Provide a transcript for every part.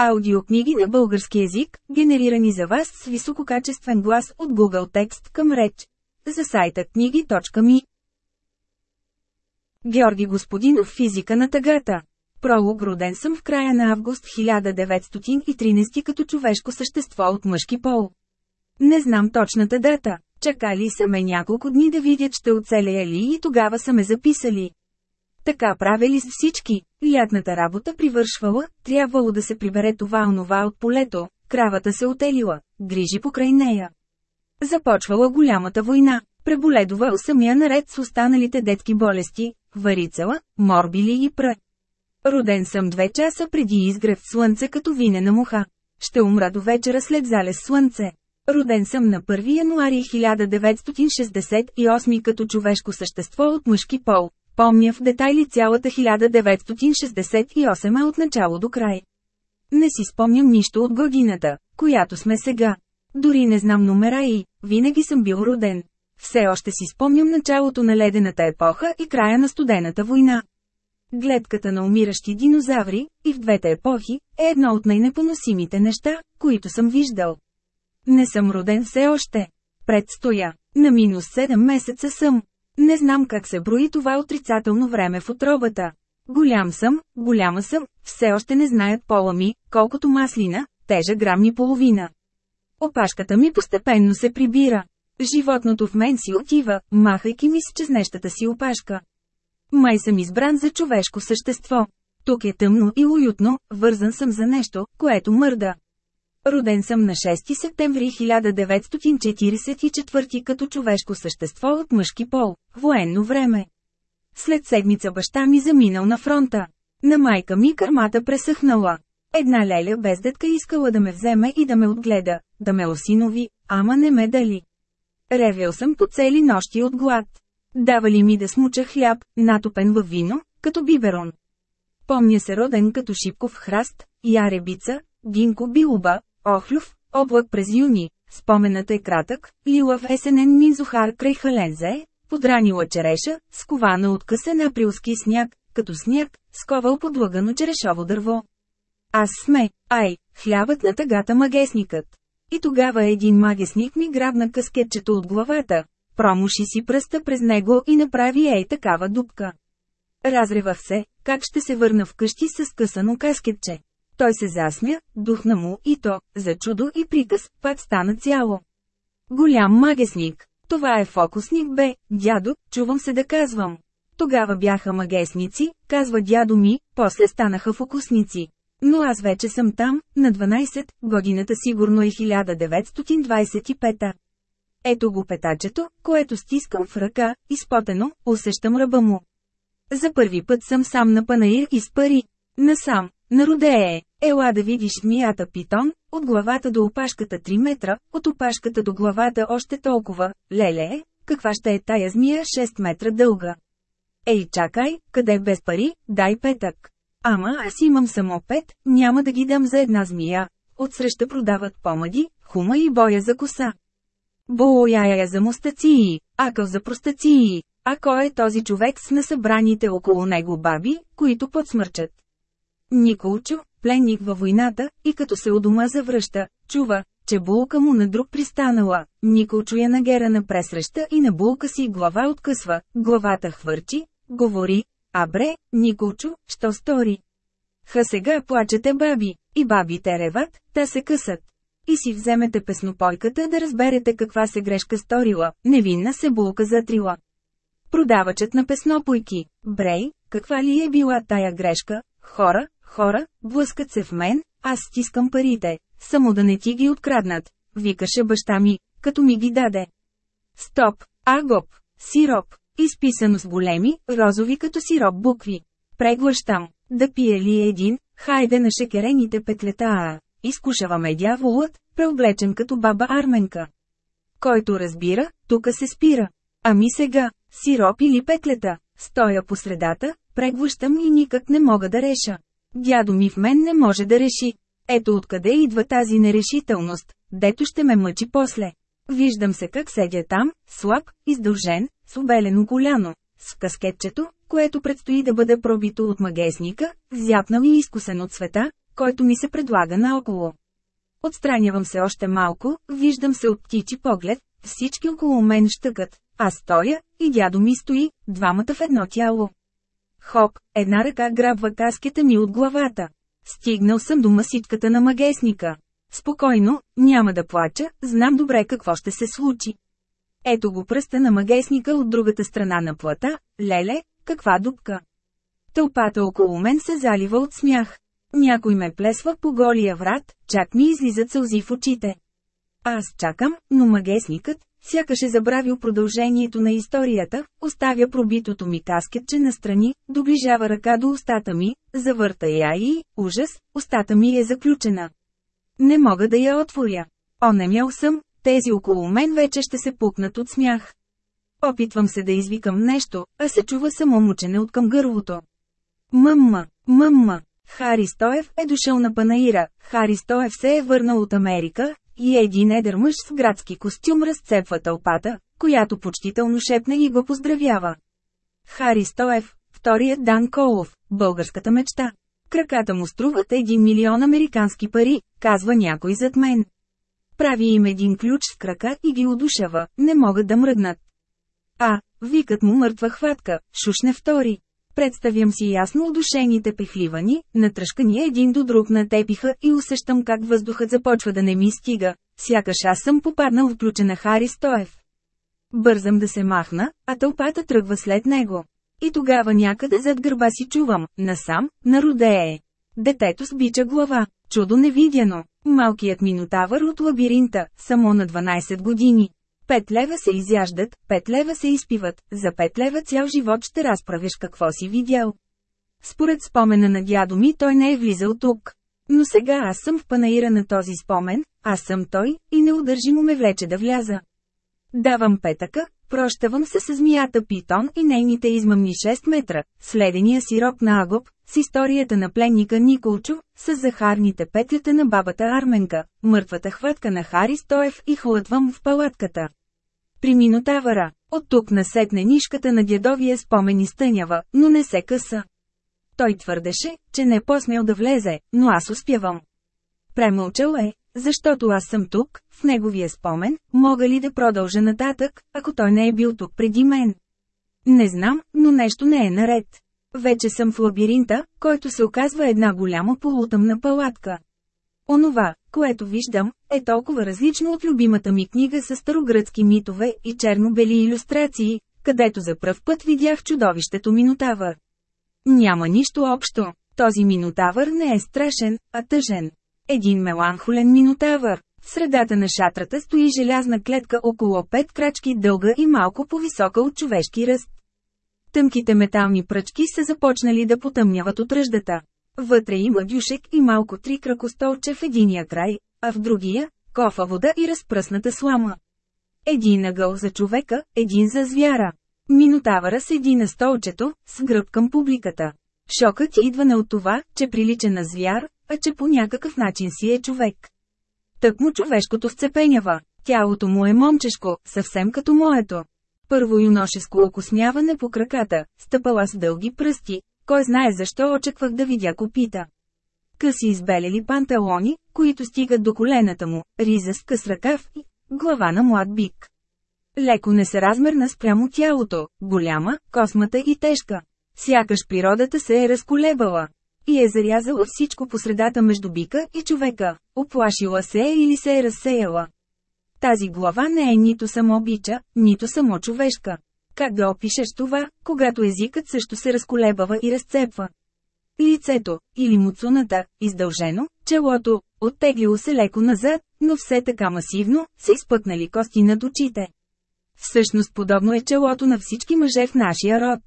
Аудиокниги на български език, генерирани за вас с висококачествен глас от Google Текст към реч. За сайта книги.ми Георги Господинов Физика на тъгата Пролог роден съм в края на август 1913 като човешко същество от мъжки пол. Не знам точната дата, чакали са ме няколко дни да видят ще оцелея ли и тогава са ме записали. Така правили с всички. Лятната работа привършвала, трябвало да се прибере това онова от полето, кравата се отелила, грижи покрай нея. Започвала голямата война, преболедувал самия наред с останалите детски болести, варицела, морбили и пръ. Роден съм две часа преди изгрев слънце като винена муха. Ще умра до вечера след залез слънце. Роден съм на 1 януари 1968 като човешко същество от мъжки пол, Помня в детайли цялата 1968 от начало до край. Не си спомням нищо от годината, която сме сега. Дори не знам номера и, винаги съм бил роден. Все още си спомням началото на ледената епоха и края на студената война. Гледката на умиращи динозаври, и в двете епохи, е едно от най-непоносимите неща, които съм виждал. Не съм роден все още. Предстоя. На минус 7 месеца съм. Не знам как се брои това отрицателно време в отробата. Голям съм, голяма съм, все още не знаят пола ми, колкото маслина, тежа грамни половина. Опашката ми постепенно се прибира. Животното в мен си отива, махайки ми с чезнещата си опашка. Май съм избран за човешко същество. Тук е тъмно и уютно, вързан съм за нещо, което мърда. Роден съм на 6 септември 1944 като човешко същество от мъжки пол, военно време. След седмица баща ми заминал на фронта. На майка ми кърмата пресъхнала. Една леля без детка искала да ме вземе и да ме отгледа, да ме осинови, ама не ме дали. Ревел съм по цели нощи от глад. Давали ми да смуча хляб, натопен във вино, като биберон. Помня се роден като шипков храст, яребица, гинко билоба, Охлюв, облак през юни, споменът е кратък, лилав есенен мизухар край халензе, подранила череша, скована от късен априлски сняг, като сняг, сковал подлъгано черешово дърво. Аз сме, ай, хлябът на тъгата магесникът. И тогава един магесник ми грабна каскетчето от главата, промуши си пръста през него и направи ей такава дупка. Разревах се, как ще се върна вкъщи с късано каскетче. Той се засмя, духна му и то, за чудо и приказ, пак стана цяло. Голям магесник. Това е фокусник бе, дядо, чувам се да казвам. Тогава бяха магесници, казва дядо ми, после станаха фокусници. Но аз вече съм там, на 12, годината сигурно е 1925. Ето го петачето, което стискам в ръка, изпотено, усещам ръба му. За първи път съм сам на панаир и с пари. Насам, Народее, ела да видиш мията питон, от главата до опашката 3 метра, от опашката до главата още толкова, леле, каква ще е тая змия 6 метра дълга. Ей чакай, къде без пари, дай петък. Ама аз имам само пет, няма да ги дам за една змия. Отсреща продават помади, хума и боя за коса. Бояя за мустации, акъл за простации. А кой е този човек с насъбраните около него баби, които подсмърчат? Николчо, пленник във войната, и като се у дома завръща, чува, че булка му на друг пристанала. Николчо я нагера пресреща и на булка си глава откъсва, главата хвърчи, говори, а бре, Николчо, що стори? Ха сега плачете баби, и бабите реват, та се късат. И си вземете песнопойката да разберете каква се грешка сторила, невинна се булка затрила. Продавачът на песнопойки, Брей, каква ли е била тая грешка, хора, Хора, блъскат се в мен, аз стискам парите, само да не ти ги откраднат, викаше баща ми, като ми ги даде. Стоп, агоп, сироп, изписано с големи, розови като сироп букви. Преглъщам, да пие ли един, хайде на шекерените петлета а, изкушаваме дяволът, преоблечен като баба Арменка. Който разбира, тука се спира. Ами сега, сироп или петлета, стоя по средата, преглъщам и никак не мога да реша. Дядо ми в мен не може да реши. Ето откъде идва тази нерешителност, дето ще ме мъчи после. Виждам се как седя там, слаб, издължен, с обелено коляно, с каскетчето, което предстои да бъде пробито от магесника, зяпнал и изкусен от света, който ми се предлага наоколо. Отстранявам се още малко, виждам се от птичи поглед, всички около мен щъкат, аз стоя, и дядо ми стои, двамата в едно тяло. Хоп, една ръка грабва каскета ми от главата. Стигнал съм до масичката на магесника. Спокойно, няма да плача, знам добре какво ще се случи. Ето го пръста на магесника от другата страна на плата, леле, каква дупка. Тълпата около мен се залива от смях. Някой ме плесва по голия врат, чак ми излизат сълзи в очите. Аз чакам, но магесникът, сякаш е забравил продължението на историята, оставя пробитото ми каскетче настрани, доближава ръка до устата ми, завърта я и, ужас, устата ми е заключена. Не мога да я отворя. Онемял съм, тези около мен вече ще се пукнат от смях. Опитвам се да извикам нещо, а се чува само мучене от към гърлото. Мъмма, мъмма. Хари Стоев е дошъл на Панаира, Хари Стоев се е върнал от Америка, и един едър мъж с градски костюм разцепва тълпата, която почтително шепне и го поздравява. Хари Стоев, вторият Дан Колов, българската мечта. Краката му струват един милион американски пари, казва някой зад мен. Прави им един ключ с крака и ги удушава, не могат да мръднат. А, викат му мъртва хватка, шушне втори. Представям си ясно удушените пехливани, натръшкани един до друг на тепиха и усещам как въздухът започва да не ми стига, сякаш аз съм попаднал в ключа на Хари Стоев. Бързам да се махна, а тълпата тръгва след него. И тогава някъде зад гърба си чувам, насам, на родее. Детето с бича глава, чудо невидяно, малкият минотавър от лабиринта, само на 12 години. Пет лева се изяждат, пет лева се изпиват, за пет лева цял живот ще разправиш какво си видял. Според спомена на дядо ми той не е влизал тук. Но сега аз съм в панаира на този спомен, аз съм той, и неудържимо ме влече да вляза. Давам петъка, прощавам се с змията Питон и нейните измъмни 6 метра, следения сироп на Агоп, с историята на пленника Николчо, с захарните петлята на бабата Арменка, мъртвата хватка на Хари Стоев и хлътвам в палатката. При Минотавъра, от тук насетне нишката на дядовия спомен изтънява, но не се къса. Той твърдеше, че не е посмел да влезе, но аз успявам. Премълчал е, защото аз съм тук, в неговия спомен, мога ли да продължа нататък, ако той не е бил тук преди мен? Не знам, но нещо не е наред. Вече съм в лабиринта, който се оказва една голяма полутъмна палатка. Онова, което виждам, е толкова различно от любимата ми книга с старогръцки митове и черно-бели иллюстрации, където за пръв път видях чудовището Минотавър. Няма нищо общо. Този Минотавър не е страшен, а тъжен. Един меланхолен Минотавър. В средата на шатрата стои желязна клетка около 5 крачки дълга и малко по-висока от човешки ръст. Тъмките метални пръчки са започнали да потъмняват от ръждата. Вътре има дюшек и малко три кракостолче в единия край, а в другия – кофа вода и разпръсната слама. Един ъгъл за човека, един за звяра. Минотавъра седи на столчето, с гръб към публиката. Шокът идва не от това, че прилича на звяр, а че по някакъв начин си е човек. Тък му човешкото вцепенява. Тялото му е момчешко, съвсем като моето. Първо юношеско окосняване по краката, стъпала с дълги пръсти, кой знае защо очаквах да видя копита. Къси избелели панталони, които стигат до колената му, риза с къс ръкав и глава на млад бик. Леко несъразмерна спрямо тялото, голяма, космата и тежка. Сякаш природата се е разколебала. И е зарязала всичко по средата между бика и човека, оплашила се е или се е разсеяла. Тази глава не е нито само бича, нито само човешка. Как да опишеш това, когато езикът също се разколебава и разцепва? Лицето, или муцуната, издължено, челото, оттеглило се леко назад, но все така масивно, се изпъкнали кости над очите. Всъщност подобно е челото на всички мъже в нашия род.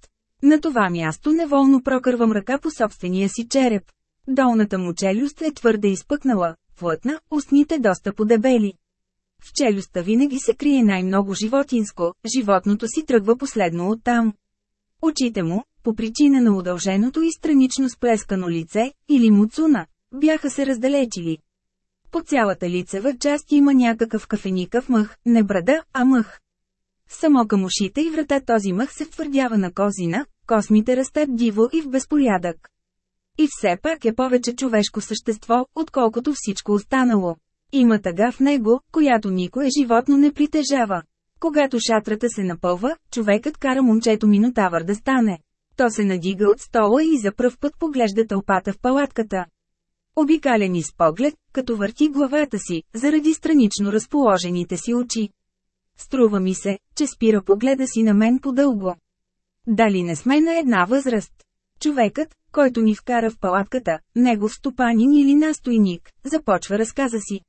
На това място неволно прокървам ръка по собствения си череп. Долната му челюст е твърде изпъкнала, плътна, устните доста подебели. В челюстта винаги се крие най-много животинско, животното си тръгва последно оттам. Очите му, по причина на удълженото и странично сплескано лице, или муцуна, бяха се разделечили. По цялата лицева част има някакъв кафеникъв мъх, не брада, а мъх. Само към ушите и врата този мъх се втвърдява на козина, космите растат диво и в безпорядък. И все пак е повече човешко същество, отколкото всичко останало. Има тъга в него, която никое животно не притежава. Когато шатрата се напълва, човекът кара момчето Минотавър да стане. То се надига от стола и за пръв път поглежда тълпата в палатката. Обикалени с поглед, като върти главата си, заради странично разположените си очи. Струва ми се, че спира погледа си на мен по-дълго. Дали не сме на една възраст? Човекът, който ни вкара в палатката, негов стопанин или настойник, започва разказа си.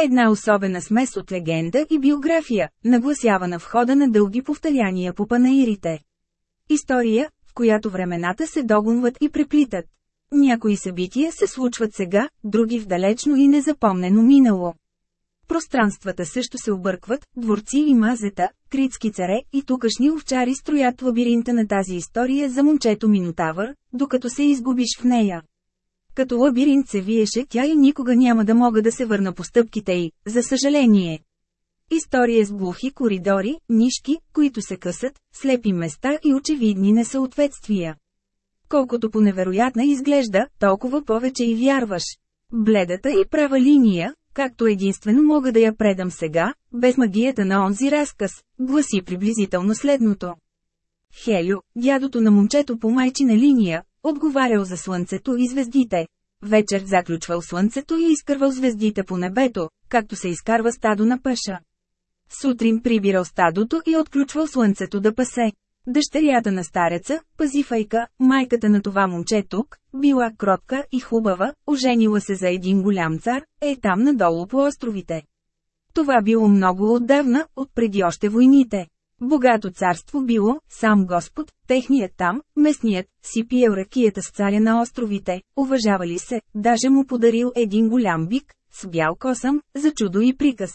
Една особена смес от легенда и биография, нагласява в хода на дълги повторяния по панаирите. История, в която времената се догонват и преплитат. Някои събития се случват сега, други в далечно и незапомнено минало. Пространствата също се объркват, дворци и мазета, критски царе и тукашни овчари строят лабиринта на тази история за момчето Минотавър, докато се изгубиш в нея. Като лабиринт се виеше тя и никога няма да мога да се върна по стъпките й, за съжаление. История с глухи коридори, нишки, които се късат, слепи места и очевидни несъответствия. Колкото по-невероятна изглежда, толкова повече и вярваш. Бледата и права линия, както единствено мога да я предам сега, без магията на онзи разказ, гласи приблизително следното. Хелю, дядото на момчето по майчина линия, отговарял за слънцето и звездите. Вечер заключвал слънцето и изкървал звездите по небето, както се изкарва стадо на пъша. Сутрин прибирал стадото и отключвал слънцето да пасе. Дъщерята на стареца, пазифайка, майката на това момче тук, била кротка и хубава, оженила се за един голям цар, е там надолу по островите. Това било много отдавна, от преди още войните. Богато царство било, сам Господ, техният там, местният, си пиел ракията с царя на островите, уважавали се, даже му подарил един голям бик, с бял косъм, за чудо и приказ.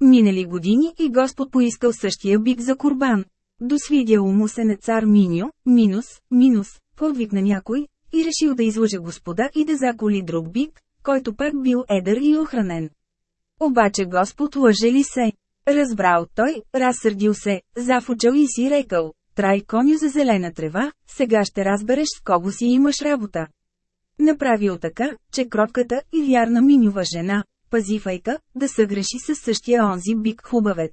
Минали години и Господ поискал същия бик за курбан. Досвидяло му се на цар Миньо, минус, минус, подвикна някой, и решил да излъже господа и да заколи друг бик, който пак бил едър и охранен. Обаче Господ лъже ли се? Разбрал той, разсърдил се, зафучал и си рекал, трай коню за зелена трева, сега ще разбереш с кого си имаш работа. Направил така, че кротката и вярна минюва жена, пазифайка, да съгреши със същия онзи бик хубавец.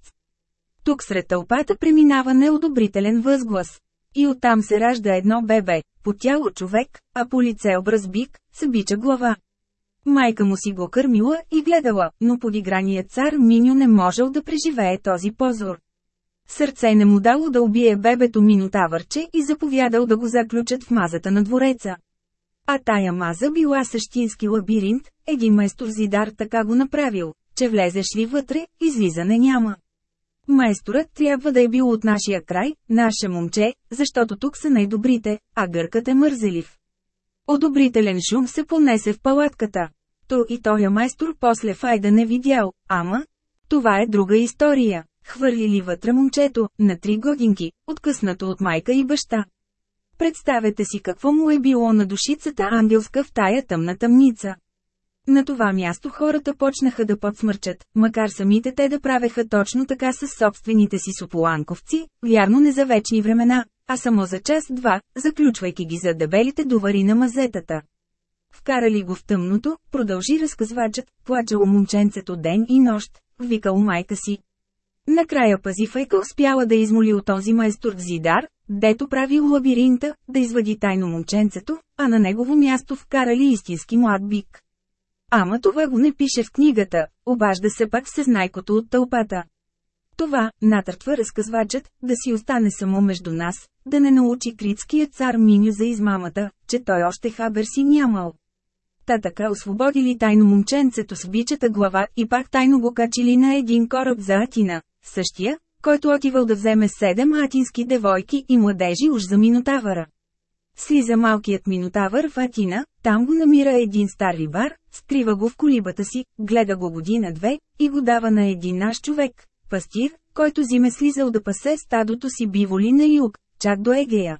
Тук сред тълпата преминава неодобрителен възглас. И оттам се ражда едно бебе, по тяло човек, а по лице образ бик, събича глава. Майка му си го кърмила и гледала, но подиграният цар Миньо не можел да преживее този позор. Сърце не му дало да убие бебето Минотавърче и заповядал да го заключат в мазата на двореца. А тая маза била същински лабиринт, един майстор Зидар така го направил, че влезеш ли вътре, излизане няма. Майсторът трябва да е бил от нашия край, наше момче, защото тук са най-добрите, а гъркът е мързелив. Одобрителен шум се понесе в палатката. То и тоя майстор после файда не видял, ама... Това е друга история. Хвърлили вътре момчето, на три годинки, откъснато от майка и баща. Представете си какво му е било на душицата ангелска в тая тъмна тъмница. На това място хората почнаха да подсмърчат, макар самите те да правеха точно така с собствените си сополанковци, вярно не за вечни времена, а само за час-два, заключвайки ги за дебелите довари на мазетата. Вкарали го в тъмното, продължи разказвачът, плачало момченцето ден и нощ, викал майка си. Накрая пазифайка успяла да измоли от този майстор Зидар, дето правил лабиринта, да извади тайно момченцето, а на негово място вкарали истински млад бик. Ама това го не пише в книгата, обажда се пак се знайкото от тълпата. Това, натъртва разказвачът, да си остане само между нас, да не научи критският цар Миню за измамата, че той още хабер си нямал. Та така освободили тайно момченцето с бичата глава и пак тайно го качили на един кораб за Атина, същия, който отивал да вземе седем атински девойки и младежи уж за Минотавъра. Слиза малкият Минотавър в Атина, там го намира един стар рибар, скрива го в колибата си, гледа го година-две, и го дава на един наш човек, пастир, който зиме слизал да пасе стадото си биволи на юг, чак до Егея.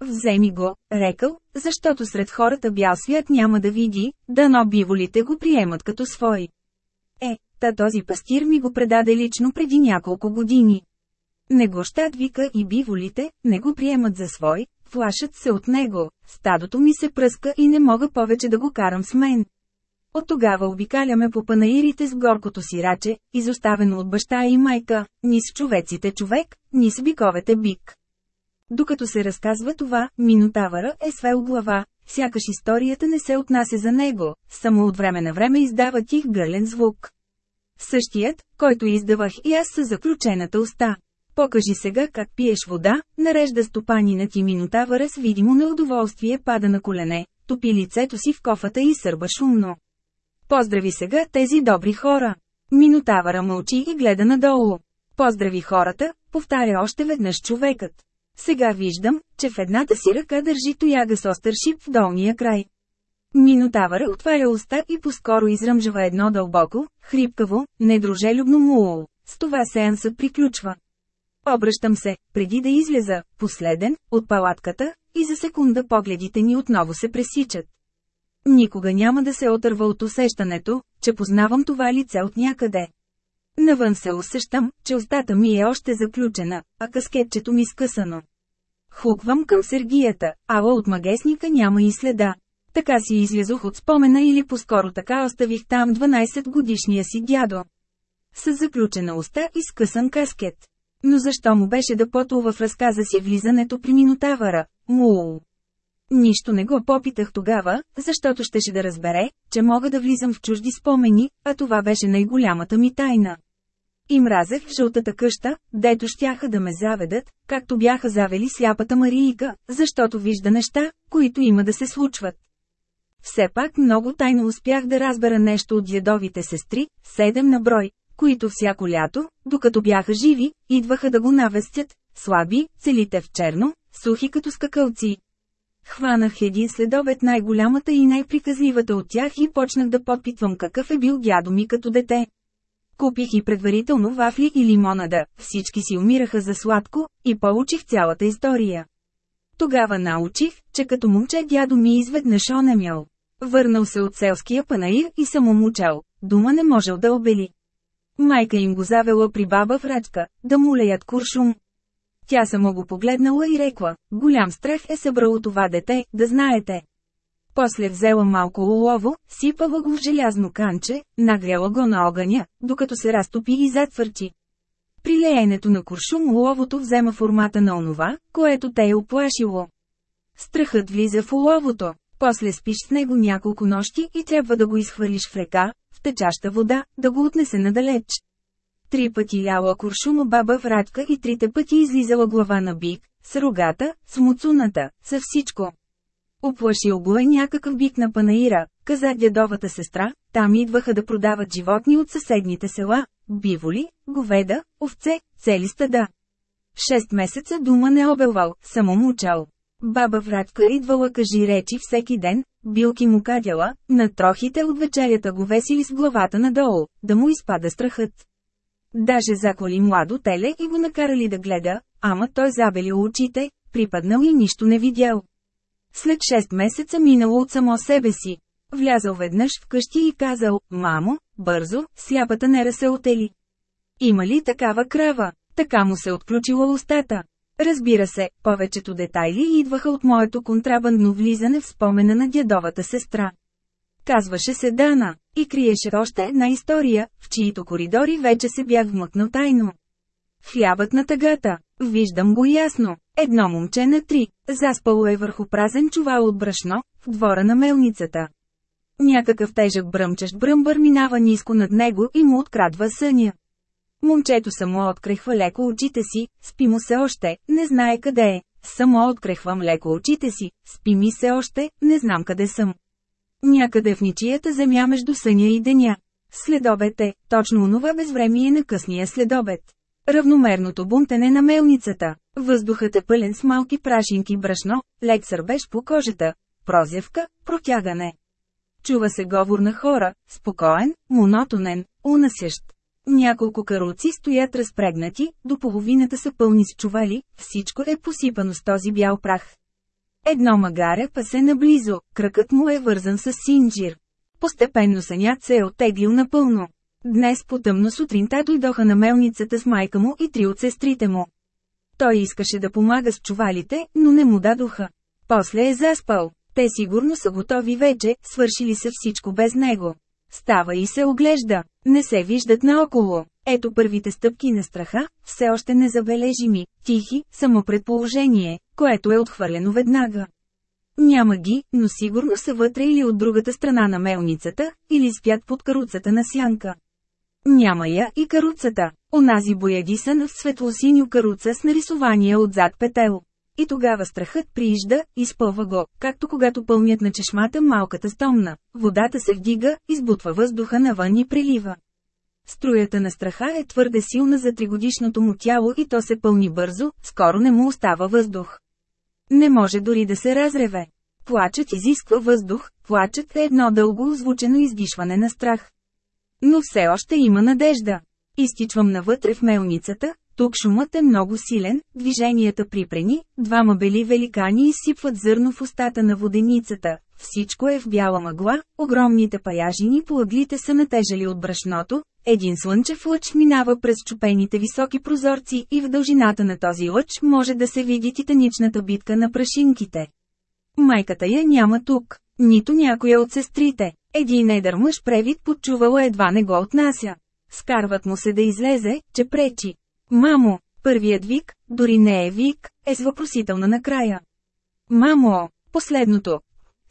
Вземи го, рекал, защото сред хората бял свят няма да види, дано биволите го приемат като свой. Е, та този пастир ми го предаде лично преди няколко години. Не го щат вика и биволите, не го приемат за свой, флашат се от него, стадото ми се пръска и не мога повече да го карам с мен. От тогава обикаляме по панаирите с горкото сираче, изоставено от баща и майка, ни с човеците човек, ни с биковете бик. Докато се разказва това, Минотавъра е свел глава, сякаш историята не се отнася за него, само от време на време издава тих гърлен звук. Същият, който издавах и аз със заключената уста. Покажи сега как пиеш вода, нарежда стопанинът ти Минотавъра с видимо неудоволствие пада на колене, топи лицето си в кофата и сърба шумно. Поздрави сега тези добри хора. Минотавъра мълчи и гледа надолу. Поздрави хората, повтаря още веднъж човекът. Сега виждам, че в едната си ръка държи тояга с остър шип в долния край. Минотавъра отваря уста и поскоро изръмжава едно дълбоко, хрипкаво, недружелюбно муол. С това сеансът приключва. Обръщам се, преди да излеза, последен, от палатката, и за секунда погледите ни отново се пресичат. Никога няма да се отърва от усещането, че познавам това лице от някъде. Навън се усещам, че устата ми е още заключена, а каскетчето ми скъсано. Хуквам към Сергията, ала от магесника няма и следа. Така си излязох от спомена или по-скоро така оставих там 12 годишния си дядо. С заключена уста и скъсан каскет. Но защо му беше да потулва в разказа си влизането при Минотавъра? Муул. Нищо не го попитах тогава, защото щеше да разбере, че мога да влизам в чужди спомени, а това беше най-голямата ми тайна. И мразех жълтата къща, дето щяха да ме заведат, както бяха завели сляпата Марийка, защото вижда неща, които има да се случват. Все пак много тайно успях да разбера нещо от дядовите сестри, седем на брой, които всяко лято, докато бяха живи, идваха да го навестят, слаби, целите в черно, сухи като скакалци. Хванах един следобед най-голямата и най-приказливата от тях и почнах да подпитвам какъв е бил дядо ми като дете. Купих и предварително вафли и лимонада, всички си умираха за сладко, и получих цялата история. Тогава научих, че като момче дядо ми изведнъж онемял. Върнал се от селския панаир и само мучал, дума не можел да обели. Майка им го завела при баба врачка, да му леят куршум. Тя само го погледнала и рекла, голям страх е събрало това дете, да знаете. После взела малко улово, сипала го в желязно канче, нагряла го на огъня, докато се разтопи и затвърчи. При леенето на куршум уловото взема формата на онова, което те е оплашило. Страхът влиза в уловото, после спиш с него няколко нощи и трябва да го изхвърлиш в река, в течаща вода, да го отнесе надалеч. Три пъти яла куршума баба вратка и трите пъти излизала глава на бик, с рогата, с муцуната, с всичко. Оплашил го е някакъв бик на панаира, каза дядовата сестра, там идваха да продават животни от съседните села, биволи, говеда, овце, цели стада. Шест месеца дума не обелвал, само мучал. Баба вратка идвала кажи речи всеки ден, билки му кадяла, на трохите от вечерята го весили с главата надолу, да му изпада страхът. Даже заколи младо теле и го накарали да гледа, ама той забелил очите, припаднал и нищо не видял. След 6 месеца минало от само себе си. Влязал веднъж в къщи и казал, мамо, бързо, сляпата нера се отели. Има ли такава крава? Така му се отключила устата. Разбира се, повечето детайли идваха от моето контрабандно влизане в спомена на дядовата сестра. Казваше се Дана, и криеше още една история, в чието коридори вече се бях вмъкнал тайно. Хлябът на тъгата. Виждам го ясно. Едно момче на три, заспало е върху празен чувал от брашно, в двора на мелницата. Някакъв тежък бръмчещ бръмбър минава ниско над него и му открадва съня. Момчето само открехва леко очите си, спи му се още, не знае къде е. Само открехвам леко очите си, спи ми се още, не знам къде съм. Някъде в ничията земя между съня и деня. Следобед е, точно онова безвремие на късния следобед. Равномерното бунтене на мелницата. Въздухът е пълен с малки прашинки брашно, лек сърбеж по кожата, прозявка, протягане. Чува се говор на хора, спокоен, монотонен, унасящ. Няколко каруци стоят разпрегнати, до половината са пълни с чували, всичко е посипано с този бял прах. Едно магаре пасе наблизо, кръкът му е вързан с синджир. Постепенно сънят се е оттеглил напълно. Днес по тъмно сутринта дойдоха на мелницата с майка му и три от сестрите му. Той искаше да помага с чувалите, но не му дадоха. После е заспал. Те сигурно са готови вече, свършили се всичко без него. Става и се оглежда. Не се виждат наоколо. Ето първите стъпки на страха, все още незабележими, тихи, само предположение, което е отхвърлено веднага. Няма ги, но сигурно са вътре или от другата страна на мелницата, или спят под каруцата на сянка. Няма я и каруцата. Онази боядисан в светлосиньо каруца с нарисования отзад петел. И тогава страхът приижда, изпълва го, както когато пълнят на чешмата малката стомна. Водата се вдига, избутва въздуха навън и прилива. Струята на страха е твърде силна за тригодишното му тяло и то се пълни бързо, скоро не му остава въздух. Не може дори да се разреве. Плачът изисква въздух, плачът е едно дълго озвучено издишване на страх. Но все още има надежда. Изтичвам навътре в мелницата, тук шумът е много силен, движенията припрени, двама бели великани изсипват зърно в устата на воденицата, всичко е в бяла мъгла, огромните паяжини по ъглите са натежали от брашното, един слънчев лъч минава през чупените високи прозорци и в дължината на този лъч може да се види титаничната битка на прашинките. Майката я няма тук, нито някоя от сестрите. Един едър мъж превид подчувала едва не го отнася. Скарват му се да излезе, че пречи. Мамо, първият вик, дори не е вик, е с въпросителна накрая. Мамо, последното.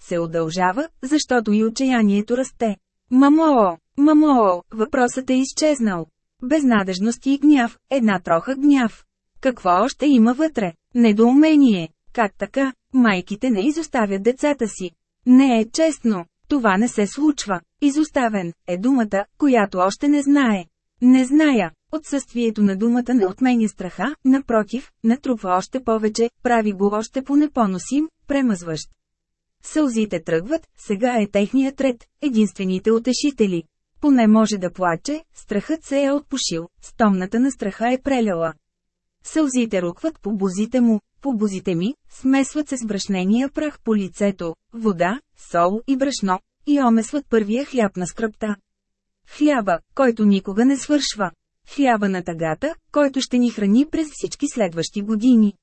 Се удължава, защото и отчаянието расте. Мамо, мамо, въпросът е изчезнал. Безнадежност и гняв, една троха гняв. Какво още има вътре? Недоумение. Как така? Майките не изоставят децата си. Не е честно. Това не се случва. Изоставен е думата, която още не знае. Не зная. Отсъствието на думата не отменя страха, напротив, натрупва още повече, прави го още по-непоносим, премъзващ. Сълзите тръгват, сега е техният ред, единствените утешители. Поне може да плаче, страхът се е отпушил, стомната на страха е преляла. Сълзите рукват по бузите му, по бузите ми, смесват се с брашнения прах по лицето, вода, сол и брашно, и омесват първия хляб на скръпта. Хляба, който никога не свършва. Хляба на тъгата, който ще ни храни през всички следващи години.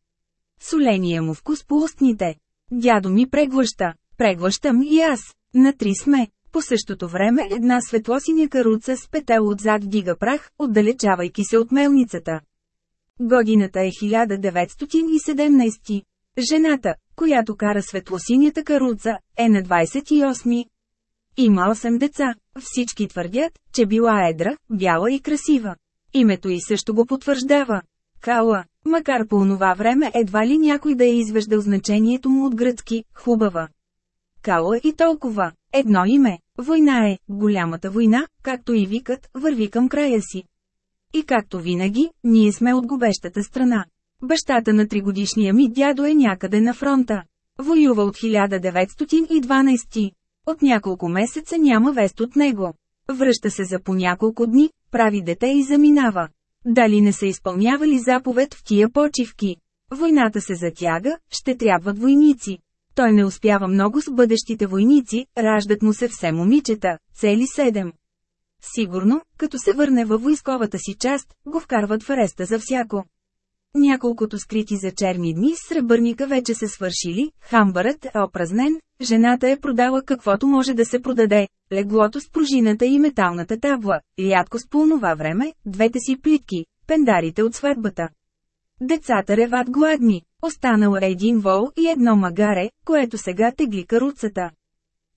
Соления му вкус по устните. Дядо ми преглъща. Преглъщам и аз. На три сме. По същото време една светлосиня каруца с петел отзад дига прах, отдалечавайки се от мелницата. Годината е 1917. Жената, която кара светлосинята каруца, е на 28. Има 8 деца. Всички твърдят, че била едра, бяла и красива. Името й също го потвърждава. Кала, макар по онова време едва ли някой да е извеждал значението му от гръцки, хубава. Кала и толкова. Едно име. Война е, голямата война, както и викът, върви към края си. И както винаги, ние сме от губещата страна. Бащата на тригодишния ми дядо е някъде на фронта. Воюва от 1912. От няколко месеца няма вест от него. Връща се за по няколко дни, прави дете и заминава. Дали не са изпълнявали заповед в тия почивки? Войната се затяга, ще трябват войници. Той не успява много с бъдещите войници, раждат му се все момичета, цели седем. Сигурно, като се върне във войсковата си част, го вкарват в ареста за всяко. Няколкото скрити за черни дни с сребърника вече се свършили, хамбарът е опразнен, жената е продала каквото може да се продаде, леглото с пружината и металната табла, рядко с полнова време, двете си плитки, пендарите от сватбата. Децата реват гладни, останал е един вол и едно магаре, което сега тегли каруцата.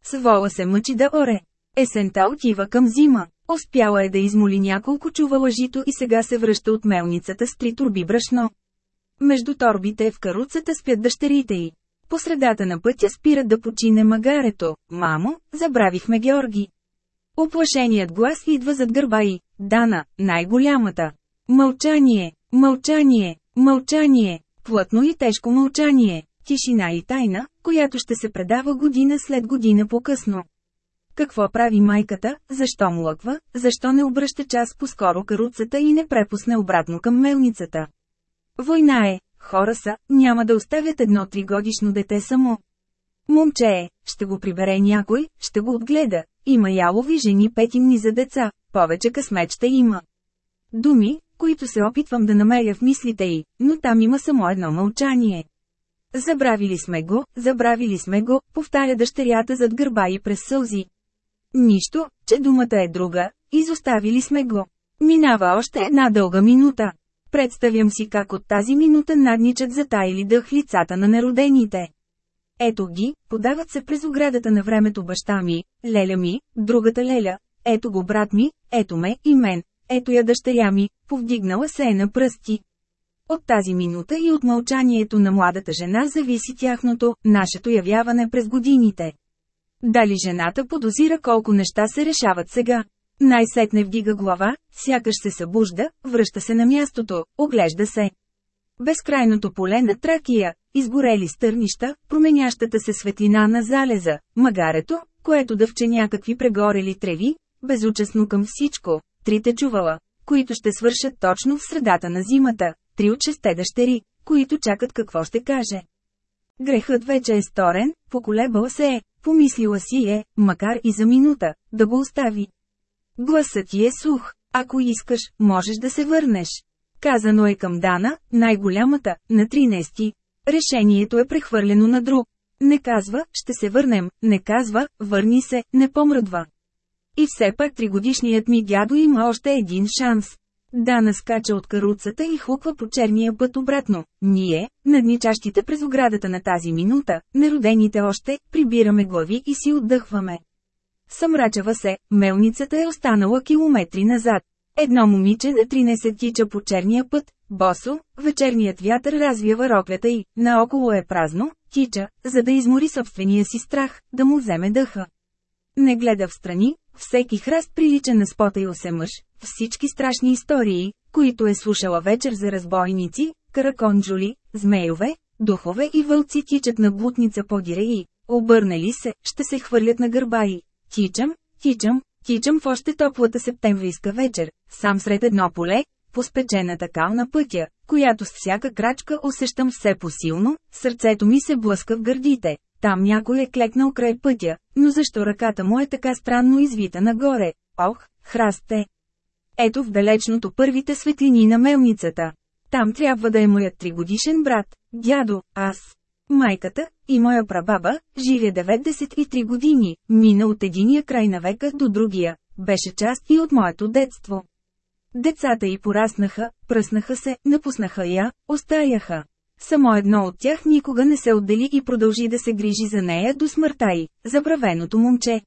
С вола се мъчи да оре. Есента отива към зима. Успяла е да измоли няколко чувала жито и сега се връща от мелницата с три турби брашно. Между торбите в каруцата спят дъщерите й. По средата на пътя спира да почине магарето. Мамо, забравихме Георги. Оплашеният глас идва зад гърба й. Дана, най-голямата. Мълчание, мълчание, мълчание, плътно и тежко мълчание, тишина и тайна, която ще се предава година след година по-късно. Какво прави майката, защо млъква, защо не обръща час по-скоро каруцата и не препусне обратно към мелницата. Война е, хора са, няма да оставят едно тригодишно дете само. Момче е, ще го прибере някой, ще го отгледа, има ялови жени петимни за деца, повече късмет ще има. Думи, които се опитвам да намеря в мислите й, но там има само едно мълчание. Забравили сме го, забравили сме го, повтаря дъщерята зад гърба и през сълзи. Нищо, че думата е друга, изоставили сме го. Минава още една дълга минута. Представям си как от тази минута надничат затайли дъх лицата на неродените. Ето ги, подават се през оградата на времето баща ми, леля ми, другата леля, ето го брат ми, ето ме и мен, ето я дъщеря ми, повдигнала се е на пръсти. От тази минута и от мълчанието на младата жена зависи тяхното, нашето явяване през годините. Дали жената подозира колко неща се решават сега? Най-сетне вдига глава, сякаш се събужда, връща се на мястото, оглежда се. Безкрайното поле на Тракия, изгорели стърнища, променящата се светлина на залеза, магарето, което дъвче някакви прегорели треви, безучастно към всичко, трите чувала, които ще свършат точно в средата на зимата, три от шесте дъщери, които чакат какво ще каже. Грехът вече е сторен, поколебал се е, помислила си е, макар и за минута, да го остави. Гласът ти е сух, ако искаш, можеш да се върнеш. Казано е към Дана, най-голямата, на 13. Решението е прехвърлено на друг. Не казва, ще се върнем, не казва, върни се, не помръдва. И все пак тригодишният ми дядо има още един шанс. Дана скача от каруцата и хлуква по черния път обратно. Ние, надничащите през оградата на тази минута, неродените още, прибираме глави и си отдъхваме. Съмрачава се, мелницата е останала километри назад. Едно момиче на 13 тича по черния път, босо, вечерният вятър развява роклята и, наоколо е празно, тича, за да измори собствения си страх, да му вземе дъха. Не гледа в страни, всеки храст прилича на спотаил се мъж, всички страшни истории, които е слушала вечер за разбойници, караконджули, змейове, духове и вълци тичат на глутница по и, обърнали се, ще се хвърлят на гърба и. Тичам, тичам, тичам в още топлата септемврийска вечер, сам сред едно поле, по спечената кална пътя, която с всяка крачка усещам все посилно, сърцето ми се блъска в гърдите, там някой е клекнал край пътя, но защо ръката му е така странно извита нагоре? Ох, храсте! Ето в далечното първите светлини на мелницата. Там трябва да е моят тригодишен брат, дядо, аз. Майката, и моя прабаба, живе 93 години, мина от единия край на века до другия, беше част и от моето детство. Децата й пораснаха, пръснаха се, напуснаха я, остаяха. Само едно от тях никога не се отдели и продължи да се грижи за нея до смъртта й, забравеното момче.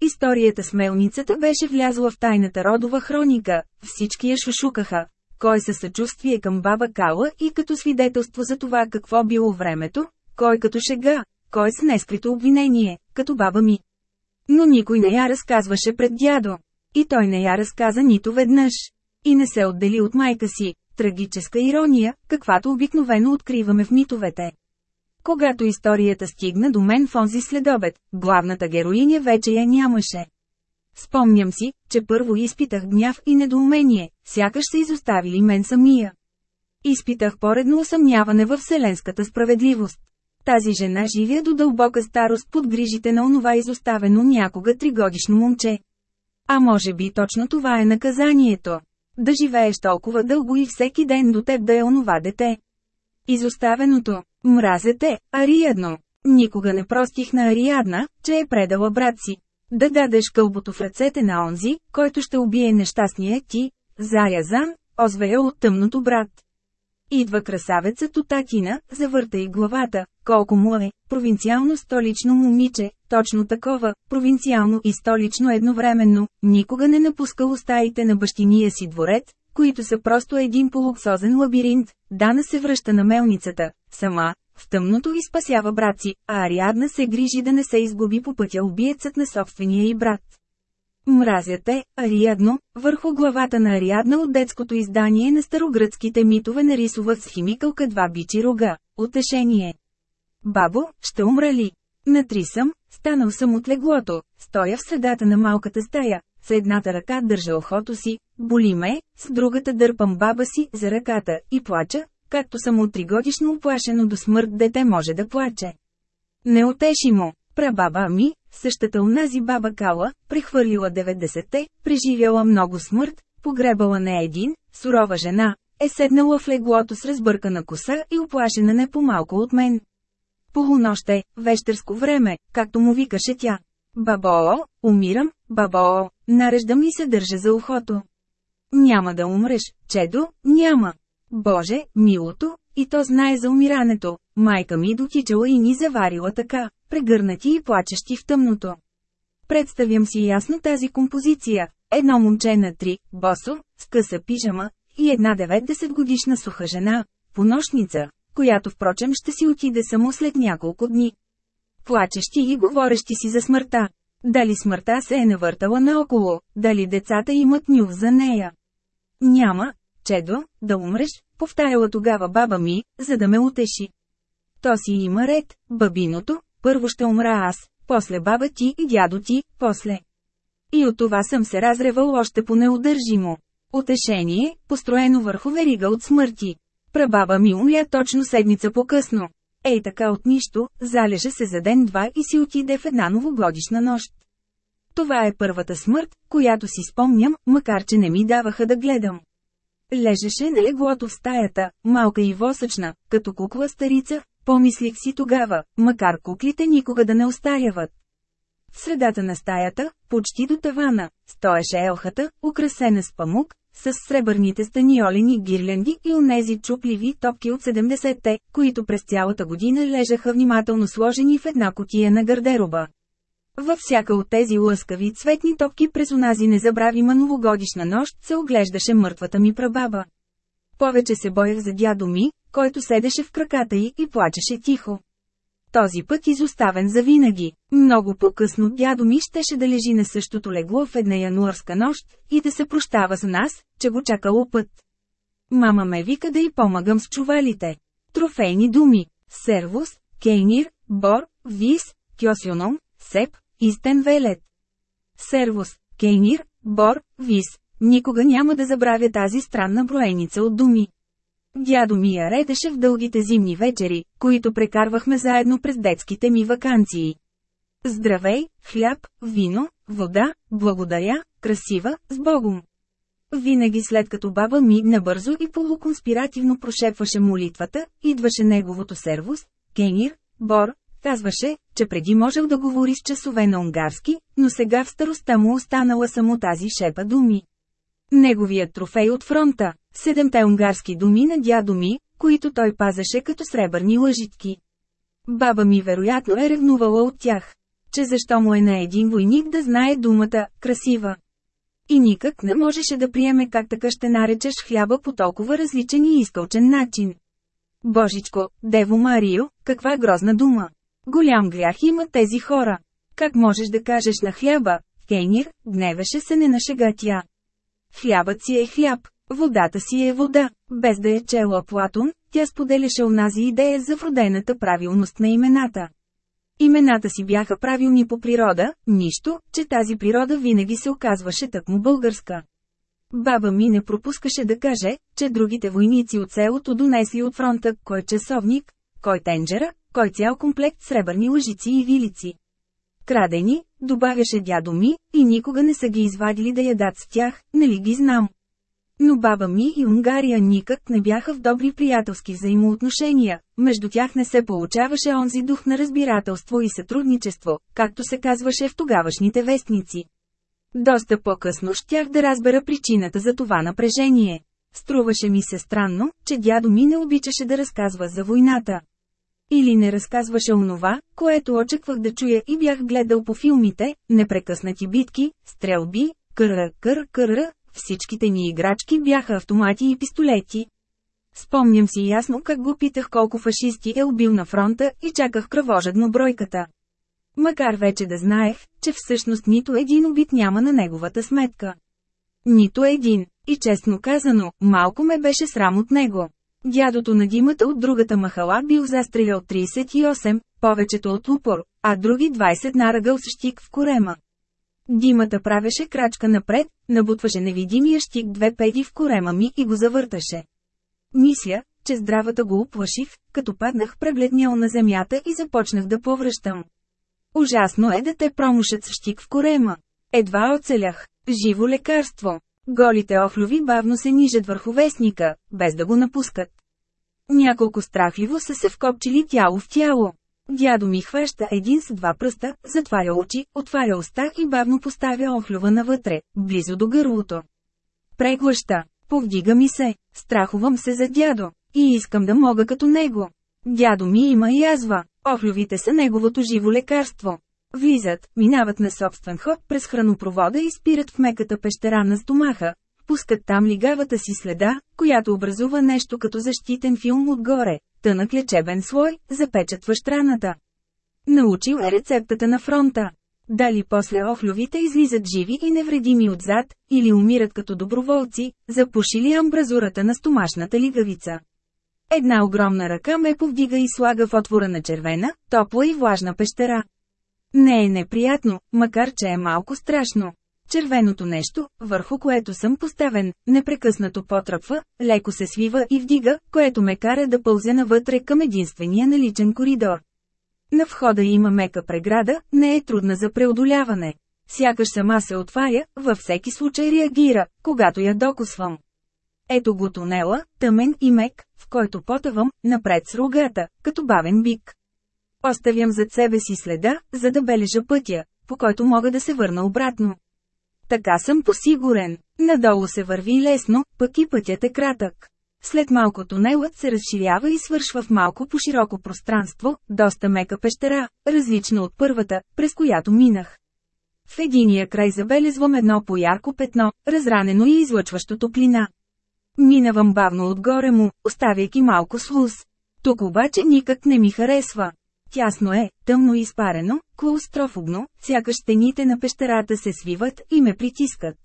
Историята с мелницата беше влязла в тайната родова хроника, всички я шушукаха. Кой със съчувствие към баба Кала и като свидетелство за това какво било времето, кой като шега, кой с нескрито обвинение, като баба ми. Но никой не я разказваше пред дядо. И той не я разказа нито веднъж. И не се отдели от майка си, Трагическа ирония, каквато обикновено откриваме в митовете. Когато историята стигна до мен в онзи следобед, главната героиня вече я нямаше. Спомням си, че първо изпитах гняв и недоумение, сякаш се изоставили мен самия. Изпитах поредно усъмняване във вселенската справедливост. Тази жена живя до дълбока старост под грижите на онова изоставено някога тригодишно момче. А може би точно това е наказанието. Да живееш толкова дълго и всеки ден до теб да е онова дете. Изоставеното. Мразете, Ариадно. Никога не простих на Ариадна, че е предала брат си. Да дадеш кълбото в ръцете на онзи, който ще убие нещастния ти, Зарязан, озвея от тъмното брат. Идва красавецът от Атина, завърта и главата, колко му е, провинциално столично момиче, точно такова, провинциално и столично едновременно, никога не напуска устаите на бащиния си дворец, които са просто един полуксозен лабиринт, Дана се връща на мелницата, сама, в тъмното и спасява брат си, а Ариадна се грижи да не се изгуби по пътя убиецът на собствения и брат. Мразя те, Ариадно, върху главата на Ариадна от детското издание на старогръцките митове нарисува с химикалка два бичи рога. Утешение. Бабо, ще умра ли? Натри съм, станал съм от леглото, стоя в средата на малката стая, с едната ръка държа охото си, боли ме, с другата дърпам баба си за ръката и плача, както съм от тригодишно оплашено до смърт дете може да плаче. Не отеши му, прабаба ми, същата унази баба Кала, прехвърлила 90-те, преживяла много смърт, погребала не един, сурова жена, е седнала в леглото с разбъркана коса и оплашена не по-малко от мен. Полунощ вещерско време, както му викаше тя. Бабоо, умирам, бабоо, нареждам и се държа за ухото. Няма да умреш, чедо, няма. Боже, милото, и то знае за умирането. Майка ми дотичала и ни заварила така, прегърнати и плачещи в тъмното. Представям си ясно тази композиция. Едно момче на три, босо, с къса пижама, и една 90 годишна суха жена, понощница, която впрочем ще си отиде само след няколко дни. Плачещи и говорещи си за смъртта. Дали смъртта се е навъртала наоколо, дали децата имат нюх за нея. Няма, чедо, да умреш, повтаряла тогава баба ми, за да ме утеши. То си има ред, бабиното, първо ще умра аз, после баба ти и дядо ти, после. И от това съм се разревал още по неудържимо. Утешение, построено върху верига от смърти. Прабаба ми умря точно седмица по-късно. Ей така от нищо, залежа се за ден-два и си отиде в една новогодишна нощ. Това е първата смърт, която си спомням, макар че не ми даваха да гледам. Лежеше на леглото в стаята, малка и восъчна, като кукла старица, помислих си тогава, макар куклите никога да не остаряват. В средата на стаята, почти до тавана, стоеше елхата, украсена с памук, с сребърните станиолени гирлянди и онези чупливи топки от 70-те, които през цялата година лежаха внимателно сложени в една котия на гардероба. Във всяка от тези лъскави цветни топки през онази незабравима новогодишна нощ се оглеждаше мъртвата ми прабаба. Повече се боях за дядо ми, който седеше в краката й и плачеше тихо. Този път изоставен за винаги. Много по-късно дядо ми щеше да лежи на същото легло в една януарска нощ и да се прощава с нас, че го чакало път. Мама ме вика да й помагам с чувалите. Трофейни думи. Сервус, Кейнир, Бор, Вис, Кьосюном, Сеп, Истен Велет. Сервус, Кейнир, Бор, Вис. Никога няма да забравя тази странна броеница от думи. Дядо ми я редеше в дългите зимни вечери, които прекарвахме заедно през детските ми вакансии. Здравей, хляб, вино, вода, благодаря, красива, с Богом. Винаги след като баба ми набързо и полуконспиративно прошепваше молитвата, идваше неговото сервус, Кенир, Бор, казваше, че преди можел да говори с часове на унгарски, но сега в староста му останала само тази шепа думи. Неговият трофей от фронта, седемте унгарски думи на дядо ми, които той пазеше като сребърни лъжитки. Баба ми вероятно е ревнувала от тях. Че защо му е на един войник да знае думата «красива». И никак не можеше да приеме как така ще наречеш хляба по толкова различен и изкълчен начин. Божичко, Дево Марио, каква грозна дума! Голям грях има тези хора. Как можеш да кажеш на хляба, Кейнир, гневеше се не на шега тя. Хлябът си е хляб, водата си е вода. Без да е чела Платон, тя споделяше онази идея за вродената правилност на имената. Имената си бяха правилни по природа, нищо, че тази природа винаги се оказваше тъкмо българска. Баба ми не пропускаше да каже, че другите войници от селото донесли от фронта кой часовник, кой тенджера, кой цял комплект сребърни лъжици и вилици. Крадени, добавяше дядо ми, и никога не са ги извадили да ядат с тях, нали ги знам. Но баба ми и Унгария никак не бяха в добри приятелски взаимоотношения, между тях не се получаваше онзи дух на разбирателство и сътрудничество, както се казваше в тогавашните вестници. Доста по-късно щях да разбера причината за това напрежение. Струваше ми се странно, че дядо ми не обичаше да разказва за войната. Или не разказваше онова, което очаквах да чуя и бях гледал по филмите, непрекъснати битки, стрелби, кър кър кър всичките ни играчки бяха автомати и пистолети. Спомням си ясно как го питах колко фашисти е убил на фронта и чаках кръвожедно бройката. Макар вече да знаех, че всъщност нито един убит няма на неговата сметка. Нито един, и честно казано, малко ме беше срам от него. Дядото на Димата от другата махала бил застрелял 38, повечето от упор, а други 20 наръгъл с щик в корема. Димата правеше крачка напред, набутваше невидимия щик две пети в корема ми и го завърташе. Мисля, че здравата го оплаших, като паднах пребледнял на земята и започнах да повръщам. Ужасно е да те промушат с щик в корема. Едва оцелях. Живо лекарство. Голите охлюви бавно се нижат върху вестника, без да го напускат. Няколко страхливо са се вкопчили тяло в тяло. Дядо ми хваща един с два пръста, затваря очи, отваря уста и бавно поставя охлюва навътре, близо до гърлото. Преглъща. Повдига ми се. Страхувам се за дядо. И искам да мога като него. Дядо ми има язва. Охлювите са неговото живо лекарство. Влизат, минават на собствен ход през хранопровода и спират в меката пещера на стомаха. Пускат там лигавата си следа, която образува нещо като защитен филм отгоре, тънък лечебен слой, запечатващ раната. Научил е рецептата на фронта. Дали после охлювите излизат живи и невредими отзад, или умират като доброволци, запушили амбразурата на стомашната лигавица. Една огромна ръка ме повдига и слага в отвора на червена, топла и влажна пещера. Не е неприятно, макар че е малко страшно. Червеното нещо, върху което съм поставен, непрекъснато потръпва, леко се свива и вдига, което ме кара да пълзя навътре към единствения наличен коридор. На входа има мека преграда, не е трудна за преодоляване. Сякаш сама се отваря, във всеки случай реагира, когато я докосвам. Ето го тунела, тъмен и мек, в който потъвам, напред с рогата, като бавен бик. Оставям зад себе си следа, за да бележа пътя, по който мога да се върна обратно. Така съм посигурен. Надолу се върви лесно, пък и пътят е кратък. След малко тунелът се разширява и свършва в малко по-широко пространство, доста мека пещера, различна от първата, през която минах. В единия край забелезвам едно по-ярко петно, разранено и излъчващо топлина. Минавам бавно отгоре му, оставяйки малко слуз. Тук обаче никак не ми харесва. Тясно е, тъмно изпарено, клаустрофобно, сякаш стените на пещерата се свиват и ме притискат.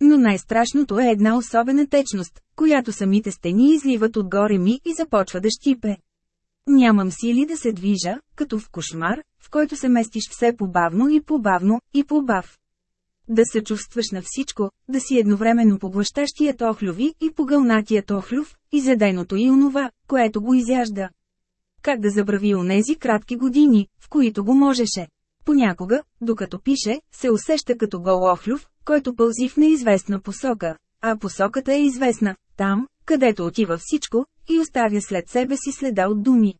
Но най-страшното е една особена течност, която самите стени изливат отгоре ми и започва да щипе. Нямам сили да се движа, като в кошмар, в който се местиш все побавно и побавно, и побав. Да се чувстваш на всичко, да си едновременно поглъщащият охлюви и погълнатият охлюв, изяденото и онова, което го изяжда. Как да забрави онези кратки години, в които го можеше? Понякога, докато пише, се усеща като гол охлюв, който пълзи в неизвестна посока, а посоката е известна, там, където отива всичко, и оставя след себе си следа от думи.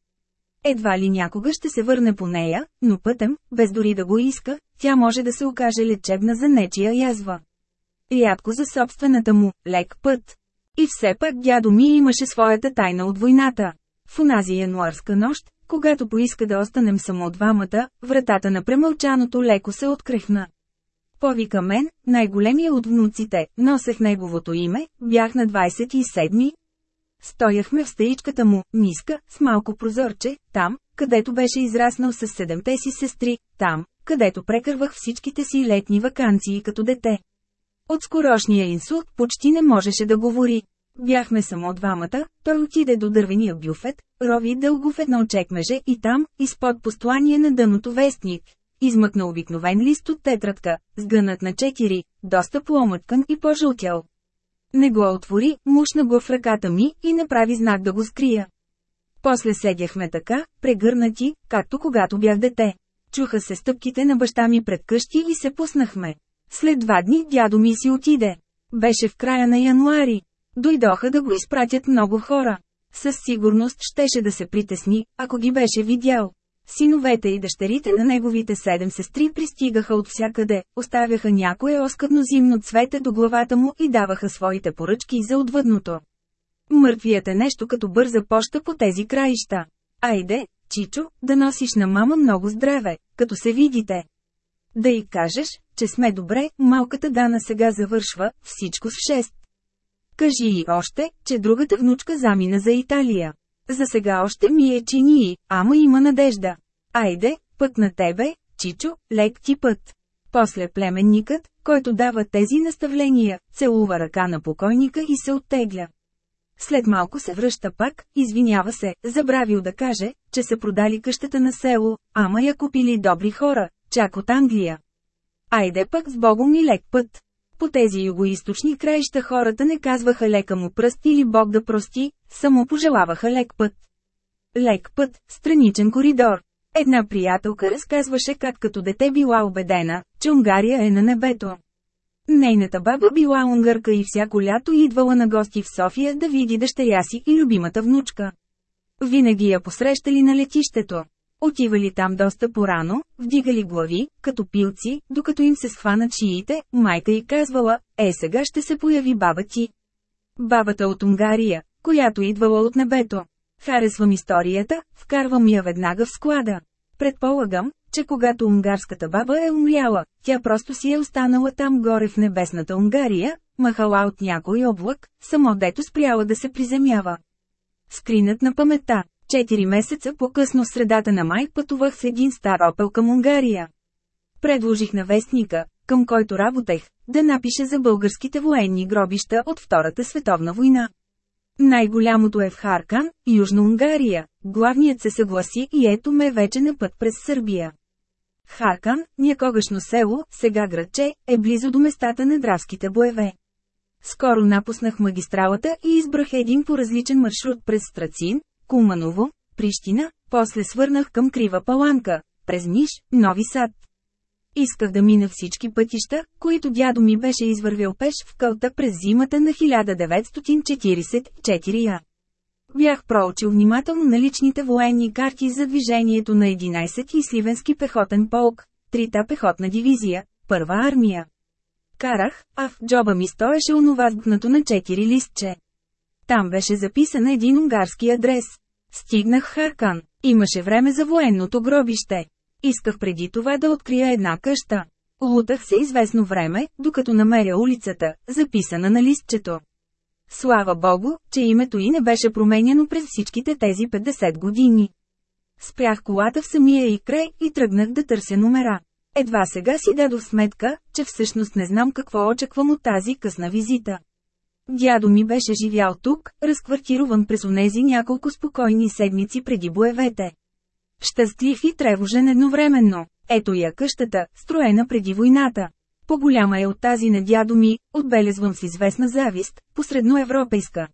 Едва ли някога ще се върне по нея, но пътем, без дори да го иска, тя може да се окаже лечебна за нечия язва. Рядко за собствената му, лек път. И все пак дядо ми имаше своята тайна от войната. В онази януарска нощ, когато поиска да останем само двамата, вратата на премълчаното леко се открехна. Повика мен, най-големия от внуците, носех неговото име, бях на 27 Стояхме в стаичката му, ниска, с малко прозорче, там, където беше израснал с седемте си сестри, там, където прекървах всичките си летни вакансии като дете. От скорошния инсулт почти не можеше да говори. Бяхме само двамата, той отиде до дървения бюфет, рови дълго в едно чекмеже и там, изпод послание на дъното вестник. Измъкна обикновен лист от тетрадка, сгънат на четири, доста поомъткан и пожълтял. Не го отвори, мушна го в ръката ми и направи знак да го скрия. После седяхме така, прегърнати, както когато бях дете. Чуха се стъпките на баща ми пред къщи и се пуснахме. След два дни дядо ми си отиде. Беше в края на януари. Дойдоха да го изпратят много хора. Със сигурност щеше да се притесни, ако ги беше видял. Синовете и дъщерите на неговите седем сестри пристигаха от всякъде, оставяха някое оскъдно зимно цвете до главата му и даваха своите поръчки за отвъдното. Мъртвият е нещо като бърза поща по тези краища. Айде, Чичо, да носиш на мама много здраве, като се видите. Да й кажеш, че сме добре, малката Дана сега завършва, всичко с 6. Кажи и още, че другата внучка замина за Италия. За сега още ми е чинии, ама има надежда. Айде, път на тебе, Чичо, лек ти път. После племенникът, който дава тези наставления, целува ръка на покойника и се оттегля. След малко се връща пак, извинява се, забравил да каже, че са продали къщата на село, ама я купили добри хора, чак от Англия. Айде пък с Богом и лек път. По тези югоисточни краища хората не казваха лека му пръст или Бог да прости, само пожелаваха лек път. Лек път, страничен коридор. Една приятелка разказваше как като дете била убедена, че Унгария е на небето. Нейната баба била унгарка и всяко лято идвала на гости в София да види дъщеря си и любимата внучка. Винаги я посрещали на летището. Отивали там доста порано, вдигали глави, като пилци, докато им се схванат шиите, майка й казвала, е сега ще се появи баба ти. Бабата от Унгария, която идвала от небето. Харесвам историята, вкарвам я веднага в склада. Предполагам, че когато унгарската баба е умряла, тя просто си е останала там горе в небесната Унгария, махала от някой облак, само дето спряла да се приземява. Скринът на памета. Четири месеца по-късно в средата на май пътувах с един стар опел към Унгария. Предложих на вестника, към който работех, да напише за българските военни гробища от Втората световна война. Най-голямото е в Харкан, Южна Унгария. Главният се съгласи и ето ме вече на път през Сърбия. Харкан, някогашно село, сега градче, е близо до местата на дравските боеве. Скоро напуснах магистралата и избрах един по-различен маршрут през Страцин, Куманово, Прищина, после свърнах към Крива Паланка, през Ниш, Нови Сад. Исках да мина всички пътища, които дядо ми беше извървял пеш в кълта през зимата на 1944 Бях проучил внимателно наличните военни карти за движението на 11 и Сливенски пехотен полк, трита пехотна дивизия, първа армия. Карах, а в джоба ми стоеше онова сбнато на 4 листче. Там беше записан един унгарски адрес. Стигнах Харкан. Имаше време за военното гробище. Исках преди това да открия една къща. Лутах се известно време, докато намеря улицата, записана на листчето. Слава Богу, че името и не беше променяно през всичките тези 50 години. Спрях колата в самия и край и тръгнах да търся номера. Едва сега си дадох сметка, че всъщност не знам какво очаквам от тази късна визита. Дядо ми беше живял тук, разквартируван през онези няколко спокойни седмици преди боевете. Щастлив и тревожен едновременно. Ето я къщата, строена преди войната. По-голяма е от тази на дядо ми, отбелезвам с известна завист, посредноевропейска.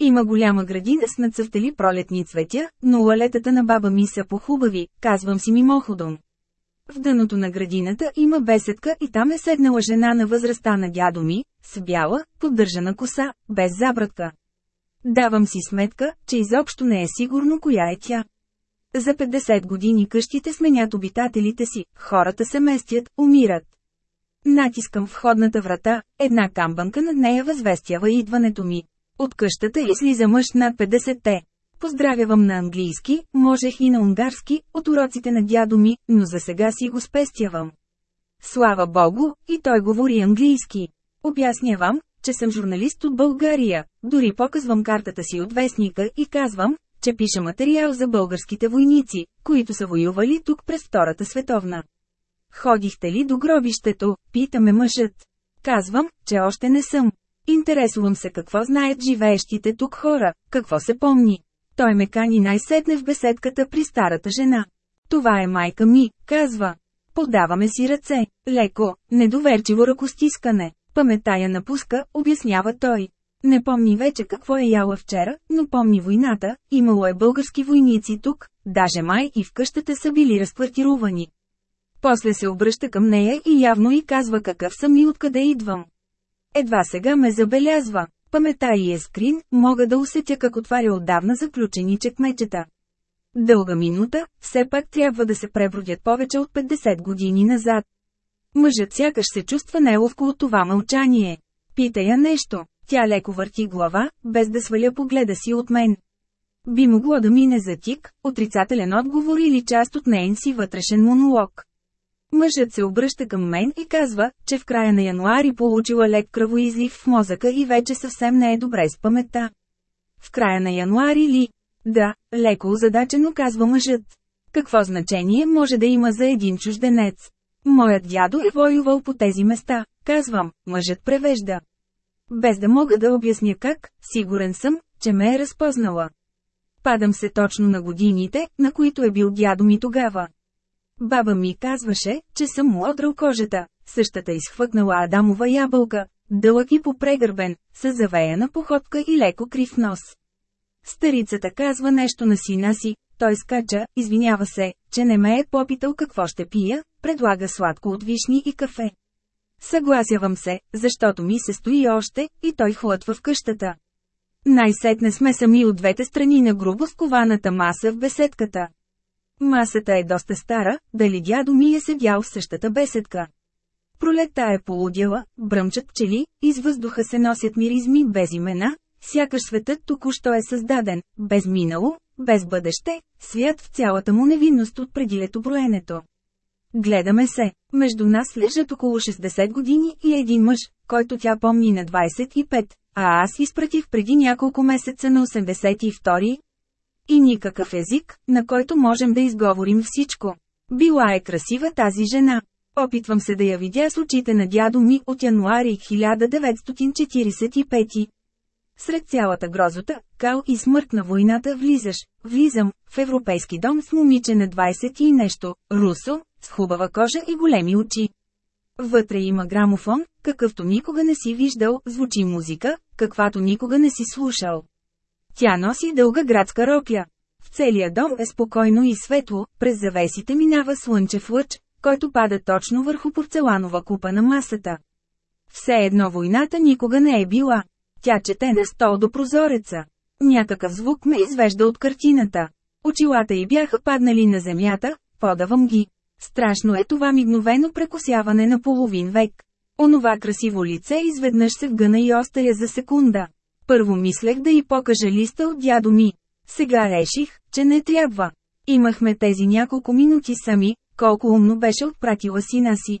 Има голяма градина с нацъфтели пролетни цветя, но лалетата на баба ми са похубави, казвам си мимоходом. В дъното на градината има беседка и там е седнала жена на възрастта на дядо ми, с бяла, поддържана коса, без забратка. Давам си сметка, че изобщо не е сигурно коя е тя. За 50 години къщите сменят обитателите си, хората се местят, умират. Натискам входната врата, една камбанка над нея възвестява идването ми. От къщата излиза мъж над 50-те. Поздравявам на английски, можех и на унгарски, от уроците на дядо ми, но за сега си го спестявам. Слава Богу, и той говори английски. Обяснявам, че съм журналист от България, дори показвам картата си от вестника и казвам, че пиша материал за българските войници, които са воювали тук през Втората световна. Ходихте ли до гробището, питаме мъжът. Казвам, че още не съм. Интересувам се какво знаят живеещите тук хора, какво се помни. Той ме кани най-сетне в беседката при старата жена. Това е майка ми, казва. Подаваме си ръце, леко, недоверчиво ръкостискане. Памета я напуска, обяснява той. Не помни вече какво е яла вчера, но помни войната, имало е български войници тук, даже май и в къщата са били разквартирувани. После се обръща към нея и явно и казва какъв съм и откъде идвам. Едва сега ме забелязва. Памета и е скрин, мога да усетя как отваря отдавна заключени чекмечета. Дълга минута, все пак трябва да се пребродят повече от 50 години назад. Мъжът сякаш се чувства неловко от това мълчание. Пита я нещо. Тя леко върти глава, без да сваля погледа си от мен. Би могло да мине за тик, отрицателен отговор или част от нейн си вътрешен монолог. Мъжът се обръща към мен и казва, че в края на януари получила лек кръвоизлив в мозъка и вече съвсем не е добре с паметта. В края на януари ли? Да, леко озадачено казва мъжът. Какво значение може да има за един чужденец? Моят дядо е воювал по тези места, казвам, мъжът превежда. Без да мога да обясня как, сигурен съм, че ме е разпознала. Падам се точно на годините, на които е бил дядо ми тогава. Баба ми казваше, че съм му отрал кожата, същата изхвъкнала Адамова ябълка, дълъг и попрегърбен, с завеяна походка и леко крив нос. Старицата казва нещо на сина си, той скача, извинява се, че не ме е попитал какво ще пия, предлага сладко от вишни и кафе. Съгласявам се, защото ми се стои още, и той хлътва в къщата. Най-сетне сме сами от двете страни на грубо скованата маса в беседката. Масата е доста стара, дали дядо ми е седял в същата беседка. Пролетта е полудяла, бръмчат пчели, из въздуха се носят миризми без имена, сякаш светът току-що е създаден, без минало, без бъдеще, свят в цялата му невинност от преди лето броенето. Гледаме се. Между нас лежат около 60 години и един мъж, който тя помни на 25, а аз изпратих преди няколко месеца на 82. И никакъв език, на който можем да изговорим всичко. Била е красива тази жена. Опитвам се да я видя с очите на дядо ми от януари 1945. Сред цялата грозота, кал и смърт на войната влизаш, влизам, в европейски дом с момиче на 20 и нещо, русо, с хубава кожа и големи очи. Вътре има грамофон, какъвто никога не си виждал, звучи музика, каквато никога не си слушал. Тя носи дълга градска ропля. В целия дом е спокойно и светло, през завесите минава слънчев лъч, който пада точно върху порцеланова купа на масата. Все едно войната никога не е била. Тя чете на стол до прозореца. Някакъв звук ме извежда от картината. Очилата й бяха паднали на земята, подавам ги. Страшно е това мигновено прекосяване на половин век. Онова красиво лице изведнъж се вгъна и остаря за секунда. Първо мислех да й покажа листа от дядо ми. Сега реших, че не трябва. Имахме тези няколко минути сами, колко умно беше отпратила сина си.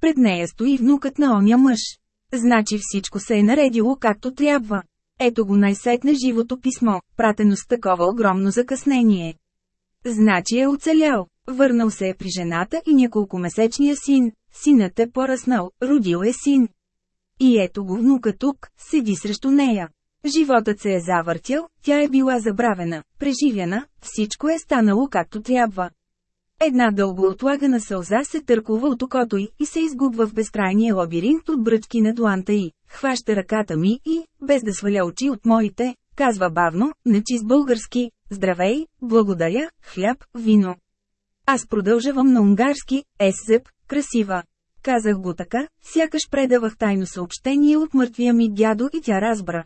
Пред нея стои внукът на оня мъж. Значи всичко се е наредило както трябва. Ето го най-сетне живото писмо, пратено с такова огромно закъснение. Значи е оцелял. Върнал се е при жената и няколкомесечния син. Синът е поръснал, родил е син. И ето го внука тук, седи срещу нея. Животът се е завъртял, тя е била забравена, преживяна, всичко е станало както трябва. Една дълго отлагана сълза се търкува от окото й и се изгубва в безкрайния лабиринт от бръчки на дланта й. Хваща ръката ми и, без да сваля очи от моите, казва бавно, нечист български, здравей, благодаря, хляб, вино. Аз продължавам на унгарски, есзеп, красива. Казах го така, сякаш предавах тайно съобщение от мъртвия ми дядо и тя разбра.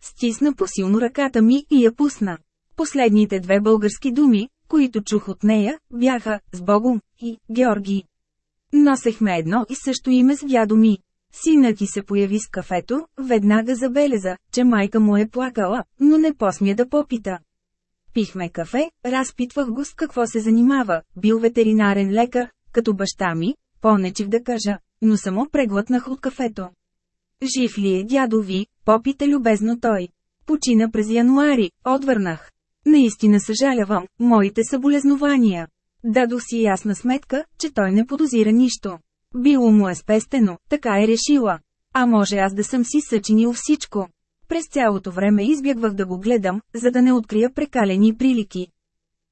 Стисна посилно ръката ми и я пусна. Последните две български думи, които чух от нея, бяха «С Богом» и «Георги». Носехме едно и също име с дядо ми. Синът ти се появи с кафето, веднага забеляза, че майка му е плакала, но не посмя да попита. Пихме кафе, разпитвах го с какво се занимава, бил ветеринарен лекар, като баща ми, понечив да кажа, но само преглътнах от кафето. Жив ли е дядо ви, попита любезно той. Почина през януари, отвърнах. Наистина съжалявам, моите съболезнования. Дадох си ясна сметка, че той не подозира нищо. Било му е спестено, така е решила. А може аз да съм си съчинил всичко. През цялото време избягвах да го гледам, за да не открия прекалени прилики.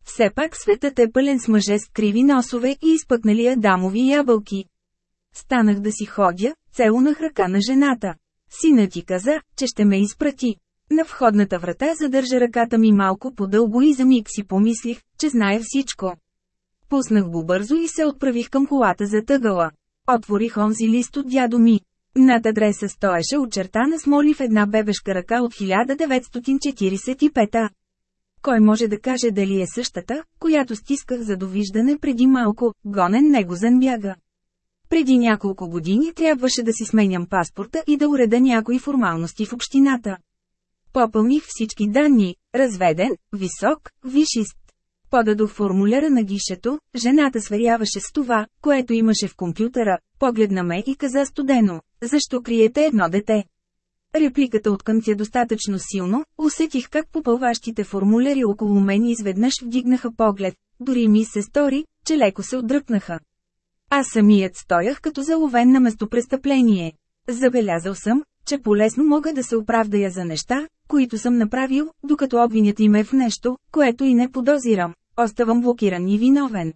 Все пак светът е пълен с мъже с криви носове и изпъкнали адамови ябълки. Станах да си ходя, целунах ръка на жената. Сина ти каза, че ще ме изпрати. На входната врата задържа ръката ми малко по-дълго и за миг си помислих, че знае всичко. Пуснах го бързо и се отправих към колата за тъгъла. Отворих онзи лист от дядо ми. Над адреса стоеше очертана с молив една бебешка ръка от 1945 Кой може да каже дали е същата, която стисках за довиждане преди малко, гонен негозен бяга. Преди няколко години трябваше да си сменям паспорта и да уреда някои формалности в общината. Попълних всички данни, разведен, висок, вишист. Подадох формуляра на гишето, жената сверяваше с това, което имаше в компютъра, погледна ме и каза студено, защо криете едно дете? Репликата откъмтя достатъчно силно, усетих как попълващите формуляри около мен изведнъж вдигнаха поглед, дори ми се стори, че леко се отдръпнаха. Аз самият стоях като заловен на местопрестъпление. Забелязал съм, че полесно мога да се оправдая за неща, които съм направил, докато обвинят име в нещо, което и не подозирам. Оставам блокиран и виновен.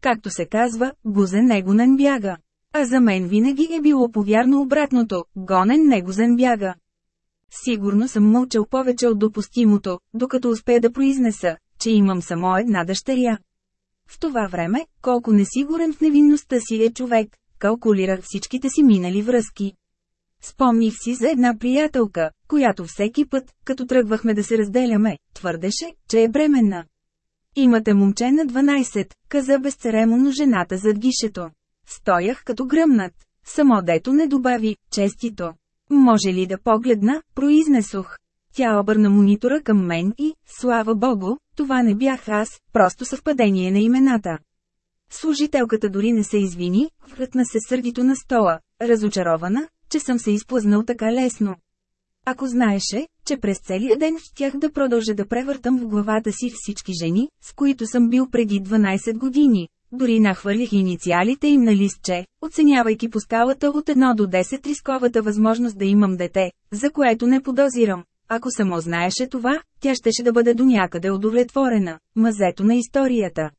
Както се казва, гузен негонен бяга. А за мен винаги е било повярно обратното – гонен негозен бяга. Сигурно съм мълчал повече от допустимото, докато успея да произнеса, че имам само една дъщеря. В това време, колко несигурен в невинността си е човек, калкулирах всичките си минали връзки. Спомних си за една приятелка, която всеки път, като тръгвахме да се разделяме, твърдеше, че е бременна. Имате момче на 12, каза безцеремонно жената зад гишето. Стоях като гръмнат. Само дето не добави, честито. Може ли да погледна, произнесох. Тя обърна монитора към мен и, слава богу, това не бях аз, просто съвпадение на имената. Служителката дори не се извини, врътна се сърдито на стола, разочарована, че съм се изплъзнал така лесно. Ако знаеше, че през целия ден щях да продължа да превъртам в главата си всички жени, с които съм бил преди 12 години, дори нахвърлих инициалите им на листче, оценявайки по скалата от 1 до 10 рисковата възможност да имам дете, за което не подозирам. Ако само знаеше това, тя щеше да бъде до някъде удовлетворена, мазето на историята.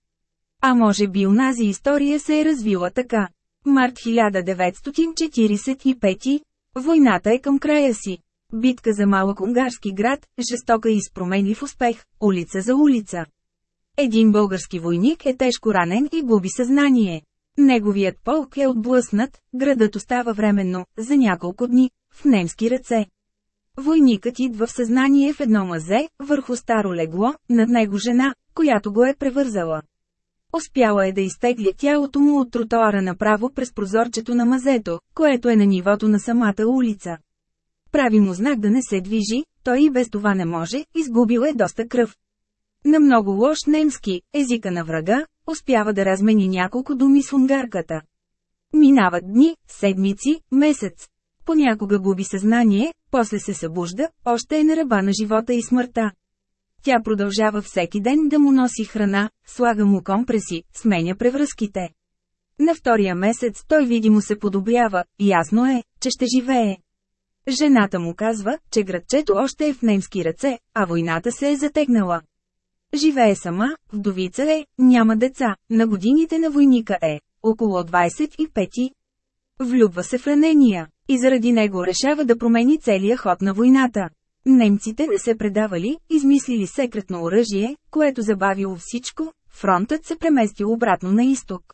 А може би унази история се е развила така. Март 1945 Войната е към края си. Битка за малък унгарски град, жестока и с променлив успех, улица за улица. Един български войник е тежко ранен и губи съзнание. Неговият полк е отблъснат, градът остава временно, за няколко дни, в немски ръце. Войникът идва в съзнание в едно мазе, върху старо легло, над него жена, която го е превързала. Успяла е да изтегли тялото му от тротоара направо през прозорчето на мазето, което е на нивото на самата улица. Прави му знак да не се движи, той и без това не може, изгубил е доста кръв. На много лош немски, езика на врага, успява да размени няколко думи с унгарката. Минават дни, седмици, месец. Понякога губи съзнание, после се събужда, още е на ръба на живота и смъртта. Тя продължава всеки ден да му носи храна, слага му компреси, сменя превръзките. На втория месец той видимо се подобрява, ясно е, че ще живее. Жената му казва, че градчето още е в немски ръце, а войната се е затегнала. Живее сама, вдовица е, няма деца, на годините на войника е, около 25. Влюбва се в ранения, и заради него решава да промени целия ход на войната. Немците не се предавали, измислили секретно оръжие, което забавило всичко, фронтът се преместил обратно на изток.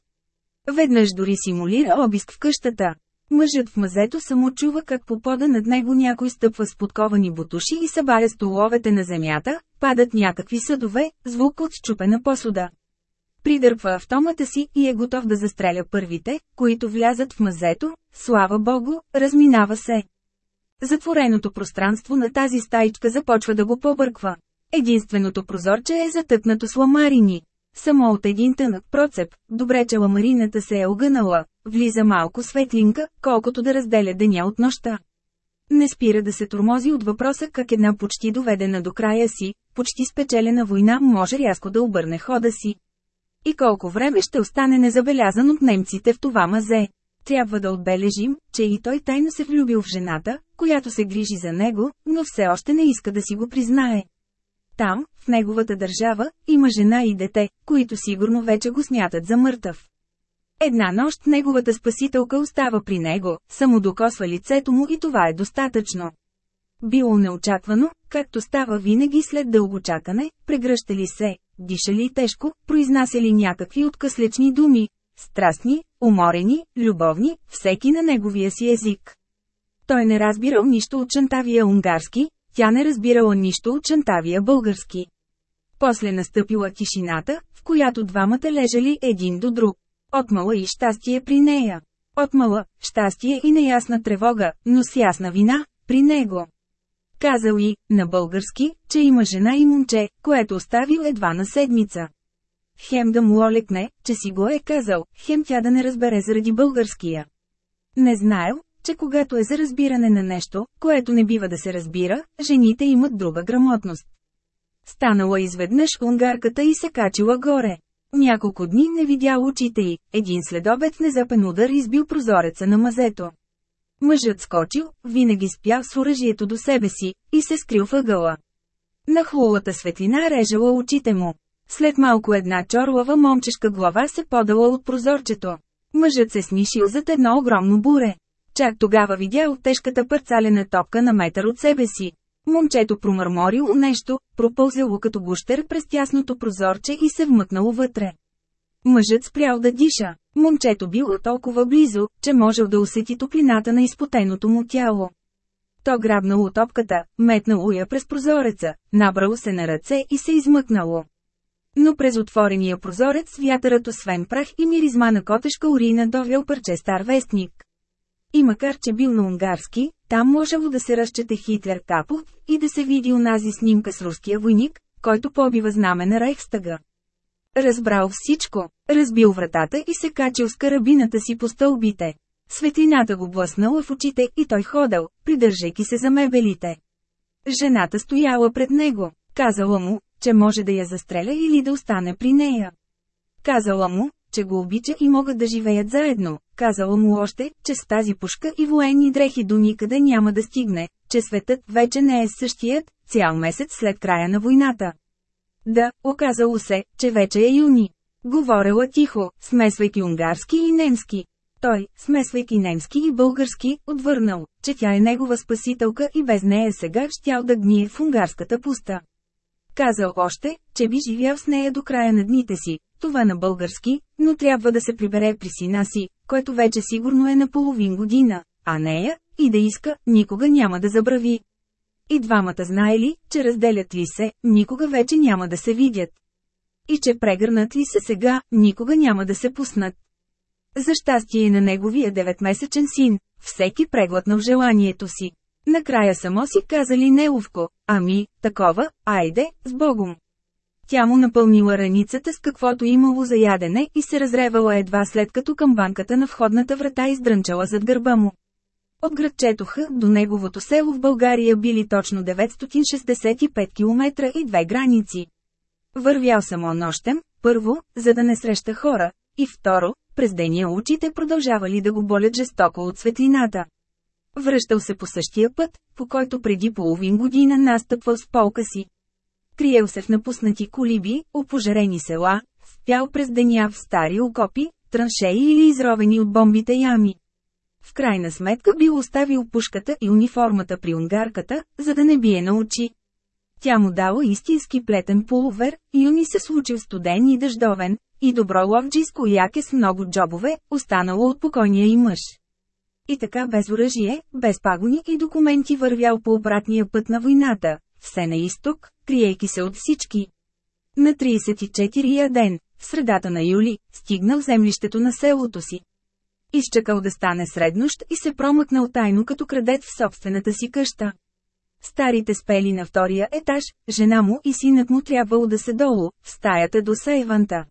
Веднъж дори симулира обиск в къщата. Мъжът в мазето само чува как по пода над него някой стъпва с подковани бутуши и събаря столовете на земята, падат някакви съдове, звук от щупена посуда. Придърпва автомата си и е готов да застреля първите, които влязат в мазето, слава богу, разминава се. Затвореното пространство на тази стаичка започва да го побърква. Единственото прозорче е затъкнато с ламарини. Само от един тънък процеп, добре че ламарината се е огънала, влиза малко светлинка, колкото да разделя деня от нощта. Не спира да се тормози от въпроса как една почти доведена до края си, почти спечелена война може рязко да обърне хода си. И колко време ще остане незабелязан от немците в това мазе. Трябва да отбележим, че и той тайно се влюбил в жената, която се грижи за него, но все още не иска да си го признае. Там, в неговата държава, има жена и дете, които сигурно вече го смятат за мъртъв. Една нощ неговата спасителка остава при него, само докосва лицето му и това е достатъчно. Било неочаквано, както става винаги след дълго чакане, прегръщали се, дишали тежко, произнасяли някакви откъслечни думи, страстни, уморени, любовни, всеки на неговия си език. Той не разбирал нищо от чантавия унгарски, тя не разбирала нищо от чантавия български. После настъпила тишината, в която двамата лежали един до друг. Отмала и щастие при нея. Отмала, щастие и неясна тревога, но с ясна вина, при него. Казал и, на български, че има жена и момче, което оставил едва на седмица. Хем да му олекне, че си го е казал, хем тя да не разбере заради българския. Не знаел, че когато е за разбиране на нещо, което не бива да се разбира, жените имат друга грамотност. Станала изведнъж унгарката и се качила горе. Няколко дни не видял очите й, един следобед внезапен удар избил прозореца на мазето. Мъжът скочил, винаги спял с оръжието до себе си, и се скрил въгъла. На хлулата светлина режала очите му. След малко една чорлава момчешка глава се подала от прозорчето. Мъжът се смишил зад едно огромно буре. Чак тогава видял тежката парцалена топка на метър от себе си. Момчето промърморило нещо, пропълзело като гущер през тясното прозорче и се вмъкнало вътре. Мъжът спрял да диша. Момчето било толкова близо, че можел да усети топлината на изпотеното му тяло. То грабнало топката, метнало я през прозореца, набрало се на ръце и се измъкнало. Но през отворения прозорец вятърът освен прах и миризма на котешка урина довел парче стар вестник. И макар че бил на унгарски, там можело да се разчете Хитлер капо и да се види унази снимка с руския войник, който побива знаме на Рейхстага. Разбрал всичко, разбил вратата и се качил с карабината си по стълбите. Светлината го блъснала в очите и той ходил, придържайки се за мебелите. Жената стояла пред него, казала му, че може да я застреля или да остане при нея. Казала му, че го обича и могат да живеят заедно. Казала му още, че с тази пушка и военни дрехи до никъде няма да стигне, че светът вече не е същият, цял месец след края на войната. Да, оказало се, че вече е юни. Говорела тихо, смесвайки унгарски и немски. Той, смесвайки немски и български, отвърнал, че тя е негова спасителка и без нея сега щял да гние в унгарската пуста. Казал още, че би живял с нея до края на дните си, това на български, но трябва да се прибере при сина си, който вече сигурно е на половин година, а нея, и да иска, никога няма да забрави. И двамата знаели, че разделят ли се, никога вече няма да се видят. И че прегърнат ли се сега, никога няма да се пуснат. За щастие на неговия деветмесечен син, всеки преглътнал желанието си. Накрая само си казали неловко, ами, такова, айде, с Богом. Тя му напълнила раницата с каквото имало за ядене и се разревала едва след като към банката на входната врата издрънчала зад гърба му. От градчетоха до неговото село в България били точно 965 км и две граници. Вървял само нощем, първо, за да не среща хора, и второ, през деня очите продължавали да го болят жестоко от светлината. Връщал се по същия път, по който преди половин година настъпвал с полка си. Криел се в напуснати колиби, опожарени села, спял през деня в стари окопи, траншеи или изровени от бомбите ями. В крайна сметка бил оставил пушката и униформата при унгарката, за да не бие на очи. Тя му дала истински плетен пуловер, юни се случил студен и дъждовен, и добро ловджийско яке с много джобове, останало от покойния и мъж. И така без оръжие, без пагони и документи вървял по обратния път на войната, все на изток, криейки се от всички. На 34-я ден, в средата на юли, стигнал землището на селото си. Изчакал да стане среднощ и се промъкнал тайно като крадет в собствената си къща. Старите спели на втория етаж, жена му и синът му трябвало да се долу, в стаята до Сейванта.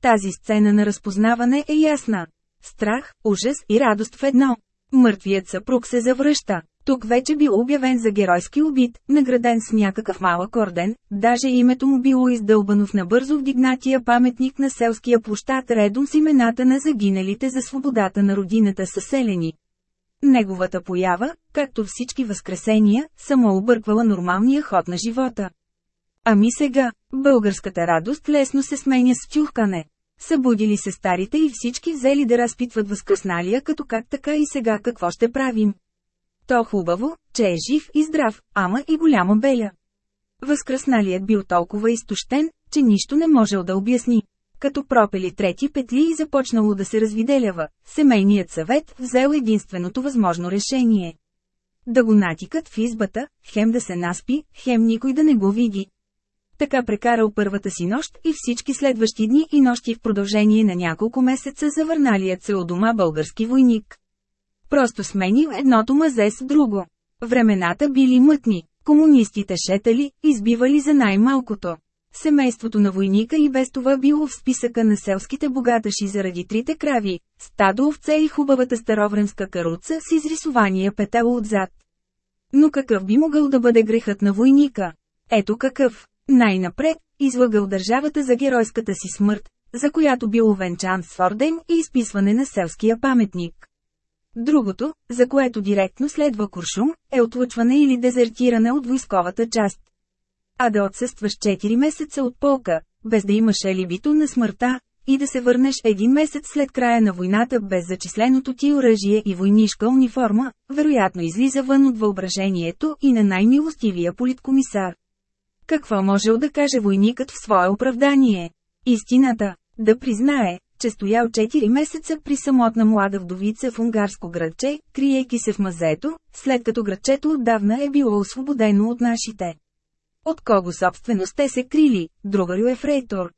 Тази сцена на разпознаване е ясна. Страх, ужас и радост в едно. Мъртвият съпруг се завръща. Тук вече бил обявен за геройски убит, награден с някакъв малък орден, даже името му било издълбано в набързо вдигнатия паметник на селския площад редом с имената на загиналите за свободата на родината съселени. Неговата поява, както всички възкресения, само обърквала нормалния ход на живота. Ами сега, българската радост лесно се сменя с чухкане. Събудили се старите и всички взели да разпитват възкръсналия като как така и сега какво ще правим. То хубаво, че е жив и здрав, ама и голяма беля. Възкръсналият бил толкова изтощен, че нищо не можел да обясни. Като пропели трети петли и започнало да се развиделява, семейният съвет взел единственото възможно решение. Да го натикат в избата, хем да се наспи, хем никой да не го види. Така прекарал първата си нощ и всички следващи дни и нощи в продължение на няколко месеца завърналият се от дома български войник. Просто сменил едното мазе с друго. Времената били мътни, комунистите шетали, избивали за най-малкото. Семейството на войника и без това било в списъка на селските богаташи заради трите крави, стадо овце и хубавата старовремска каруца с изрисования петел отзад. Но какъв би могъл да бъде грехът на войника? Ето какъв. Най-напред, излагал държавата за геройската си смърт, за която бил увенчан с орден и изписване на селския паметник. Другото, за което директно следва куршум, е отлъчване или дезертиране от войсковата част. А да отсъстваш 4 месеца от полка, без да имаш елибито на смъртта, и да се върнеш един месец след края на войната без зачисленото ти оръжие и войнишка униформа, вероятно излиза вън от въображението и на най-милостивия политкомисар. Какво можел да каже войникът в свое оправдание? Истината. да признае, че стоял 4 месеца при самотна млада вдовица в унгарско градче, криейки се в мазето, след като градчето отдавна е било освободено от нашите. От кого собствено сте се крили, другарю ефрейтор.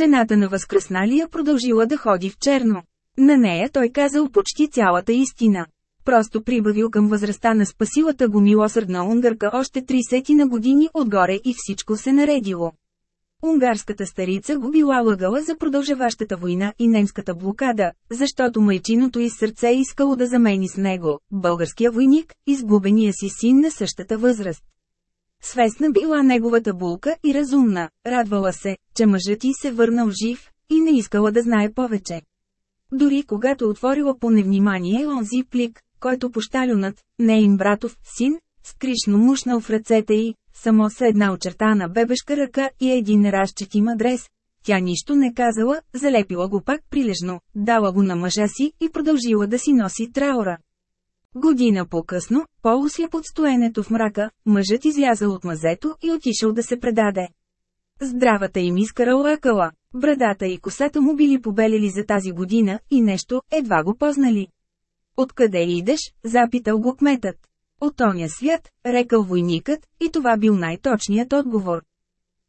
Жената на възкръсналия продължила да ходи в черно. На нея той казал почти цялата истина. Просто прибавил към възрастта на спасилата го милосърдна унгарка още 30 на години отгоре и всичко се наредило. Унгарската старица го била лъгала за продължаващата война и немската блокада, защото майчиното и сърце искало да замени с него, българския войник, изгубения си син на същата възраст. Свестна била неговата булка и разумна, радвала се, че мъжът й се върнал жив, и не искала да знае повече. Дори когато отворила по невнимание онзи плик, който пощалюнат, нейн братов син, скришно мушнал в ръцете й, само с една очертана бебешка ръка и един разчетим адрес. Тя нищо не казала, залепила го пак прилежно, дала го на мъжа си и продължила да си носи траура. Година по-късно, по-услеп от стоенето в мрака, мъжът излязал от мазето и отишъл да се предаде. Здравата им изкарал ръкала, брадата и косата му били побелели за тази година и нещо, едва го познали. Откъде идеш, запитал го кметът. От оня свят, рекал войникът, и това бил най-точният отговор.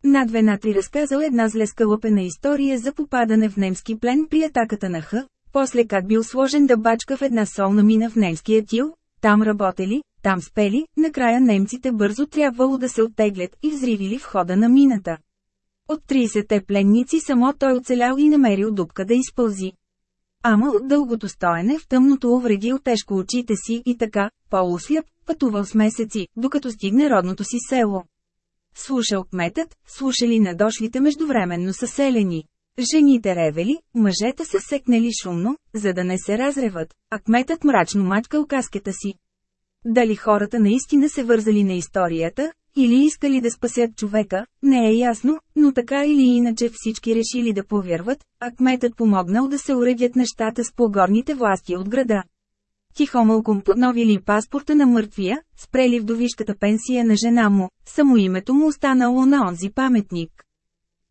Над Венатри разказал една злескалъпена история за попадане в немски плен при атаката на Х, после как бил сложен да бачка в една солна мина в немския тил, там работели, там спели, накрая немците бързо трябвало да се оттеглят и взривили входа на мината. От 30-те пленници само той оцелял и намерил дупка да изпълзи. Ама от дългото стоене в тъмното увредил тежко очите си и така, полусляп, пътувал с месеци, докато стигне родното си село. Слушал кметът, слушали надошлите междувременно съселени. Жените ревели, мъжете се секнели шумно, за да не се разреват, а кметът мрачно мачкал каскета си. Дали хората наистина се вързали на историята, или искали да спасят човека, не е ясно, но така или иначе всички решили да повярват, а кметът помогнал да се уредят нещата с погорните власти от града. Тихомълком подновили паспорта на мъртвия, спрели вдовишката пенсия на жена му, само името му останало на онзи паметник.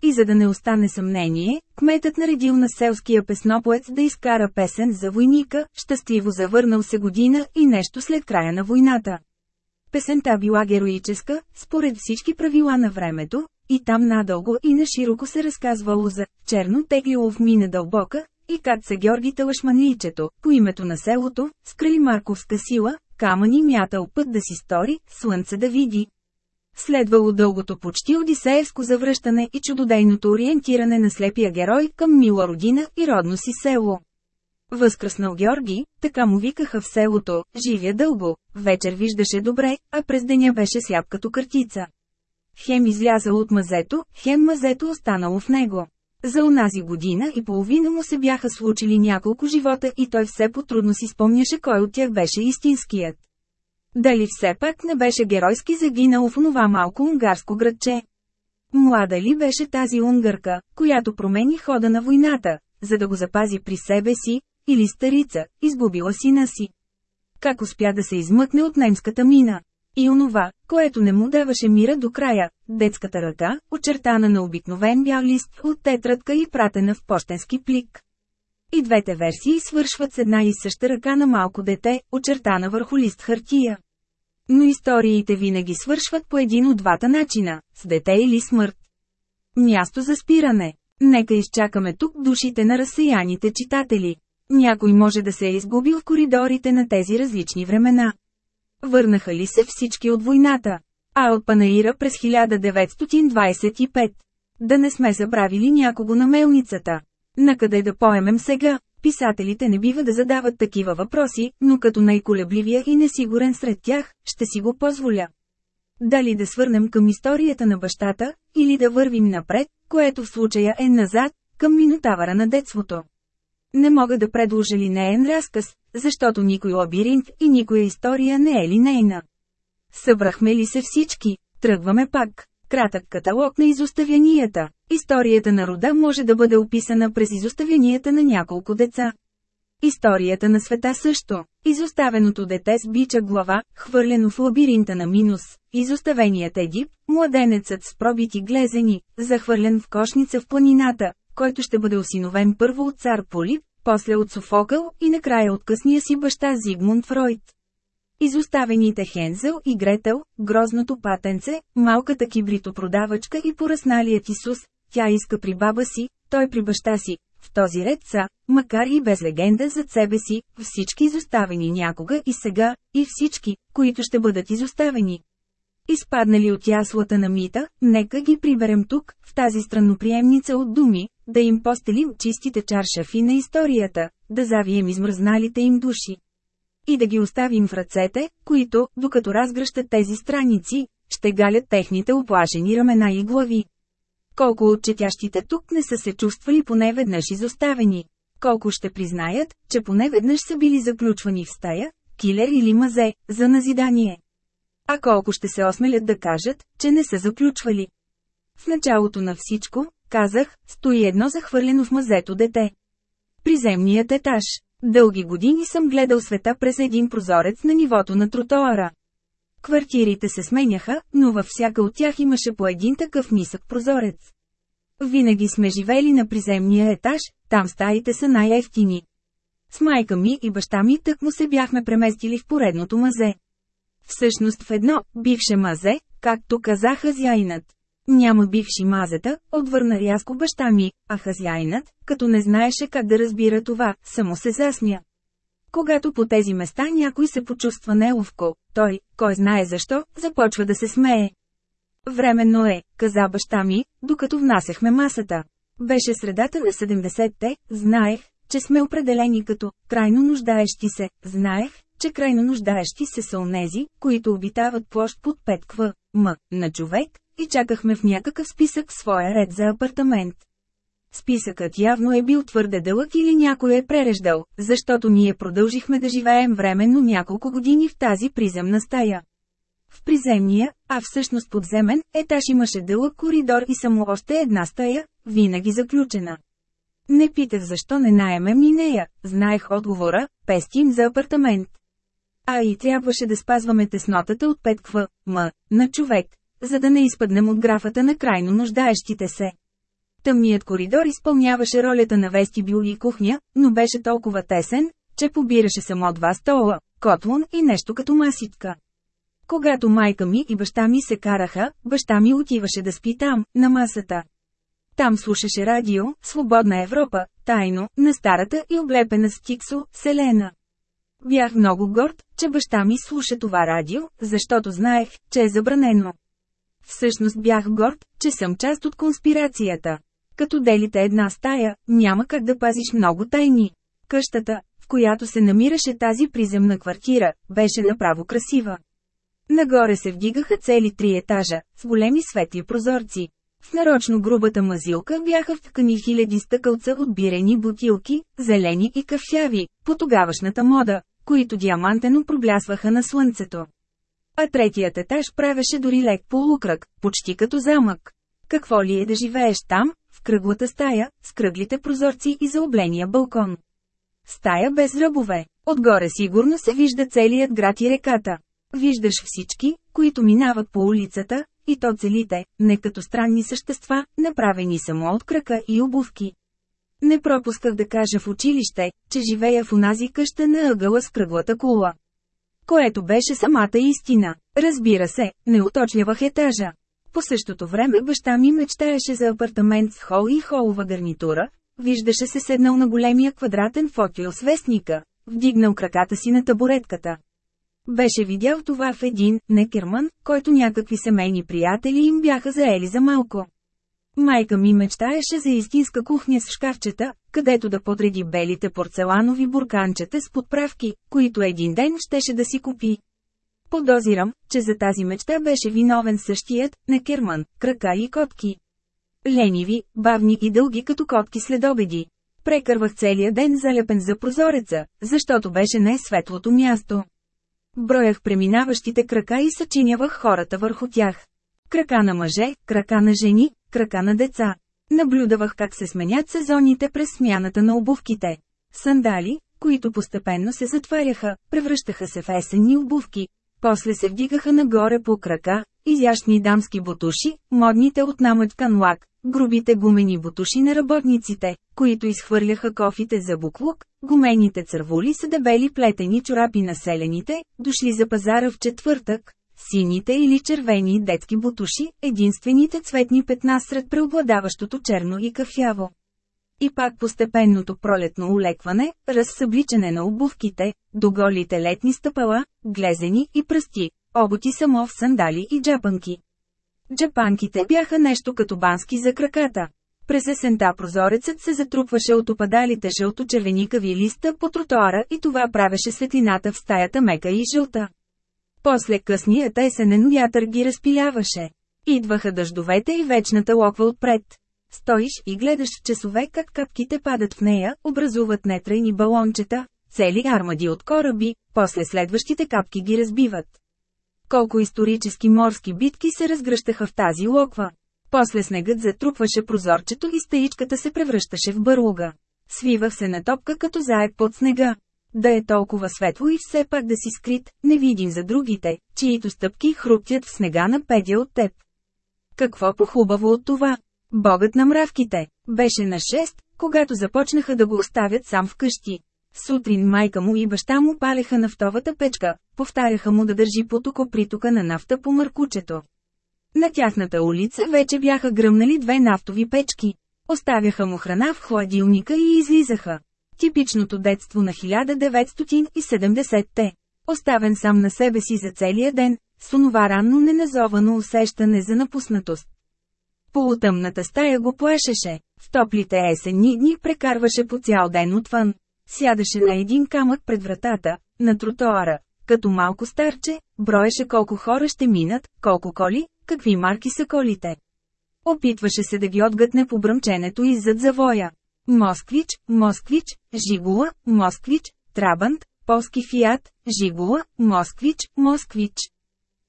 И за да не остане съмнение, кметът наредил на селския песнопоец да изкара песен за войника, щастливо завърнал се година и нещо след края на войната. Песента била героическа, според всички правила на времето, и там надълго и нашироко се разказвало за «черно теглило в мина дълбока», и как се Георги Талашманличето, по името на селото, с кралимарковска сила, камъни мятал път да си стори, слънце да види. Следвало дългото почти одисеевско завръщане и чудодейното ориентиране на слепия герой към мила родина и родно си село. Възкръснал Георги, така му викаха в селото, живя дълго, вечер виждаше добре, а през деня беше сляп като картица. Хем излязал от мазето, хем мазето останало в него. За онази година и половина му се бяха случили няколко живота и той все по-трудно си спомняше кой от тях беше истинският. Дали все пак не беше геройски загинал в онова малко унгарско градче? Млада ли беше тази унгарка, която промени хода на войната, за да го запази при себе си, или старица, изгубила сина си? Как успя да се измъкне от немската мина? И онова, което не му даваше мира до края, детската ръка, очертана на обикновен бял лист от тетрадка и пратена в почтенски плик. И двете версии свършват с една и съща ръка на малко дете, очертана върху лист хартия. Но историите винаги свършват по един от двата начина – с дете или смърт. Място за спиране. Нека изчакаме тук душите на разсеяните читатели. Някой може да се е изгубил в коридорите на тези различни времена. Върнаха ли се всички от войната? А от Панаира през 1925. Да не сме забравили някого на мелницата. Накъде да поемем сега? Писателите не бива да задават такива въпроси, но като най-колебливия и несигурен сред тях, ще си го позволя. Дали да свърнем към историята на бащата, или да вървим напред, което в случая е назад, към минотавара на детството. Не мога да предложа линеен разказ, защото никой лабиринт и никоя история не е линейна. Събрахме ли се всички? Тръгваме пак. Кратък каталог на изоставянията. Историята на рода може да бъде описана през изоставянията на няколко деца. Историята на света също. Изоставеното дете с бича глава, хвърлено в лабиринта на минус. Изоставеният Егип, младенецът с пробити глезени, захвърлен в кошница в планината. Който ще бъде осиновен първо от цар Полип, после от Софокъл и накрая от късния си баща Зигмунд Фройд. Изоставените Хензел и Гретел, грозното патенце, малката кибритопродавачка и поръсналият Исус, тя иска при баба си, той при баща си. В този ред са, макар и без легенда зад себе си, всички изоставени някога и сега, и всички, които ще бъдат изоставени. Изпаднали от яслата на мита, нека ги приберем тук, в тази странноприемница от думи, да им постелим чистите чаршафи на историята, да завием измръзналите им души. И да ги оставим в ръцете, които, докато разгръщат тези страници, ще галят техните оплашени ramена и глави. Колко от четящите тук не са се чувствали поне веднъж изоставени. Колко ще признаят, че поне веднъж са били заключвани в стая, килер или мазе, за назидание. А колко ще се осмелят да кажат, че не са заключвали. В началото на всичко, казах, стои едно захвърлено в мазето дете. Приземният етаж. Дълги години съм гледал света през един прозорец на нивото на тротоара. Квартирите се сменяха, но във всяка от тях имаше по един такъв нисък прозорец. Винаги сме живели на приземния етаж, там стаите са най-ефтини. С майка ми и баща ми тък му се бяхме преместили в поредното мазе. Всъщност в едно, бивше мазе, както каза хазяинът. Няма бивши мазета, отвърна рязко баща ми, а хазяинът, като не знаеше как да разбира това, само се засмя. Когато по тези места някой се почувства неловко, той, кой знае защо, започва да се смее. Временно е, каза баща ми, докато внасяхме масата. Беше средата на 70-те, знаех, че сме определени като крайно нуждаещи се, знаех, че крайно нуждаещи се са онези, които обитават площ под 5 кв. м. на човек, и чакахме в някакъв списък своя ред за апартамент. Списъкът явно е бил твърде дълъг или някой е пререждал, защото ние продължихме да живеем временно няколко години в тази приземна стая. В приземния, а всъщност подземен, етаж имаше дълъг коридор и само още една стая, винаги заключена. Не питах защо не наемем и нея, знаех отговора, пестим за апартамент. А и трябваше да спазваме теснотата от 5 кв. м. на човек, за да не изпаднем от графата на крайно нуждаещите се. Тъмният коридор изпълняваше ролята на вестибюл и кухня, но беше толкова тесен, че побираше само два стола, котлон и нещо като маситка. Когато майка ми и баща ми се караха, баща ми отиваше да спи там, на масата. Там слушаше радио, Свободна Европа, тайно, на старата и облепена с тиксо, Селена. Бях много горд, че баща ми слуша това радио, защото знаех, че е забранено. Всъщност бях горд, че съм част от конспирацията. Като делите една стая, няма как да пазиш много тайни. Къщата, в която се намираше тази приземна квартира, беше направо красива. Нагоре се вдигаха цели три етажа, с големи светли прозорци. В нарочно грубата мазилка бяха вткани хиляди стъкълца от бирени бутилки, зелени и кафяви, по тогавашната мода, които диамантено проблясваха на слънцето. А третият етаж правеше дори лек полукръг, почти като замък. Какво ли е да живееш там, в кръглата стая, с кръглите прозорци и заобления балкон? Стая без ръбове. Отгоре сигурно се вижда целият град и реката. Виждаш всички, които минават по улицата, и то целите, не като странни същества, направени само от крака и обувки. Не пропусках да кажа в училище, че живея в онази къща на ъгъла с кръглата кула. Което беше самата истина. Разбира се, не уточнявах етажа. По същото време баща ми мечтаеше за апартамент с хол и холова гарнитура, виждаше се седнал на големия квадратен фотио с вестника, вдигнал краката си на табуретката. Беше видял това в един некерман, който някакви семейни приятели им бяха заели за малко. Майка ми мечтаеше за истинска кухня с шкафчета, където да подреди белите порцеланови бурканчета с подправки, които един ден щеше да си купи. Подозирам, че за тази мечта беше виновен същият, некерман, крака и котки. Лениви, бавни и дълги като котки след обеди. Прекървах целия ден залепен за прозореца, защото беше най-светлото място. Броях преминаващите крака и съчинявах хората върху тях. Крака на мъже, крака на жени, крака на деца. Наблюдавах как се сменят сезоните през смяната на обувките. Сандали, които постепенно се затваряха, превръщаха се в есенни обувки. После се вдигаха нагоре по крака, изящни дамски бутуши, модните от намъчкан лак, грубите гумени бутуши на работниците, които изхвърляха кофите за буклук, гумените цървули са дебели плетени чорапи на селените, дошли за пазара в четвъртък, сините или червени детски бутуши, единствените цветни петна сред преобладаващото черно и кафяво. И пак постепенното пролетно улекване, разсъбличане на обувките, до голите летни стъпала, глезени и пръсти, обути само в сандали и джапанки. Джапанките бяха нещо като бански за краката. През есента прозорецът се затрупваше от опадалите жълто-червеникави листа по тротоара и това правеше светлината в стаята мека и жълта. После късният есенен вятър ги разпиляваше. Идваха дъждовете и вечната локва отпред. Стоиш и гледаш в часове как капките падат в нея, образуват нетрайни балончета, цели армади от кораби, после следващите капки ги разбиват. Колко исторически морски битки се разгръщаха в тази локва. После снегът затрупваше прозорчето и стаичката се превръщаше в бърлога. Свивах се на топка като заек под снега. Да е толкова светло и все пак да си скрит, невидим за другите, чието стъпки хруптят в снега на педя от теб. Какво похубаво от това? Богът на мравките. Беше на 6, когато започнаха да го оставят сам вкъщи. Сутрин майка му и баща му палеха нафтовата печка, повтаряха му да държи потоко притока на нафта по мъркучето. На тяхната улица вече бяха гръмнали две нафтови печки. Оставяха му храна в хладилника и излизаха. Типичното детство на 1970-те. Оставен сам на себе си за целия ден, с онова ранно неназовано усещане за напуснатост. Полутъмната стая го плашеше. В топлите есенни дни прекарваше по цял ден отвън. Сядаше на един камък пред вратата, на тротоара, като малко старче, броеше колко хора ще минат, колко коли, какви марки са колите. Опитваше се да ги отгътне по бръмченето иззад завоя. Москвич, Москвич, Жигула, Москвич, Трабант, полски фиат, Жигула, Москвич, Москвич.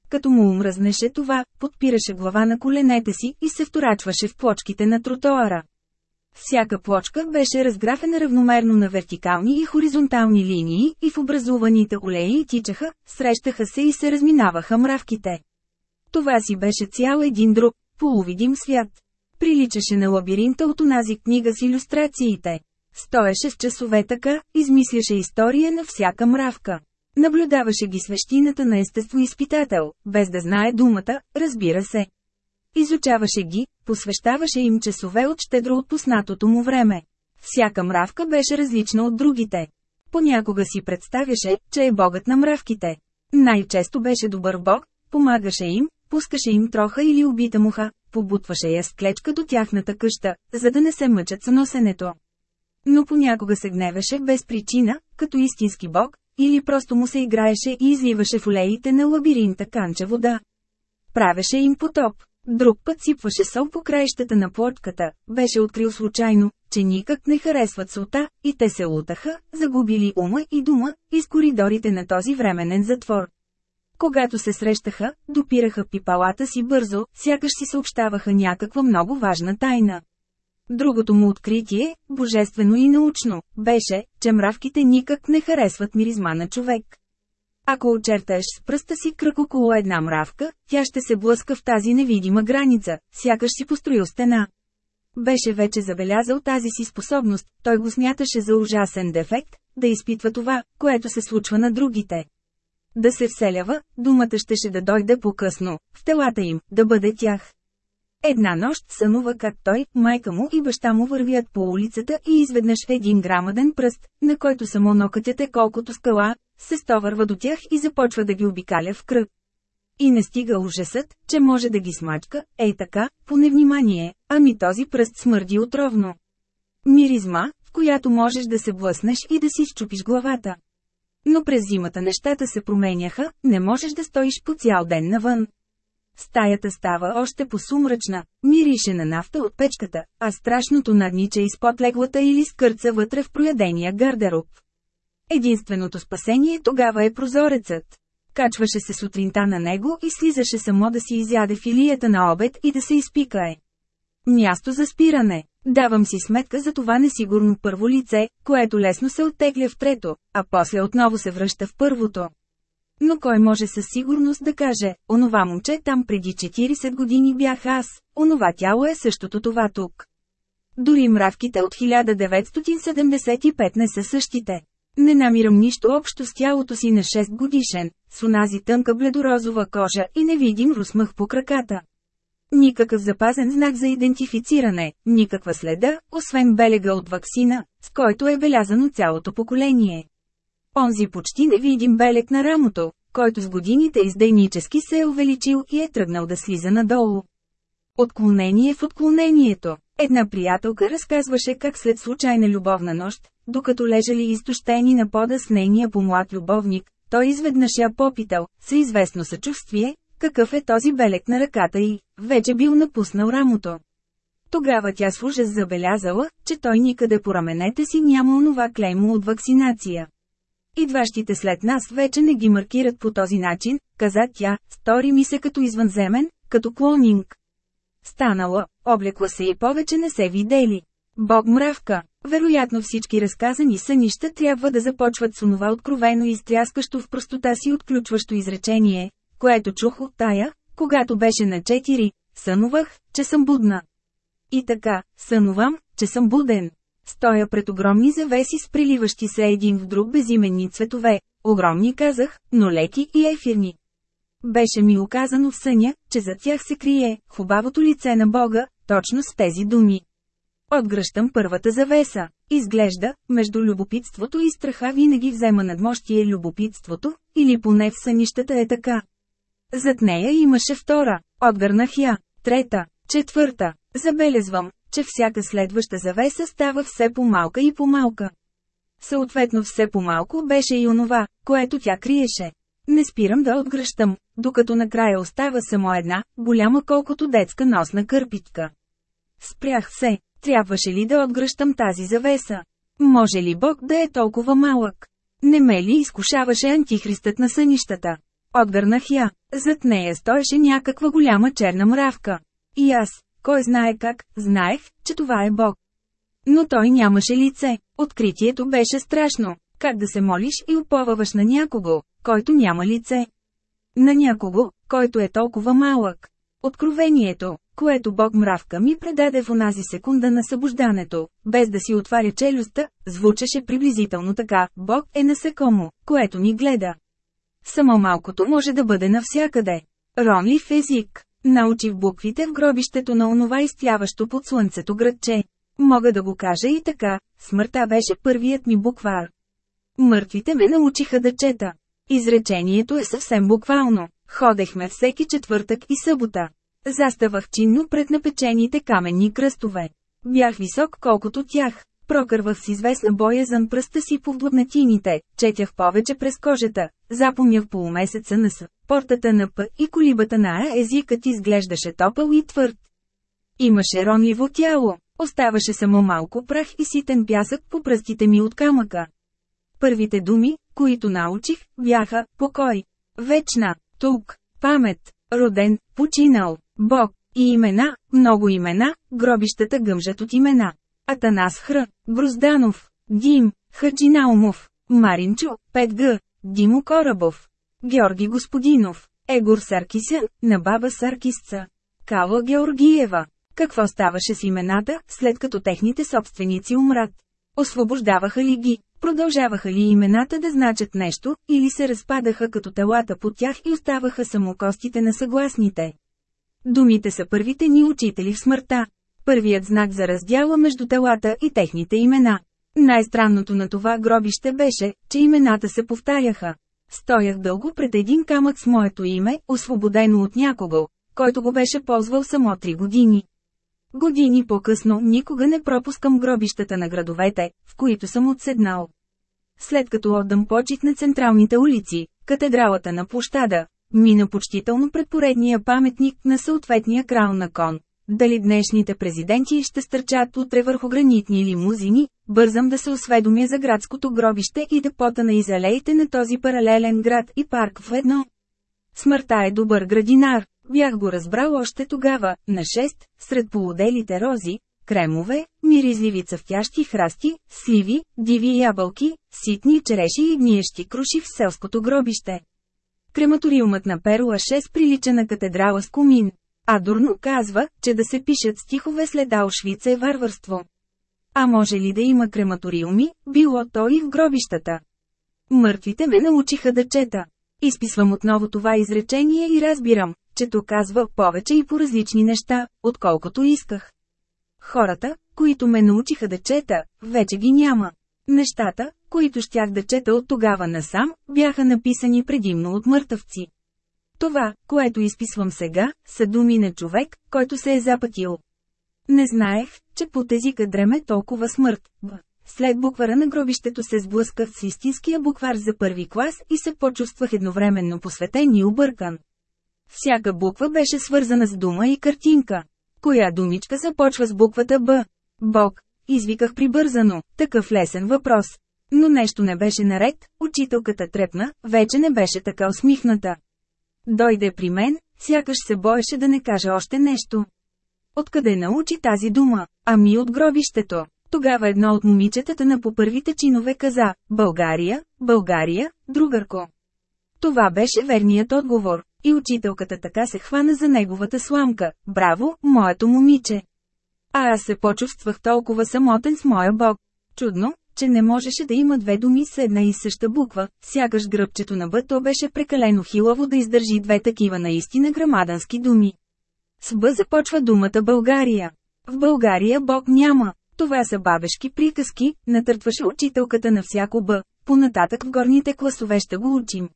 Като му умръзнеше това, подпираше глава на коленете си и се вторачваше в плочките на тротоара. Всяка плочка беше разграфена равномерно на вертикални и хоризонтални линии и в образуваните олеи тичаха, срещаха се и се разминаваха мравките. Това си беше цял един друг, полувидим свят. Приличаше на лабиринта от онази книга с иллюстрациите. Стоеше с часове така, измисляше история на всяка мравка. Наблюдаваше ги свещината на естество изпитател, без да знае думата, разбира се. Изучаваше ги, посвещаваше им часове от щедро отпуснатото му време. Всяка мравка беше различна от другите. Понякога си представяше, че е богът на мравките. Най-често беше добър бог, помагаше им, пускаше им троха или убита муха, побутваше я с клечка до тяхната къща, за да не се мъчат с носенето. Но понякога се гневеше без причина, като истински бог, или просто му се играеше и изливаше в олеите на лабиринта канча вода. Правеше им потоп. Друг път сипваше сол по краищата на плотката, беше открил случайно, че никак не харесват солта, и те се лутаха, загубили ума и дума, из коридорите на този временен затвор. Когато се срещаха, допираха пипалата си бързо, сякаш си съобщаваха някаква много важна тайна. Другото му откритие, божествено и научно, беше, че мравките никак не харесват миризма на човек. Ако очертаеш с пръста си кръг около една мравка, тя ще се блъска в тази невидима граница, сякаш си построил стена. Беше вече забелязал тази си способност, той го смяташе за ужасен дефект, да изпитва това, което се случва на другите. Да се вселява, думата щеше да дойде по-късно, в телата им, да бъде тях. Една нощ сънува как той, майка му и баща му вървят по улицата и изведнъж един грамаден пръст, на който само нокътят е колкото скала, се стовърва до тях и започва да ги обикаля в кръг. И не стига ужасът, че може да ги смачка, ей така, по невнимание, ами този пръст смърди отровно. Миризма, в която можеш да се блъснеш и да си щупиш главата. Но през зимата нещата се променяха, не можеш да стоиш по цял ден навън. Стаята става още посумрачна, мирише на нафта от печката, а страшното наднича изпод леглата или скърца вътре в проядения гардероб. Единственото спасение тогава е прозорецът. Качваше се сутринта на него и слизаше само да си изяде филията на обед и да се изпикае. Място за спиране. Давам си сметка за това несигурно първо лице, което лесно се оттегля в трето, а после отново се връща в първото. Но кой може със сигурност да каже, онова момче там преди 40 години бях аз, онова тяло е същото това тук. Дори мравките от 1975 не са същите. Не намирам нищо общо с тялото си на 6 годишен, с онази тънка бледорозова кожа и невидим русмъх по краката. Никакъв запазен знак за идентифициране, никаква следа, освен белега от ваксина, с който е белязано цялото поколение. Онзи почти невидим белег на рамото, който с годините издейнически се е увеличил и е тръгнал да слиза надолу. Отклонение в отклонението. Една приятелка разказваше как след случайна любовна нощ, докато лежали изтощени на пода с нейния помлад любовник, той изведнъж я попитал, с известно съчувствие, какъв е този белек на ръката и, вече бил напуснал рамото. Тогава тя с ужас забелязала, че той никъде по раменете си няма онова клеймо от вакцинация. Идващите след нас вече не ги маркират по този начин, каза тя, стори ми се като извънземен, като клонинг. Станала, облекла се и повече не се видели. Бог мравка. Вероятно всички разказани сънища трябва да започват с онова откровено и изтряскащо в простота си отключващо изречение, което чух от тая, когато беше на 4, сънувах, че съм будна. И така, сънувам, че съм буден. Стоя пред огромни завеси с приливащи се един в друг безименни цветове, огромни казах, но леки и ефирни. Беше ми оказано в съня, че за тях се крие хубавото лице на Бога, точно с тези думи. Отгръщам първата завеса. Изглежда, между любопитството и страха винаги взема надмощие любопитството, или поне в сънищата е така. Зад нея имаше втора, отгърнах я, трета, четвърта. Забелезвам, че всяка следваща завеса става все по-малка и по-малка. Съответно все по-малко беше и онова, което тя криеше. Не спирам да отгръщам, докато накрая остава само една, голяма колкото детска носна кърпичка. Спрях се, трябваше ли да отгръщам тази завеса? Може ли Бог да е толкова малък? Не ме ли изкушаваше антихристът на сънищата? Отгърнах я, зад нея стоеше някаква голяма черна мравка. И аз, кой знае как, знаех, че това е Бог. Но той нямаше лице, откритието беше страшно, как да се молиш и уповаваш на някого, който няма лице. На някого, който е толкова малък. Откровението, което Бог мравка ми предаде в онази секунда на събуждането, без да си отваря челюстта, звучеше приблизително така – Бог е насекомо, което ни гледа. Само малкото може да бъде навсякъде. Ронлив език. Научих буквите в гробището на онова изтляващо под слънцето градче. Мога да го кажа и така, смъртта беше първият ми буквар. Мъртвите ме научиха да чета. Изречението е съвсем буквално. Ходехме всеки четвъртък и събота. Заставах чинно пред напечените каменни кръстове. Бях висок колкото тях. Прокървах с известна боязън пръста си по вдлъбнатините, четях повече през кожата, запомнях полумесеца на С, портата на П и колибата на А езикът изглеждаше топъл и твърд. Имаше ронливо тяло, оставаше само малко прах и ситен пясък по пръстите ми от камъка. Първите думи, които научих, бяха «покой», «вечна», «тук», «памет», «роден», «починал», «бог» и имена, много имена, гробищата гъмжат от имена. Атанас Хр, Грузданов, Дим, Хаджи Наумов, Маринчо, 5Г, Димо Корабов, Георги Господинов, Егор Саркисян, на баба Саркисца, Кала Георгиева. Какво ставаше с имената, след като техните собственици умрат? Освобождаваха ли ги? Продължаваха ли имената да значат нещо, или се разпадаха като телата по тях и оставаха само костите на съгласните? Думите са първите ни учители в смъртта. Първият знак за раздяла между телата и техните имена. Най-странното на това гробище беше, че имената се повтаряха. Стоях дълго пред един камък с моето име, освободено от някого, който го беше ползвал само три години. Години по-късно никога не пропускам гробищата на градовете, в които съм отседнал. След като отдам почет на централните улици, катедралата на площада, мина почтително пред поредния паметник на съответния крал на кон. Дали днешните президенти ще стърчат утре върху гранитни лимузини, бързам да се осведомя за градското гробище и депота на изалеите на този паралелен град и парк в едно. Смъртта е добър градинар, бях го разбрал още тогава, на 6, сред полуделите рози, кремове, миризливи цъфтящи храсти, сливи, диви ябълки, ситни череши и гниещи круши в селското гробище. Крематориумът на Перуа 6 прилича на катедрала с комин. А Дурно казва, че да се пишат стихове след Аушвиц е варварство. А може ли да има крематориуми, било то и в гробищата? Мъртвите ме научиха да чета. Изписвам отново това изречение и разбирам, че то казва повече и по различни неща, отколкото исках. Хората, които ме научиха да чета, вече ги няма. Нещата, които щях да чета от тогава насам, бяха написани предимно от мъртъвци. Това, което изписвам сега, са думи на човек, който се е запътил. Не знаех, че под езика дреме толкова смърт. След буквара на гробището се сблъсках с истинския буквар за първи клас и се почувствах едновременно посветен и объркан. Всяка буква беше свързана с дума и картинка. Коя думичка започва с буквата Б? Бог. Извиках прибързано, такъв лесен въпрос. Но нещо не беше наред, учителката трепна, вече не беше така усмихната. Дойде при мен, сякаш се боеше да не каже още нещо. Откъде научи тази дума? Ами от гробището. Тогава едно от момичетата на по първите чинове каза «България, България, другарко». Това беше верният отговор, и учителката така се хвана за неговата сламка «Браво, моето момиче!» А аз се почувствах толкова самотен с моя бог. Чудно, че не можеше да има две думи с една и съща буква, сякаш гръбчето на бъто беше прекалено хилаво да издържи две такива наистина грамадански думи. С Б започва думата България. В България Бог няма. Това са бабешки приказки, натъртваше учителката на всяко Б. Понататък в горните класове ще го учим.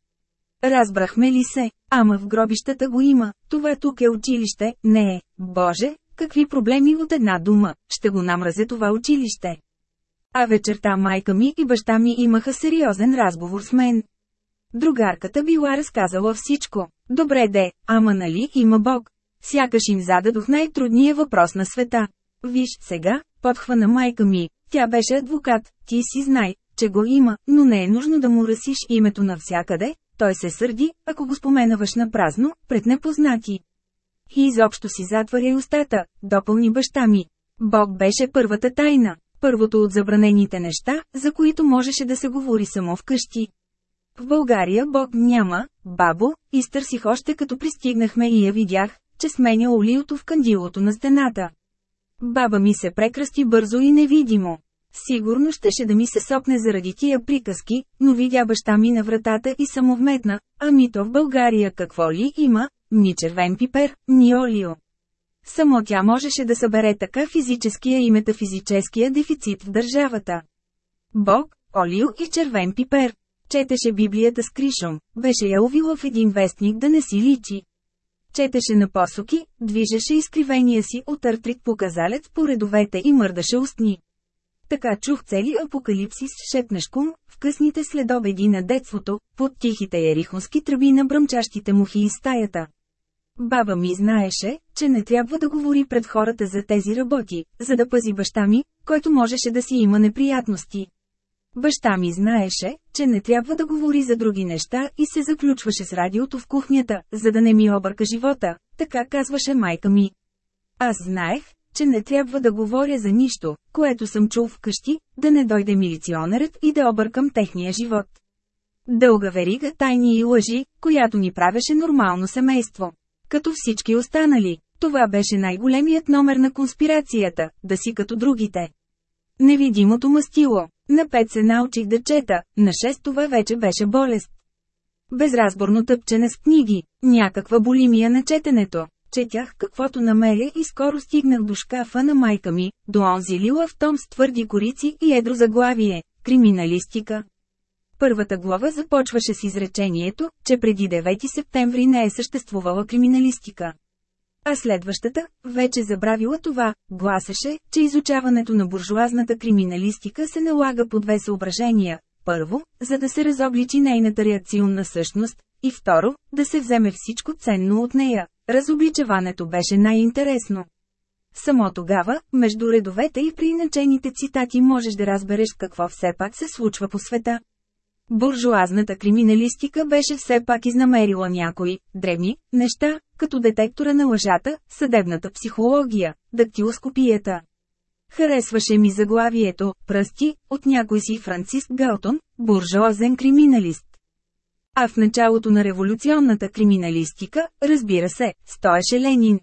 Разбрахме ли се? Ама в гробищата го има. Това тук е училище, не е. Боже, какви проблеми от една дума, ще го намразе това училище. А вечерта майка ми и баща ми имаха сериозен разговор с мен. Другарката била разказала всичко. Добре де, ама нали има Бог? Сякаш им зададох най-трудния въпрос на света. Виж, сега, подхвана майка ми, тя беше адвокат, ти си знай, че го има, но не е нужно да му расиш името навсякъде, той се сърди, ако го споменаваш на празно, пред непознати. И изобщо си затваряй устата, допълни баща ми. Бог беше първата тайна, първото от забранените неща, за които можеше да се говори само вкъщи. В България Бог няма, бабо, изтърсих още като пристигнахме и я видях, че сменя олиото в кандилото на стената. Баба ми се прекръсти бързо и невидимо. Сигурно щеше да ми се сопне заради тия приказки, но видя баща ми на вратата и самовметна, ами то в България какво ли има, ни червен пипер, ни олио. Само тя можеше да събере така физическия и метафизическия дефицит в държавата. Бог, олио и червен пипер. Четеше Библията с кришом, беше я увила в един вестник да не си личи. Четеше на посоки, движеше изкривения си от артрит показалец по редовете и мърдаше устни. Така чух цели апокалипсис шепнешком, в късните следобеди на детството, под тихите ерихонски тръби на бръмчащите мухи из стаята. Баба ми знаеше, че не трябва да говори пред хората за тези работи, за да пази баща ми, който можеше да си има неприятности. Баща ми знаеше, че не трябва да говори за други неща и се заключваше с радиото в кухнята, за да не ми обърка живота, така казваше майка ми. Аз знаех, че не трябва да говоря за нищо, което съм чул вкъщи, да не дойде милиционерът и да объркам техния живот. Дълга верига тайни и лъжи, която ни правеше нормално семейство. Като всички останали, това беше най-големият номер на конспирацията, да си като другите. Невидимото мастило. На пет се научих да чета, на шест това вече беше болест. Безразборно тъпчене с книги, някаква болимия на четенето. Четях каквото намеря и скоро стигнах до шкафа на майка ми, до онзи лилав том с твърди корици и едро заглавие – криминалистика. Първата глава започваше с изречението, че преди 9 септември не е съществувала криминалистика. А следващата, вече забравила това, гласеше, че изучаването на буржуазната криминалистика се налага по две съображения. Първо, за да се разобличи нейната реакционна същност, и второ, да се вземе всичко ценно от нея. Разобличаването беше най-интересно. Само тогава, между редовете и при начените цитати можеш да разбереш какво все пак се случва по света. Буржуазната криминалистика беше все пак изнамерила някои, древни, неща, като детектора на лъжата, съдебната психология, дактилоскопията. Харесваше ми заглавието «Пръсти» от някой си Франциск Галтон, буржуазен криминалист. А в началото на революционната криминалистика, разбира се, стоеше Ленин.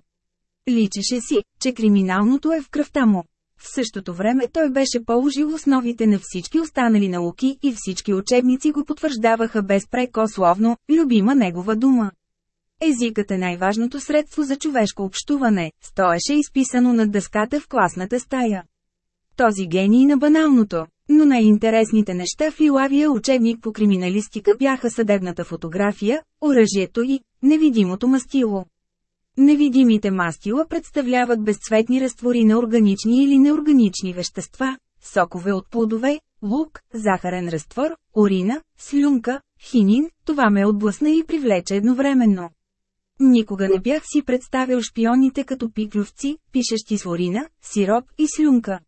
Личеше си, че криминалното е в кръвта му. В същото време той беше положил основите на всички останали науки и всички учебници го потвърждаваха безпрекословно, любима негова дума. Езикът е най-важното средство за човешко общуване, стоеше изписано над дъската в класната стая. Този гений на баналното, но най-интересните неща в Илавия учебник по криминалистика бяха съдебната фотография, оръжието и невидимото мастило. Невидимите мастила представляват безцветни разтвори на органични или неорганични вещества, сокове от плодове, лук, захарен разтвор, урина, слюнка, хинин, това ме отблъсна и привлече едновременно. Никога не бях си представил шпионите като пиклювци, пишещи с урина, сироп и слюнка.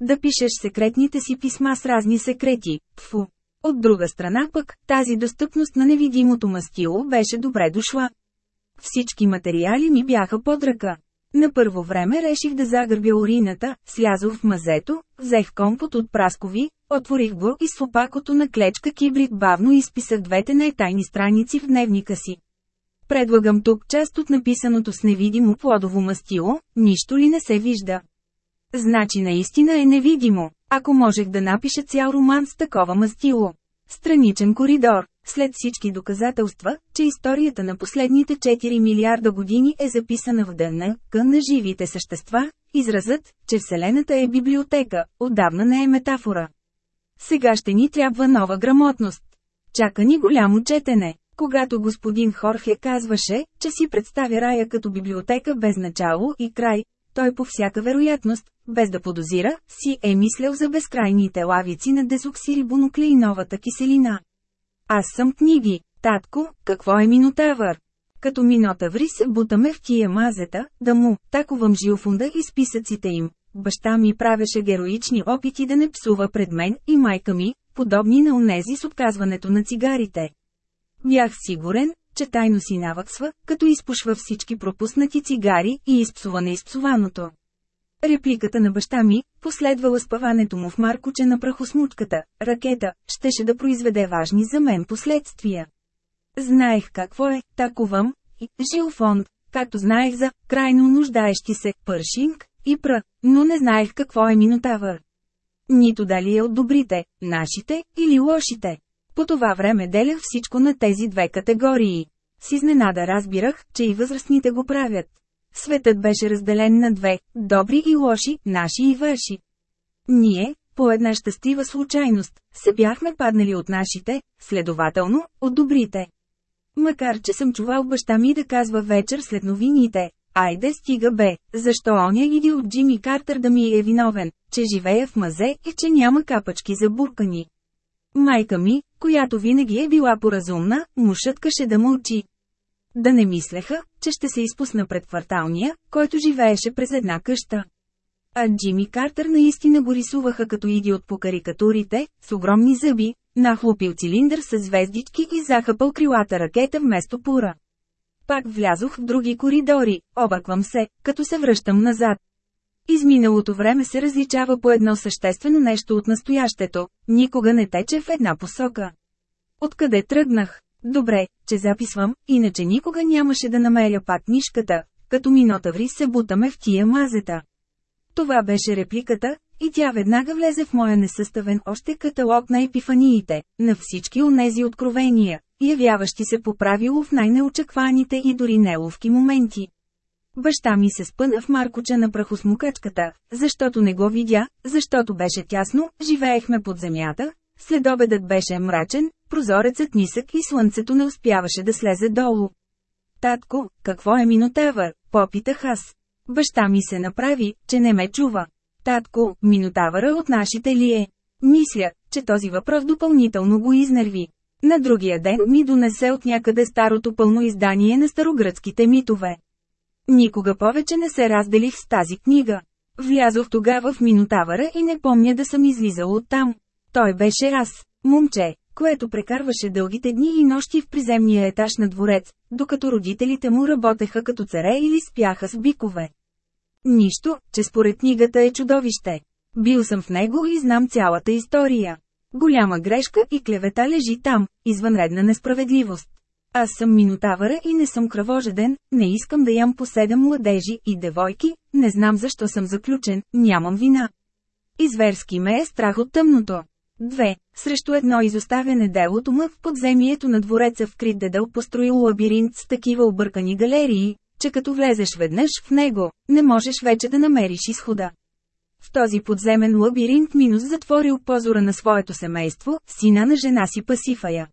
Да пишеш секретните си писма с разни секрети, пфу. От друга страна пък, тази достъпност на невидимото мастило беше добре дошла. Всички материали ми бяха под ръка. На първо време реших да загърбя урината, слязох в мазето, взех компот от праскови, отворих го и с опакото на клечка кибрид бавно изписах двете най-тайни страници в дневника си. Предлагам тук част от написаното с невидимо плодово мастило, нищо ли не се вижда. Значи наистина е невидимо, ако можех да напиша цял роман с такова мастило. Страничен коридор, след всички доказателства, че историята на последните 4 милиарда години е записана в ДНК на живите същества, изразът, че Вселената е библиотека, отдавна не е метафора. Сега ще ни трябва нова грамотност. Чака ни голямо четене. Когато господин Хорхе казваше, че си представя рая като библиотека без начало и край, той по всяка вероятност, без да подозира, си е мислял за безкрайните лавици на дезоксирибонуклеиновата киселина. Аз съм книги, татко, какво е минотавър? Като минотаври се бутаме в тия мазета, да му, таковам жилфунда и списъците им. Баща ми правеше героични опити да не псува пред мен и майка ми, подобни на онези с отказването на цигарите. Бях сигурен, че тайно си наваксва, като изпушва всички пропуснати цигари и изпсува на изпсуваното. Репликата на баща ми, последвала спаването му в маркоче на прахосмучката, ракета, щеше да произведе важни за мен последствия. Знаех какво е, таковам, и жилфонд, както знаех за крайно нуждаещи се пършинг и пра, но не знаех какво е минотавър. Нито дали е от добрите, нашите или лошите. По това време делях всичко на тези две категории. С изненада разбирах, че и възрастните го правят. Светът беше разделен на две – добри и лоши, наши и ваши. Ние, по една щастлива случайност, се бяхме паднали от нашите, следователно, от добрите. Макар че съм чувал баща ми да казва вечер след новините, айде стига бе, защо оня иди от Джими Картер да ми е виновен, че живея в мазе и че няма капачки за буркани. Майка ми, която винаги е била поразумна, му шъткаше да мълчи. Да не мислеха, че ще се изпусна пред кварталния, който живееше през една къща. А Джими Картер наистина го рисуваха като идиот по карикатурите, с огромни зъби, нахлупил цилиндър с звездички и захапал крилата ракета вместо пура. Пак влязох в други коридори, обърквам се, като се връщам назад. Изминалото време се различава по едно съществено нещо от настоящето, никога не тече в една посока. Откъде тръгнах? Добре, че записвам, иначе никога нямаше да намеря пак нишката, като минотаври се бутаме в тия мазета. Това беше репликата, и тя веднага влезе в моя несъставен още каталог на епифаниите, на всички онези откровения, явяващи се по правило в най-неочакваните и дори неловки моменти. Баща ми се спъна в маркоча на прахосмукачката, защото не го видя, защото беше тясно, живеехме под земята, следобедът беше мрачен, прозорецът нисък и слънцето не успяваше да слезе долу. Татко, какво е минотавър? Попитах аз. Баща ми се направи, че не ме чува. Татко, минотавъра от нашите ли е? Мисля, че този въпрос допълнително го изнерви. На другия ден ми донесе от някъде старото пълно издание на старогръцките митове. Никога повече не се разделих с тази книга. Влязох тогава в Минотавъра и не помня да съм излизал оттам. Той беше аз, момче, което прекарваше дългите дни и нощи в приземния етаж на дворец, докато родителите му работеха като царе или спяха с бикове. Нищо, че според книгата е чудовище. Бил съм в него и знам цялата история. Голяма грешка и клевета лежи там, извънредна несправедливост. Аз съм минотавъра и не съм кръвожеден, не искам да ям по седем младежи и девойки, не знам защо съм заключен, нямам вина. Изверски ме е страх от тъмното. 2. Срещу едно изоставяне делото му в подземието на двореца в Крит Дедъл построил лабиринт с такива объркани галерии, че като влезеш веднъж в него, не можеш вече да намериш изхода. В този подземен лабиринт Минус затворил позора на своето семейство, сина на жена си Пасифая.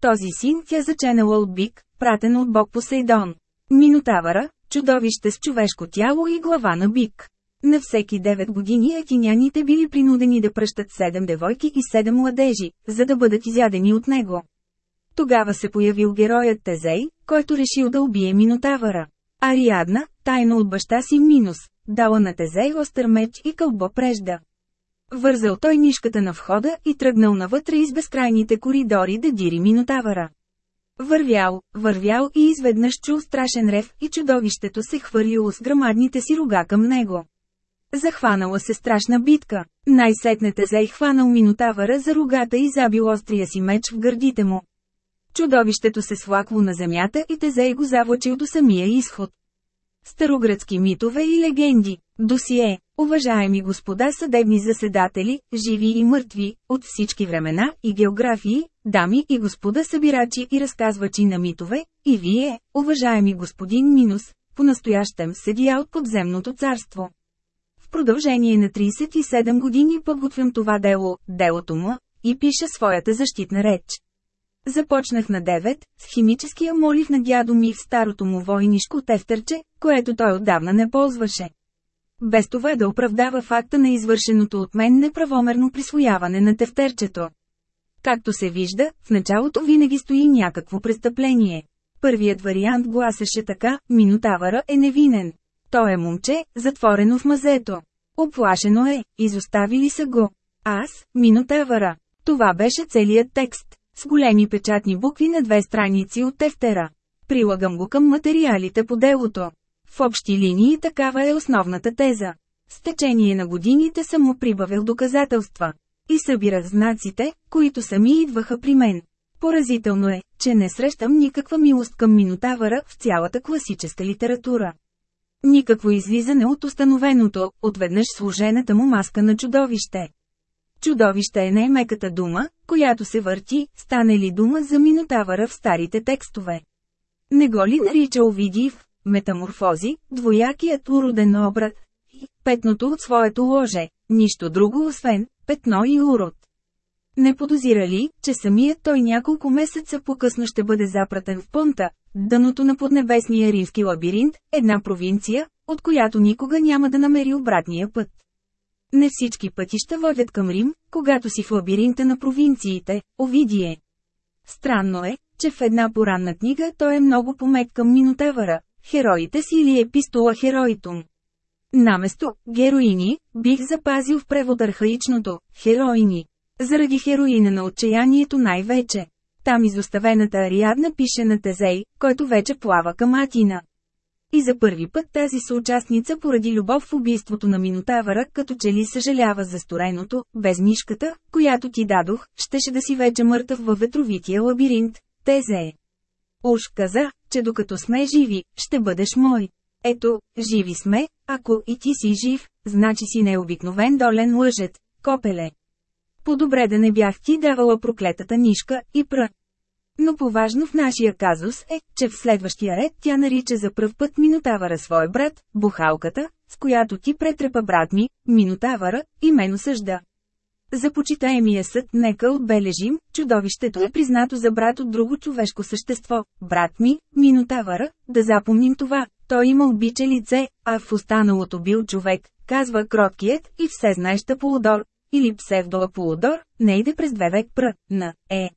Този син тя заченала от бик, пратен от бог Посейдон. Минотавъра, чудовище с човешко тяло и глава на бик. На всеки 9 години атиняните били принудени да пръщат 7 девойки и 7 младежи, за да бъдат изядени от него. Тогава се появил героят Тезей, който решил да убие Минотавъра. Ариадна, тайно от баща си Минус, дала на Тезей остър меч и кълбо прежда. Вързал той нишката на входа и тръгнал навътре из безкрайните коридори да дири Минотавъра. Вървял, вървял и изведнъж чул страшен рев и чудовището се хвърлило с грамадните си рога към него. Захванала се страшна битка. Най-сетне Тезей хванал Минотавъра за рогата и забил острия си меч в гърдите му. Чудовището се свлакло на земята и Тезей го завлачил до самия изход. Староградски митове и легенди. Досие. Уважаеми господа съдебни заседатели, живи и мъртви, от всички времена и географии, дами и господа събирачи и разказвачи на митове, и вие, уважаеми господин Минус, по-настоящем седия от подземното царство. В продължение на 37 години подготвям това дело, делото му, и пиша своята защитна реч. Започнах на 9, с химическия молив на дядо ми в старото му войнишко тефтерче, което той отдавна не ползваше. Без това да оправдава факта на извършеното от мен неправомерно присвояване на тефтерчето. Както се вижда, в началото винаги стои някакво престъпление. Първият вариант гласеше така, Минотавъра е невинен. Той е момче, затворено в мазето. Оплашено е, изоставили са го. Аз, Минотавъра. Това беше целият текст, с големи печатни букви на две страници от тефтера. Прилагам го към материалите по делото. В общи линии такава е основната теза. С течение на годините съм му прибавил доказателства. И събирах знаците, които сами идваха при мен. Поразително е, че не срещам никаква милост към Минотавъра в цялата класическа литература. Никакво излизане от установеното, отведнъж служената му маска на чудовище. Чудовище е най-меката дума, която се върти, стане ли дума за Минотавъра в старите текстове. Не го ли нарича Овидиев, метаморфози, двоякият уроден обрат, и петното от своето ложе, нищо друго освен петно и урод. Не подозира ли, че самият той няколко месеца по-късно ще бъде запратен в Понта, дъното на поднебесния римски лабиринт, една провинция, от която никога няма да намери обратния път. Не всички пътища водят към Рим, когато си в лабиринта на провинциите, Овидие. Странно е, че в една поранна книга той е много помек към Минотавъра, Хероите си или епистола Хероитум. Наместо «героини» бих запазил в превод архаичното «хероини». Заради хероина на отчаянието най-вече. Там изоставената Ариадна пише на Тезей, който вече плава към Атина. И за първи път тази съучастница поради любов в убийството на Минотавъра, като че ли съжалява за стореното, без нишката, която ти дадох, щеше да си вече мъртъв във ветровития лабиринт, Тезе. Уж каза, че докато сме живи, ще бъдеш мой. Ето, живи сме, ако и ти си жив, значи си необикновен долен лъжет, копеле. По-добре да не бях ти давала проклетата нишка и пра. Но поважно в нашия казус е, че в следващия ред тя нарича за пръв път Минотавъра свой брат, бухалката, с която ти претрепа брат ми, Минотавъра, и мен осъжда. За почитаемия съд нека отбележим, чудовището е признато за брат от друго човешко същество, брат ми, Минотавъра, да запомним това, той има обича лице, а в останалото бил човек, казва кроткият и всезнаеща Полудор, или псевдола Полудор, не иде през две век пр, на, е.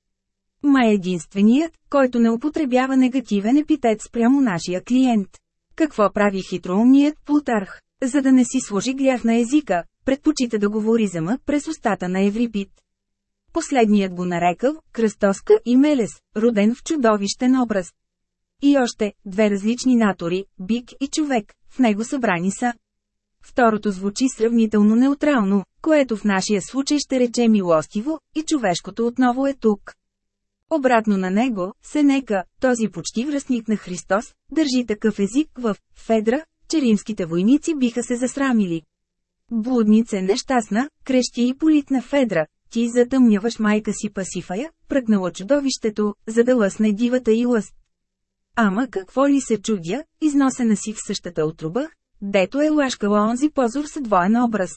Ма е единственият, който не употребява негативен епитет спрямо нашия клиент. Какво прави хитроумният Плутарх? За да не си сложи грях на езика, предпочита да говори за мък през устата на Еврипит. Последният го нарекал кръстоска и мелес, роден в чудовищен образ. И още, две различни натори, бик и човек, в него събрани са. Второто звучи сравнително неутрално, което в нашия случай ще рече милостиво, и човешкото отново е тук. Обратно на него, Сенека, този почти връзник на Христос, държи такъв език в Федра, че римските войници биха се засрамили. Блуднице нещастна, крещи и политна Федра, ти затъмняваш майка си Пасифая, пръгнала чудовището, за да лъсне дивата и лъст. Ама какво ли се чудя, износена си в същата отруба, дето е лашкала онзи позор с двоен образ.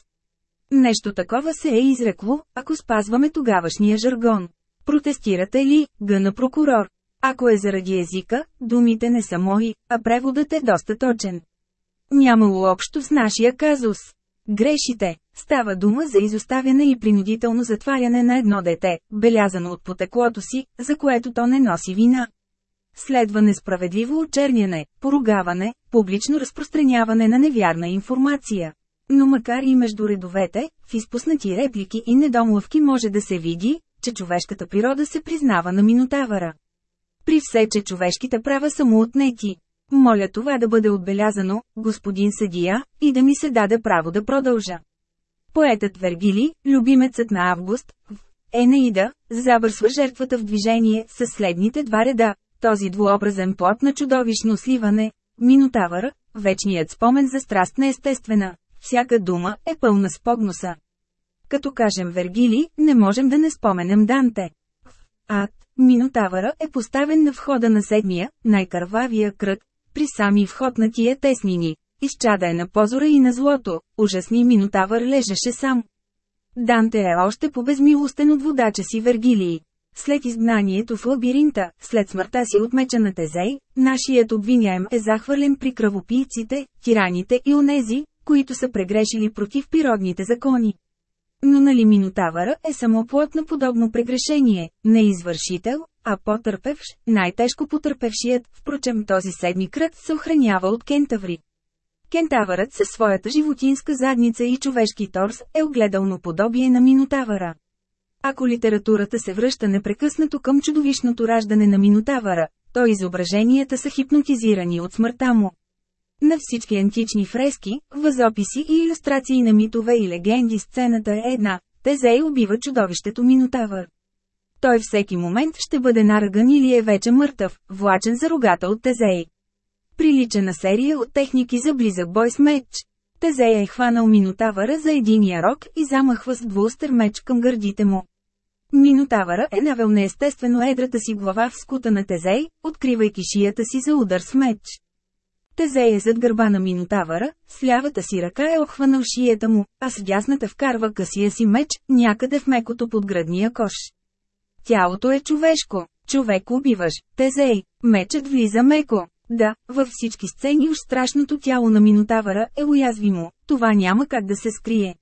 Нещо такова се е изрекло, ако спазваме тогавашния жаргон. Протестирате ли, гъна прокурор? Ако е заради езика, думите не са мои, а преводът е доста точен. Нямало общо с нашия казус. Грешите. Става дума за изоставяне и принудително затваряне на едно дете, белязано от потеклото си, за което то не носи вина. Следва несправедливо очерняне, поругаване, публично разпространяване на невярна информация. Но макар и между редовете, в изпуснати реплики и недомлъвки може да се види, че човешката природа се признава на Минотавъра. При все, че човешките права са му отнети. Моля това да бъде отбелязано, господин съдия, и да ми се даде право да продължа. Поетът Вергили, любимецът на Август, в Енеида, завършва жертвата в движение с следните два реда. Този двуобразен плод на чудовищно сливане, Минотавър, вечният спомен за страст неестествена, всяка дума е пълна с погноса. Като кажем Вергили, не можем да не споменем Данте. В Ад, Минотавъра е поставен на входа на седмия, най-кървавия кръг, при сами вход на тия теснини. Изчада е на позора и на злото, ужасни Минотавър лежеше сам. Данте е още по-безмилостен от водача си Вергилии. След изгнанието в лабиринта, след смъртта си от меча на Тезей, нашият обвиняем е захвърлен при кръвопийците, тираните и онези, които са прегрешили против природните закони. Но нали Минотавъра е само плод на подобно прегрешение, не извършител, а потърпевш, най-тежко потърпевшият, впрочем този седми кръг се охранява от кентаври. Кентавърът със своята животинска задница и човешки торс е огледално подобие на Минотавъра. Ако литературата се връща непрекъснато към чудовищното раждане на Минотавъра, то изображенията са хипнотизирани от смъртта му. На всички антични фрески, възописи и иллюстрации на митове и легенди сцената е една – Тезей убива чудовището Минотавър. Той всеки момент ще бъде наръган или е вече мъртъв, влачен за рогата от Тезей. Прилича на серия от техники за близък бой с меч. Тезей е хванал Минотавъра за единия рок и замахва с двустър меч към гърдите му. Минотавъра е навел неестествено едрата си глава в скута на Тезей, откривайки шията си за удар с меч. Тезей е зад гърба на Минотавъра, с лявата си ръка е охванал шията му, а с дясната вкарва късия си меч, някъде в мекото под градния кош. Тялото е човешко, човек убиваш, Тезей, мечът влиза меко. Да, във всички сцени уж страшното тяло на Минотавъра е уязвимо, това няма как да се скрие.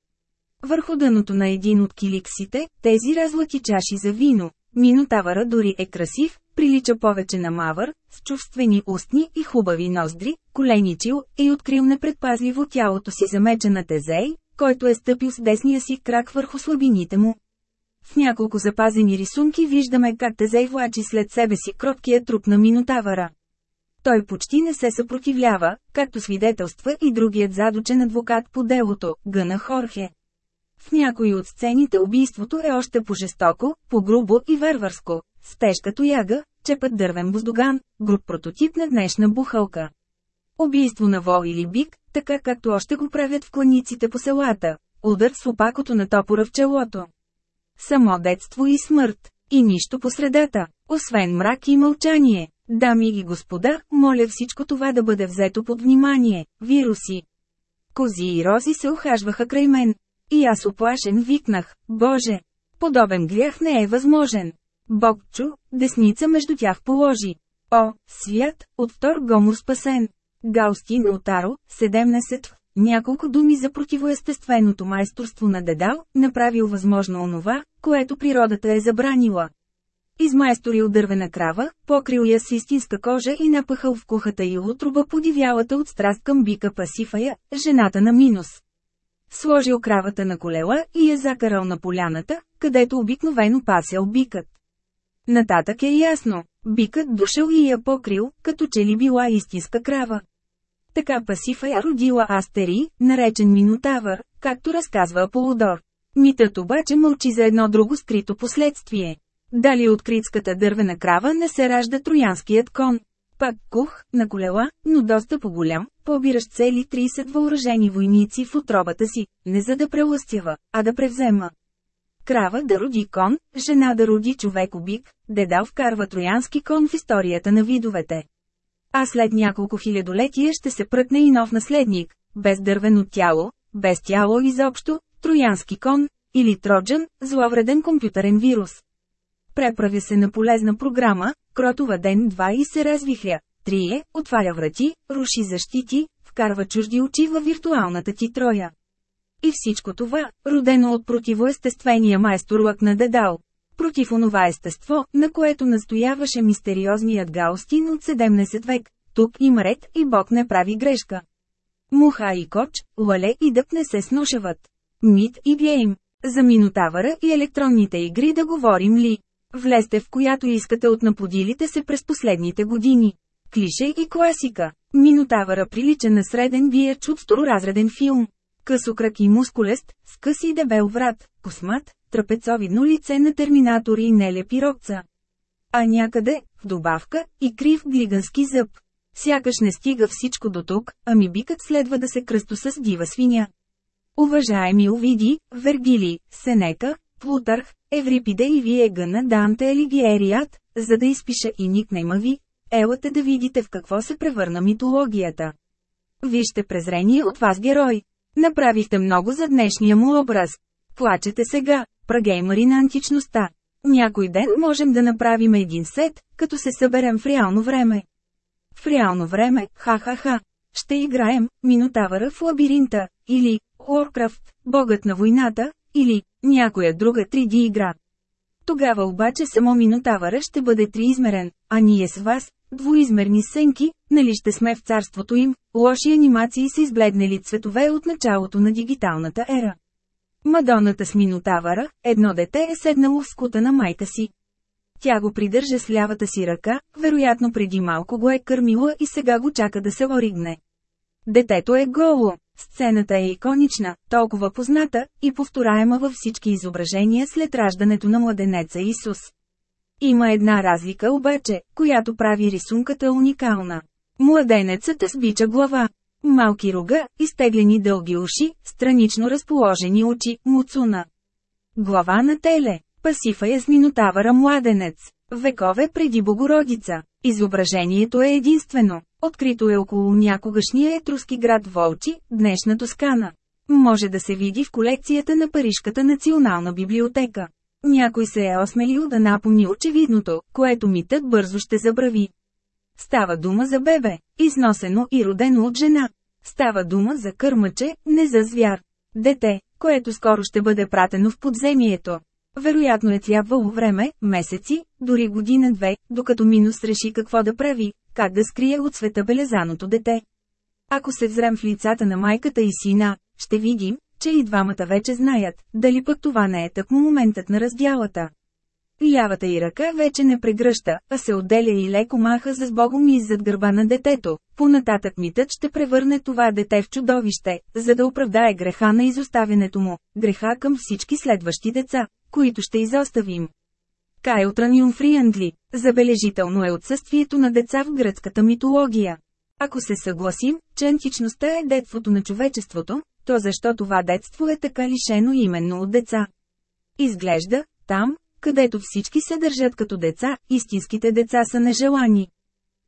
Върху дъното на един от киликсите, тези разлати чаши за вино, Минотавъра дори е красив, прилича повече на мавър, с чувствени устни и хубави ноздри, коленичил и открил непредпазливо тялото си за меча на Тезей, който е стъпил с десния си крак върху слабините му. В няколко запазени рисунки виждаме как Тезей влачи след себе си кроткия труп на Минотавъра. Той почти не се съпротивлява, както свидетелства и другият задучен адвокат по делото, Гъна Хорхе. В някои от сцените убийството е още по-жестоко, по-грубо и варварско, с тежка тояга, чепът дървен буздоган, груб прототип на днешна бухалка. Убийство на вол или бик, така както още го правят в кланиците по селата. Удар с опакото на топора в челото. Само детство и смърт. И нищо по средата, освен мрак и мълчание. Дами и господа, моля всичко това да бъде взето под внимание. Вируси. Кози и рози се охажваха край мен. И аз оплашен викнах, Боже! Подобен грях не е възможен. Бог чу, десница между тях положи. О, свят, от втор гомор спасен. Гаустин Отаро, 17, няколко думи за противоестественото майсторство на Дедал, направил възможно онова, което природата е забранила. Измайсторил дървена крава, покрил я с истинска кожа и напъхал в кухата и утроба подивялата от страст към бика Пасифая, жената на Минус. Сложил кравата на колела и я закарал на поляната, където обикновено пасял бикът. Нататък е ясно, бикът дошъл и я покрил, като че ли била истинска крава. Така Пасифа я родила Астери, наречен Минотавър, както разказва Аполодор. Митът обаче мълчи за едно друго скрито последствие. Дали от критската дървена крава не се ражда троянският кон? Пак кух, на колела, но доста по-голям, побиращ цели 30 въоръжени войници в отробата си, не за да прелъстява, а да превзема. Крава да роди кон, жена да роди човек-обик, дедал вкарва троянски кон в историята на видовете. А след няколко хилядолетия ще се пръкне и нов наследник, без дървено тяло, без тяло изобщо, троянски кон, или троджан, зловреден компютърен вирус. Преправя се на полезна програма, кротова ден-два и се развихря. Трие, отваря врати, руши защити, вкарва чужди очи във виртуалната ти троя. И всичко това, родено от противоестествения майстор лък на Дедал. Против онова естество, на което настояваше мистериозният Гаустин от 17 век, тук има ред и Бог не прави грешка. Муха и коч, лале и дъб не се снушават. Мит и гейм. За Минотавъра и електронните игри да говорим ли? Влезте в която искате от наподилите се през последните години. Клише и класика. Минотавъра прилича на среден вияч от второразреден филм. Късокрак и мускулест, с къс и дебел врат, космат, трапецовидно лице на терминатор и нелепи рокца. А някъде, в добавка, и крив глигански зъб. Сякаш не стига всичко до тук, ами бикът следва да се кръсто с дива свиня. Уважаеми Овиди, Вергили, Сенека, Плутарх, Еврипиде и вие гъна Данте Елигиерият, за да изпиша и никнейма ви, елате да видите в какво се превърна митологията. Вижте презрение от вас герой. Направихте много за днешния му образ. Плачете сега, прагеймари на античността. Някой ден можем да направим един сет, като се съберем в реално време. В реално време, ха-ха-ха. Ще играем Минотавъра в лабиринта, или Warcraft, богът на войната, или някоя друга 3D игра. Тогава обаче само Минотавъра ще бъде триизмерен, а ние с вас, двуизмерни сенки, нали ще сме в царството им, лоши анимации с избледнели цветове от началото на дигиталната ера. Мадоната с Минотавъра, едно дете е седнало в скута на майка си. Тя го придържа с лявата си ръка, вероятно преди малко го е кърмила и сега го чака да се оригне. Детето е голо. Сцената е иконична, толкова позната и повторяема във всички изображения след раждането на младенеца Исус. Има една разлика обаче, която прави рисунката уникална. Младенецът е с бича глава. Малки рога, изтеглени дълги уши, странично разположени очи, муцуна. Глава на теле. Пасифа е с минотавъра младенец. Векове преди Богородица. Изображението е единствено. Открито е около някогашния етруски град Волчи, днешна Тоскана. Може да се види в колекцията на Парижката национална библиотека. Някой се е осмелил да напомни очевидното, което митът бързо ще забрави. Става дума за бебе, износено и родено от жена. Става дума за кърмаче, не за звяр. Дете, което скоро ще бъде пратено в подземието. Вероятно е трябвало време, месеци, дори година-две, докато Минус реши какво да прави, как да скрие от света белезаното дете. Ако се взрем в лицата на майката и сина, ще видим, че и двамата вече знаят, дали пък това не е тъкмо моментът на раздялата. Лявата й ръка вече не прегръща, а се отделя и леко маха за сбогом и зад гърба на детето. Понататък митът ще превърне това дете в чудовище, за да оправдае греха на изоставянето му, греха към всички следващи деца, които ще изоставим. Кайл Траниумфриандли. Забележително е отсъствието на деца в гръцката митология. Ако се съгласим, че античността е детството на човечеството, то защо това детство е така лишено именно от деца? Изглежда, там, където всички се държат като деца, истинските деца са нежелани.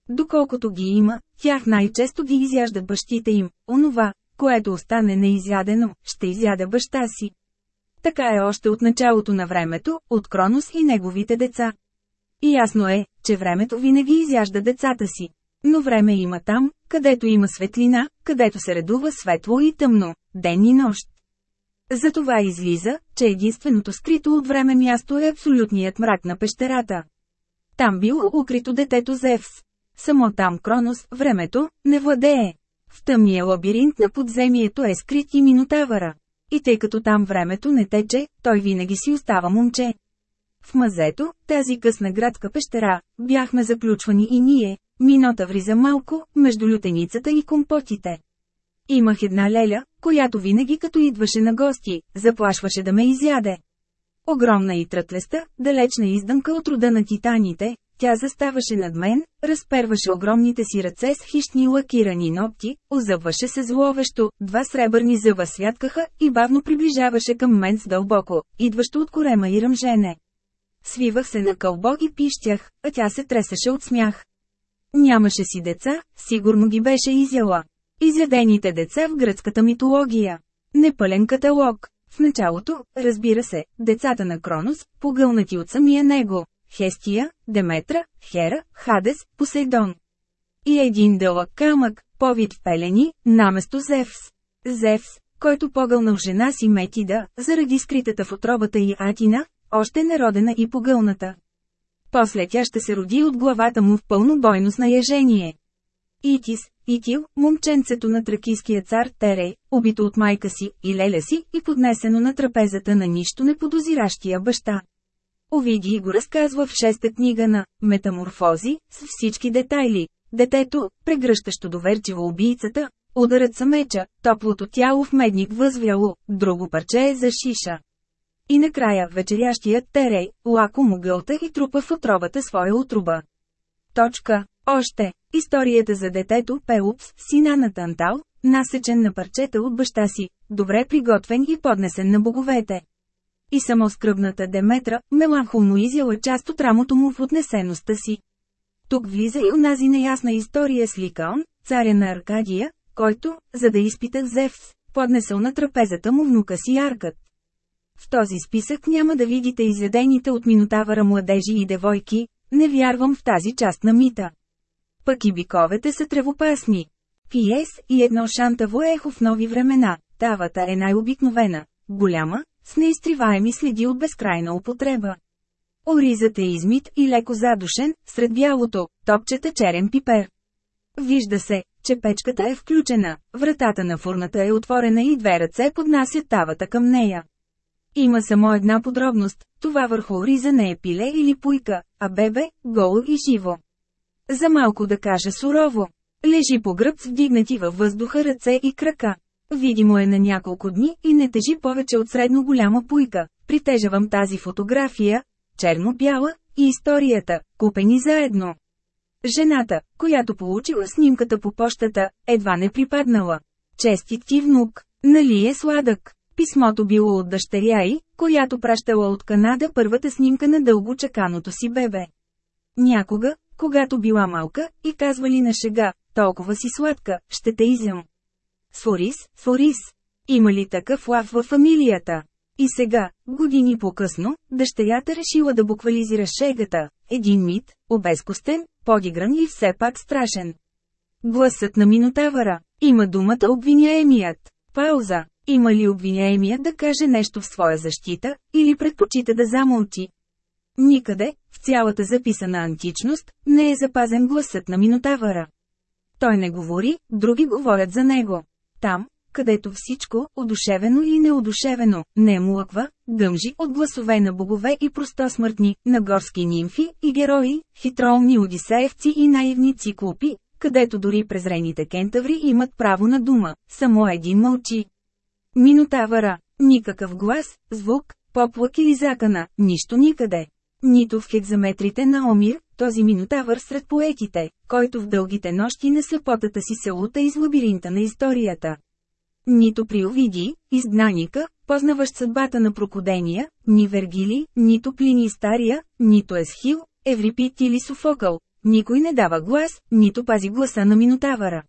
Доколкото ги има, тях най-често ги изяждат бащите им, онова, което остане неизядено, ще изяда баща си. Така е още от началото на времето, от Кронос и неговите деца. И ясно е, че времето винаги изяжда децата си. Но време има там, където има светлина, където се редува светло и тъмно, ден и нощ. Затова излиза, че единственото скрито от време място е абсолютният мрак на пещерата. Там било укрито детето Зевс. Само там Кронос, времето, не владее. В тъмния лабиринт на подземието е скрит и Минотавъра. И тъй като там времето не тече, той винаги си остава момче. В мазето, тази късна градска пещера, бяхме заключвани и ние, минота вриза малко, между лютеницата и компотите. Имах една леля, която винаги като идваше на гости, заплашваше да ме изяде. Огромна и трътлеста, далечна издънка от рода на титаните, тя заставаше над мен, разперваше огромните си ръце с хищни лакирани ногти, озъбваше се зловещо, два сребърни зъба святкаха и бавно приближаваше към мен с дълбоко, идващо от корема и ръмжене. Свивах се на кълбо и пищях, а тя се тресеше от смях. Нямаше си деца, сигурно ги беше изяла. Изядените деца в гръцката митология. Непълен каталог. В началото, разбира се, децата на Кронос, погълнати от самия него. Хестия, Деметра, Хера, Хадес, Посейдон. И един дълъг камък, повид в пелени, наместо Зевс. Зевс, който погълнал жена си Метида, заради скритата в отробата и Атина, още неродена и погълната. После тя ще се роди от главата му в пълно бойно снаяжение. Итис, Итил, момченцето на тракийския цар Терей, убито от майка си и леля си и поднесено на трапезата на нищо неподозиращия баща. Овиди го разказва в шеста книга на «Метаморфози» с всички детайли. Детето, прегръщащо доверчиво убийцата, ударът са меча, топлото тяло в медник възвяло, друго парче е за шиша. И накрая вечерящият Терей, лако му гълта и трупа в отробата своя отруба. Точка. Още. Историята за детето Пелупс, сина на Тантал, насечен на парчета от баща си, добре приготвен и поднесен на боговете. И само скръбната Деметра, меланхолно изяла част от рамото му в отнесеността си. Тук влиза и унази неясна история с Ликаон, царя на Аркадия, който, за да изпита Зевс, поднесъл на трапезата му внука си Аркът. В този списък няма да видите изядените от Минотавъра младежи и девойки, не вярвам в тази част на мита. Пък и биковете са тревопасни. Пиес и едно шантаво ехо в нови времена, тавата е най-обикновена, голяма, с неизтриваеми следи от безкрайна употреба. Оризът е измит и леко задушен, сред бялото, топчета черен пипер. Вижда се, че печката е включена, вратата на фурната е отворена и две ръце поднасят тавата към нея. Има само една подробност, това върху ориза не е пиле или пуйка, а бебе, голо и живо. За малко да кажа сурово. Лежи по гръб с вдигнати във въздуха ръце и крака. Видимо е на няколко дни и не тежи повече от средно голяма пуйка. Притежавам тази фотография, черно-бяла, и историята, купени заедно. Жената, която получила снимката по почтата, едва не припаднала. Честит ти внук, нали е сладък? Писмото било от дъщеря й, която пращала от Канада първата снимка на дълго чаканото си бебе. Някога, когато била малка, и казвали на шега, толкова си сладка, ще те изям. Сфорис, Сфорис. Има ли такъв лав във фамилията? И сега, години по-късно, дъщерята решила да буквализира шегата. Един мит, обезкостен, подигран и все пак страшен. Гласът на Минотавъра. Има думата обвиняемият. Пауза. Има ли обвиняемият да каже нещо в своя защита, или предпочита да замълчи? Никъде, в цялата записана античност, не е запазен гласът на Минотавъра. Той не говори, други говорят за него. Там, където всичко, одушевено и неодушевено, не млъква, гъмжи от гласове на богове и простосмъртни, на горски нимфи и герои, хитроумни одисеевци и наивни циклопи, където дори презрените кентаври имат право на дума, само един мълчи. Минотавъра, никакъв глас, звук, поплък или закана, нищо никъде. Нито в хекзаметрите на Омир, този минотавър сред поетите, който в дългите нощи на слепотата си се лута из лабиринта на историята. Нито при Овиди, изгнаника, познаващ съдбата на прокудения, ни Вергили, нито Плини Стария, нито Есхил, Еврипит или Софокъл. Никой не дава глас, нито пази гласа на Минотавъра.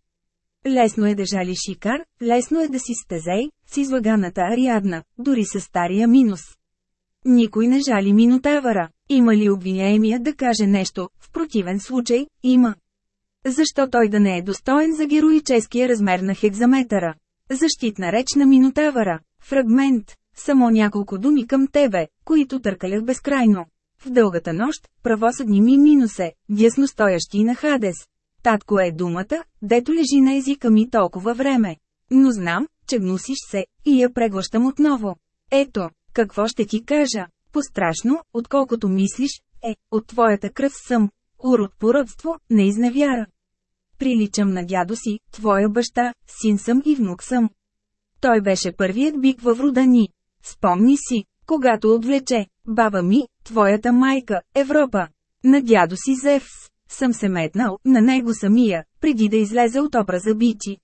Лесно е да жалиш Икар, лесно е да си стезей, с излаганата Ариадна, дори с стария минус. Никой не жали Минотавъра. Има ли обвиняемия да каже нещо, в противен случай, има. Защо той да не е достоен за героическия размер на хекзаметъра? Защитна реч на Минотавъра. Фрагмент. Само няколко думи към тебе, които търкалях безкрайно. В дългата нощ, правосъдни ми минусе, дясно стоящи на Хадес. Татко е думата, дето лежи на езика ми толкова време. Но знам, че гнусиш се, и я преглъщам отново. Ето, какво ще ти кажа? Пострашно, отколкото мислиш, е, от твоята кръв съм. Урод по родство, не изневяра. приличам на дядо си, твоя баща, син съм и внук съм. Той беше първият бик във рода ни. Спомни си, когато отвлече, баба ми, твоята майка, Европа. На дядо си Зевс, съм се метнал, на него самия, преди да излезе от образа бичи.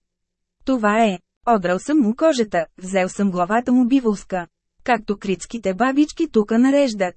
Това е. Одрал съм му кожата, взел съм главата му биволска. Както критските бабички тука нареждат.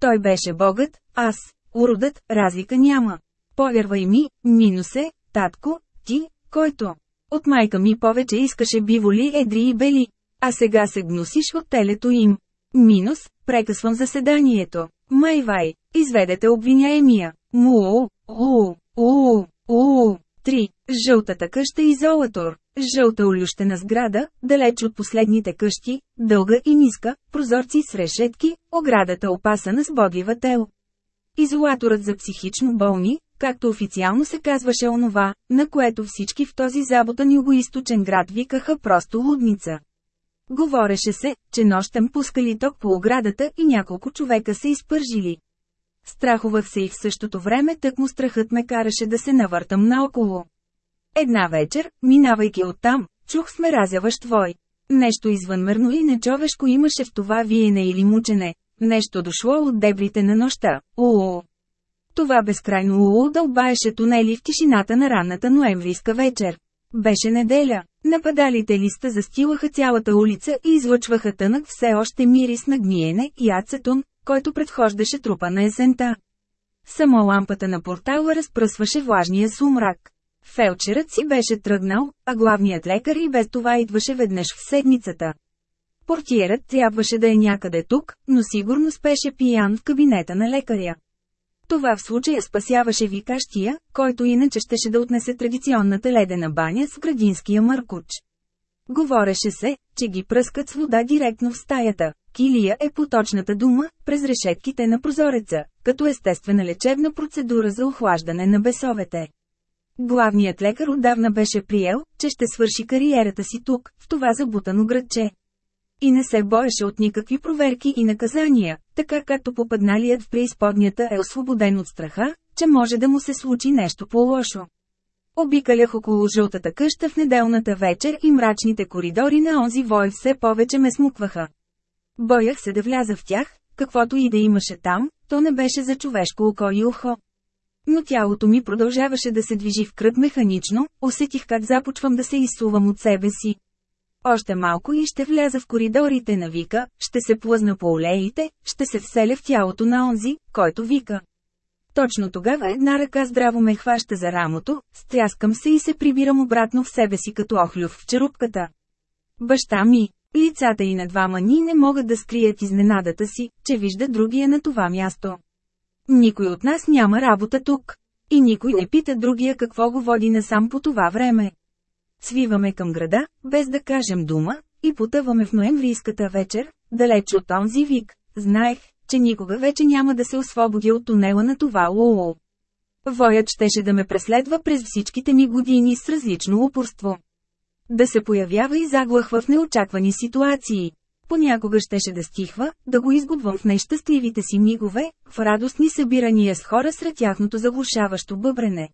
Той беше богът, аз, уродът, разлика няма. Повярвай ми, минусе, татко, ти, който. От майка ми повече искаше биволи едри и бели. А сега се гнусиш от телето им. Минус, прекъсвам заседанието. Майвай, изведете обвиняемия. Муу, уу, уу, уу. 3. Жълтата къща и золатор. Жълта олющена сграда, далеч от последните къщи, дълга и ниска, прозорци с решетки, оградата опасана с бодлива тел. Изолаторът за психично болни, както официално се казваше онова, на което всички в този заботан югоисточен град викаха просто лудница. Говореше се, че нощем пускали ток по оградата и няколко човека се изпържили. Страхувах се и в същото време тъкмо страхът ме караше да се навъртам наоколо. Една вечер, минавайки оттам, чух смеразяващ вой. Нещо извънмерно и нечовешко имаше в това виене или мучене. Нещо дошло от дебрите на нощта. Уу! Това безкрайно уу дълбаеше тунели в тишината на ранната ноемврийска вечер. Беше неделя. Нападалите листа застилаха цялата улица и излъчваха тънък все още мирис на гниене и ацетон, който предхождаше трупа на есента. Само лампата на портала разпръсваше влажния сумрак. Фелчерът си беше тръгнал, а главният лекар и без това идваше веднъж в седмицата. Портиерът трябваше да е някъде тук, но сигурно спеше пиян в кабинета на лекаря. Това в случая спасяваше викащия, който иначе щеше да отнесе традиционната ледена баня с градинския мъркуч. Говореше се, че ги пръскат с вода директно в стаята. Килия е поточната дума, през решетките на прозореца, като естествена лечебна процедура за охлаждане на бесовете. Главният лекар отдавна беше приел, че ще свърши кариерата си тук, в това забутано градче. И не се боеше от никакви проверки и наказания, така както попадналият в преизподнята е освободен от страха, че може да му се случи нещо по-лошо. Обикалях около жълтата къща в неделната вечер и мрачните коридори на онзи вой все повече ме смукваха. Боях се да вляза в тях, каквото и да имаше там, то не беше за човешко око и ухо. Но тялото ми продължаваше да се движи в кръг механично, усетих как започвам да се изсувам от себе си. Още малко и ще вляза в коридорите на Вика, ще се плъзна по олеите, ще се вселя в тялото на онзи, който вика. Точно тогава една ръка здраво ме хваща за рамото, стряскам се и се прибирам обратно в себе си като охлюв в черупката. Баща ми, лицата и на двама ни не могат да скрият изненадата си, че вижда другия на това място. Никой от нас няма работа тук. И никой не пита другия какво го води насам по това време. Свиваме към града, без да кажем дума, и потъваме в ноемврийската вечер, далеч от онзи вик. Знаех, че никога вече няма да се освободя от тунела на това лоу. Воят щеше да ме преследва през всичките ми години с различно упорство. Да се появява и заглъхва в неочаквани ситуации. Понякога щеше да стихва, да го изгубвам в нещастливите си мигове, в радостни събирания с хора сред тяхното заглушаващо бъбрене.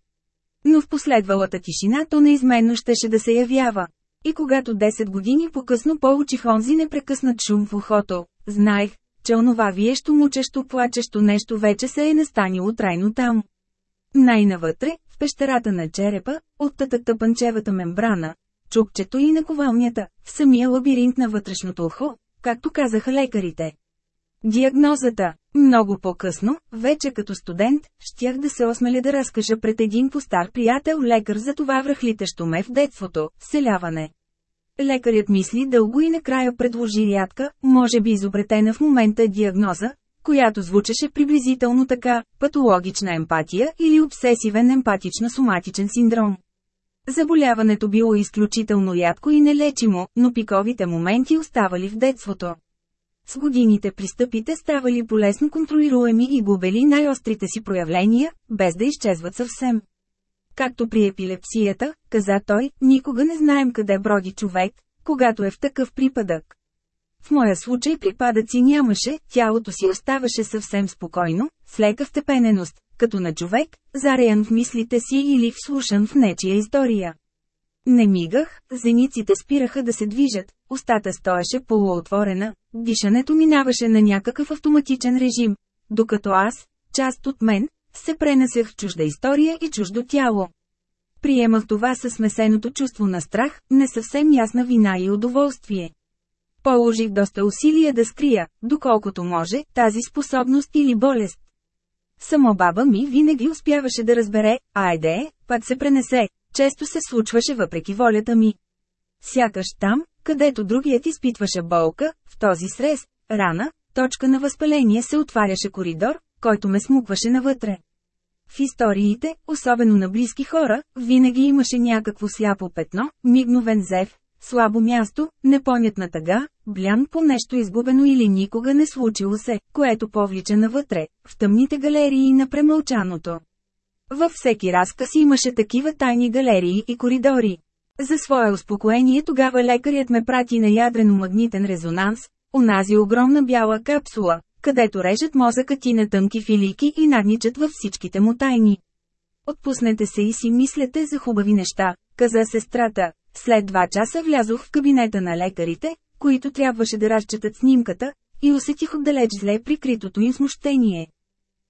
Но в последвалата тишина то неизменно щеше да се явява. И когато 10 години по-късно получих онзи непрекъснат шум в ухото, знаех, че онова виещо мучещо плачещо нещо вече се е настанило трайно там. Най-навътре, в пещерата на черепа, от тъпанчевата мембрана, чупчето и наковалнята, в самия лабиринт на вътрешното ухо, както казаха лекарите. Диагнозата Много по-късно, вече като студент, щях да се осмеля да разкажа пред един постар приятел лекар за това връхлитещо ме в детството – селяване. Лекарят мисли дълго и накрая предложи рядка, може би изобретена в момента диагноза, която звучеше приблизително така – патологична емпатия или обсесивен емпатично-соматичен синдром. Заболяването било изключително рядко и нелечимо, но пиковите моменти оставали в детството. С годините пристъпите ставали полесно контролируеми и губели най-острите си проявления, без да изчезват съвсем. Както при епилепсията, каза той, никога не знаем къде броди човек, когато е в такъв припадък. В моя случай припадъци нямаше, тялото си оставаше съвсем спокойно, с лека втепененост, като на човек, зареян в мислите си или вслушан в нечия история. Не мигах, зениците спираха да се движат, устата стоеше полуотворена, дишането минаваше на някакъв автоматичен режим, докато аз, част от мен, се пренасях в чужда история и чуждо тяло. Приемах това със смесеното чувство на страх, не съвсем ясна вина и удоволствие. Положих доста усилия да скрия, доколкото може, тази способност или болест. Само баба ми винаги успяваше да разбере, айде, пак се пренесе, често се случваше въпреки волята ми. Сякаш там, където другият изпитваше болка, в този срез, рана, точка на възпаление се отваряше коридор, който ме смукваше навътре. В историите, особено на близки хора, винаги имаше някакво сляпо петно, мигновен зев, слабо място, непонятна тъга, блян по нещо изгубено или никога не случило се, което повлича навътре, в тъмните галерии на премълчаното. Във всеки разказ имаше такива тайни галерии и коридори. За свое успокоение тогава лекарят ме прати на ядрено-магнитен резонанс, онази огромна бяла капсула, където режат мозъка ти на тънки филики и надничат във всичките му тайни. Отпуснете се и си мислете за хубави неща, каза сестрата. След два часа влязох в кабинета на лекарите, които трябваше да разчетат снимката, и усетих отдалеч зле прикритото им смущение.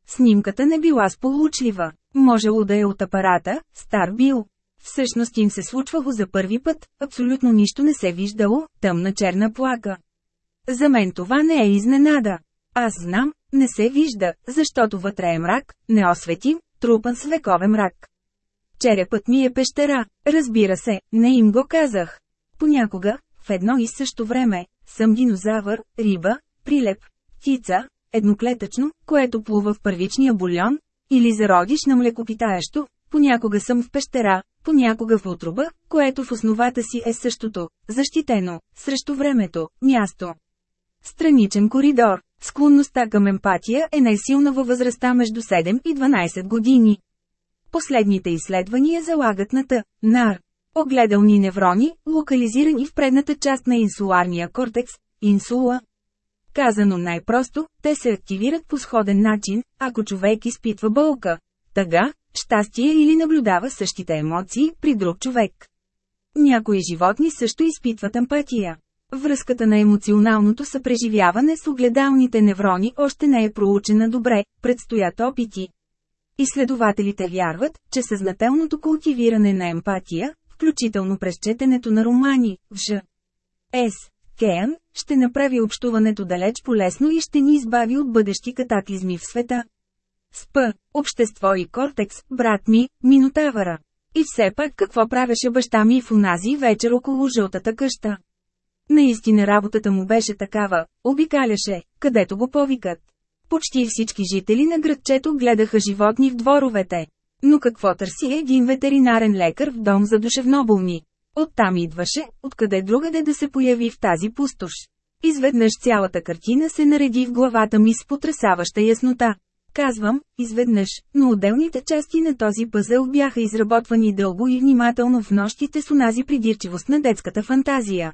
Снимката не била сполучлива, можело да е от апарата, стар бил. Всъщност им се случвало за първи път, абсолютно нищо не се виждало, тъмна черна плака. За мен това не е изненада. Аз знам, не се вижда, защото вътре е мрак, не осветим, трупан с векове мрак. Черепът ми е пещера, разбира се, не им го казах. Понякога, в едно и също време, съм динозавър, риба, прилеп, птица, едноклетъчно, което плува в първичния бульон, или зародиш на млекопитаещо, понякога съм в пещера, понякога в отруба, което в основата си е същото, защитено, срещу времето, място. Страничен коридор. Склонността към емпатия е най-силна във възрастта между 7 и 12 години. Последните изследвания залагат на Т, НАР. Огледални неврони, локализирани в предната част на инсуларния кортекс, инсула. Казано най-просто, те се активират по сходен начин, ако човек изпитва болка, тъга, щастие или наблюдава същите емоции при друг човек. Някои животни също изпитват емпатия. Връзката на емоционалното съпреживяване с огледалните неврони още не е проучена добре, предстоят опити. Изследователите вярват, че съзнателното култивиране на емпатия, включително през четенето на романи, в Ж. С. Кеан, ще направи общуването далеч полезно и ще ни избави от бъдещи катаклизми в света. Спъ, общество и кортекс, брат ми, Минотавъра. И все пак какво правеше баща ми в унази вечер около жълтата къща? Наистина работата му беше такава, обикаляше, където го повикат. Почти всички жители на градчето гледаха животни в дворовете. Но какво търси един ветеринарен лекар в дом за душевноболни? Оттам идваше, откъде другаде да се появи в тази пустош. Изведнъж цялата картина се нареди в главата ми с потрясаваща яснота. Казвам, изведнъж, но отделните части на този пъзел бяха изработвани дълго и внимателно в нощите с онази придирчивост на детската фантазия.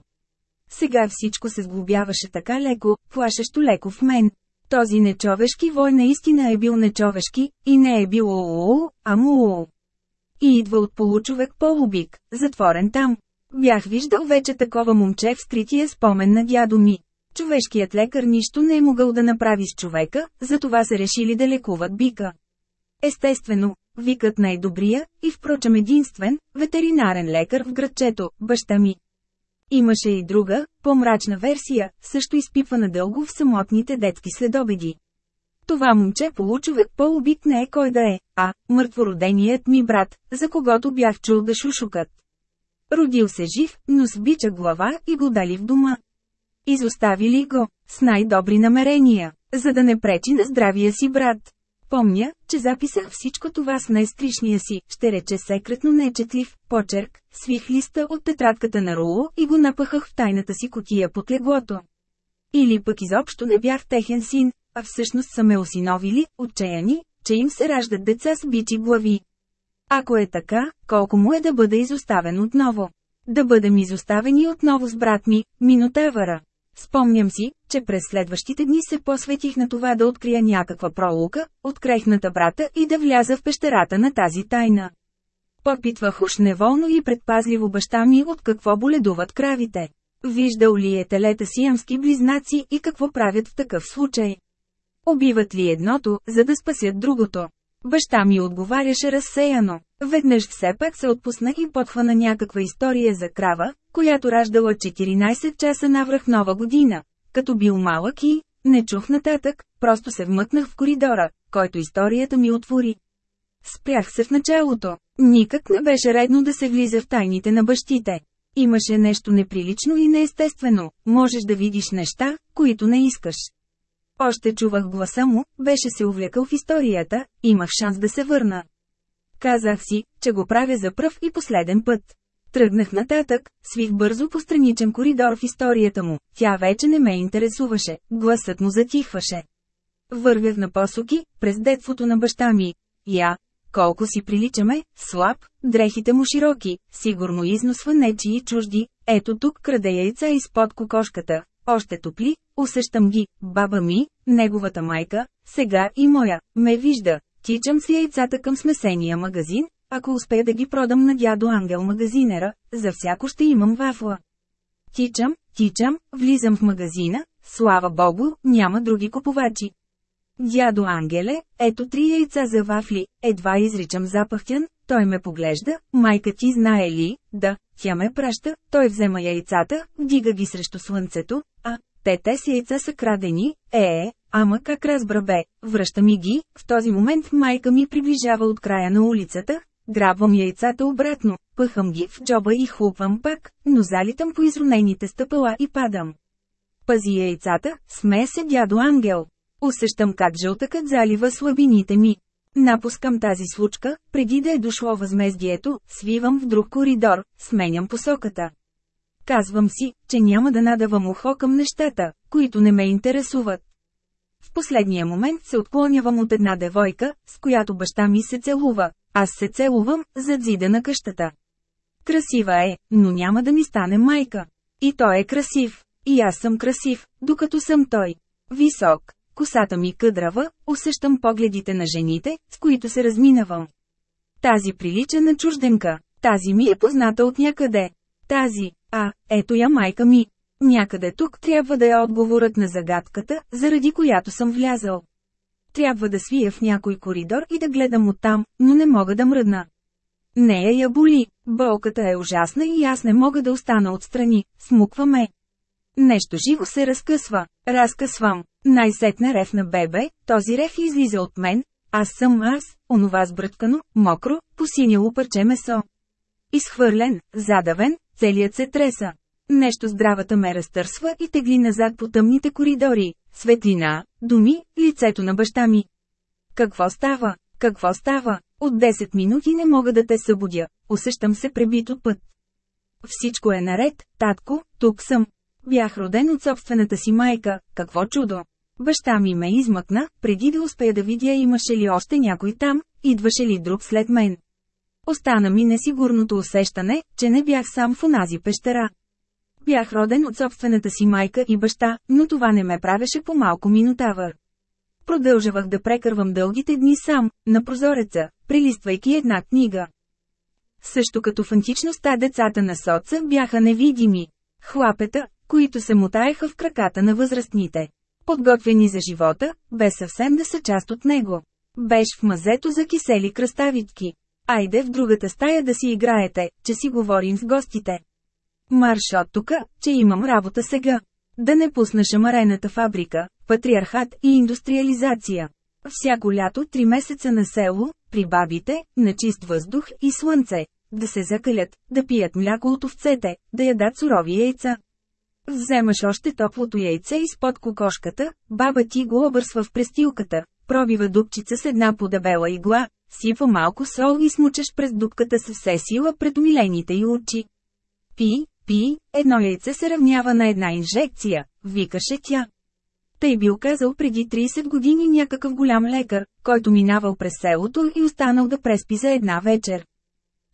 Сега всичко се сглобяваше така леко, плашещо леко в мен. Този нечовешки вой наистина е бил нечовешки, и не е бил ооо, а муоо. И идва от получовек полубик, затворен там. Бях виждал вече такова момче в скрития спомен на дядо ми. Човешкият лекар нищо не е могъл да направи с човека, затова се решили да лекуват бика. Естествено, викът най-добрия, и впрочем единствен, ветеринарен лекар в градчето, баща ми. Имаше и друга, по-мрачна версия, също изпипвана дълго в самотните детски следобеди. Това момче получовек по-убит не е кой да е, а мъртвороденият ми брат, за когото бях чул да шушукат. Родил се жив, но с бича глава и го дали в дома. Изоставили го, с най-добри намерения, за да не пречи на здравия си брат. Помня, че записах всичко това с най-стришния си, ще рече секретно нечетлив, почерк, свих листа от тетрадката на Руло и го напахах в тайната си котия под леглото. Или пък изобщо не бях техен син, а всъщност са ме осиновили, отчаяни, че им се раждат деца с бичи глави. Ако е така, колко му е да бъде изоставен отново? Да бъдем изоставени отново с брат ми, Минотавъра. Спомням си, че през следващите дни се посветих на това да открия някаква пролука, от крехната брата и да вляза в пещерата на тази тайна. Попитвах уж неволно и предпазливо баща ми от какво боледуват кравите. Виждал ли е телета сиамски близнаци и какво правят в такъв случай? Убиват ли едното, за да спасят другото? Баща ми отговаряше разсеяно. Веднъж все пак се отпусна и подхвана някаква история за крава, която раждала 14 часа навръх нова година. Като бил малък и, не чух нататък, просто се вмъкнах в коридора, който историята ми отвори. Спрях се в началото. Никак не беше редно да се влиза в тайните на бащите. Имаше нещо неприлично и неестествено, можеш да видиш неща, които не искаш. Още чувах гласа му, беше се увлекал в историята, имах шанс да се върна. Казах си, че го правя за пръв и последен път. Тръгнах нататък, свих бързо по страничен коридор в историята му, тя вече не ме интересуваше, гласът му затихваше. Вървях на посоки, през детството на баща ми. Я, колко си приличаме, слаб, дрехите му широки, сигурно износва нечии чужди, ето тук краде яйца изпод кокошката, още топли, усещам ги, баба ми, неговата майка, сега и моя, ме вижда, тичам си яйцата към смесения магазин, ако успея да ги продам на дядо Ангел магазинера, за всяко ще имам вафла. Тичам, тичам, влизам в магазина, слава богу, няма други купувачи. Дядо Ангеле, ето три яйца за вафли, едва изричам запахтян, той ме поглежда, майка ти знае ли, да, тя ме праща, той взема яйцата, вдига ги срещу слънцето, а, те те си яйца са крадени, е, е, ама как разбра бе, връща ми ги, в този момент майка ми приближава от края на улицата, грабвам яйцата обратно, пъхам ги в джоба и хлупвам пак, но залитам по изронените стъпала и падам. Пази яйцата, смее се дядо Ангел. Усещам как жълтъкът залива слабините ми. Напускам тази случка, преди да е дошло възмездието, свивам в друг коридор, сменям посоката. Казвам си, че няма да надавам ухо към нещата, които не ме интересуват. В последния момент се отклонявам от една девойка, с която баща ми се целува. Аз се целувам, зад зида на къщата. Красива е, но няма да ми стане майка. И той е красив. И аз съм красив, докато съм той. Висок, косата ми къдрава, усещам погледите на жените, с които се разминавам. Тази прилича на чужденка, тази ми е позната от някъде. Тази, а, ето я майка ми. Някъде тук трябва да е отговорът на загадката, заради която съм влязал. Трябва да свия в някой коридор и да гледам оттам, но не мога да мръдна. Нея я боли, болката е ужасна и аз не мога да остана отстрани, смуква ме. Нещо живо се разкъсва, разкъсвам. Най-сетне рев на бебе, този рев излиза от мен, аз съм аз, онова сбръткано, мокро, посиняло парче месо. Изхвърлен, задавен, целият се треса. Нещо здравата ме разтърсва и тегли назад по тъмните коридори, светлина, думи, лицето на баща ми. Какво става? Какво става? От 10 минути не мога да те събудя, усещам се пребит път. Всичко е наред, татко, тук съм. Бях роден от собствената си майка, какво чудо. Баща ми ме измъкна, преди да успея да видя имаше ли още някой там, идваше ли друг след мен. Остана ми несигурното усещане, че не бях сам в онази пещера. Бях роден от собствената си майка и баща, но това не ме правеше по-малко минутавър. Продължавах да прекървам дългите дни сам, на прозореца, прилиствайки една книга. Също като в античността децата на соца бяха невидими. Хлапета, които се мутаеха в краката на възрастните. Подготвени за живота, без съвсем да са част от него. Беше в мазето за кисели кръставитки. Айде в другата стая да си играете, че си говорим с гостите. Марш от тука, че имам работа сега. Да не пусна шамарената фабрика, патриархат и индустриализация. Всяко лято три месеца на село, при бабите, на чист въздух и слънце. Да се закалят, да пият мляко от овцете, да ядат сурови яйца. Вземаш още топлото яйце изпод кокошката, баба ти го обърсва в престилката, пробива дупчица с една подабела игла, сипва малко сол и смучаш през дупката с все сила пред умилените й очи. Пи, пи, едно яйце се равнява на една инжекция, викаше тя. Тъй бил казал преди 30 години някакъв голям лекар, който минавал през селото и останал да преспи за една вечер.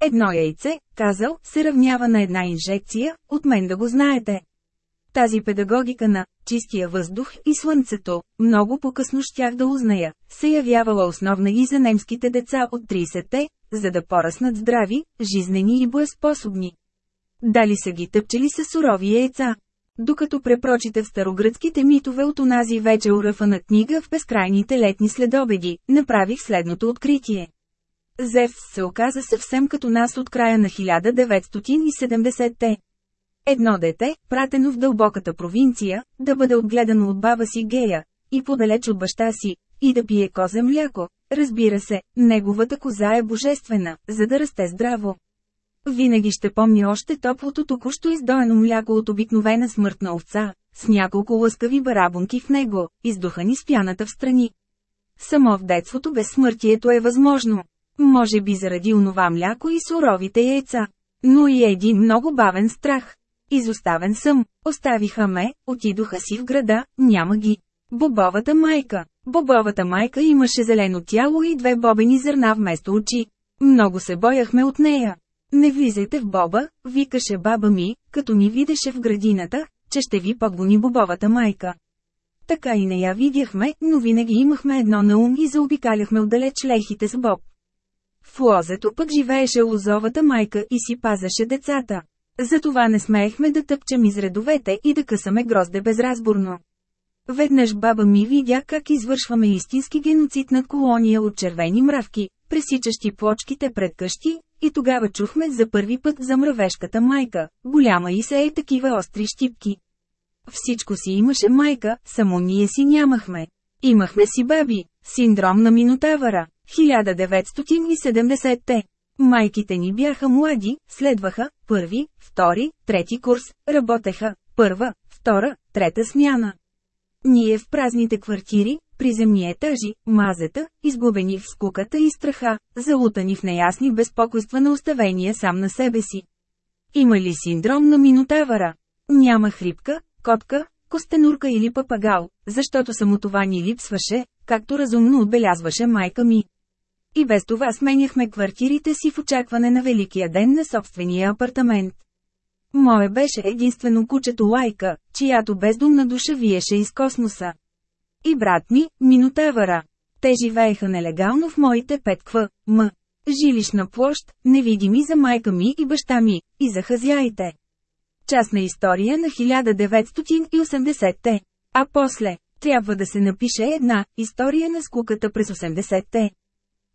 Едно яйце, казал, се равнява на една инжекция, от мен да го знаете. Тази педагогика на чистия въздух и слънцето, много по-късно щях да узная, се явявала основна и за немските деца от 30-те, за да пораснат здрави, жизнени и боеспособни. Дали са ги тъпчели с сурови яйца? Докато препрочите в старогръцките митове от онази вече уръфана книга в безкрайните летни следобеди, направих следното откритие. Зевс се оказа съвсем като нас от края на 1970-те. Едно дете, пратено в дълбоката провинция, да бъде отгледано от баба си гея, и подалеч от баща си, и да пие козе мляко. Разбира се, неговата коза е божествена, за да расте здраво. Винаги ще помня още топлото току-що издоено мляко от обикновена смъртна овца, с няколко лъскави барабонки в него, издухани с пяната в страни. Само в детството безсмъртието е възможно. Може би заради онова мляко и суровите яйца. Но и един много бавен страх. Изоставен съм, оставиха ме, отидоха си в града, няма ги. Бобовата майка. Бобовата майка имаше зелено тяло и две бобени зърна вместо очи. Много се бояхме от нея. Не влизайте в Боба, викаше баба ми, като ни видеше в градината, че ще ви подгони Бобовата майка. Така и не я видяхме, но винаги имахме едно на ум и заобикаляхме отдалеч лехите с Боб. В лозето пък живееше лозовата майка и си пазеше децата. Затова не смеехме да тъпчем из редовете и да късаме грозде безразборно. Веднъж баба ми видя как извършваме истински геноцид над колония от червени мравки, пресичащи плочките пред къщи, и тогава чухме за първи път за мравешката майка, голяма и се е такива остри щипки. Всичко си имаше майка, само ние си нямахме. Имахме си баби, синдром на Минотавъра, 1970-те. Майките ни бяха млади, следваха, първи, втори, трети курс, работеха, първа, втора, трета смяна. Ние в празните квартири, приземни етажи, мазета, изгубени в скуката и страха, залутани в неясни безпокойства на оставения сам на себе си. Има ли синдром на Минотавъра? Няма хрипка, котка, костенурка или папагал, защото само това ни липсваше, както разумно отбелязваше майка ми. И без това сменяхме квартирите си в очакване на великия ден на собствения апартамент. Мое беше единствено кучето Лайка, чиято бездумна душа виеше из космоса. И брат ми, Минотавъра. Те живееха нелегално в моите пет кв. м. Жилищна площ, невидими за майка ми и баща ми, и за хазяите. Частна история на 1980-те. А после, трябва да се напише една история на скуката през 80-те.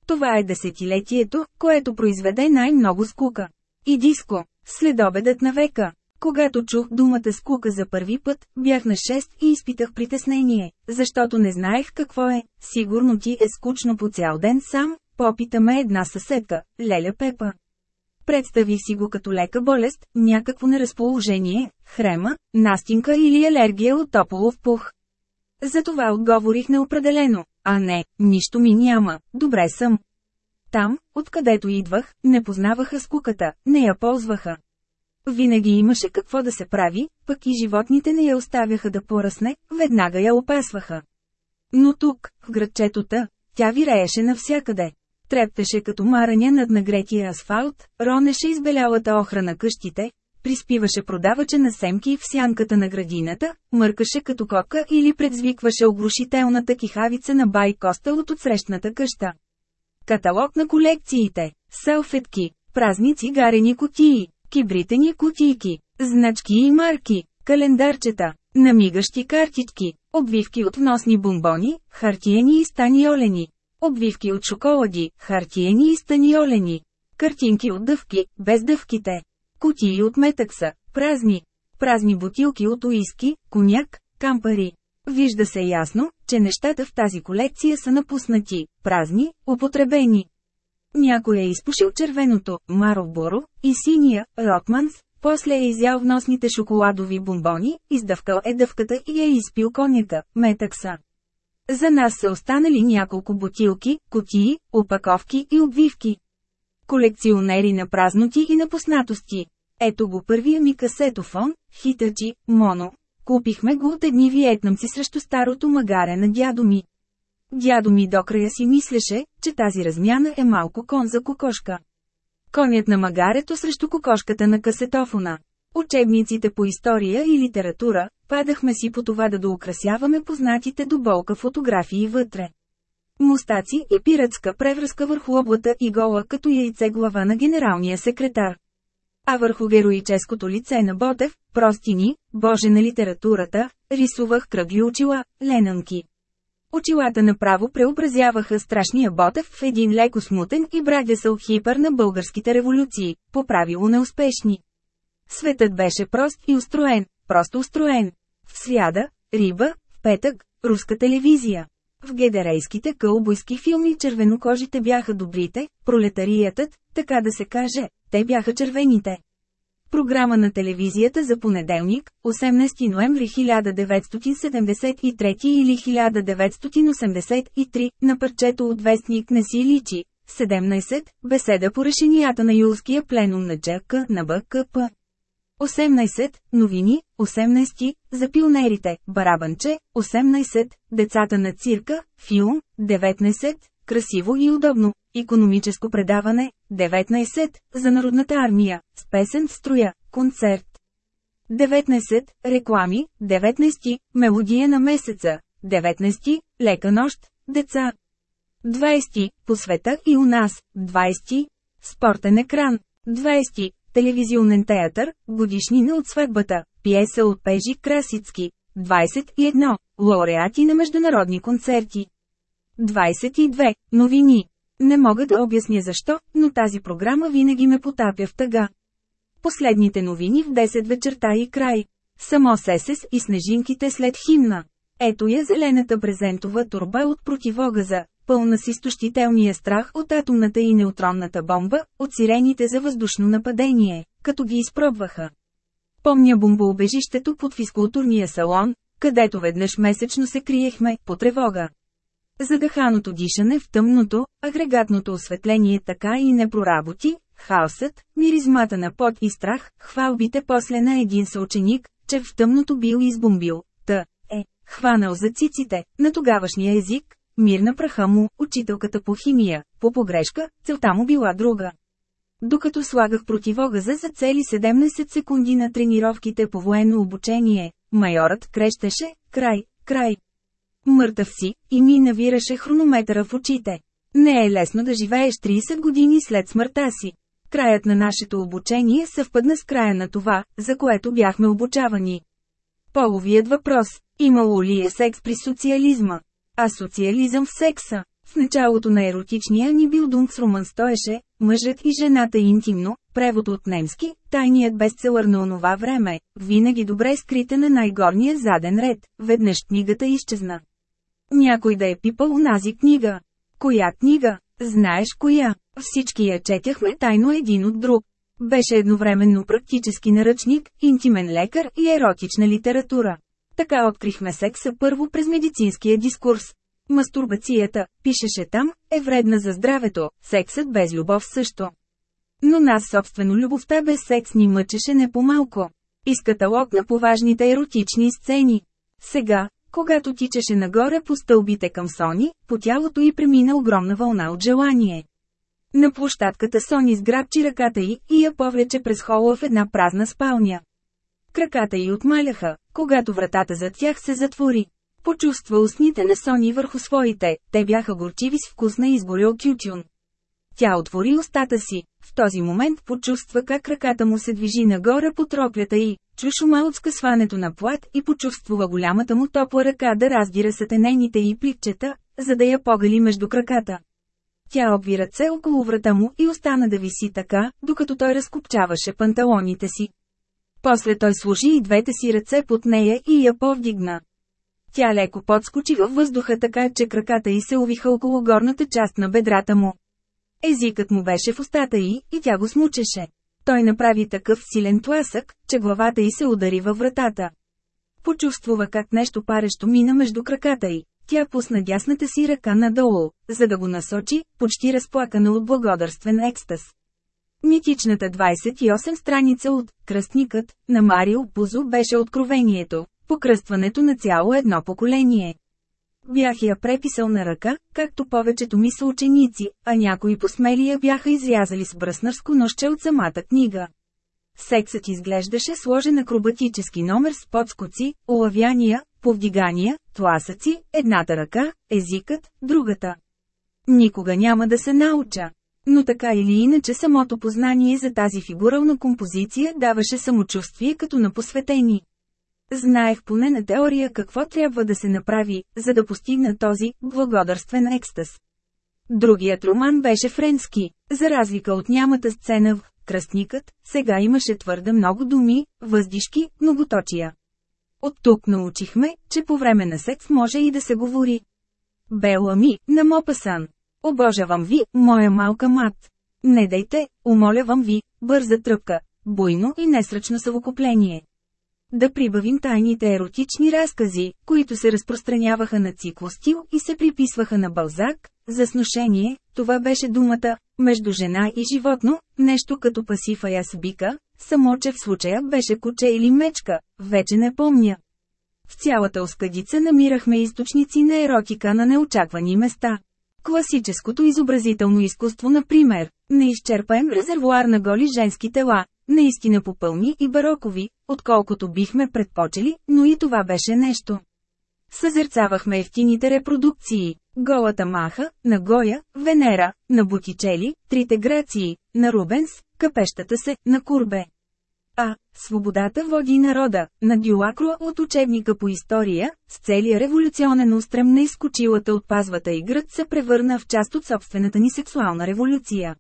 Това е десетилетието, което произведе най-много скука. И диско. Следобедът на века. Когато чух думата скука за първи път, бях на 6 и изпитах притеснение, защото не знаех какво е. Сигурно ти е скучно по цял ден сам, попитаме една съседка, Леля Пепа. Представих си го като лека болест, някакво неразположение, хрема, настинка или алергия от тополов пух. Затова отговорих неопределено, а не, нищо ми няма, добре съм. Там, откъдето идвах, не познаваха скуката, не я ползваха. Винаги имаше какво да се прави, пък и животните не я оставяха да поръсне, веднага я опасваха. Но тук, в градчетота, тя вирееше навсякъде. Трептеше като мараня над нагретия асфалт, ронеше избелялата охра на къщите, приспиваше продавача на семки в сянката на градината, мъркаше като котка или предзвикваше оглушителната кихавица на бай Костел от отсрещната къща. Каталог на колекциите, салфетки, празни цигарени кутии, кибритени кутийки, значки и марки, календарчета, намигащи картички, обвивки от вносни бомбони, хартиени и станиолени, обвивки от шоколади, хартиени и станиолени, картинки от дъвки, без дъвките, кутии от метъкса, празни, празни бутилки от уиски, коняк, кампари. Вижда се ясно, че нещата в тази колекция са напуснати, празни, употребени. Някой е изпушил червеното, Мароборо, и синия, Ротманс, после е изял вносните шоколадови бомбони, издъвкал е дъвката и е изпил коняка, метъкса. За нас са останали няколко бутилки, котии, опаковки и обвивки. Колекционери на празноти и на поснатости. Ето го първия ми касетофон, хитачи, моно. Купихме го от едни виетнамци срещу старото магаре на дядо ми. Дядо ми до края си мислеше, че тази размяна е малко кон за кокошка. Конят на магарето срещу кокошката на касетофона. Учебниците по история и литература, падахме си по това да доукрасяваме познатите до болка фотографии вътре. Мустаци и пиратска превръзка върху облата и гола като яйце глава на генералния секретар. А върху героическото лице на Ботев, простини, боже на литературата, рисувах кръгли очила, ленанки. Очилата направо преобразяваха страшния Ботев в един леко смутен и брадясъл хипър на българските революции, по правило неуспешни. Светът беше прост и устроен, просто устроен. В свяда, риба, в петък, руска телевизия. В гедерейските кълбойски филми червенокожите бяха добрите, пролетариятът, така да се каже, те бяха червените. Програма на телевизията за понеделник, 18 ноември 1973 или 1983, на парчето от вестник не си личи. 17. Беседа по решенията на юлския пленум на ДЖК на БКП. 18. Новини, 18. За пионерите, Барабанче, 18. Децата на цирка, филм, 19. Красиво и удобно, економическо предаване, 19. За народната армия, с песен в строя, концерт. 19. Реклами, 19. Мелодия на месеца, 19. Лека нощ, деца. 20. По света и у нас, 20. Спортен екран, 20. Телевизионен театър, годишнина от сватбата, пиеса от Пежи Красицки. 21. Лауреати на международни концерти. 22. Новини. Не мога да обясня защо, но тази програма винаги ме потапя в тъга. Последните новини в 10 вечерта и край. Само сесес и снежинките след химна. Ето я зелената брезентова турба от противогаза, пълна с изтощителния страх от атомната и неутронната бомба, от сирените за въздушно нападение, като ги изпробваха. Помня бомбоубежището под физкултурния салон, където веднъж месечно се криехме, по тревога. Задъханото дишане в тъмното, агрегатното осветление така и не проработи, хаосът, миризмата на пот и страх, хвалбите после на един съученик, че в тъмното бил избомбил, та, е, хванал за циците, на тогавашния език, Мирна праха му, учителката по химия, по погрешка, целта му била друга. Докато слагах противогаза за цели 17 секунди на тренировките по военно обучение, майорът крещеше, край, край. Мъртъв си, и ми навираше хронометъра в очите. Не е лесно да живееш 30 години след смъртта си. Краят на нашето обучение съвпадна с края на това, за което бяхме обучавани. Половият въпрос – имало ли е секс при социализма? А социализъм в секса. В началото на еротичния ни билдунгсруман стоеше «Мъжът и жената интимно», превод от немски, тайният бестселър на онова време, винаги добре скрита на най-горния заден ред, веднъж книгата изчезна. Някой да е пипал унази книга. Коя книга? Знаеш коя? Всички я четяхме тайно един от друг. Беше едновременно практически наръчник, интимен лекар и еротична литература. Така открихме секса първо през медицинския дискурс. Мастурбацията, пишеше там, е вредна за здравето, сексът без любов също. Но нас собствено любовта без секс ни мъчеше не по-малко. Из каталог на поважните еротични сцени. Сега, когато тичаше нагоре по стълбите към Сони, по тялото й премина огромна вълна от желание. На площадката Сони сграбчи ръката й и я повлече през хола в една празна спалня. Краката й отмаляха, когато вратата за тях се затвори. Почувства устните на Сони върху своите, те бяха горчиви с вкус на изгорел кютюн. Тя отвори устата си, в този момент почувства как ръката му се движи нагоре по троклята й, чу шума от скъсването на плат и почувствува голямата му топла ръка да раздира сътенените й пликчета, за да я погали между краката. Тя обви ръце около врата му и остана да виси така, докато той разкопчаваше панталоните си. После той сложи и двете си ръце под нея и я повдигна. Тя леко подскочи във въздуха така, че краката й се увиха около горната част на бедрата му. Езикът му беше в устата й, и тя го смучеше. Той направи такъв силен тласък, че главата й се удари във вратата. Почувствува как нещо парещо мина между краката й. Тя пусна дясната си ръка надолу, за да го насочи, почти разплакана от благодарствен екстаз. Митичната 28 страница от «Кръстникът» на Марио Пузо беше откровението, покръстването на цяло едно поколение. Бях я преписал на ръка, както повечето ми са ученици, а някои посмели я бяха изрязали с бръснарско нощче от самата книга. Сексът изглеждаше сложен акробатически номер с подскоци, олавяния, повдигания, тласъци, едната ръка, езикът, другата. Никога няма да се науча. Но така или иначе самото познание за тази фигурална композиция даваше самочувствие като на посветени. Знаех поне на теория какво трябва да се направи, за да постигна този благодарствен екстаз. Другият роман беше френски. За разлика от нямата сцена в «Кръстникът», сега имаше твърде много думи, въздишки, многоточия. От тук научихме, че по време на секс може и да се говори. Бела ми, на Мопасан. Обожавам ви, моя малка мат. Не дайте, умолявам ви, бърза тръпка, буйно и несръчно съвокупление. Да прибавим тайните еротични разкази, които се разпространяваха на циклостил и се приписваха на Балзак, за сношение, това беше думата, между жена и животно, нещо като пасифа ясбика, само че в случая беше куче или мечка, вече не помня. В цялата оскадица намирахме източници на еротика на неочаквани места. Класическото изобразително изкуство, например, неизчерпаем резервуар на голи женски тела, наистина попълни и барокови, отколкото бихме предпочели, но и това беше нещо. Съзерцавахме ефтините репродукции. Голата маха, на Гоя, Венера, на Бутичели, трите грации, на Рубенс, капещата се, на Курбе. А. Свободата води народа, на Дюлакро от учебника по история, с целия революционен устрем на изкочилата от пазвата и град се превърна в част от собствената ни сексуална революция.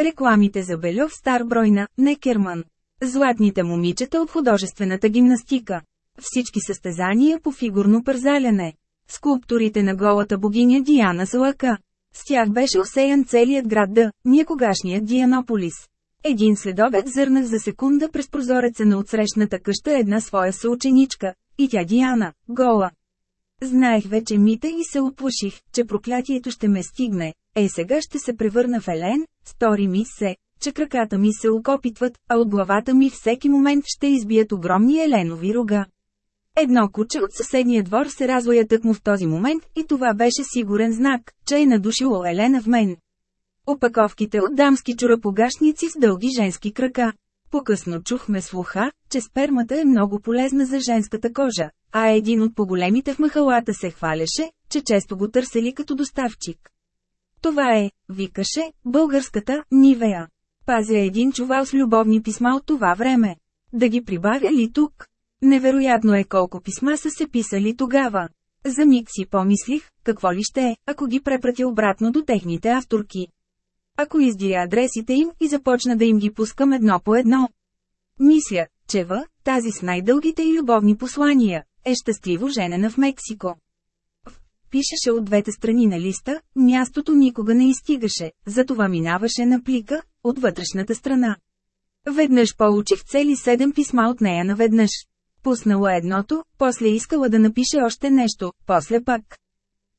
Рекламите за Бельов стар бройна, Некерман. Златните момичета от художествената гимнастика. Всички състезания по фигурно пързаляне. Скулптурите на голата богиня Диана Салака. С тях беше осеян целият град Д, някогашният Дианополис. Един следобед зърнах за секунда през прозореца на отсрещната къща една своя съученичка, и тя Диана, гола. Знаех вече мите и се оплаших, че проклятието ще ме стигне. Е сега ще се превърна в Елен, стори ми се, че краката ми се окопитват, а от главата ми всеки момент ще избият огромни еленови рога. Едно куче от съседния двор се разлоя тъкмо в този момент и това беше сигурен знак, че е надушило Елена в мен. Опаковките от дамски чурапогашници с дълги женски крака. По-късно чухме слуха, че спермата е много полезна за женската кожа, а един от по-големите в махалата се хваляше, че често го търсели като доставчик. Това е, викаше, българската Нивея. Пазя един чувал с любовни писма от това време. Да ги прибавя ли тук? Невероятно е колко писма са се писали тогава. За миг си помислих, какво ли ще е, ако ги препратя обратно до техните авторки. Ако издия адресите им и започна да им ги пускам едно по едно. Мисля, че В, тази с най-дългите и любовни послания, е щастливо женена в Мексико. Пишеше от двете страни на листа, мястото никога не изстигаше, затова минаваше на плика, от вътрешната страна. Веднъж получих цели седем писма от нея наведнъж. Пуснала едното, после искала да напише още нещо, после пак.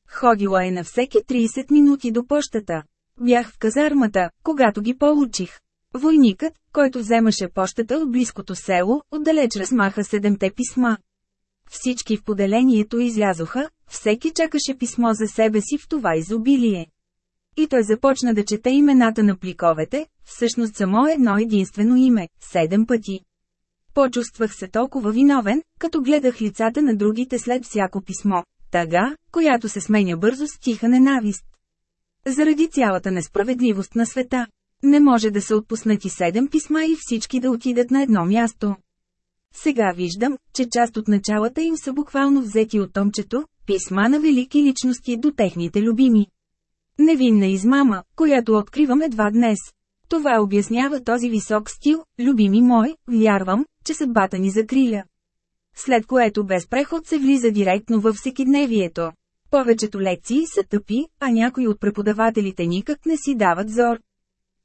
Ходила е на всеки 30 минути до пощата. Бях в казармата, когато ги получих. Войникът, който вземаше пощата от близкото село, отдалеч размаха седемте писма. Всички в поделението излязоха, всеки чакаше писмо за себе си в това изобилие. И той започна да чете имената на пликовете, всъщност само едно единствено име, седем пъти. Почувствах се толкова виновен, като гледах лицата на другите след всяко писмо, тъга, която се сменя бързо с тиха ненавист. Заради цялата несправедливост на света, не може да се отпуснати седем писма и всички да отидат на едно място. Сега виждам, че част от началата им са буквално взети от томчето, писма на велики личности до техните любими. Невинна измама, която откривам едва днес. Това обяснява този висок стил, любими мой, вярвам, че съдбата ни закриля. След което без преход се влиза директно във всекидневието. Повечето лекции са тъпи, а някои от преподавателите никак не си дават зор.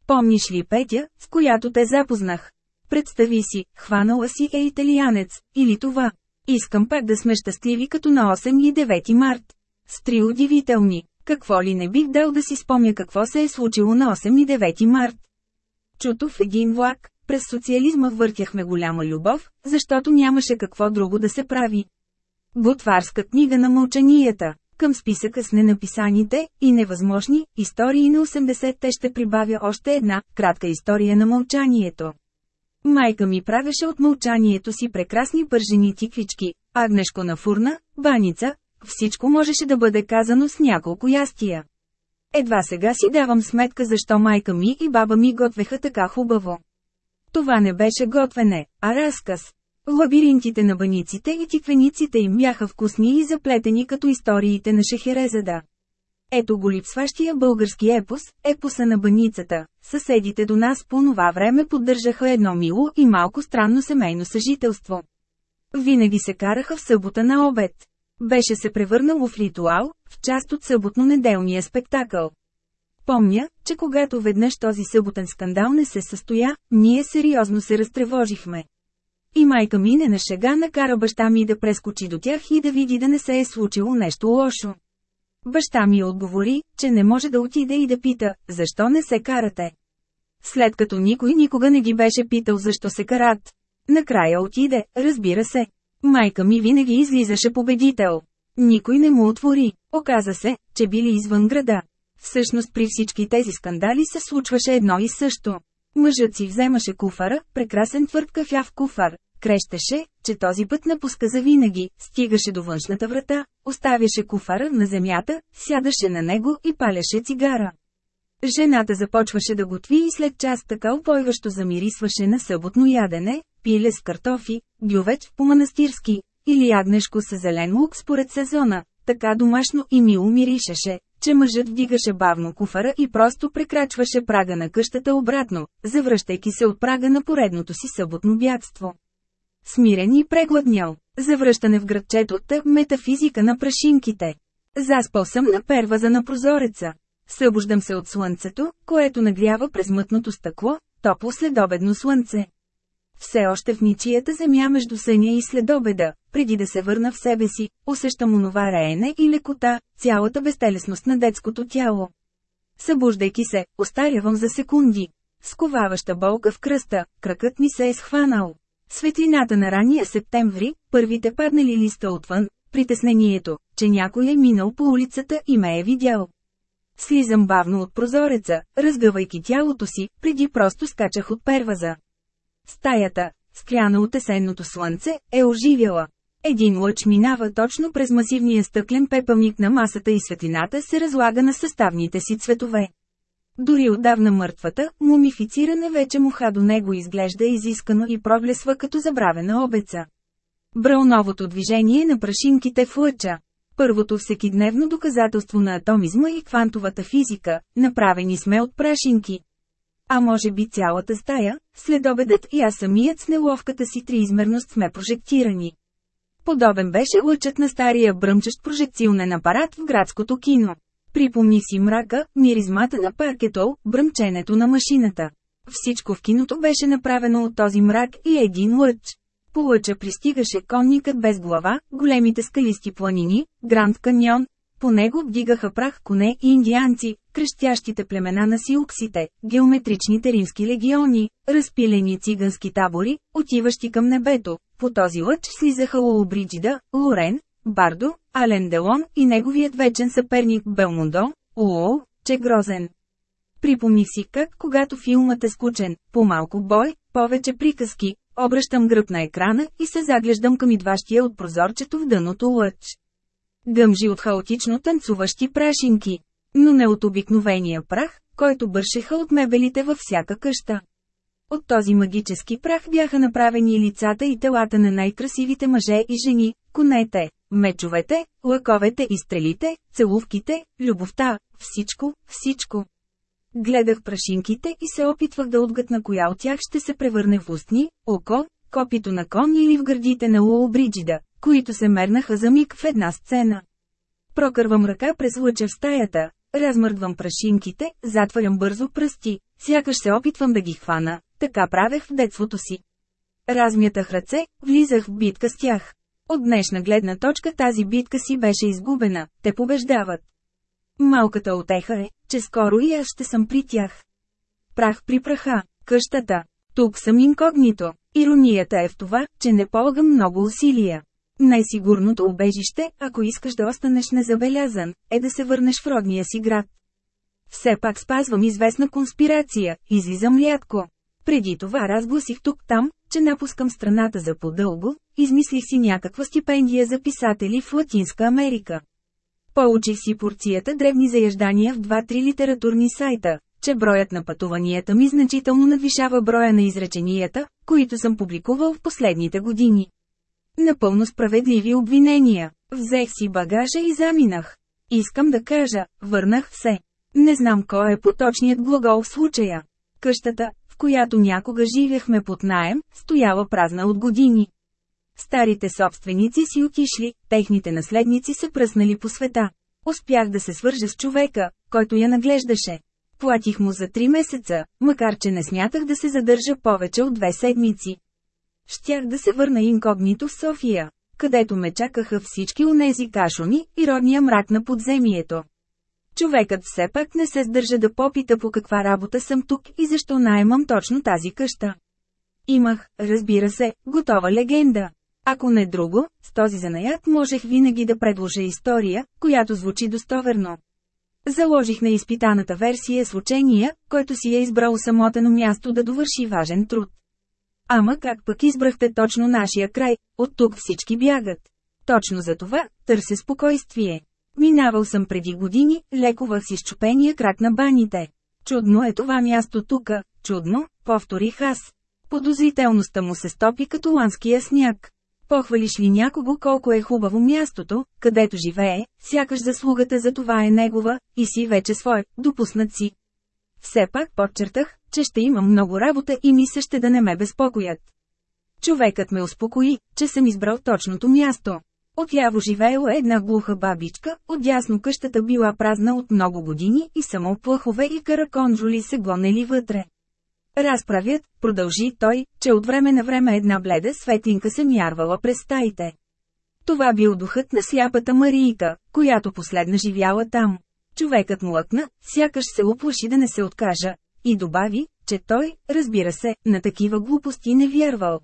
Помниш ли Петя, с която те запознах? Представи си, хванала си е италианец, или това. Искам пак да сме щастливи като на 8 и 9 март. Стри удивителни. Какво ли не бих дал да си спомня какво се е случило на 8 и 9 март. Чуто в един влак, през социализма въртяхме голяма любов, защото нямаше какво друго да се прави. Готварска книга на мълчанията. Към списъка с ненаписаните и невъзможни истории на 80-те ще прибавя още една кратка история на мълчанието. Майка ми правеше от мълчанието си прекрасни пържени тиквички, агнешко на фурна, баница, всичко можеше да бъде казано с няколко ястия. Едва сега си давам сметка защо майка ми и баба ми готвеха така хубаво. Това не беше готвене, а разказ. Лабиринтите на баниците и тиквениците им бяха вкусни и заплетени като историите на Шехерезада. Ето го липсващия български епос, епоса на баницата. Съседите до нас по това време поддържаха едно мило и малко странно семейно съжителство. Винаги се караха в събота на обед. Беше се превърнало в ритуал, в част от съботно-неделния спектакъл. Помня, че когато веднъж този съботен скандал не се състоя, ние сериозно се разтревожихме. И майка ми не на шега накара баща ми да прескочи до тях и да види да не се е случило нещо лошо. Баща ми отговори, че не може да отиде и да пита, защо не се карате. След като никой никога не ги беше питал защо се карат. Накрая отиде, разбира се. Майка ми винаги излизаше победител. Никой не му отвори. Оказа се, че били извън града. Всъщност при всички тези скандали се случваше едно и също. Мъжът си вземаше куфара, прекрасен твърд кафяв куфар, крещеше, че този път напуска завинаги, стигаше до външната врата, оставяше куфара на земята, сядаше на него и паляше цигара. Жената започваше да готви и след час така упойващо замирисваше на съботно ядене, пиле с картофи, гювеч по-манастирски, или ягнешко с зелен лук според сезона, така домашно и мило миришеше, че мъжът вдигаше бавно куфара и просто прекрачваше прага на къщата обратно, завръщайки се от прага на поредното си съботно бягство. Смирен и прегладнял. Завръщане в градчето тъп метафизика на прашинките. Заспал съм на перваза на прозореца. Събуждам се от слънцето, което нагрява през мътното стъкло, топло следобедно слънце. Все още в ничията земя между съня и следобеда, преди да се върна в себе си, усещам онова реене и лекота, цялата безтелесност на детското тяло. Събуждайки се, остарявам за секунди. Сковаваща болка в кръста, кракът ми се е схванал. Светлината на ранния септември, първите паднали листа отвън, притеснението, че някой е минал по улицата и ме е видял. Слизам бавно от прозореца, разгъвайки тялото си, преди просто скачах от перваза. Стаята, скряна от есенното слънце, е оживяла. Един лъч минава точно през масивния стъклен пепелник на масата и светлината се разлага на съставните си цветове. Дори отдавна мъртвата, мумифициране вече муха до него изглежда изискано и проблесва като забравена обеца. Брауновото движение на прашинките в лъча. Първото всекидневно доказателство на атомизма и квантовата физика, направени сме от прашинки. А може би цялата стая, следобедът и аз самият с неловката си триизмерност сме прожектирани. Подобен беше лъчът на стария бръмчещ прожекционен апарат в градското кино. Припомни си мрака, миризмата на паркето, бръмченето на машината. Всичко в киното беше направено от този мрак и един лъч. По лъча пристигаше конникът без глава, големите скалисти планини, Гранд каньон. По него вдигаха прах коне и индианци, крещящите племена на сиуксите, геометричните римски легиони, разпилени цигански табори, отиващи към небето. По този лъч слизаха Лолобриджида, Лорен, Бардо, Ален Делон и неговият вечен съперник Белмондо, Уол, че грозен. Припомни си как, когато филмът е скучен, по-малко бой, повече приказки, обръщам гръб на екрана и се заглеждам към идващия от прозорчето в дъното лъч. Гъмжи от хаотично танцуващи прашинки, но не от обикновения прах, който бършеха от мебелите във всяка къща. От този магически прах бяха направени лицата и телата на най-красивите мъже и жени, конете, мечовете, лъковете и стрелите, целувките, любовта, всичко, всичко. Гледах прашинките и се опитвах да отгътна коя от тях ще се превърне в устни, око, копито на кон или в гърдите на Уолбриджида, които се мернаха за миг в една сцена. Прокървам ръка през лъча в стаята, размърдвам прашинките, затварям бързо пръсти, сякаш се опитвам да ги хвана, така правех в детството си. Размятах ръце, влизах в битка с тях. От днешна гледна точка тази битка си беше изгубена, те побеждават. Малката отеха е, че скоро и аз ще съм при тях. Прах при праха, къщата. Тук съм инкогнито. Иронията е в това, че не полагам много усилия. Най-сигурното убежище, ако искаш да останеш незабелязан, е да се върнеш в родния си град. Все пак спазвам известна конспирация, излизам рядко. Преди това разгласих тук-там, че напускам страната за по-дълго, измислих си някаква стипендия за писатели в Латинска Америка. Получих си порцията древни заяждания в два-три литературни сайта, че броят на пътуванията ми значително надвишава броя на изреченията, които съм публикувал в последните години. Напълно справедливи обвинения. Взех си багажа и заминах. Искам да кажа, върнах се. Не знам кой е поточният глагол в случая. Къщата, която някога живяхме под наем, стояла празна от години. Старите собственици си отишли, техните наследници се пръснали по света. Успях да се свържа с човека, който я наглеждаше. Платих му за три месеца, макар че не смятах да се задържа повече от две седмици. Щях да се върна инкогнито в София, където ме чакаха всички онези кашони и родния мрак на подземието. Човекът все пак не се сдържа да попита по каква работа съм тук и защо наймам точно тази къща. Имах, разбира се, готова легенда. Ако не друго, с този занаят можех винаги да предложа история, която звучи достоверно. Заложих на изпитаната версия с учения, който си е избрал самотено място да довърши важен труд. Ама как пък избрахте точно нашия край, от тук всички бягат. Точно за това, търся спокойствие. Минавал съм преди години, лекувах си щупения крак на баните. Чудно е това място тука, чудно, повторих аз. Подозрителността му се стопи като ланския сняг. Похвалиш ли някого колко е хубаво мястото, където живее, сякаш заслугата за това е негова, и си вече свой, допуснат си. Все пак подчертах, че ще имам много работа и ми ще да не ме безпокоят. Човекът ме успокои, че съм избрал точното място. Отляво живеела една глуха бабичка, отдясно къщата била празна от много години и само плъхове и караконжули се гонели вътре. Разправят, продължи той, че от време на време една бледа светлинка се мярвала през стаите. Това бил духът на сляпата Марийка, която последна живяла там. Човекът му лъкна, сякаш се оплаши да не се откажа, и добави, че той, разбира се, на такива глупости не вярвал.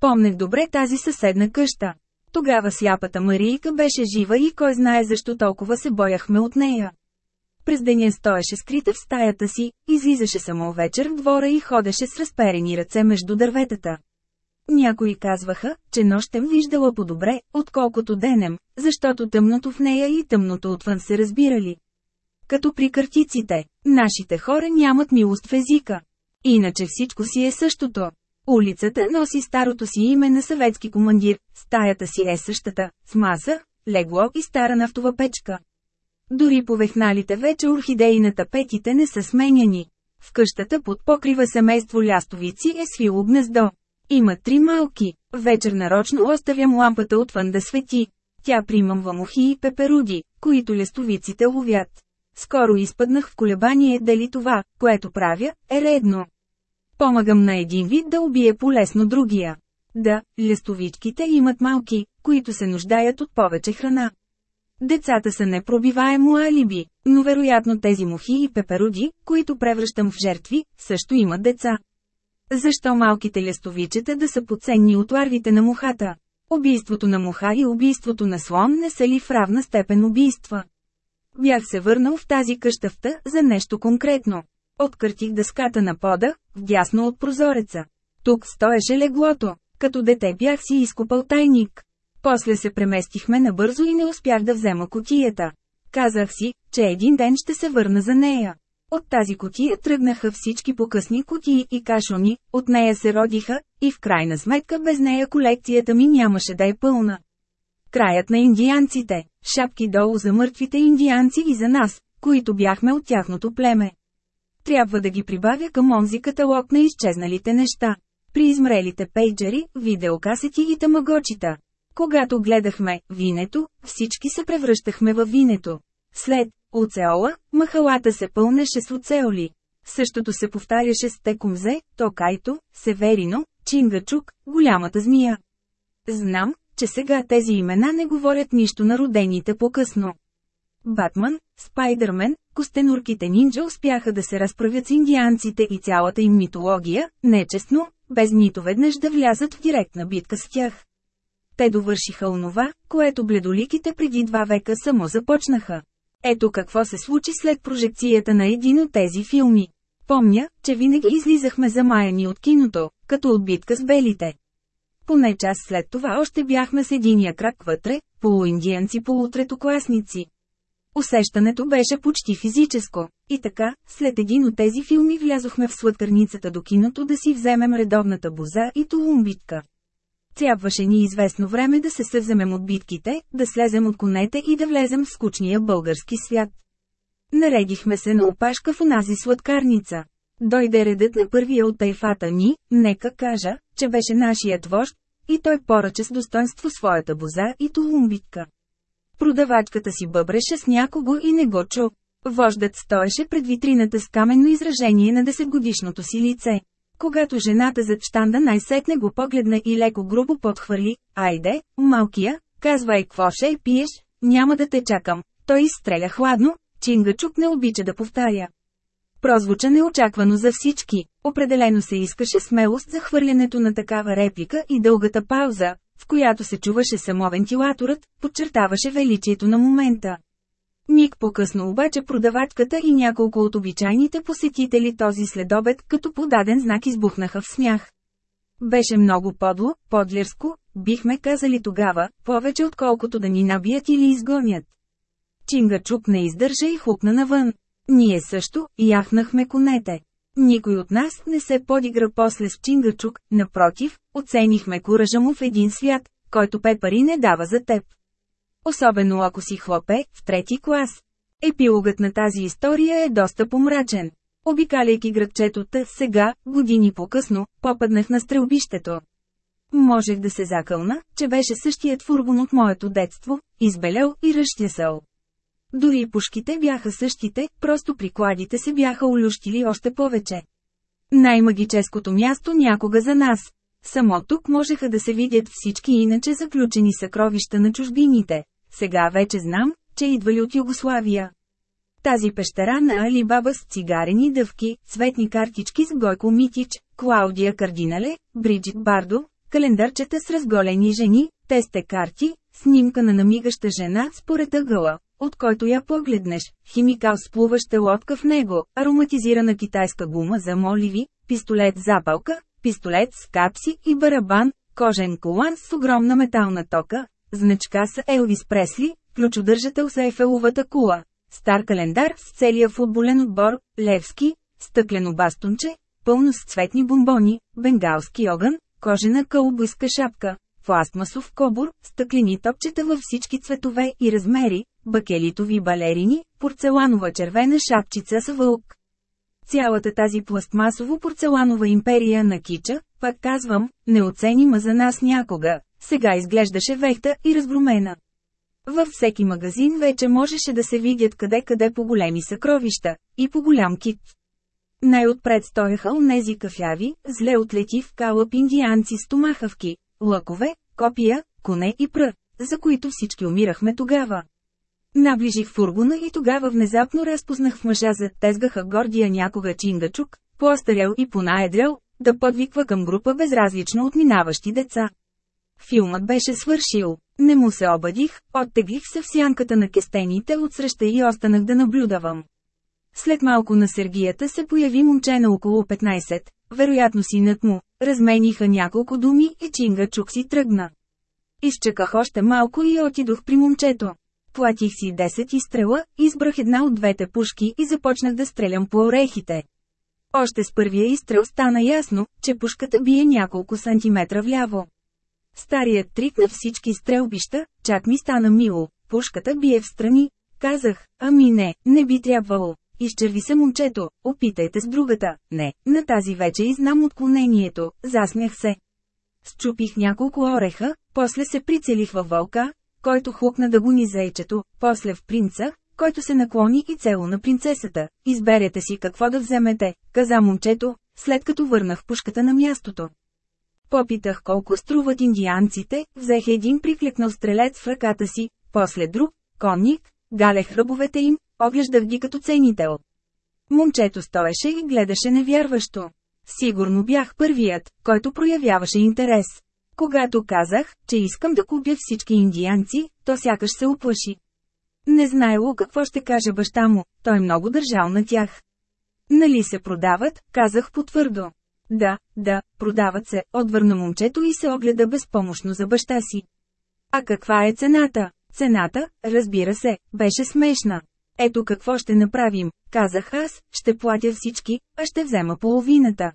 Помнех добре тази съседна къща. Тогава сляпата Марийка беше жива и кой знае защо толкова се бояхме от нея. През деня стоеше скрита в стаята си, излизаше само вечер в двора и ходеше с разперени ръце между дърветата. Някои казваха, че нощем виждала по-добре, отколкото денем, защото тъмното в нея и тъмното отвън се разбирали. Като при картиците, нашите хора нямат милост в езика. Иначе всичко си е същото. Улицата носи старото си име на съветски командир, стаята си е същата, с маса, легло и стара нафтова печка. Дори повехналите вече орхидеи на тапетите не са сменяни. В къщата под покрива семейство лястовици е свило гнездо. Има три малки. Вечер нарочно оставям лампата отвън да свети. Тя примамва мухи и пеперуди, които лестовиците ловят. Скоро изпаднах в колебание дали това, което правя, е редно. Помагам на един вид да убие полесно другия. Да, лестовичките имат малки, които се нуждаят от повече храна. Децата са непробиваемо алиби, но вероятно тези мухи и пеперуди, които превръщам в жертви, също имат деца. Защо малките лестовичета да са подценни от ларвите на мухата? Убийството на муха и убийството на слон не са ли в равна степен убийства? Бях се върнал в тази къщавта за нещо конкретно. Откъртих дъската на пода, вдясно от прозореца. Тук стоеше леглото. Като дете бях си изкупал тайник. После се преместихме набързо и не успях да взема котията. Казах си, че един ден ще се върна за нея. От тази котия тръгнаха всички покъсни котии и кашони, от нея се родиха, и в крайна сметка без нея колекцията ми нямаше да е пълна. Краят на индианците, шапки долу за мъртвите индианци и за нас, които бяхме от тяхното племе. Трябва да ги прибавя към онзи каталог на изчезналите неща. При измрелите пейджери, видеокасети и тамагочита. Когато гледахме «Винето», всички се превръщахме във винето. След «Оцеола», махалата се пълнеше с оцеоли. Същото се повтаряше с Текумзе, Токайто, Северино, Чингачук, голямата змия. Знам, че сега тези имена не говорят нищо на родените по-късно. Батман, Спайдърмен, костенурките нинджа успяха да се разправят с индианците и цялата им митология, нечестно, без нито веднъж да влязат в директна битка с тях. Те довършиха онова, което бледоликите преди два века само започнаха. Ето какво се случи след прожекцията на един от тези филми. Помня, че винаги излизахме замаяни от киното, като отбитка с белите. Поне час след това още бяхме с единия крак вътре, полуиндианци полутретокласници. Усещането беше почти физическо. И така, след един от тези филми влязохме в сладкарницата до киното да си вземем редовната боза и толумбитка. Трябваше ни известно време да се съвземем от битките, да слезем от конете и да влезем в скучния български свят. Наредихме се на опашка в онази сладкарница. Дойде редът на първия от тайфата ни, нека кажа, че беше нашият вожд, и той поръча с достоинство своята боза и толумбитка. Продавачката си бъбреше с някого и не го чу. Вождът стоеше пред витрината с каменно изражение на десетгодишното си лице. Когато жената зад штанда най-сетне го погледна и леко грубо подхвърли, айде, малкия, казвай какво ще пиеш, няма да те чакам. Той изстреля хладно, Чингачук не обича да повтаря. Прозвуча неочаквано за всички. Определено се искаше смелост за хвърлянето на такава реплика и дългата пауза, в която се чуваше само вентилаторът, подчертаваше величието на момента. Миг по-късно обаче продавачката и няколко от обичайните посетители този следобед като подаден знак избухнаха в смях. Беше много подло, подлерско, бихме казали тогава, повече отколкото да ни набият или изгонят. Чингачук не издържа и хукна навън. Ние също, яхнахме конете. Никой от нас не се подигра после с Чингачук, напротив, оценихме куража му в един свят, който Пепари не дава за теб. Особено ако си хлопе, в трети клас. Епилогът на тази история е доста помрачен. Обикаляйки градчето Т, сега, години по-късно, попаднах на стрелбището. Можех да се закълна, че беше същият фургон от моето детство, избелял и разтясал. Дори пушките бяха същите, просто прикладите се бяха улющили още повече. Най-магическото място някога за нас. Само тук можеха да се видят всички иначе заключени съкровища на чужбините. Сега вече знам, че идвали от Югославия. Тази пещера на Алибаба с цигарени дъвки, цветни картички с Гойко Митич, Клаудия Кардинале, Бриджит Бардо, календарчета с разголени жени, тесте карти, снимка на намигаща жена според ъгъла, от който я погледнеш, химикал с плуваща лодка в него, ароматизирана китайска гума за моливи, пистолет-запалка, пистолет с капси и барабан, кожен колан с огромна метална тока, значка с Елвис Пресли, ключодържател с Ейфеловата кула, стар календар с целия футболен отбор, Левски, стъклено бастунче, пълно с цветни бомбони, бенгалски огън, кожена кълбойска шапка, пластмасов кобур, стъклени топчета във всички цветове и размери, бакелитови балерини, порцеланова червена шапчица с вълк. Цялата тази пластмасово-порцеланова империя на кича, пак казвам, неоценима за нас някога, сега изглеждаше вехта и разгромена. Във всеки магазин вече можеше да се видят къде-къде по големи съкровища, и по голям кит. Най-отпред стояха онези кафяви, зле отлети в калъп индианци с томахавки, лъкове, копия, коне и пръ, за които всички умирахме тогава. Наближих фургона и тогава внезапно разпознах в мъжа зад тезгаха гордия някога чингачук, по-остарял и понаедрял, да подвиква към група безразлично от минаващи деца. Филмът беше свършил. Не му се обадих, оттеглих се в сянката на кестените отсреща и останах да наблюдавам. След малко на Сергията се появи момче на около 15, вероятно синът му, размениха няколко думи и Чингачук си тръгна. Изчаках още малко и отидох при момчето. Платих си 10 изстрела, избрах една от двете пушки и започнах да стрелям по орехите. Още с първия изстрел стана ясно, че пушката бие няколко сантиметра вляво. Старият трик на всички стрелбища, чак ми стана мило, пушката бие в страни. Казах, ами не, не би трябвало. Изчерви се момчето, опитайте с другата. Не, на тази вече и знам отклонението, засмях се. Счупих няколко ореха, после се прицелих във вълка, който хукна да гони зайчето, после в принца, който се наклони и цело на принцесата. Изберете си какво да вземете, каза момчето, след като върнах пушката на мястото. Попитах колко струват индианците, взех един приклекнал стрелец в ръката си, после друг, конник, галех ръбовете им, оглеждах ги като ценител. Момчето стоеше и гледаше невярващо. Сигурно бях първият, който проявяваше интерес. Когато казах, че искам да купя всички индианци, то сякаш се оплаши. Не знаело какво ще каже баща му, той много държал на тях. Нали се продават, казах потвърдо. Да, да, продават се, отвърна момчето и се огледа безпомощно за баща си. А каква е цената? Цената, разбира се, беше смешна. Ето какво ще направим, казах аз, ще платя всички, а ще взема половината.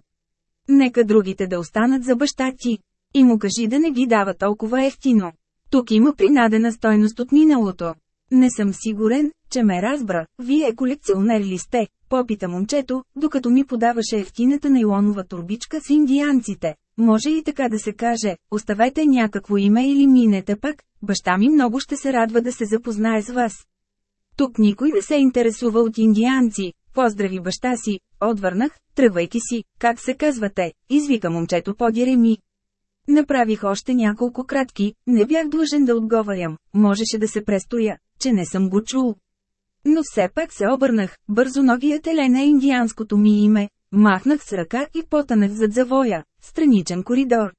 Нека другите да останат за баща ти. И му кажи да не ги дава толкова ефтино. Тук има принадена стойност от миналото. Не съм сигурен, че ме разбра, вие колекционер ли сте, попита момчето, докато ми подаваше ефтината нейлонова турбичка с индианците. Може и така да се каже, оставете някакво име или минете пък, баща ми много ще се радва да се запознае с вас. Тук никой не се интересува от индианци, поздрави баща си, отвърнах, тръгвайки си, как се казвате, извика момчето по ми. Направих още няколко кратки, не бях длъжен да отговарям, можеше да се престоя, че не съм го чул. Но все пак се обърнах, бързо ногият Елена е индианското ми име, махнах с ръка и потънах зад завоя, страничен коридор.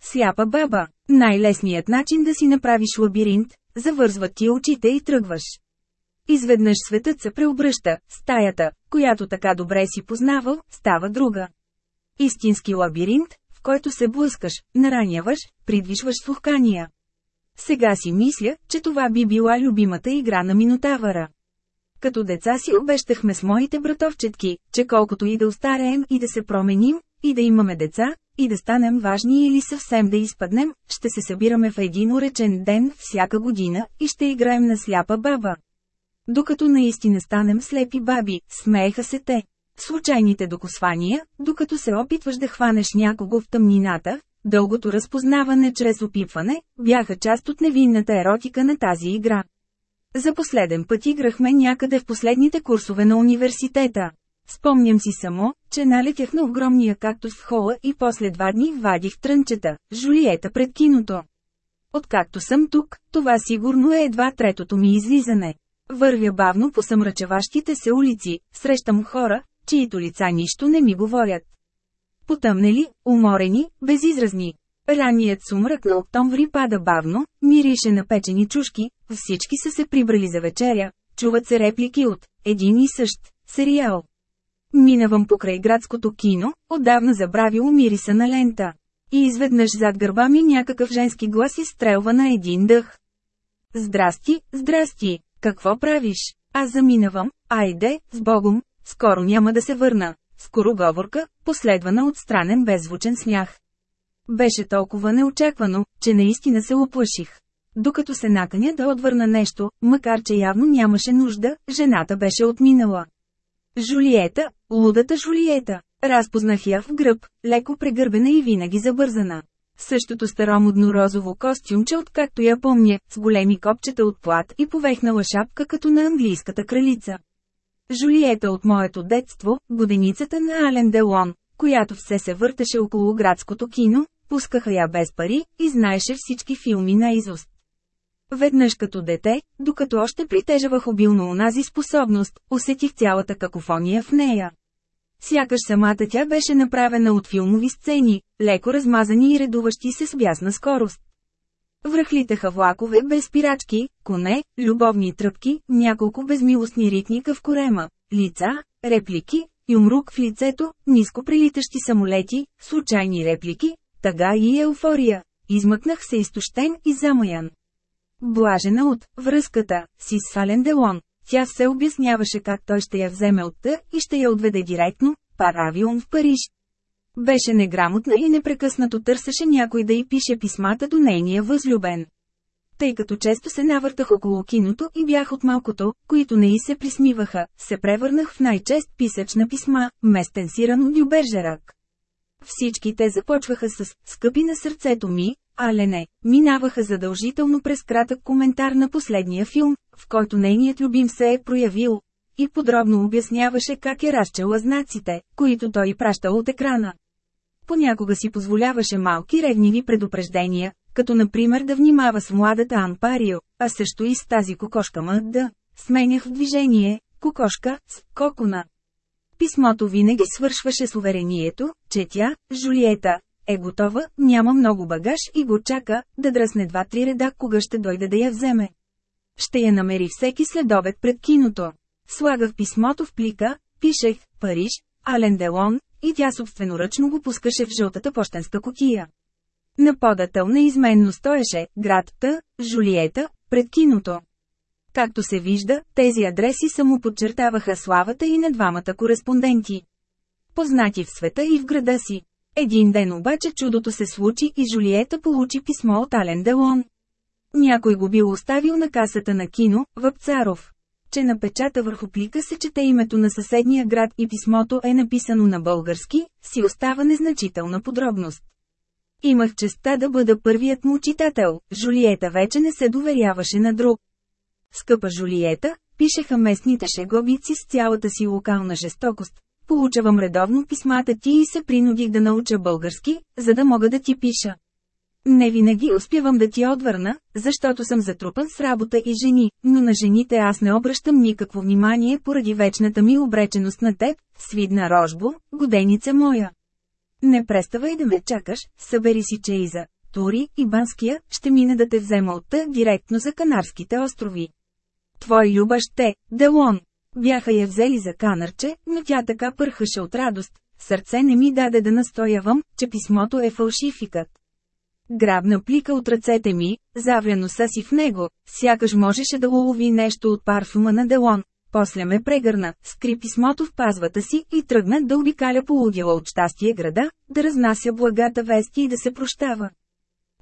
Сляпа баба, най-лесният начин да си направиш лабиринт, завързват ти очите и тръгваш. Изведнъж светът се преобръща, стаята, която така добре си познавал, става друга. Истински лабиринт, в който се блъскаш, нараняваш, придвижваш слухкания. Сега си мисля, че това би била любимата игра на Минотавъра. Като деца си обещахме с моите братовчетки, че колкото и да остареем и да се променим, и да имаме деца, и да станем важни или съвсем да изпаднем, ще се събираме в един уречен ден всяка година и ще играем на сляпа баба. Докато наистина станем слепи баби, смееха се те. Случайните докосвания, докато се опитваш да хванеш някого в тъмнината, дългото разпознаване чрез опипване, бяха част от невинната еротика на тази игра. За последен път играхме някъде в последните курсове на университета. Спомням си само, че налетях на огромния кактус в хола и после два дни вадих трънчета, жулиета пред киното. Откакто съм тук, това сигурно е едва третото ми излизане. Вървя бавно по съмрачаващите се улици, срещам хора, чието лица нищо не ми говорят. Потъмнели, уморени, безизразни. Раният сумрак на октомври пада бавно, мирише на печени чушки, всички са се прибрали за вечеря, чуват се реплики от «един и същ» сериал. Минавам покрай градското кино, отдавна забравило мириса на лента. И изведнъж зад гърба ми някакъв женски глас изстрелва на един дъх. Здрасти, здрасти, какво правиш? Аз заминавам, айде, с Богом, скоро няма да се върна. Скоро говорка, последвана от странен беззвучен смях. Беше толкова неочаквано, че наистина се оплаших. Докато се накъня да отвърна нещо, макар че явно нямаше нужда, жената беше отминала. Жулиета, лудата Жулиета. Разпознах я в гръб, леко прегърбена и винаги забързана. Същото старомодно розово костюмче откакто я помня, с големи копчета от плат и повехнала шапка като на английската кралица. Жулиета от моето детство, годеницата на Ален Делон, която все се въртеше около градското кино, пускаха я без пари и знаеше всички филми на изуст. Веднъж като дете, докато още притежавах обилно онази способност, усетих цялата какофония в нея. Сякаш самата тя беше направена от филмови сцени, леко размазани и редуващи се с бясна скорост. Връхлитаха влакове без спирачки, коне, любовни тръпки, няколко безмилостни ритника в корема, лица, реплики, юмрук в лицето, ниско прилитащи самолети, случайни реплики, тъга и еуфория. Измъкнах се изтощен и замаян. Блажена от връзката си с Фален Делон, тя се обясняваше как той ще я вземе от Т и ще я отведе директно, пар авион в Париж. Беше неграмотна и непрекъснато търсеше някой да й пише писмата до нейния възлюбен. Тъй като често се навъртах около киното и бях от малкото, които не и се присмиваха, се превърнах в най-чест писач на писма, местен сиран Дюбержерак. Всички те започваха с «Скъпи на сърцето ми», але не, минаваха задължително през кратък коментар на последния филм, в който нейният любим се е проявил, и подробно обясняваше как е разчела знаците, които той пращал от екрана. Понякога си позволяваше малки ревниви предупреждения, като например да внимава с младата Анпарио, а също и с тази кокошка Мъдда. Сменях в движение, кокошка, с кокона. Писмото винаги свършваше с уверението, че тя, Жулиета, е готова, няма много багаж и го чака, да дръсне два-три реда, кога ще дойде да я вземе. Ще я намери всеки следобед пред киното. Слагах писмото в плика, пишех, Париж, Ален Делон, и тя собственоръчно го пускаше в жълтата почтенска котия. На подател неизменно стоеше, град Т, Жулиета, пред киното. Както се вижда, тези адреси само подчертаваха славата и на двамата кореспонденти. Познати в света и в града си. Един ден обаче чудото се случи и Жулиета получи писмо от Ален Делон. Някой го бил оставил на касата на кино, Въпцаров. Че напечата върху плика се чете името на съседния град и писмото е написано на български, си остава незначителна подробност. Имах честа да бъда първият му читател, Жулиета вече не се доверяваше на друг. Скъпа Жулиета, пишеха местните шеговици с цялата си локална жестокост. Получавам редовно писмата ти и се принудих да науча български, за да мога да ти пиша. Не винаги успявам да ти отвърна, защото съм затрупан с работа и жени, но на жените аз не обръщам никакво внимание поради вечната ми обреченост на теб, свидна рожбо, годеница моя. Не преставай да ме чакаш, събери си чеиза, Тури и Банския, ще мине да те взема от тъ директно за Канарските острови. Твой любаш те, Делон. Бяха я взели за канарче, но тя така пърхаше от радост. Сърце не ми даде да настоявам, че писмото е фалшификът. Грабна плика от ръцете ми, завря носа си в него, сякаш можеше да улови нещо от парфума на Делон. После ме прегърна, скри писмото в пазвата си и тръгна да обикаля полудила от щастие града, да разнася благата вести и да се прощава.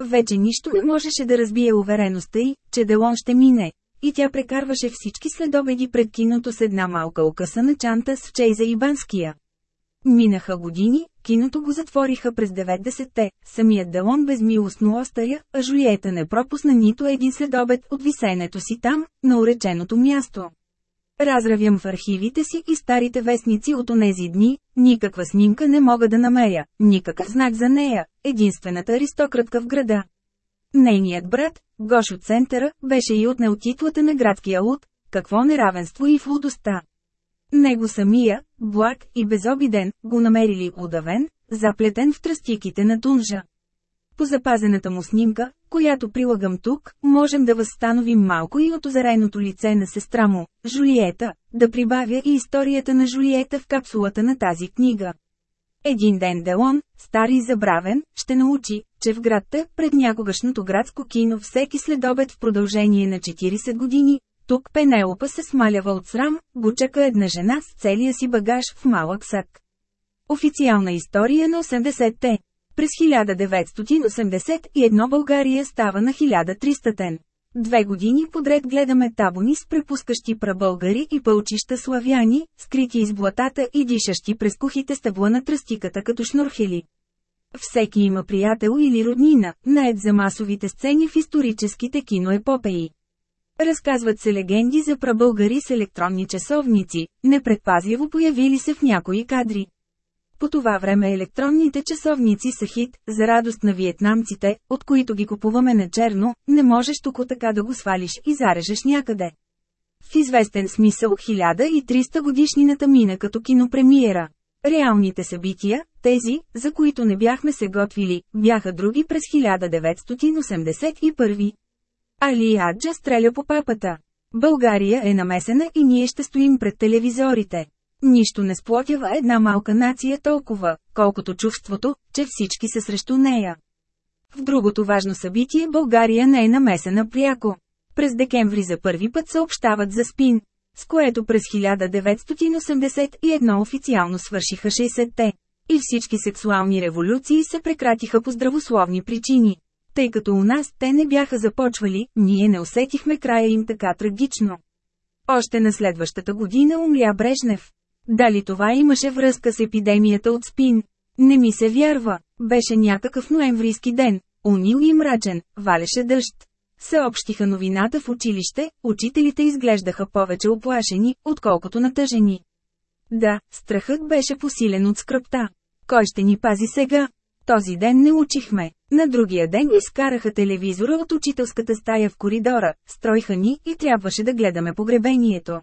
Вече нищо не можеше да разбие увереността й, че Делон ще мине, и тя прекарваше всички следобеди пред киното с една малка окъсана чанта с Чейза и Банския. Минаха години, киното го затвориха през 90-те, самият Делон безмилостно остаря, а Жулиета не пропусна нито един следобед от висенето си там, на уреченото място. Разравям в архивите си и старите вестници от онези дни, никаква снимка не мога да намеря, никакъв знак за нея, единствената аристократка в града. Нейният брат, Гош от центъра, беше и отнел титлата на градския луд, какво неравенство и в лудостта. Него самия, благ и безобиден, го намерили удавен, заплетен в тръстиките на тунжа. По запазената му снимка, която прилагам тук, можем да възстановим малко и от озареното лице на сестра му, Жулиета, да прибавя и историята на Жулиета в капсулата на тази книга. Един ден Делон, стар и забравен, ще научи, че в градта, пред някогашното градско кино всеки следобед в продължение на 40 години, тук Пенелопа се смалява от срам, го чака една жена с целия си багаж в малък сак. Официална история на 80-те. През 1981 България става на 1300-тен. Две години подред гледаме табони с препускащи прабългари и пълчища славяни, скрити из блатата и дишащи през кухите стъбла на тръстиката като шнурхели. Всеки има приятел или роднина, наед за масовите сцени в историческите киноепопеи. Разказват се легенди за прабългари с електронни часовници, непредпазливо появили се в някои кадри. По това време електронните часовници са хит, за радост на виетнамците, от които ги купуваме на черно, не можеш тук така да го свалиш и зарежеш някъде. В известен смисъл 1300 годишнината мина като кинопремиера. Реалните събития, тези, за които не бяхме се готвили, бяха други през 1981. Али Аджа стреля по папата. България е намесена и ние ще стоим пред телевизорите. Нищо не сплотява една малка нация толкова, колкото чувството, че всички са срещу нея. В другото важно събитие България не е намесена пряко. През декември за първи път съобщават за спин, с което през 1981 официално свършиха 60-те. И всички сексуални революции се прекратиха по здравословни причини. Тъй като у нас те не бяха започвали, ние не усетихме края им така трагично. Още на следващата година умря Брежнев. Дали това имаше връзка с епидемията от спин? Не ми се вярва. Беше някакъв ноемврийски ден, унил и мрачен, валеше дъжд. Съобщиха новината в училище, учителите изглеждаха повече оплашени, отколкото натъжени. Да, страхът беше посилен от скръпта. Кой ще ни пази сега? Този ден не учихме. На другия ден изкараха телевизора от учителската стая в коридора, стройха ни и трябваше да гледаме погребението.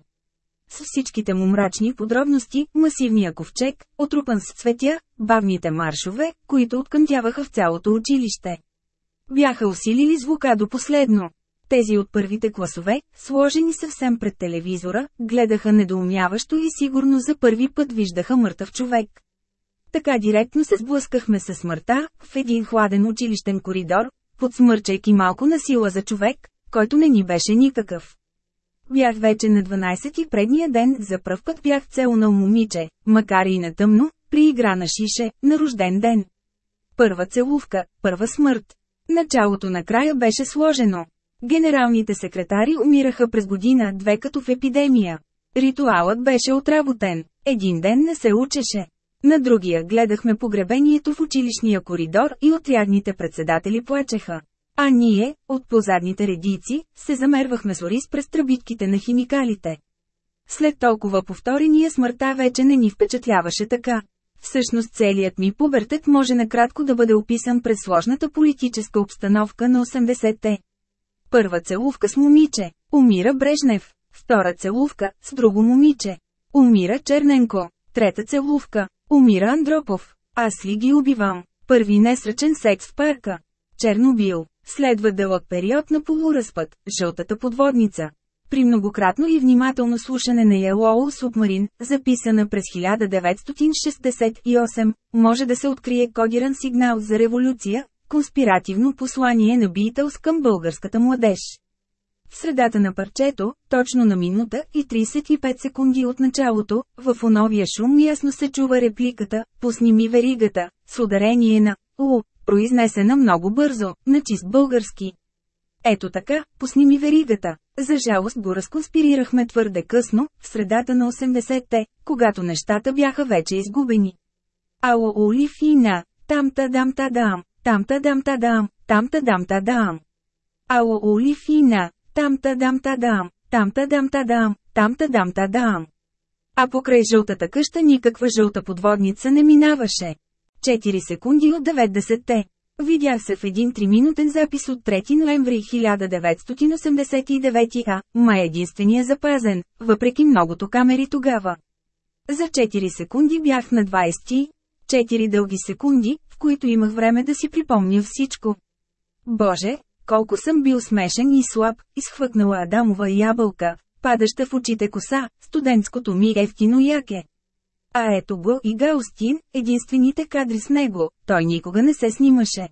С всичките му мрачни подробности, масивния ковчег, отрупан с цветя, бавните маршове, които откъмтяваха в цялото училище. Бяха усилили звука до последно. Тези от първите класове, сложени съвсем пред телевизора, гледаха недоумяващо и сигурно за първи път виждаха мъртъв човек. Така директно се сблъскахме със смъртта, в един хладен училищен коридор, подсмърчайки малко на сила за човек, който не ни беше никакъв. Бях вече на 12 и предния ден за пръв път бях целунал момиче, макар и на тъмно, при игра на шише, на рожден ден. Първа целувка, първа смърт. Началото на края беше сложено. Генералните секретари умираха през година-две като в епидемия. Ритуалът беше отработен. Един ден не се учеше. На другия гледахме погребението в училищния коридор и отрядните председатели плачеха. А ние, от позадните редици, се замервахме с ориз през тръбитките на химикалите. След толкова повторения смъртта вече не ни впечатляваше така. Всъщност целият ми пубертет може накратко да бъде описан през сложната политическа обстановка на 80-те. Първа целувка с момиче. Умира Брежнев. Втора целувка с друго момиче. Умира Черненко. Трета целувка. Умира Андропов. Аз ли ги убивам? Първи несръчен секс в парка. Чернобил. Следва дълъг период на полуразпад, жълтата подводница. При многократно и внимателно слушане на Yellow Submarine, записана през 1968, може да се открие кодиран сигнал за революция, конспиративно послание на Beatles към българската младеж. В средата на парчето, точно на минута и 35 секунди от началото, в оновия шум ясно се чува репликата «Пусни ми веригата», с ударение на «У», произнесена много бързо, на чист български. Ето така, пусни ми веригата. За жалост го разконспирирахме твърде късно, в средата на 80-те, когато нещата бяха вече изгубени. Ало ули фина, там та дам та дам, там та дам та дам, там та дам та дам. Ало ули фина, там та дам та дам, там та дам та дам, там та дам та дам. А покрай жълтата къща никаква жълта подводница не минаваше. 4 секунди от 90-те. Видях се в един 3-минутен запис от 3 ноември 1989 а, ма е единствения запазен, въпреки многото камери тогава. За 4 секунди бях на 20, 4 дълги секунди, в които имах време да си припомня всичко. Боже, колко съм бил смешен и слаб, изхвъкнала Адамова ябълка, падаща в очите коса, студентското ми ефтино яке. А ето го и Гаустин, единствените кадри с него, той никога не се снимаше.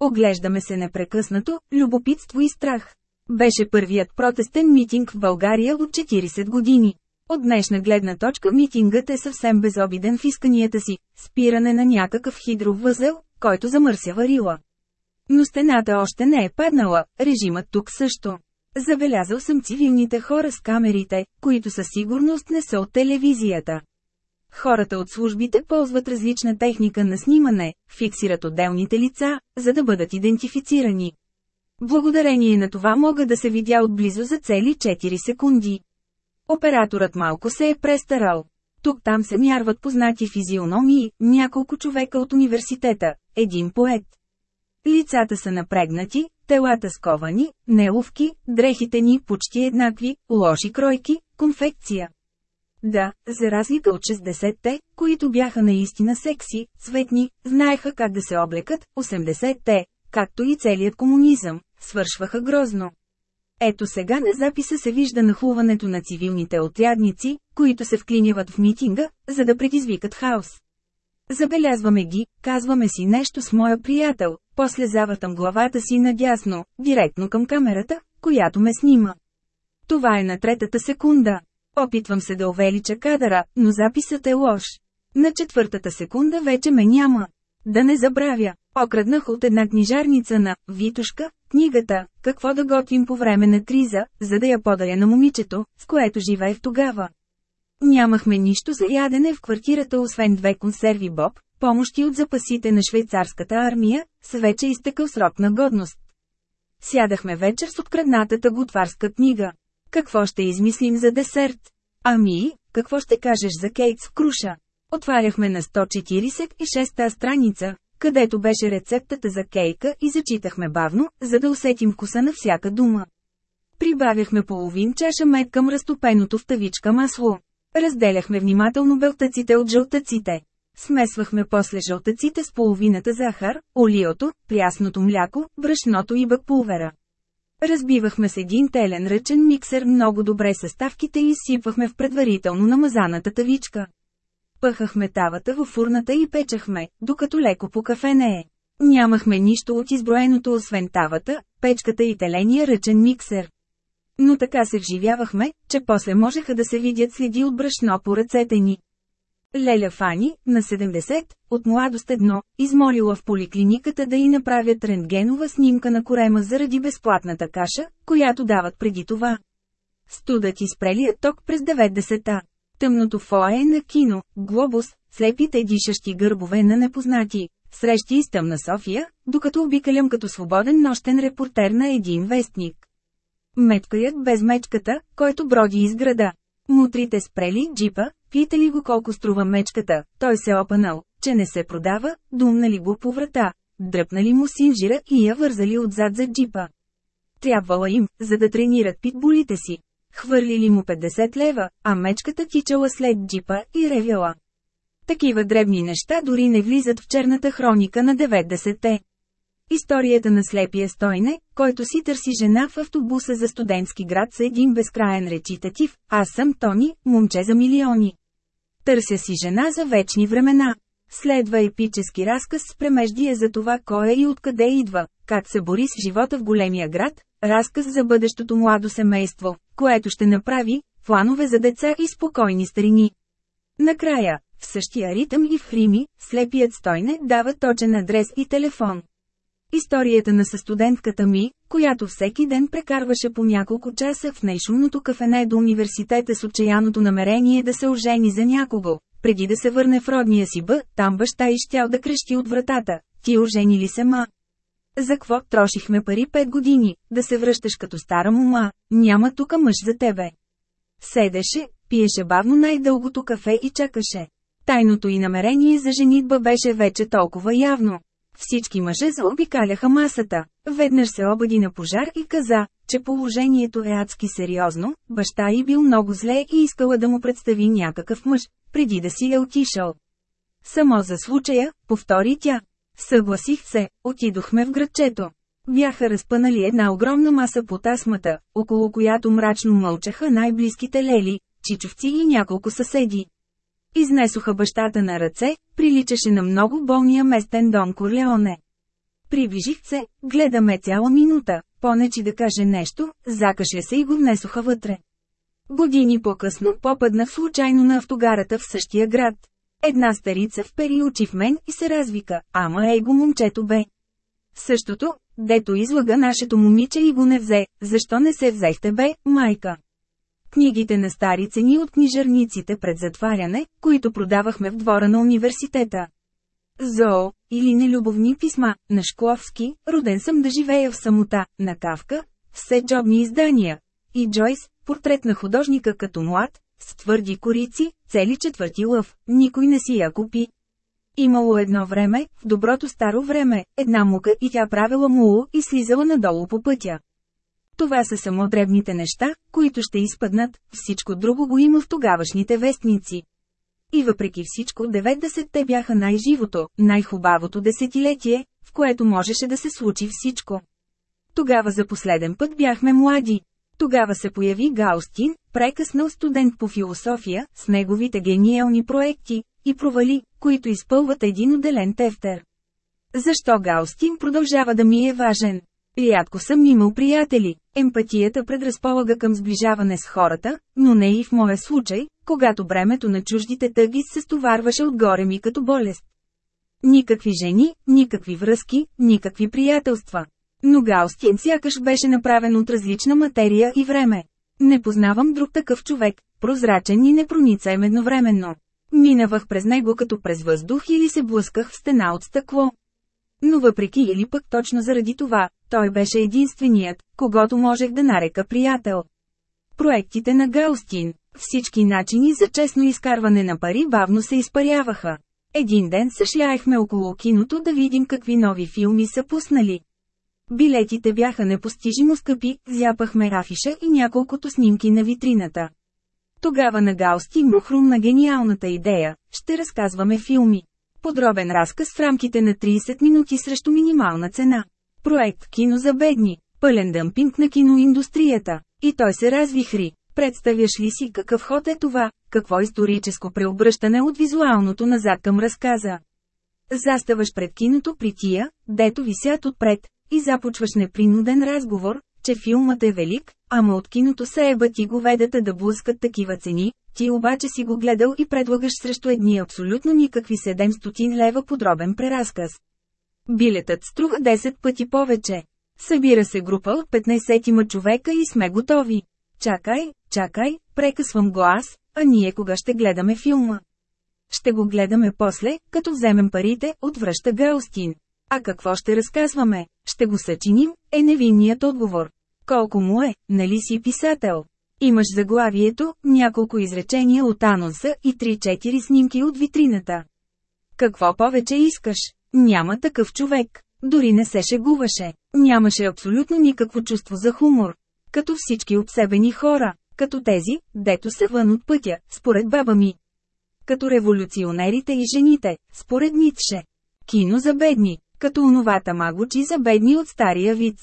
Оглеждаме се непрекъснато, любопитство и страх. Беше първият протестен митинг в България от 40 години. От днешна гледна точка митингът е съвсем безобиден в исканията си, спиране на някакъв хидровъзел, който замърсява рила. Но стената още не е паднала, режимът тук също. Забелязал съм цивилните хора с камерите, които със сигурност не са от телевизията. Хората от службите ползват различна техника на снимане, фиксират отделните лица, за да бъдат идентифицирани. Благодарение на това мога да се видя отблизо за цели 4 секунди. Операторът малко се е престарал. Тук-там се мярват познати физиономии, няколко човека от университета, един поет. Лицата са напрегнати, телата сковани, неловки, дрехите ни почти еднакви, лоши кройки, конфекция. Да, за разлика от 60-те, които бяха наистина секси, цветни, знаеха как да се облекат, 80-те, както и целият комунизъм, свършваха грозно. Ето сега на записа се вижда нахлуването на цивилните отрядници, които се вклиняват в митинга, за да предизвикат хаос. Забелязваме ги, казваме си нещо с моя приятел, после завъртам главата си надясно, директно към камерата, която ме снима. Това е на третата секунда. Опитвам се да увелича кадъра, но записът е лош. На четвъртата секунда вече ме няма. Да не забравя, окраднах от една книжарница на Витушка, книгата «Какво да готвим по време на криза», за да я подаря на момичето, с което живеех тогава. Нямахме нищо за ядене в квартирата освен две консерви Боб, помощи от запасите на швейцарската армия, с вече изтекал срок на годност. Сядахме вечер с откраднатата готварска книга. Какво ще измислим за десерт? Ами, какво ще кажеш за кейк с круша? Отваряхме на 146-та страница, където беше рецептата за кейка и зачитахме бавно, за да усетим вкуса на всяка дума. Прибавяхме половин чаша мед към разтопеното в тавичка масло. Разделяхме внимателно белтъците от жълтъците. Смесвахме после жълтъците с половината захар, олиото, прясното мляко, брашното и бакпулвера. Разбивахме с един телен ръчен миксер много добре съставките и изсипвахме в предварително намазаната тавичка. Пъхахме тавата във фурната и печахме, докато леко по кафе е. Нямахме нищо от изброеното освен тавата, печката и теления ръчен миксер. Но така се вживявахме, че после можеха да се видят следи от брашно по ръцете ни. Леля Фани, на 70, от младост едно, измолила в поликлиниката да й направят рентгенова снимка на корема заради безплатната каша, която дават преди това. Студът изпрелия ток през 90-та. Тъмното фое на кино, глобус, слепите дишащи гърбове на непознати, срещи из тъмна София, докато обикалям като свободен нощен репортер на един вестник. Меткаят без мечката, който броди из града. Мутрите спрели джипа, питали го колко струва мечката, той се опанал, че не се продава, думнали го по врата, дръпнали му синжира и я вързали отзад за джипа. Трябвала им, за да тренират питболите си. Хвърлили му 50 лева, а мечката тичала след джипа и ревяла. Такива дребни неща дори не влизат в черната хроника на 90-те. Историята на слепия стойне, който си търси жена в автобуса за студентски град с един безкраен речитатив, аз съм Тони, момче за милиони. Търся си жена за вечни времена. Следва епически разказ с премеждие за това кой е и откъде идва, как се бори с живота в големия град, разказ за бъдещото младо семейство, което ще направи, планове за деца и спокойни старини. Накрая, в същия ритъм и в Рими, слепият стойне дава точен адрес и телефон. Историята на състудентката ми, която всеки ден прекарваше по няколко часа в най-шумното кафене до университета с отчаяното намерение да се ожени за някого, преди да се върне в родния си бъ, там баща и щял да крещи от вратата. Ти ожени ли се ма? За какво трошихме пари пет години, да се връщаш като стара мума, няма тука мъж за тебе. Седеше, пиеше бавно най-дългото кафе и чакаше. Тайното и намерение за женитба беше вече толкова явно. Всички мъже заобикаляха масата. Веднъж се обади на пожар и каза, че положението е адски сериозно, баща й бил много зле и искала да му представи някакъв мъж, преди да си е отишъл. Само за случая, повтори тя. Съгласих се, отидохме в градчето. Бяха разпънали една огромна маса по тасмата, около която мрачно мълчаха най-близките лели, чичовци и няколко съседи. Изнесоха бащата на ръце, приличаше на много болния местен Дон Корлеоне. Приближих се, гледаме цяла минута, понечи да каже нещо, закаше се и го внесоха вътре. Години по-късно попаднах случайно на автогарата в същия град. Една старица впери очи в мен и се развика, ама ей го момчето бе. Същото, дето излага нашето момиче и го не взе, защо не се взехте бе, майка? Книгите на стари цени от книжарниците пред затваряне, които продавахме в двора на университета. Зоо, или нелюбовни писма, на Шкловски, роден съм да живея в самота, на Кавка, все джобни издания. И Джойс, портрет на художника като млад, с твърди корици, цели четвърти лъв, никой не си я купи. Имало едно време, в доброто старо време, една мука и тя правила муло и слизала надолу по пътя. Това са само дребните неща, които ще изпаднат, всичко друго го има в тогавашните вестници. И въпреки всичко 90-те бяха най-живото, най-хубавото десетилетие, в което можеше да се случи всичко. Тогава за последен път бяхме млади. Тогава се появи Гаустин, прекъснал студент по философия, с неговите гениални проекти, и провали, които изпълват един отделен тефтер. Защо Гаустин продължава да ми е важен? Рядко съм имал приятели. Емпатията предразполага към сближаване с хората, но не и в моя случай, когато бремето на чуждите тъги се стоварваше отгоре ми като болест. Никакви жени, никакви връзки, никакви приятелства. Но Гаустин сякаш беше направен от различна материя и време. Не познавам друг такъв човек, прозрачен и непроницаем едновременно. Минавах през него като през въздух или се блъсках в стена от стъкло. Но въпреки или пък точно заради това, той беше единственият, когато можех да нарека приятел. Проектите на Гаустин, всички начини за честно изкарване на пари бавно се изпаряваха. Един ден се шляехме около киното да видим какви нови филми са пуснали. Билетите бяха непостижимо скъпи, зяпахме афиша и няколкото снимки на витрината. Тогава на Гаусти му хрумна гениалната идея – ще разказваме филми. Подробен разказ в рамките на 30 минути срещу минимална цена. Проект «Кино за бедни». Пълен дъмпинг на киноиндустрията. И той се развихри. Представяш ли си какъв ход е това, какво историческо преобръщане от визуалното назад към разказа? Заставаш пред киното при тия, дето висят отпред, и започваш непринуден разговор, че филмът е велик, ама от киното се еба ти го ведата да блъскат такива цени, ти обаче си го гледал и предлагаш срещу едни абсолютно никакви 700 лева подробен преразказ. Билетът струва 10 пъти повече. Събира се група от 15 човека и сме готови. Чакай, чакай, прекъсвам го аз, а ние кога ще гледаме филма? Ще го гледаме после, като вземем парите, отвръща Гаустин. А какво ще разказваме? Ще го съчиним, е невинният отговор. Колко му е, нали си писател? Имаш заглавието, няколко изречения от анонса и 3-4 снимки от витрината. Какво повече искаш? Няма такъв човек. Дори не се шегуваше. Нямаше абсолютно никакво чувство за хумор. Като всички обсебени хора. Като тези, дето се вън от пътя, според баба ми. Като революционерите и жените, според Ницше. Кино за бедни, като онова тамагочи за бедни от стария виц.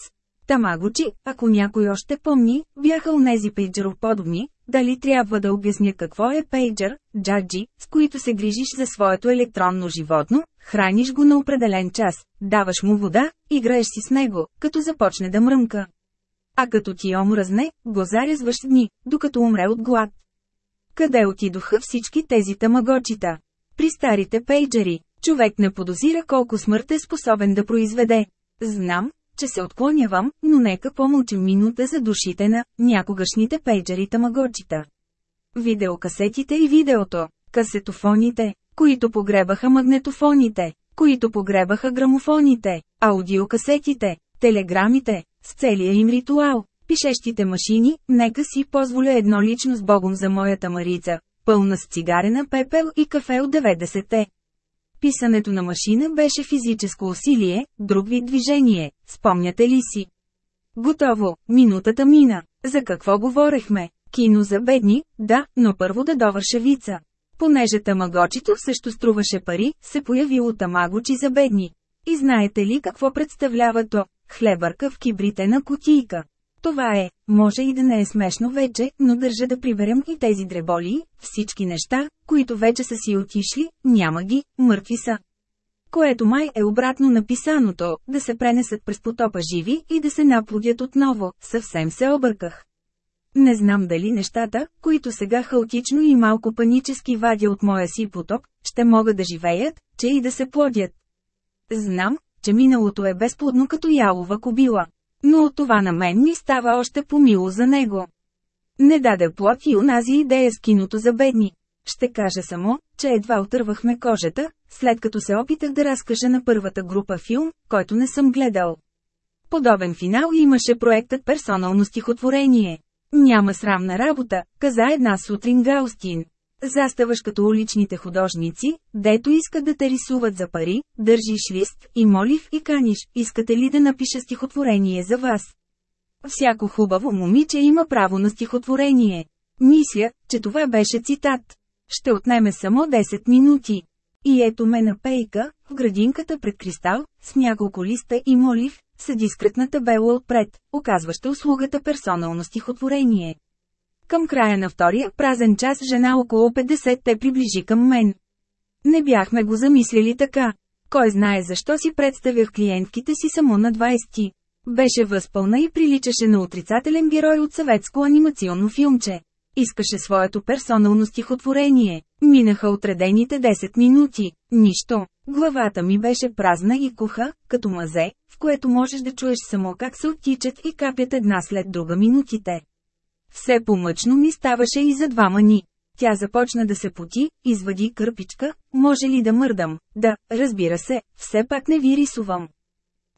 Тамагочи, ако някой още помни, бяха онези пейджероподобни, дали трябва да обясня какво е пейджер, джаджи, с които се грижиш за своето електронно животно, храниш го на определен час, даваш му вода, играеш си с него, като започне да мръмка. А като ти омръзне, го зарязваш дни, докато умре от глад. Къде отидоха всички тези тамагочита? При старите пейджери, човек не подозира колко смърт е способен да произведе. Знам, че се отклонявам, но нека помълчим минута за душите на някогашните пейджери тамагочита. Видеокасетите и видеото, касетофоните, които погребаха магнетофоните, които погребаха грамофоните, аудиокасетите, телеграмите, с целия им ритуал, пишещите машини, нека си позволя едно лично с Богом за моята Марица, пълна с цигарена пепел и кафе от 90-те. Писането на машина беше физическо усилие, друг вид движение, спомняте ли си? Готово, минутата мина. За какво говорехме? Кино за бедни, да, но първо да довърша вица. Понеже тамагочито също струваше пари, се появило тамагочи за бедни. И знаете ли какво представлява то? Хлебърка в кибритена кутийка. Това е, може и да не е смешно вече, но държа да приберем и тези дреболи, всички неща, които вече са си отишли, няма ги, мъртви са. Което май е обратно написаното, да се пренесат през потопа живи и да се наплодят отново, съвсем се обърках. Не знам дали нещата, които сега хаотично и малко панически вадя от моя си поток, ще могат да живеят, че и да се плодят. Знам, че миналото е безплодно като ялова кобила. Но от това на мен ми става още помило за него. Не даде плод и унази идея с киното за бедни. Ще кажа само, че едва отървахме кожата, след като се опитах да разкажа на първата група филм, който не съм гледал. Подобен финал имаше проектът персонално стихотворение. Няма срамна работа, каза една сутрин Гаустин. Заставаш като уличните художници, дето искат да те рисуват за пари, държиш лист и молив и каниш, искате ли да напиша стихотворение за вас? Всяко хубаво момиче има право на стихотворение. Мисля, че това беше цитат. Ще отнеме само 10 минути. И ето ме на пейка, в градинката пред кристал, с няколко листа и молив, с дискретна табела отпред, оказваща услугата персонално стихотворение. Към края на втория празен час жена около 50 те приближи към мен. Не бяхме го замислили така. Кой знае защо си представях клиентките си само на 20. Беше възпълна и приличаше на отрицателен герой от съветско анимационно филмче. Искаше своето персонално стихотворение. Минаха отредените 10 минути. Нищо. Главата ми беше празна и куха, като мазе, в което можеш да чуеш само как се оттичат и капят една след друга минутите. Все помъчно ми ставаше и за двама ни. Тя започна да се поти, извади кърпичка, може ли да мърдам? Да, разбира се, все пак не ви рисувам.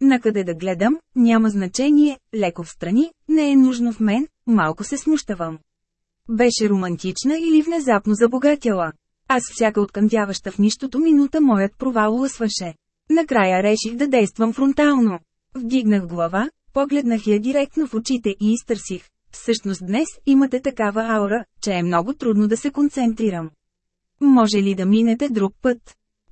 Накъде да гледам, няма значение, леко в страни, не е нужно в мен, малко се смущавам. Беше романтична или внезапно забогатяла. Аз всяка откъмтяваща в нищото минута моят провал лъсваше. Накрая реших да действам фронтално. Вдигнах глава, погледнах я директно в очите и изтърсих. Всъщност днес имате такава аура, че е много трудно да се концентрирам. Може ли да минете друг път?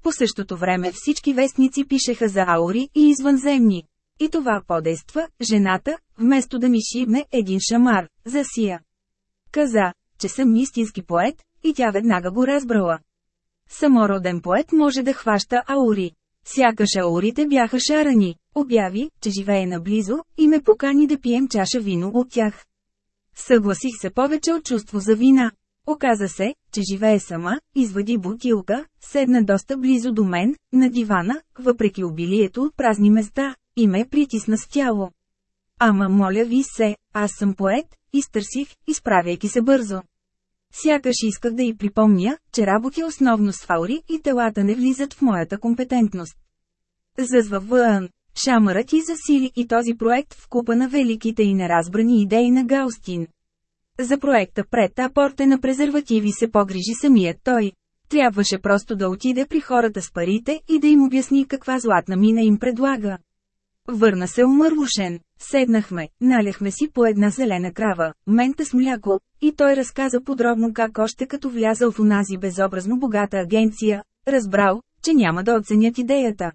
По същото време всички вестници пишеха за аури и извънземни. И това подейства, жената, вместо да ми шибне един шамар, засия. Каза, че съм истински поет, и тя веднага го разбрала. Самороден поет може да хваща аури. Сякаш аурите бяха шарани, обяви, че живее наблизо, и ме покани да пием чаша вино от тях. Съгласих се повече от чувство за вина. Оказа се, че живее сама, извади бутилка, седна доста близо до мен, на дивана, въпреки обилието от празни места, и ме притисна с тяло. Ама моля ви се, аз съм поет, изтърсих, изправяйки се бързо. Сякаш исках да й припомня, че работи основно с фаури и телата не влизат в моята компетентност. Зъзва вън. Шамърът и засили и този проект в купа на великите и неразбрани идеи на Гаустин. За проекта пред апорте на презервативи се погрижи самият той. Трябваше просто да отиде при хората с парите и да им обясни каква златна мина им предлага. Върна се умърлушен. Седнахме, наляхме си по една зелена крава, мента с мляко, и той разказа подробно как още като влязал в унази безобразно богата агенция, разбрал, че няма да оценят идеята.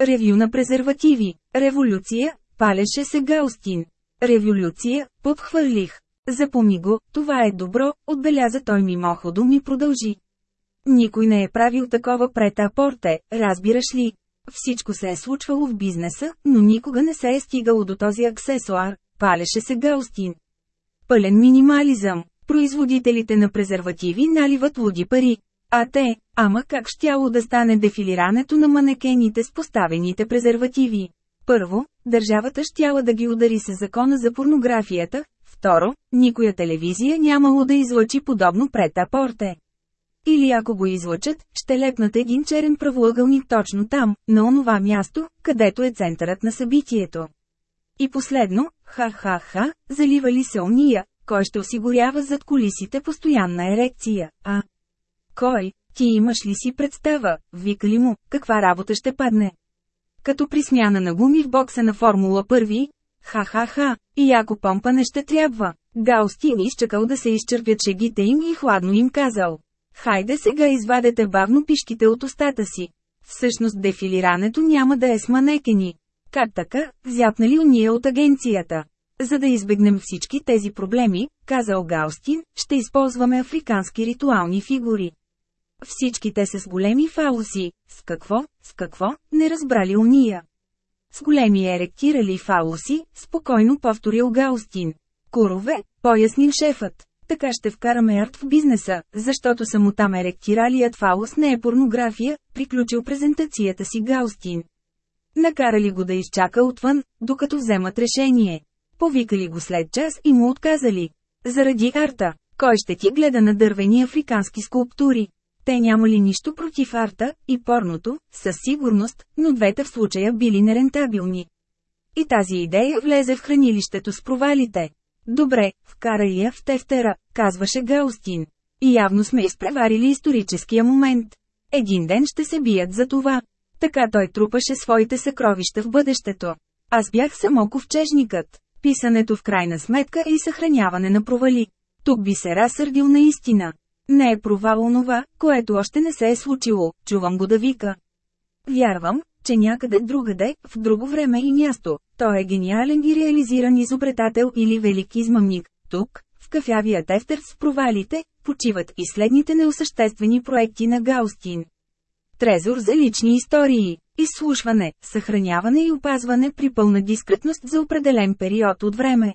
Ревю на презервативи. Революция, палеше се Гаустин. Революция, подхвърлих. Запомни го, това е добро, отбеляза той мимоходом и продължи. Никой не е правил такова пред апорте, разбираш ли? Всичко се е случвало в бизнеса, но никога не се е стигало до този аксесуар, палеше се Гаустин. Пълен минимализъм. Производителите на презервативи наливат луди пари. А те, ама как щяло да стане дефилирането на манекените с поставените презервативи? Първо, държавата щяла да ги удари с закона за порнографията, второ, никоя телевизия нямало да излъчи подобно пред апорте. Или ако го излъчат, ще лепнат един черен правоъгълник точно там, на онова място, където е центърът на събитието. И последно, ха-ха-ха, заливали се уния, кой ще осигурява зад колисите постоянна ерекция, а? Кой? Ти имаш ли си представа, вика ли му, каква работа ще падне? Като при смяна на гуми в бокса на Формула 1, ха-ха-ха, и ако помпа не ще трябва. Гаустин изчакал да се изчерпят шегите им и хладно им казал. Хайде сега извадете бавно пишките от устата си. Всъщност дефилирането няма да е с манекени. Как така, зяпнали уния от агенцията? За да избегнем всички тези проблеми, казал Гаустин, ще използваме африкански ритуални фигури. Всички те са с големи фалуси. С какво, с какво, не разбрали уния. С големи еректирали фалуси, спокойно повторил Гаустин. Курове, пояснил шефът. Така ще вкараме арт в бизнеса, защото само там еректиралият фалус не е порнография, приключил презентацията си Гаустин. Накарали го да изчака отвън, докато вземат решение. Повикали го след час и му отказали. Заради арта, кой ще ти гледа на дървени африкански скулптури? Те нямали нищо против арта и порното, със сигурност, но двете в случая били нерентабилни. И тази идея влезе в хранилището с провалите. Добре, вкарай я в тефтера, казваше Гаустин. И явно сме изпреварили историческия момент. Един ден ще се бият за това. Така той трупаше своите съкровища в бъдещето. Аз бях само ковчежникът. Писането в крайна сметка и съхраняване на провали. Тук би се разсърдил наистина. Не е провал онова, което още не се е случило, чувам го да вика. Вярвам, че някъде другаде, в друго време и място, той е гениален и реализиран изобретател или велик измъмник. Тук, в кафявия тефтер с провалите, почиват и следните неосъществени проекти на Гаустин. Трезор за лични истории, изслушване, съхраняване и опазване при пълна дискретност за определен период от време.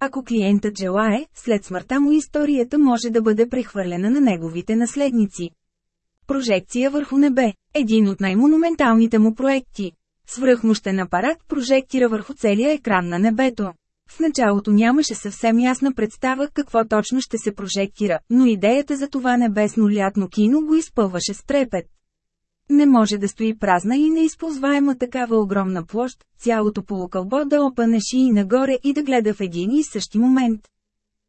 Ако клиентът желае, след смъртта му историята може да бъде прехвърлена на неговите наследници. Прожекция върху небе – един от най-монументалните му проекти. Свръхмощен апарат прожектира върху целия екран на небето. В началото нямаше съвсем ясна представа какво точно ще се прожектира, но идеята за това небесно лятно кино го изпълваше с трепет. Не може да стои празна и неизползваема такава огромна площ, цялото полукълбо да опанеши и нагоре и да гледа в един и същи момент.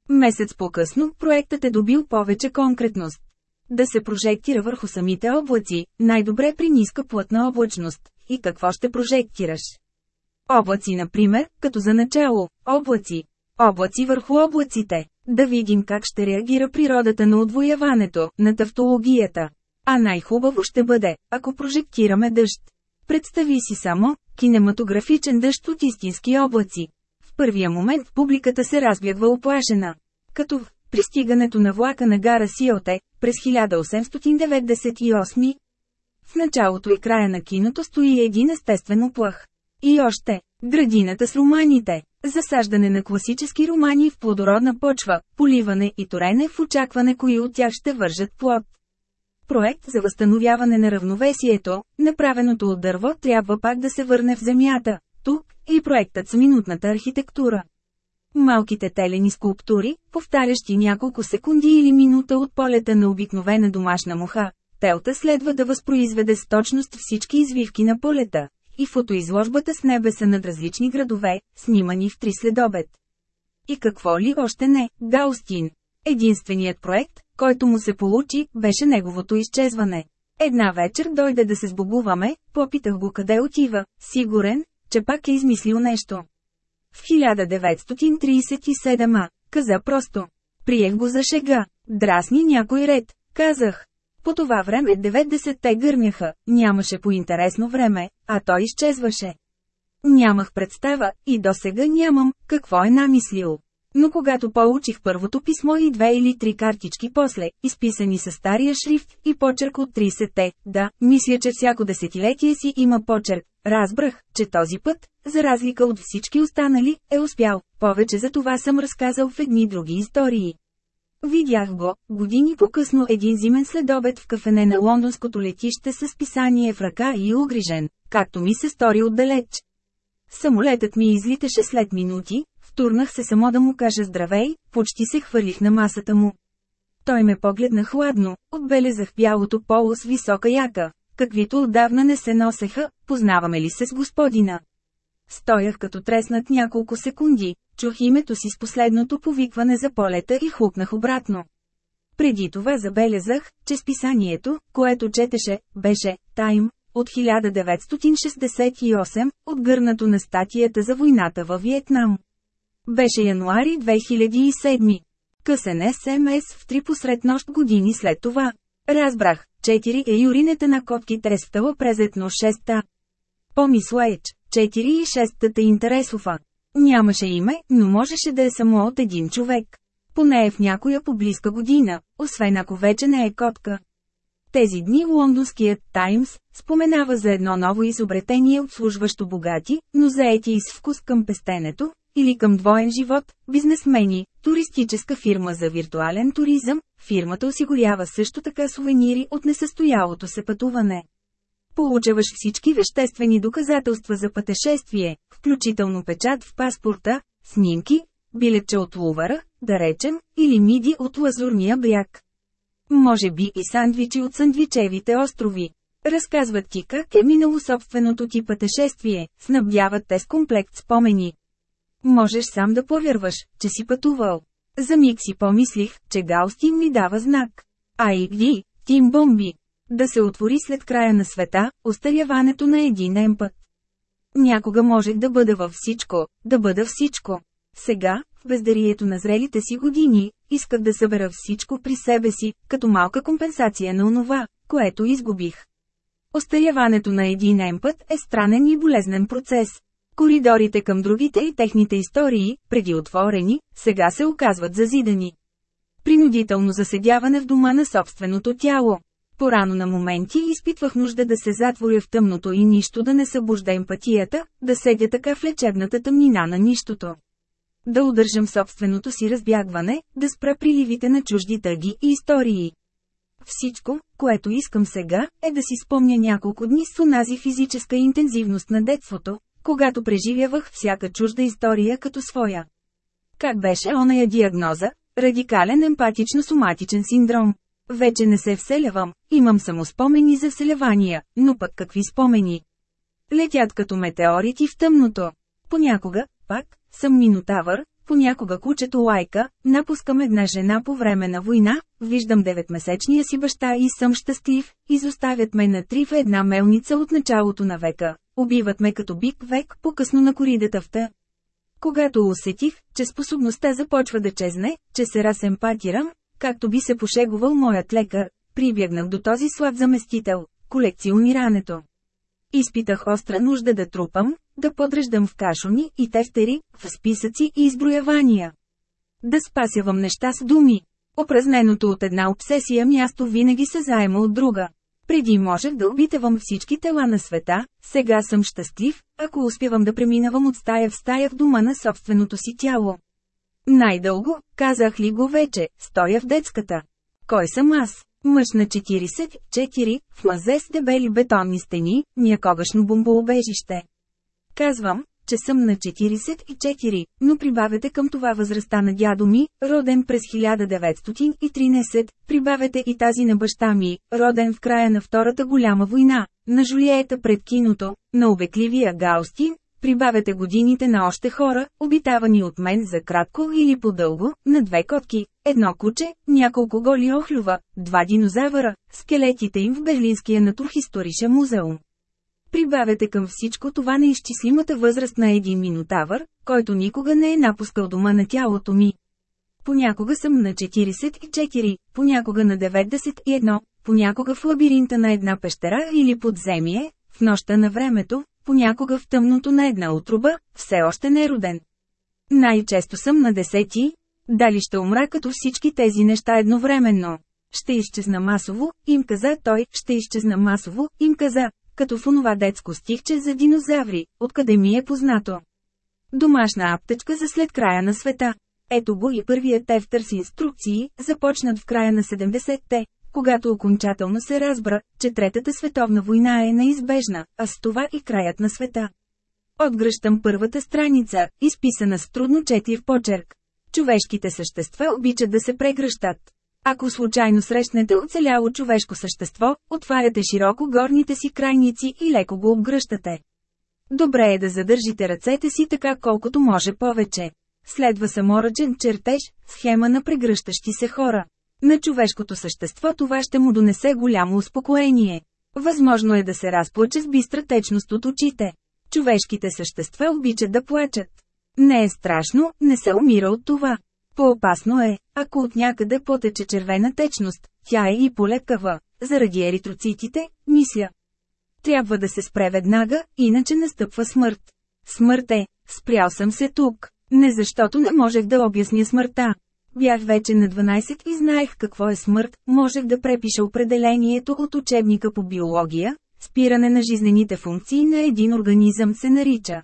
Месец по-късно проектът е добил повече конкретност. Да се прожектира върху самите облаци, най-добре при ниска плътна облачност. И какво ще прожектираш? Облаци, например, като за начало, облаци. Облаци върху облаците. Да видим как ще реагира природата на отвояването, на тавтологията. А най-хубаво ще бъде, ако прожектираме дъжд. Представи си само, кинематографичен дъжд от истински облаци. В първия момент публиката се разбягва оплашена. Като в пристигането на влака на гара Сиоте, през 1898. В началото и края на киното стои един естествен оплах. И още, градината с романите, засаждане на класически романи в плодородна почва, поливане и торене в очакване кои от тях ще вържат плод. Проект за възстановяване на равновесието, направеното от дърво трябва пак да се върне в земята, тук, и проектът с минутната архитектура. Малките телени скулптури, повтарящи няколко секунди или минута от полета на обикновена домашна муха, телта следва да възпроизведе с точност всички извивки на полета, и фотоизложбата с небеса над различни градове, снимани в три следобед. И какво ли още не, Гаустин. Единственият проект, който му се получи, беше неговото изчезване. Една вечер дойде да се сбогуваме, попитах го къде отива, сигурен, че пак е измислил нещо. В 1937 а, каза просто. Приех го за шега. Драсни някой ред, казах. По това време 90-те гърмяха, нямаше по-интересно време, а той изчезваше. Нямах представа, и до сега нямам, какво е намислил. Но когато получих първото писмо и две или три картички после, изписани със стария шрифт и почерк от 30-те, да, мисля, че всяко десетилетие си има почерк, разбрах, че този път, за разлика от всички останали, е успял, повече за това съм разказал в едни други истории. Видях го, години по-късно един зимен следобед в кафене на лондонското летище с писание в ръка и угрижен, както ми се стори отдалеч. Самолетът ми излиташе след минути, втурнах се само да му кажа здравей, почти се хвърлих на масата му. Той ме погледна хладно, отбелезах бялото поло с висока яка, каквито отдавна не се носеха, познаваме ли се с господина. Стоях като треснат няколко секунди, чух името си с последното повикване за полета и хукнах обратно. Преди това забелязах, че списанието, което четеше, беше «Тайм» от 1968, отгърнато на статията за войната във Виетнам. Беше януари 2007. Късен СМС в три посред нощ години след това. Разбрах, 4 е юринета на котки трестала през етно 6-та. Помислеч, 4 и 6-та те интересува. Нямаше име, но можеше да е само от един човек. Поне е в някоя поблизка година, освен ако вече не е котка. Тези дни лондонският Таймс споменава за едно ново изобретение обслужващо богати, но заети и с вкус към пестенето, или към двоен живот, бизнесмени, туристическа фирма за виртуален туризъм, фирмата осигурява също така сувенири от несъстоялото се пътуване. Получаваш всички веществени доказателства за пътешествие, включително печат в паспорта, снимки, билетче от Лувара, да речем, или миди от Лазурния бряг. Може би и сандвичи от сандвичевите острови. Разказват ти как е минало собственото ти пътешествие, снабдяват те с комплект спомени. Можеш сам да повярваш, че си пътувал. За миг си помислих, че Гаустин ми дава знак. А и ги, Тим Бомби. Да се отвори след края на света, остаряването на един път. Някога можех да бъда във всичко, да бъда всичко. Сега, в бездарието на зрелите си години, исках да събера всичко при себе си, като малка компенсация на онова, което изгубих. Остаряването на един път е странен и болезнен процес. Коридорите към другите и техните истории, преди отворени, сега се оказват зазидани. Принудително заседяване в дома на собственото тяло. Порано на моменти изпитвах нужда да се затворя в тъмното и нищо да не събужда емпатията, да седя така в лечебната тъмнина на нищото. Да удържам собственото си разбягване, да спра приливите на чужди тъги и истории. Всичко, което искам сега, е да си спомня няколко дни с онази физическа интензивност на детството, когато преживявах всяка чужда история като своя. Как беше оная диагноза? Радикален емпатично-соматичен синдром. Вече не се вселявам, имам само спомени за вселявания, но пък какви спомени? Летят като метеорити в тъмното. Понякога, пак, съм минотавър, понякога кучето лайка, напускам една жена по време на война, виждам деветмесечния си баща и съм щастлив, изоставят ме на три в една мелница от началото на века, убиват ме като бик век по-късно на коридата в та. Когато усетих, че способността започва да чезне, че се раземпатирам, както би се пошегувал моят лекар, прибягнах до този слаб заместител – колекционирането. Изпитах остра нужда да трупам, да подреждам в кашони и тефтери, в списъци и изброявания. Да спасявам неща с думи. Опразненото от една обсесия място винаги се заема от друга. Преди можех да обитавам всички тела на света, сега съм щастлив, ако успявам да преминавам от стая в стая в дома на собственото си тяло. Най-дълго, казах ли го вече, стоя в детската. Кой съм аз? Мъж на 44, в мазе с дебели бетонни стени, някогашно бомбоубежище. Казвам, че съм на 44, но прибавете към това възрастта на дядо ми, роден през 1913, прибавете и тази на баща ми, роден в края на Втората голяма война, на Жулиета пред киното, на обекливия Гаустин, прибавете годините на още хора, обитавани от мен за кратко или по-дълго, на две котки, едно куче, няколко голи охлюва, два динозавъра, скелетите им в Берлинския натурхисторишен музеум. Прибавете към всичко това неизчислимата възраст на един минотавър, който никога не е напускал дома на тялото ми. Понякога съм на 44, понякога на 91, понякога в лабиринта на една пещера или подземие, в нощта на времето, понякога в тъмното на една отруба, все още не роден. Най-често съм на десети, дали ще умра като всички тези неща едновременно. Ще изчезна масово, им каза той, ще изчезна масово, им каза, като в онова детско стихче за динозаври, откъде ми е познато. Домашна аптечка за след края на света. Ето го и първият тефтър с инструкции, започнат в края на 70-те, когато окончателно се разбра, че Третата световна война е неизбежна, а с това и краят на света. Отгръщам първата страница, изписана с трудно четив почерк. Човешките същества обичат да се прегръщат. Ако случайно срещнете оцеляло човешко същество, отваряте широко горните си крайници и леко го обгръщате. Добре е да задържите ръцете си така колкото може повече. Следва саморъчен чертеж, схема на прегръщащи се хора. На човешкото същество това ще му донесе голямо успокоение. Възможно е да се разплаче с бистра течност от очите. Човешките същества обичат да плачат. Не е страшно, не се умира от това. По-опасно е, ако от някъде потече червена течност, тя е и полепкава, заради еритроцитите, мисля. Трябва да се спре веднага, иначе настъпва смърт. Смърт е, спрял съм се тук. Не защото не можех да обясня смъртта. Бях вече на 12 и знаех какво е смърт, можех да препиша определението от учебника по биология, спиране на жизнените функции на един организъм се нарича.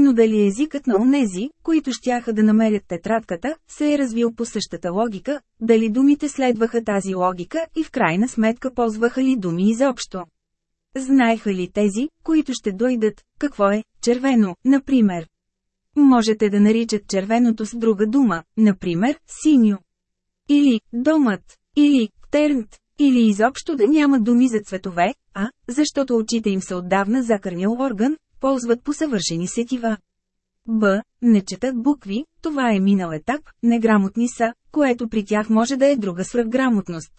Но дали езикът на онези, които щяха да намерят тетрадката, се е развил по същата логика, дали думите следваха тази логика и в крайна сметка ползваха ли думи изобщо. Знаеха ли тези, които ще дойдат, какво е червено, например? Можете да наричат червеното с друга дума, например, синьо. Или домът, или тернт, или изобщо да няма думи за цветове, а, защото очите им са отдавна закърнил орган, ползват по съвършени сетива. Б. Не четат букви, това е минал етап, неграмотни са, което при тях може да е друга свръхграмотност.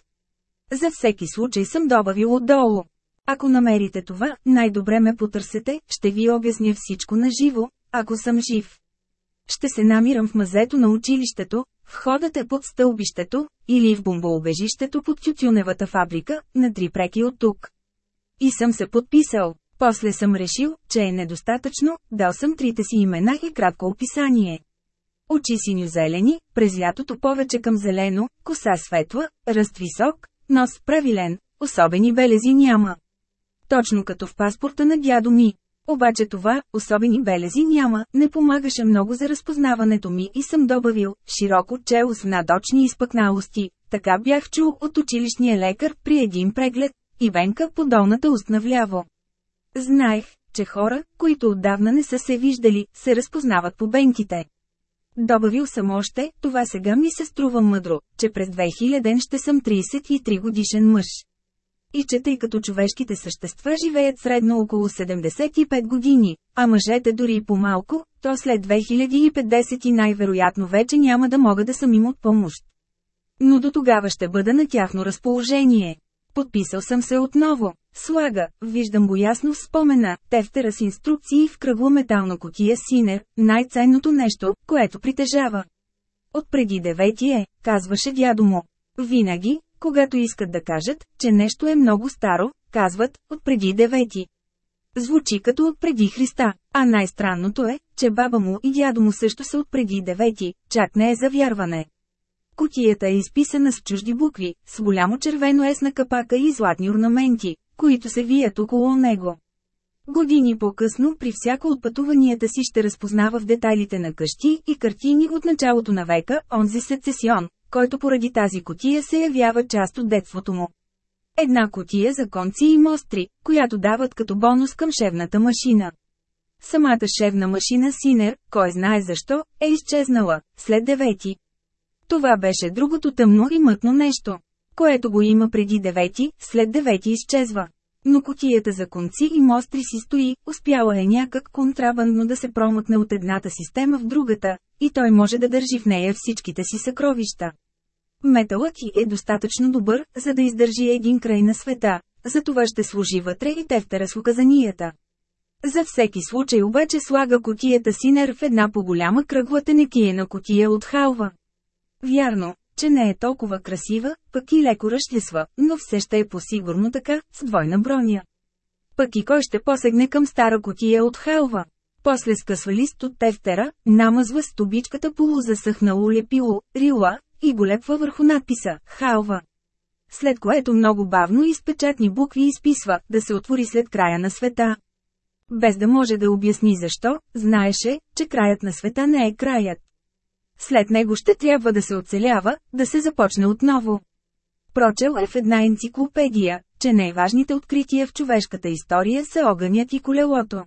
За всеки случай съм добавил отдолу. Ако намерите това, най-добре ме потърсете, ще ви обясня всичко на живо, ако съм жив. Ще се намирам в мазето на училището, входът е под стълбището, или в бомбоубежището под тютюневата фабрика, на три преки от тук. И съм се подписал. После съм решил, че е недостатъчно, дал съм трите си имена и кратко описание. Очи синьо-зелени, през лятото повече към зелено, коса светла, ръст висок, нос правилен, особени белези няма. Точно като в паспорта на дядо ми. Обаче това, особени белези няма, не помагаше много за разпознаването ми и съм добавил широко чело с надочни изпъкналости. Така бях чул от училищния лекар при един преглед, и венка по долната устна вляво. Знаех, че хора, които отдавна не са се виждали, се разпознават по бенките. Добавил съм още, това сега ми се струва мъдро, че през 2000 ще съм 33 годишен мъж. И че тъй като човешките същества живеят средно около 75 години, а мъжете дори и по-малко, то след 2050 и най-вероятно вече няма да мога да съм им от помощ. Но до тогава ще бъда на тяхно разположение. Подписал съм се отново. Слага, виждам го ясно в спомена, тефтера с инструкции в кръглометална котия Синер, най-ценното нещо, което притежава. От преди девети е, казваше дядо му. Винаги, когато искат да кажат, че нещо е много старо, казват, от преди девети. Звучи като от преди Христа, а най-странното е, че баба му и дядо му също са от преди девети, чак не е за вярване. Котията е изписана с чужди букви, с голямо червено ес на капака и златни орнаменти, които се вият около него. Години по-късно при всяко от пътуванията си ще разпознава в детайлите на къщи и картини от началото на века, онзи сецесион, който поради тази котия се явява част от детството му. Една котия за конци и мостри, която дават като бонус към шевната машина. Самата шевна машина Синер, кой знае защо, е изчезнала, след девети. Това беше другото тъмно и мътно нещо, което го има преди девети, след девети изчезва. Но котията за конци и мостри си стои, успяла е някак контрабандно да се промъкне от едната система в другата, и той може да държи в нея всичките си съкровища. Металът ти е достатъчно добър, за да издържи един край на света, затова ще служи вътре и тефтера с указанията. За всеки случай обаче слага котията си нер в една по-голяма кръгла тенекиена котия от халва. Вярно, че не е толкова красива, пък и леко ръшлесва, но все ще е посигурно така, с двойна броня. Пък и кой ще посегне към стара котия от халва? После скъсва лист от тефтера, намазва с тобичката полузасъхнало лепило, рила, и го лепва върху надписа «Халва». След което много бавно и с печатни букви изписва «Да се отвори след края на света». Без да може да обясни защо, знаеше, че краят на света не е краят. След него ще трябва да се оцелява, да се започне отново. Прочел е в една енциклопедия, че най-важните открития в човешката история са огънят и колелото.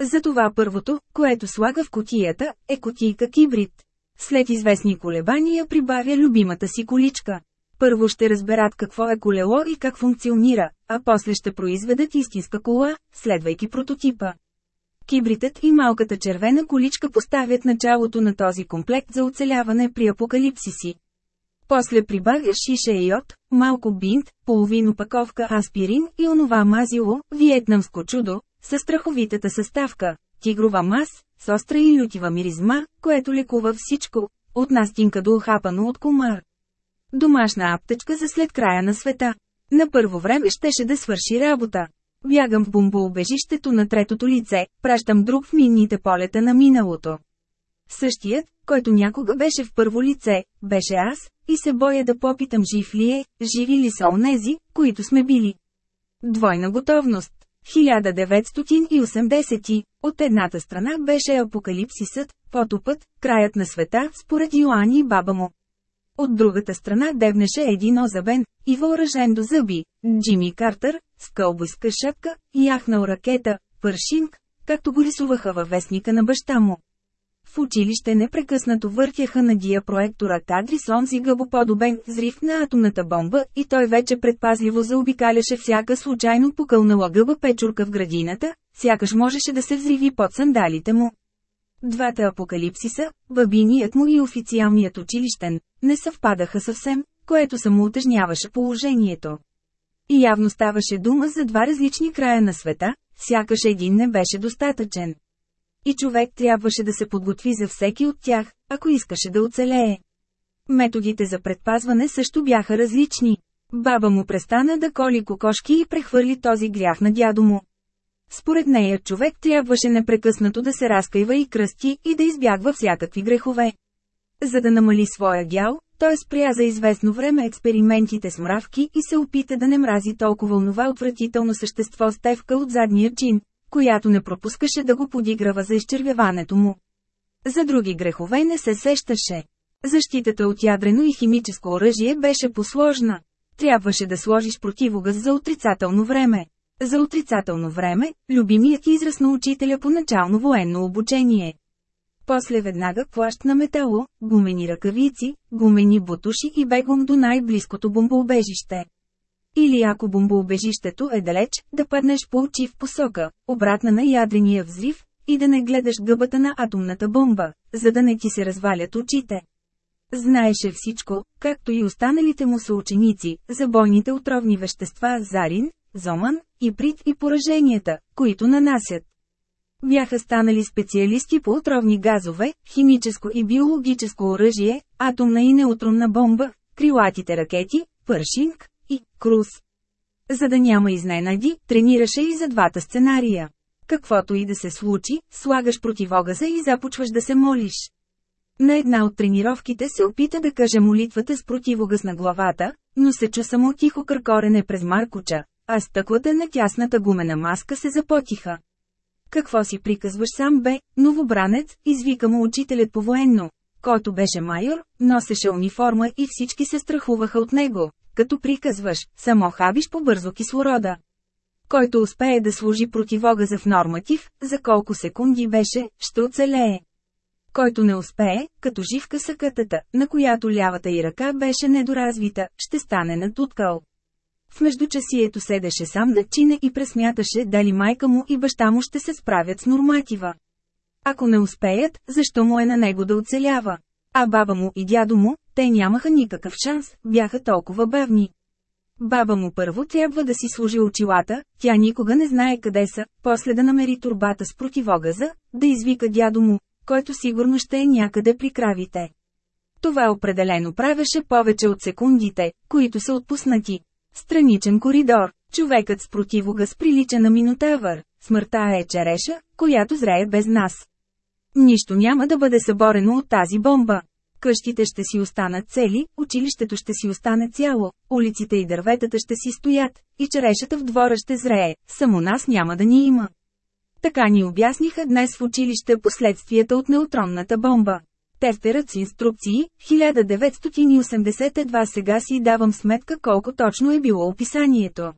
Затова първото, което слага в котията, е котийка кибрид. След известни колебания прибавя любимата си количка. Първо ще разберат какво е колело и как функционира, а после ще произведат истинска кола, следвайки прототипа. Кибритът и малката червена количка поставят началото на този комплект за оцеляване при апокалипсиси. После прибавя шиша йод, малко бинт, половин опаковка аспирин и онова мазило, виетнамско чудо, със страховитата съставка, тигрова мас, с остра и лютива миризма, което лекува всичко, от настинка до охапано от комар. Домашна аптечка за след края на света. На първо време щеше да свърши работа. Бягам в бомбоубежището на третото лице, пращам друг в минните полета на миналото. Същият, който някога беше в първо лице, беше аз, и се боя да попитам жив ли е, живи ли са онези, които сме били. Двойна готовност. 1980. От едната страна беше апокалипсисът, потопът, краят на света, според Йоанни и баба му. От другата страна дебнеше един озабен и въоръжен до зъби, Джимми Картер, с кълбойска шапка, яхнал ракета, пършинг, както го рисуваха във вестника на баща му. В училище непрекъснато въртяха на диапроектора кадри с онзи гъбоподобен взрив на атомната бомба и той вече предпазливо заобикаляше всяка случайно покълнала гъба печурка в градината, сякаш можеше да се взриви под сандалите му. Двата апокалипсиса, бабиният му и официалният училищен, не съвпадаха съвсем, което само утежняваше положението. И явно ставаше дума за два различни края на света, сякаш един не беше достатъчен. И човек трябваше да се подготви за всеки от тях, ако искаше да оцелее. Методите за предпазване също бяха различни. Баба му престана да коли кокошки и прехвърли този грях на дядо му. Според нея човек трябваше непрекъснато да се разкаива и кръсти и да избягва всякакви грехове. За да намали своя дял, той спря за известно време експериментите с мравки и се опита да не мрази толкова онова отвратително същество Стевка от задния чин, която не пропускаше да го подиграва за изчервяването му. За други грехове не се сещаше. Защитата от ядрено и химическо оръжие беше посложна. Трябваше да сложиш противогаз за отрицателно време. За отрицателно време, любимият израз на учителя по начално военно обучение. После веднага плащ на метало, гумени ръкавици, гумени бутуши и бегом до най-близкото бомбоубежище. Или ако бомбоубежището е далеч, да паднеш по очи в посока, обратна на ядрения взрив, и да не гледаш гъбата на атомната бомба, за да не ти се развалят очите. Знаеше всичко, както и останалите му съученици, за бойните отровни вещества Зарин, Зоман, Иприт и пораженията, които нанасят. Бяха станали специалисти по отровни газове, химическо и биологическо оръжие, атомна и неутронна бомба, крилатите ракети, пършинг и круз. За да няма изненади, тренираше и за двата сценария. Каквото и да се случи, слагаш противогаза и започваш да се молиш. На една от тренировките се опита да каже молитвата с противогаз на главата, но се чу само тихо къркорене през Маркоча, а стъклата на тясната гумена маска се запотиха. Какво си приказваш сам бе, новобранец, извика му учителят по военно, който беше майор, носеше униформа и всички се страхуваха от него, като приказваш, само хабиш по-бързо кислорода. Който успее да служи противогаза в норматив, за колко секунди беше, ще оцелее. Който не успее, като живка съкътата, на която лявата й ръка беше недоразвита, ще стане натуткал. В междучасието седеше сам на чине и пресмяташе дали майка му и баща му ще се справят с норматива. Ако не успеят, защо му е на него да оцелява? А баба му и дядо му, те нямаха никакъв шанс, бяха толкова бавни. Баба му първо трябва да си служи очилата, тя никога не знае къде са, после да намери турбата с противогаза, да извика дядо му, който сигурно ще е някъде при кравите. Това определено правеше повече от секундите, които са отпуснати. Страничен коридор. Човекът с противогаз прилича на минотавър. Смъртта е череша, която зрее без нас. Нищо няма да бъде съборено от тази бомба. Къщите ще си останат цели, училището ще си остане цяло, улиците и дърветата ще си стоят, и черешата в двора ще зрее, само нас няма да ни има. Така ни обясниха днес в училище последствията от неутронната бомба. Тефтерът с инструкции, 1982 сега си давам сметка колко точно е било описанието.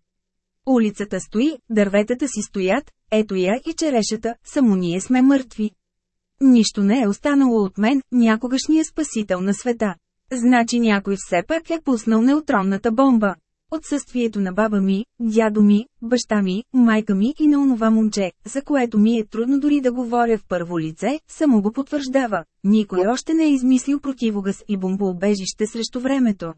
Улицата стои, дърветата си стоят, ето я и черешата, само ние сме мъртви. Нищо не е останало от мен, някогашния спасител на света. Значи някой все пак е пуснал неутронната бомба. Отсъствието на баба ми, дядо ми, баща ми, майка ми и на онова момче, за което ми е трудно дори да говоря в първо лице, само го потвърждава. Никой още не е измислил противогаз и бомбоубежище срещу времето.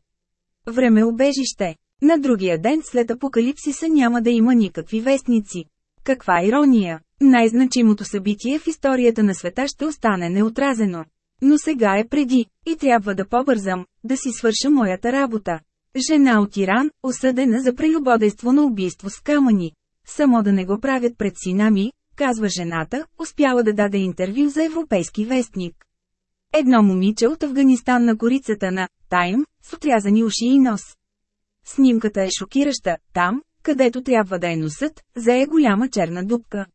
Време-убежище. На другия ден след апокалипсиса няма да има никакви вестници. Каква ирония! Най-значимото събитие в историята на света ще остане неотразено. Но сега е преди, и трябва да побързам, да си свърша моята работа. Жена от Иран, осъдена за прелюбодейство на убийство с камъни. Само да не го правят пред сина ми, казва жената, успяла да даде интервю за европейски вестник. Едно момиче от Афганистан на корицата на «Тайм» с отрязани уши и нос. Снимката е шокираща, там, където трябва да е носът, зае голяма черна дупка.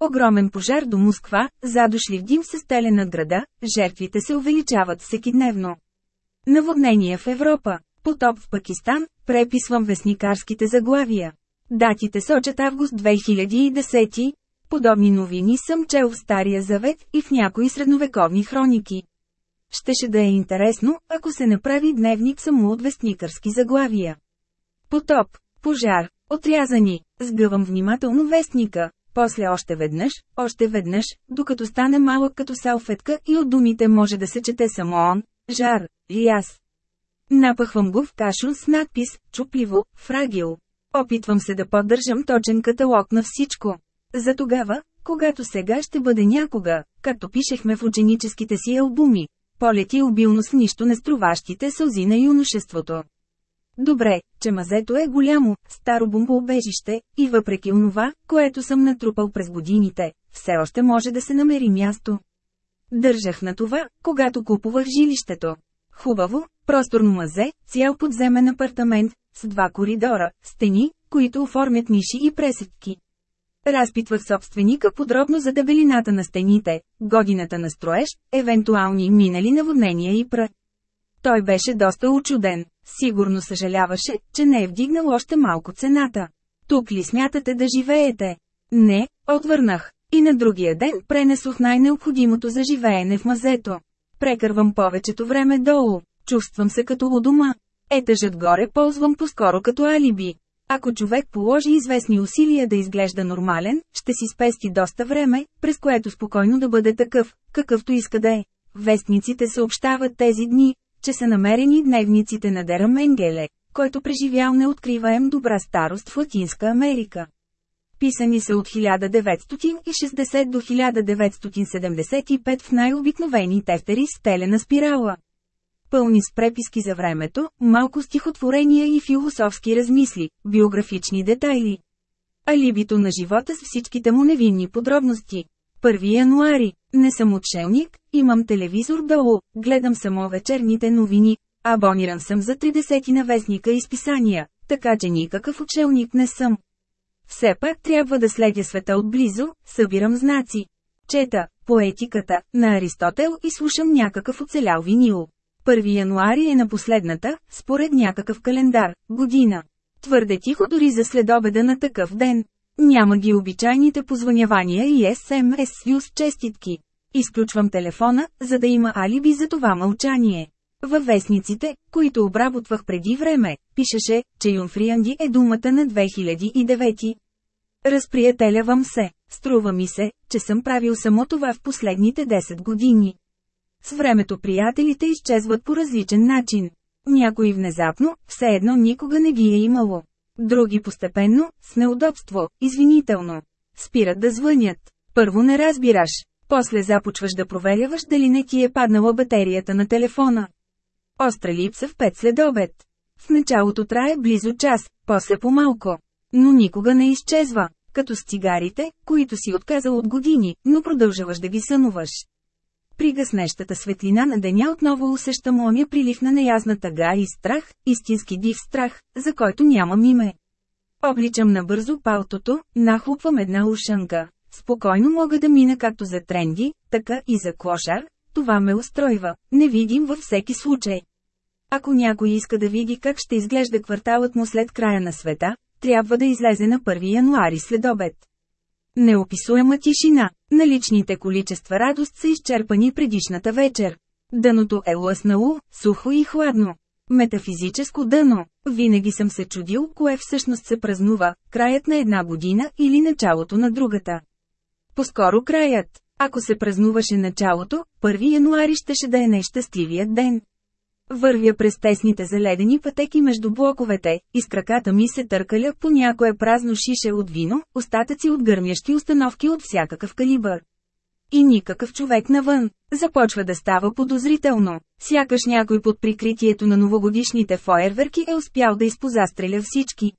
Огромен пожар до Москва, задошлив дим се стеля над града, жертвите се увеличават всекидневно. Наводнения в Европа. Потоп в Пакистан, преписвам вестникарските заглавия. Датите сочат август 2010. Подобни новини съм чел в Стария Завет и в някои средновековни хроники. Щеше да е интересно, ако се направи дневник само от вестникарски заглавия. Потоп, пожар, отрязани, сгъвам внимателно вестника, после още веднъж, още веднъж, докато стане малък като салфетка и от думите може да се чете само он, жар, и аз. Напъхвам го в кашун с надпис «Чупливо, фрагил». Опитвам се да поддържам точен каталог на всичко. За тогава, когато сега ще бъде някога, както пишехме в ученическите си албуми, полети обилно с нищо не струващите сълзи на юношеството. Добре, че мазето е голямо, старо бомбоубежище, и въпреки онова, което съм натрупал през годините, все още може да се намери място. Държах на това, когато купувах жилището. Хубаво, просторно мазе, цял подземен апартамент, с два коридора, стени, които оформят ниши и пресетки. Разпитвах собственика подробно за дебелината на стените, годината на строеж, евентуални минали наводнения и пра. Той беше доста учуден. Сигурно съжаляваше, че не е вдигнал още малко цената. Тук ли смятате да живеете? Не, отвърнах. И на другия ден пренесох най-необходимото за живеене в мазето. Прекървам повечето време долу. Чувствам се като у дома. Етажът горе ползвам по-скоро като алиби. Ако човек положи известни усилия да изглежда нормален, ще си спести доста време, през което спокойно да бъде такъв, какъвто иска да е. Вестниците съобщават тези дни, че са намерени дневниците на Дера Менгеле, който преживял неоткриваем добра старост в Латинска Америка. Писани са от 1960 до 1975 в най-обикновени тефтери с телена спирала. Пълни с преписки за времето, малко стихотворения и философски размисли, биографични детайли. Алибито на живота с всичките му невинни подробности. 1 януари. Не съм отшелник, имам телевизор долу, гледам само вечерните новини, абониран съм за 30 на вестника и списания, така че никакъв отшелник не съм. Все пак трябва да следя света отблизо, събирам знаци. Чета, поетиката, на Аристотел и слушам някакъв оцелял винил. 1 януари е на последната, според някакъв календар, година. Твърде тихо дори за следобеда на такъв ден. Няма ги обичайните позванявания и СМС с честитки. Изключвам телефона, за да има алиби за това мълчание. Във вестниците, които обработвах преди време, пишеше, че Юнфрианди е думата на 2009. Разприятелявам се, струва ми се, че съм правил само това в последните 10 години. С времето приятелите изчезват по различен начин. Някои внезапно, все едно никога не ги е имало. Други постепенно, с неудобство, извинително. Спират да звънят. Първо не разбираш. После започваш да проверяваш дали не ти е паднала батерията на телефона. Остра липса в пет след обед. В началото трае близо час, после по-малко. Но никога не изчезва, като с цигарите, които си отказал от години, но продължаваш да ги сънуваш. При гаснещата светлина на деня отново усещам оня прилив на неясна тъга и страх, истински див страх, за който нямам име. Обличам набързо палтото, нахлупвам една ушанка. Спокойно мога да мина както за тренди, така и за клошар, това ме устройва, не видим във всеки случай. Ако някой иска да види как ще изглежда кварталът му след края на света, трябва да излезе на 1 януари след обед. Неописуема тишина, наличните количества радост са изчерпани предишната вечер. Дъното е лъснало, сухо и хладно. Метафизическо дъно. Винаги съм се чудил, кое всъщност се празнува, краят на една година или началото на другата. Поскоро краят. Ако се празнуваше началото, 1 януари щеше да е нещастливият ден. Вървя през тесните заледени пътеки между блоковете, и с краката ми се търкаля по някое празно шише от вино, остатъци от гърмящи установки от всякакъв калибър. И никакъв човек навън. Започва да става подозрително. Сякаш някой под прикритието на новогодишните фойерверки е успял да изпозастреля всички.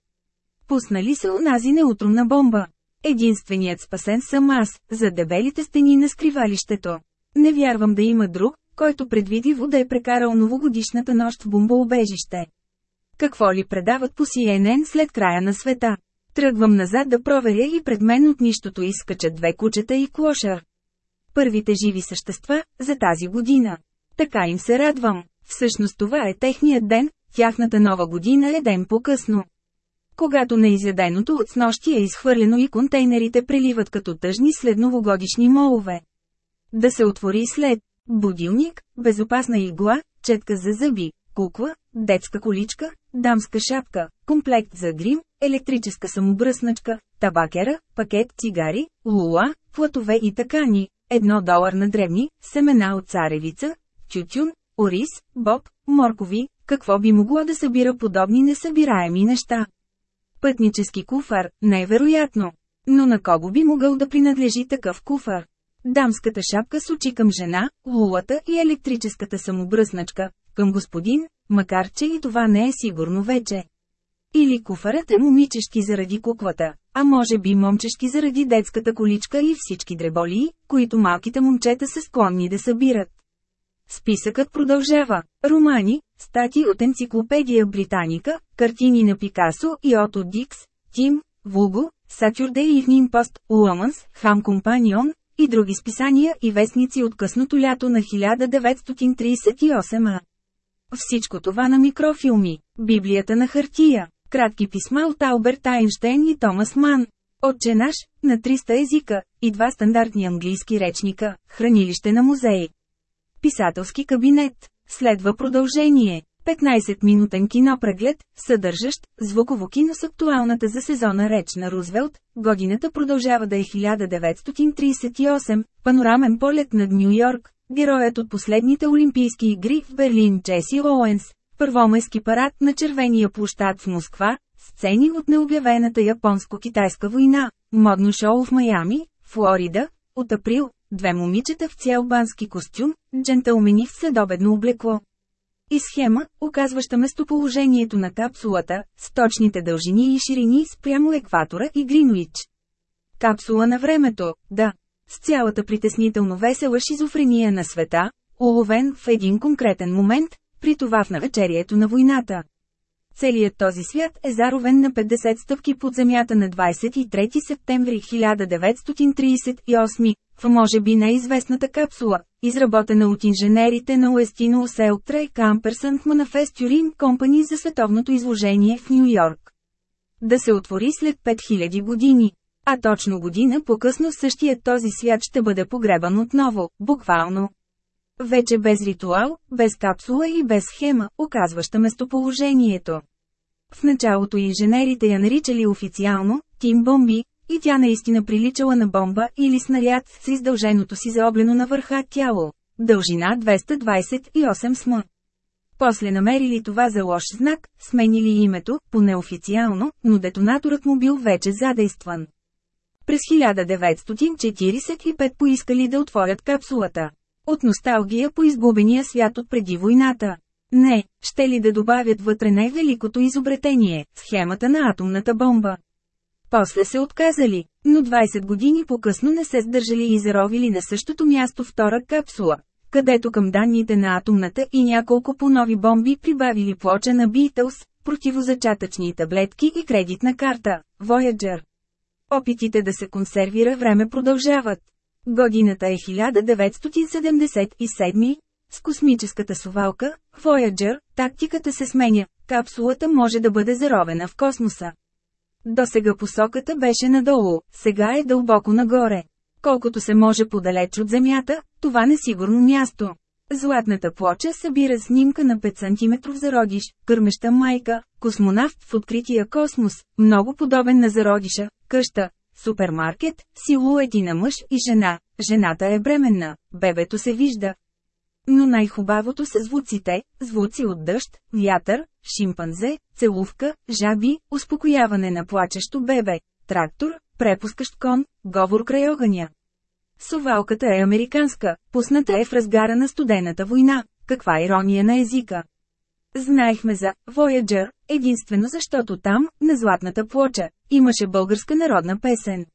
Пуснали се унази неутрумна бомба. Единственият спасен съм аз, за дебелите стени на скривалището. Не вярвам да има друг, който предвидиво да е прекарал новогодишната нощ в бомбоубежище. Какво ли предават по CNN след края на света? Тръгвам назад да проверя и пред мен от нищото изкачат две кучета и клошар. Първите живи същества, за тази година. Така им се радвам. Всъщност това е техният ден, тяхната нова година е ден по-късно. Когато неизяденото от снощи е изхвърлено и контейнерите преливат като тъжни след новогодишни молове. Да се отвори след Будилник, безопасна игла, четка за зъби, кукла, детска количка, дамска шапка, комплект за грим, електрическа самобръсначка, табакера, пакет цигари, лула, платове и такани, едно долар на древни, семена от царевица, тютюн, ориз, боб, моркови, какво би могло да събира подобни несъбираеми неща. Пътнически куфар, невероятно. Но на кого би могъл да принадлежи такъв куфар? Дамската шапка с очи към жена, лулата и електрическата самобръсначка, към господин, макар че и това не е сигурно вече. Или куфарът е момичешки заради куклата, а може би момчешки заради детската количка и всички дреболии, които малките момчета са склонни да събират. Списъкът продължава. Романи, статии от енциклопедия Британика, картини на Пикасо и Ото Дикс, Тим, Вуго, Saturday Evening Post, Woman's, Ham Companion, и други списания и вестници от късното лято на 1938 Всичко това на микрофилми, Библията на хартия, кратки писма от Алберт Айнштейн и Томас Ман, Отче наш, на 300 езика, и два стандартни английски речника, хранилище на музеи. Писателски кабинет. Следва продължение. 15-минутен кинопреглед, съдържащ звуково кино с актуалната за сезона реч на Рузвелт, годината продължава да е 1938, панорамен полет над Нью Йорк, героят от последните Олимпийски игри в Берлин Джеси Оуенс, първомайски парад на червения площад в Москва, сцени от необявената японско-китайска война, модно шоу в Майами, Флорида, от април, две момичета в цял бански костюм, джентълмени в следобедно облекло. И схема, оказваща местоположението на капсулата, с точните дължини и ширини спрямо екватора и Гринуич. Капсула на времето, да. С цялата притеснително весела шизофрения на света, уловен в един конкретен момент, при това в навечерието на войната. Целият този свят е заровен на 50 стъпки под земята на 23 септември 1938, в може би неизвестната капсула, изработена от инженерите на Уестино Селтра и Камперсън Manufacturing Company за световното изложение в Нью Йорк. Да се отвори след 5000 години. А точно година по-късно същият този свят ще бъде погребан отново, буквално. Вече без ритуал, без капсула и без схема, оказваща местоположението. В началото инженерите я наричали официално «Тим бомби», и тя наистина приличала на бомба или снаряд с издълженото си заоблено на върха тяло. Дължина 228 см. После намерили това за лош знак, сменили името, поне официално, но детонаторът му бил вече задействан. През 1945 поискали да отворят капсулата. От носталгия по изгубения свят от преди войната. Не, ще ли да добавят вътре най-великото изобретение – схемата на атомната бомба. После се отказали, но 20 години по-късно не се сдържали и заровили на същото място втора капсула, където към данните на атомната и няколко по-нови бомби прибавили плоча на Beatles, противозачатъчни таблетки и кредитна карта – Voyager. Опитите да се консервира време продължават. Годината е 1977, с космическата сувалка, Voyager, тактиката се сменя, капсулата може да бъде заровена в космоса. До сега посоката беше надолу, сега е дълбоко нагоре. Колкото се може подалеч от Земята, това несигурно място. Златната плоча събира снимка на 5 см зародиш, кърмеща майка, космонавт в открития космос, много подобен на зародиша, къща, супермаркет, силуети на мъж и жена, жената е бременна, бебето се вижда. Но най-хубавото са звуците, звуци от дъжд, вятър, шимпанзе, целувка, жаби, успокояване на плачещо бебе, трактор, препускащ кон, говор край огъня. Совалката е американска, пусната е в разгара на студената война. Каква ирония на езика! Знаехме за Voyager, единствено защото там, на златната плоча, имаше българска народна песен.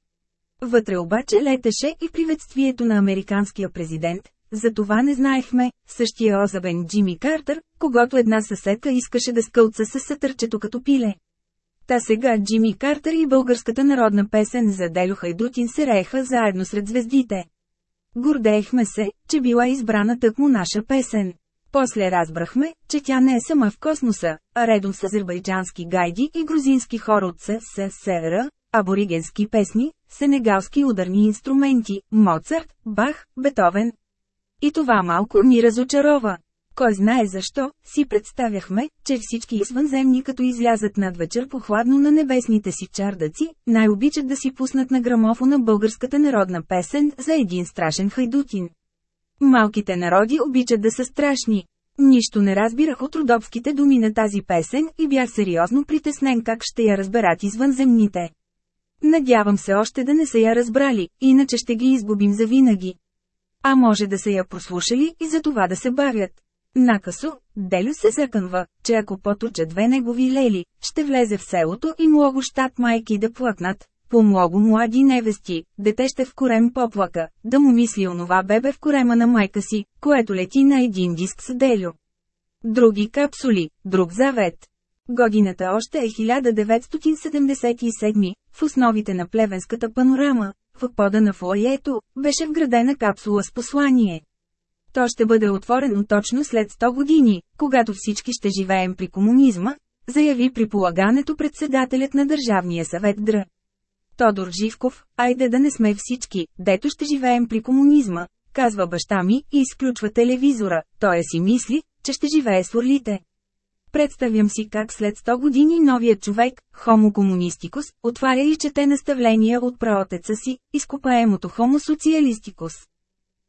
Вътре обаче летеше и приветствието на американския президент, за това не знаехме, същия озабен Джими Картер, когато една съседка искаше да скълца с сътърчето като пиле. Та сега Джими Картер и българската народна песен за Делю Хайдутин се рееха заедно сред звездите. Гордеехме се, че била избрана тъкмо наша песен. После разбрахме, че тя не е сама в космоса, а редом с азербайджански гайди и грузински хор от СССР, аборигенски песни, сенегалски ударни инструменти, Моцарт, Бах, Бетовен. И това малко ни разочарова. Кой знае защо, си представяхме, че всички извънземни като излязат над вечер похладно на небесните си чардъци, най-обичат да си пуснат на грамофона българската народна песен за един страшен хайдутин. Малките народи обичат да са страшни. Нищо не разбирах от родопските думи на тази песен и бях сериозно притеснен как ще я разберат извънземните. Надявам се още да не са я разбрали, иначе ще ги изгубим завинаги. А може да са я прослушали и за това да се бавят. Накасо, Делю се закънва, че ако поточа две негови лели, ще влезе в селото и много щат майки да плакнат. По много млади невести, дете ще в корем поплака, да му мисли онова бебе в корема на майка си, което лети на един диск с Делю. Други капсули, друг завет. Годината още е 1977, в основите на плевенската панорама, в пода на фоието, беше вградена капсула с послание. То ще бъде отворено точно след 100 години, когато всички ще живеем при комунизма, заяви при полагането председателят на Държавния съвет Др. Тодор Живков, айде да не сме всички, дето ще живеем при комунизма, казва баща ми и изключва телевизора, той си мисли, че ще живее с орлите. Представям си как след 100 години новият човек, Homo communisticus, отваря и чете наставления от праотеца си, изкопаемото Homo socialisticus.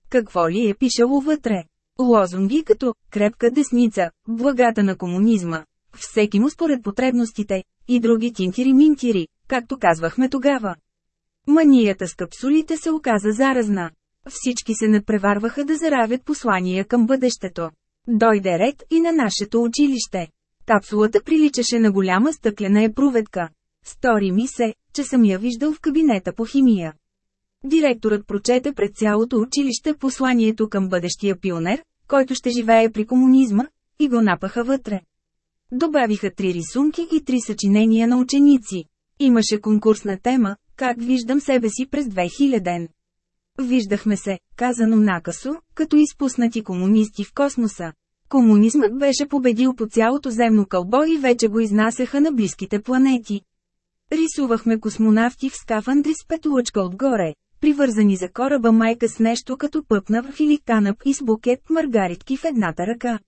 Какво ли е пишало вътре? Лозунги като «крепка десница», «благата на комунизма», «всеки му според потребностите» и други тинтири-минтири, както казвахме тогава. Манията с капсулите се оказа заразна. Всички се надпреварваха да заравят послания към бъдещето. Дойде ред и на нашето училище. Капсулата приличаше на голяма стъклена епруветка. Стори ми се, че съм я виждал в кабинета по химия. Директорът прочете пред цялото училище посланието към бъдещия пионер, който ще живее при комунизма, и го напаха вътре. Добавиха три рисунки и три съчинения на ученици. Имаше конкурсна тема «Как виждам себе си през 2000 Виждахме се, казано накасо, като изпуснати комунисти в космоса. Комунизмът беше победил по цялото земно кълбо и вече го изнасяха на близките планети. Рисувахме космонавти в скафандри с петлучка отгоре, привързани за кораба майка с нещо като пъпнав или канап и с букет маргаритки в едната ръка.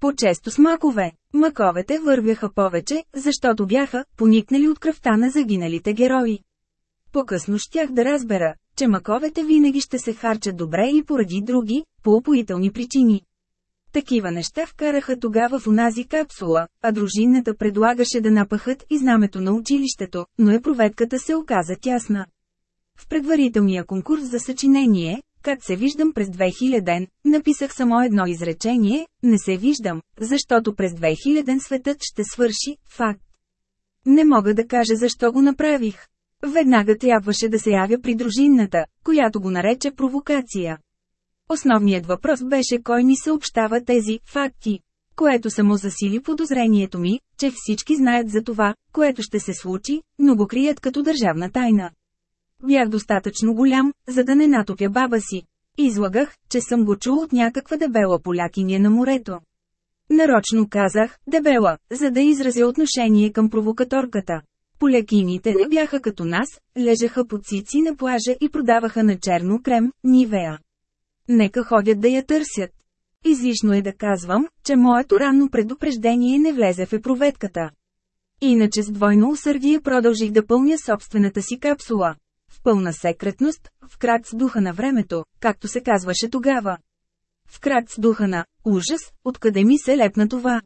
По-често с макове. Маковете вървяха повече, защото бяха поникнали от кръвта на загиналите герои. По-късно щях да разбера, че маковете винаги ще се харчат добре и поради други, по-упоителни причини. Такива неща вкараха тогава в онази капсула, а дружината предлагаше да напахат и знамето на училището, но е проветката се оказа тясна. В предварителния конкурс за съчинение, как се виждам през 2000, написах само едно изречение, не се виждам, защото през 2000 светът ще свърши, факт. Не мога да кажа защо го направих. Веднага трябваше да се явя при дружинната, която го нарече провокация. Основният въпрос беше кой ми съобщава тези факти, което само засили подозрението ми, че всички знаят за това, което ще се случи, но го крият като държавна тайна. Бях достатъчно голям, за да не натопя баба си. Излагах, че съм го чул от някаква дебела полякиня на морето. Нарочно казах «дебела», за да изразя отношение към провокаторката. Полякините не бяха като нас, лежаха под цици на плажа и продаваха на черно крем, нивея. Нека ходят да я търсят. Излишно е да казвам, че моето ранно предупреждение не влезе в епроветката. Иначе с двойно усърдие продължих да пълня собствената си капсула. В пълна секретност, в крак с духа на времето, както се казваше тогава. В крак с духа на ужас, откъде ми се лепна това.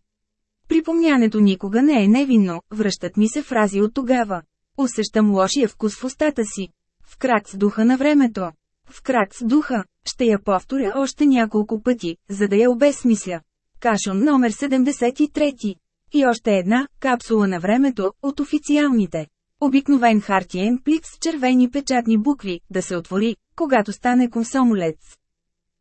Припомнянето никога не е невинно, връщат ми се фрази от тогава. Усещам лошия вкус в устата си. В крак с духа на времето. В крак с духа. Ще я повторя още няколко пъти, за да я обесмисля. Кашон номер 73. И още една, капсула на времето, от официалните. Обикновен хартиен плик с червени печатни букви, да се отвори, когато стане консомолец.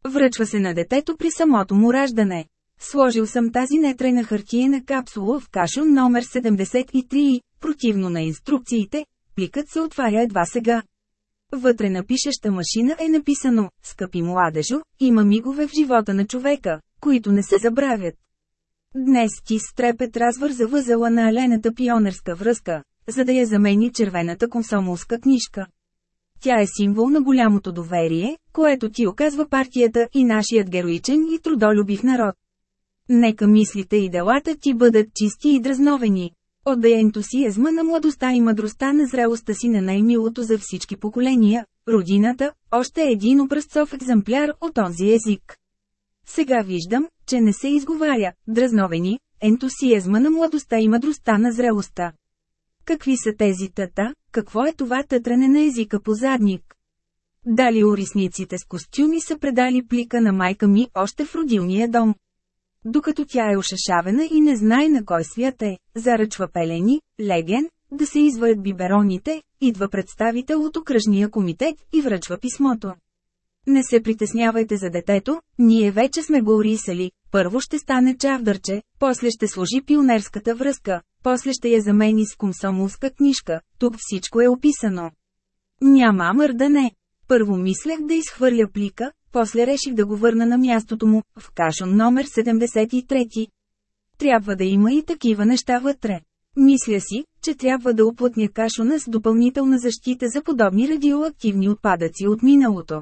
Връчва се на детето при самото му раждане. Сложил съм тази нетрайна хартиена капсула в кашон номер 73 и, противно на инструкциите, пликът се отваря едва сега. Вътре на пишеща машина е написано «Скъпи младежо, има мигове в живота на човека, които не се забравят». Днес ти с трепет развърза възела на алената пионерска връзка, за да я замени червената консомолска книжка. Тя е символ на голямото доверие, което ти оказва партията и нашият героичен и трудолюбив народ. Нека мислите и делата ти бъдат чисти и дразновени. Отдай ентусиазма на младостта и мъдростта на зрелостта си на най-милото за всички поколения, родината, още един образцов екземпляр от този език. Сега виждам, че не се изговаря, дразновени, ентусиазма на младостта и мъдростта на зрелостта. Какви са тези тата, какво е това тътране на езика по задник? Дали урисниците с костюми са предали плика на майка ми още в родилния дом? Докато тя е ошашавена и не знае на кой свят е, заръчва пелени, леген, да се изваят бибероните, идва представител от окръжния комитет и връчва писмото. Не се притеснявайте за детето, ние вече сме го урисали, първо ще стане чавдърче, после ще сложи пионерската връзка, после ще я замени с комсомолска книжка, тук всичко е описано. Няма мърдане. Първо мислех да изхвърля плика, после реших да го върна на мястото му, в кашон номер 73. Трябва да има и такива неща вътре. Мисля си, че трябва да оплътня кашона с допълнителна защита за подобни радиоактивни отпадъци от миналото.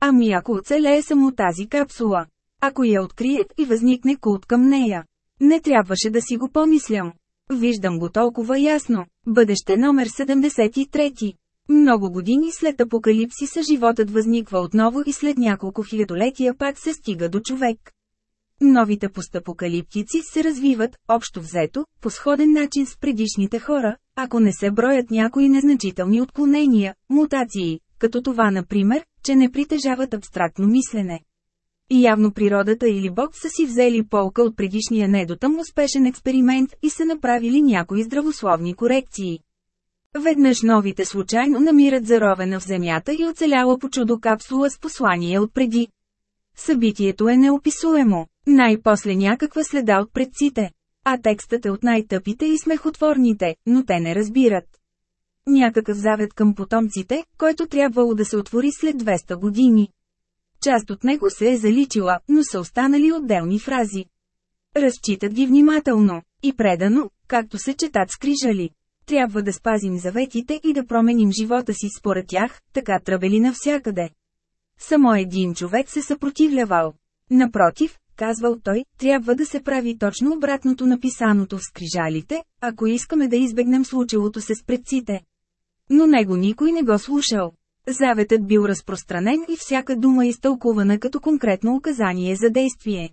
Ами ако оцелее само тази капсула? Ако я открият и възникне култ към нея? Не трябваше да си го помислям. Виждам го толкова ясно. Бъдеще номер 73. Много години след апокалипсиса животът възниква отново и след няколко хилядолетия пак се стига до човек. Новите постапокалиптици се развиват, общо взето, по сходен начин с предишните хора, ако не се броят някои незначителни отклонения, мутации, като това например, че не притежават абстрактно мислене. И явно природата или Бог са си взели полка от предишния недотъм успешен експеримент и са направили някои здравословни корекции. Веднъж новите случайно намират заровена в земята и оцеляла по чудо капсула с послание от преди. Събитието е неописуемо, най-после някаква следа от предците. А текстът е от най-тъпите и смехотворните, но те не разбират. Някакъв завет към потомците, който трябвало да се отвори след 200 години. Част от него се е заличила, но са останали отделни фрази. Разчитат ги внимателно и предано, както се четат скрижали. Трябва да спазим заветите и да променим живота си според тях, така тръбели навсякъде. Само един човек се съпротивлявал. Напротив, казвал той, трябва да се прави точно обратното на писаното в скрижалите, ако искаме да избегнем случилото се с предците. Но него никой не го слушал. Заветът бил разпространен и всяка дума изтълкувана като конкретно указание за действие.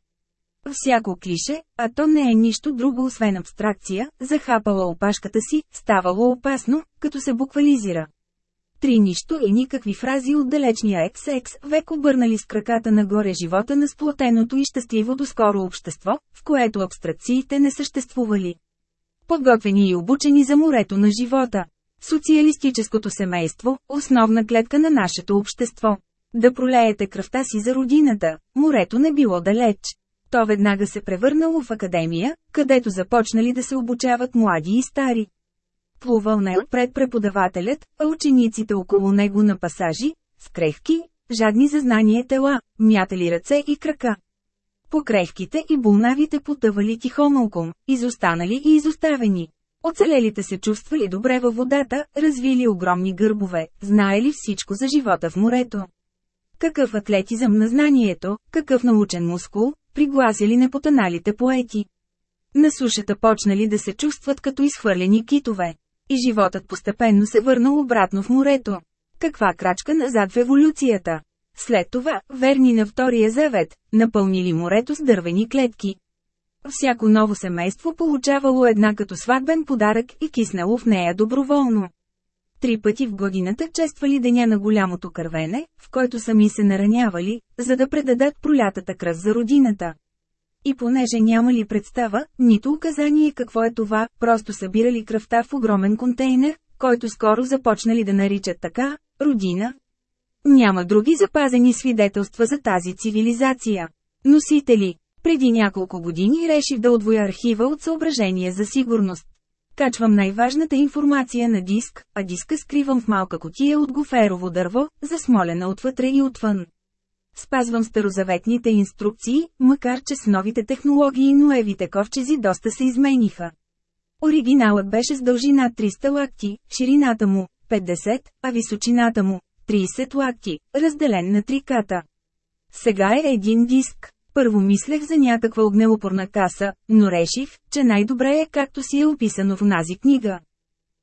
Всяко клише, а то не е нищо друго освен абстракция, захапала опашката си, ставало опасно, като се буквализира. Три нищо и никакви фрази от далечния XX век обърнали с краката нагоре живота на сплотеното и щастливо доскоро общество, в което абстракциите не съществували. Подготвени и обучени за морето на живота. Социалистическото семейство – основна клетка на нашето общество. Да пролеете кръвта си за родината, морето не било далеч. То веднага се превърнало в академия, където започнали да се обучават млади и стари. Плувал не отпред преподавателят, а учениците около него на пасажи, с крехки, жадни за знание тела, мятали ръце и крака. Покрехките и булнавите потъвали тихомълком, изостанали и изоставени. Оцелелите се чувствали добре във водата, развили огромни гърбове, знаели всичко за живота в морето. Какъв атлетизъм на знанието, какъв научен мускул, пригласили непотаналите поети. На сушата почнали да се чувстват като изхвърлени китове. И животът постепенно се върнал обратно в морето. Каква крачка назад в еволюцията? След това, верни на втория завет, напълнили морето с дървени клетки. Всяко ново семейство получавало една като сватбен подарък и киснало в нея доброволно. Три пъти в годината чествали деня на голямото кървене, в който сами се наранявали, за да предадат пролятата кръв за родината. И понеже нямали представа, нито указание какво е това, просто събирали кръвта в огромен контейнер, който скоро започнали да наричат така – родина. Няма други запазени свидетелства за тази цивилизация. Носители преди няколко години реших да отвоя архива от съображения за сигурност. Качвам най-важната информация на диск, а диска скривам в малка котия от гоферово дърво, засмолена отвътре и отвън. Спазвам старозаветните инструкции, макар че с новите технологии ноевите ковчези доста се измениха. Оригиналът беше с дължина 300 лакти, ширината му – 50, а височината му – 30 лакти, разделен на три ката. Сега е един диск. Първо мислех за някаква огнеупорна каса, но реших, че най-добре е както си е описано в нази книга.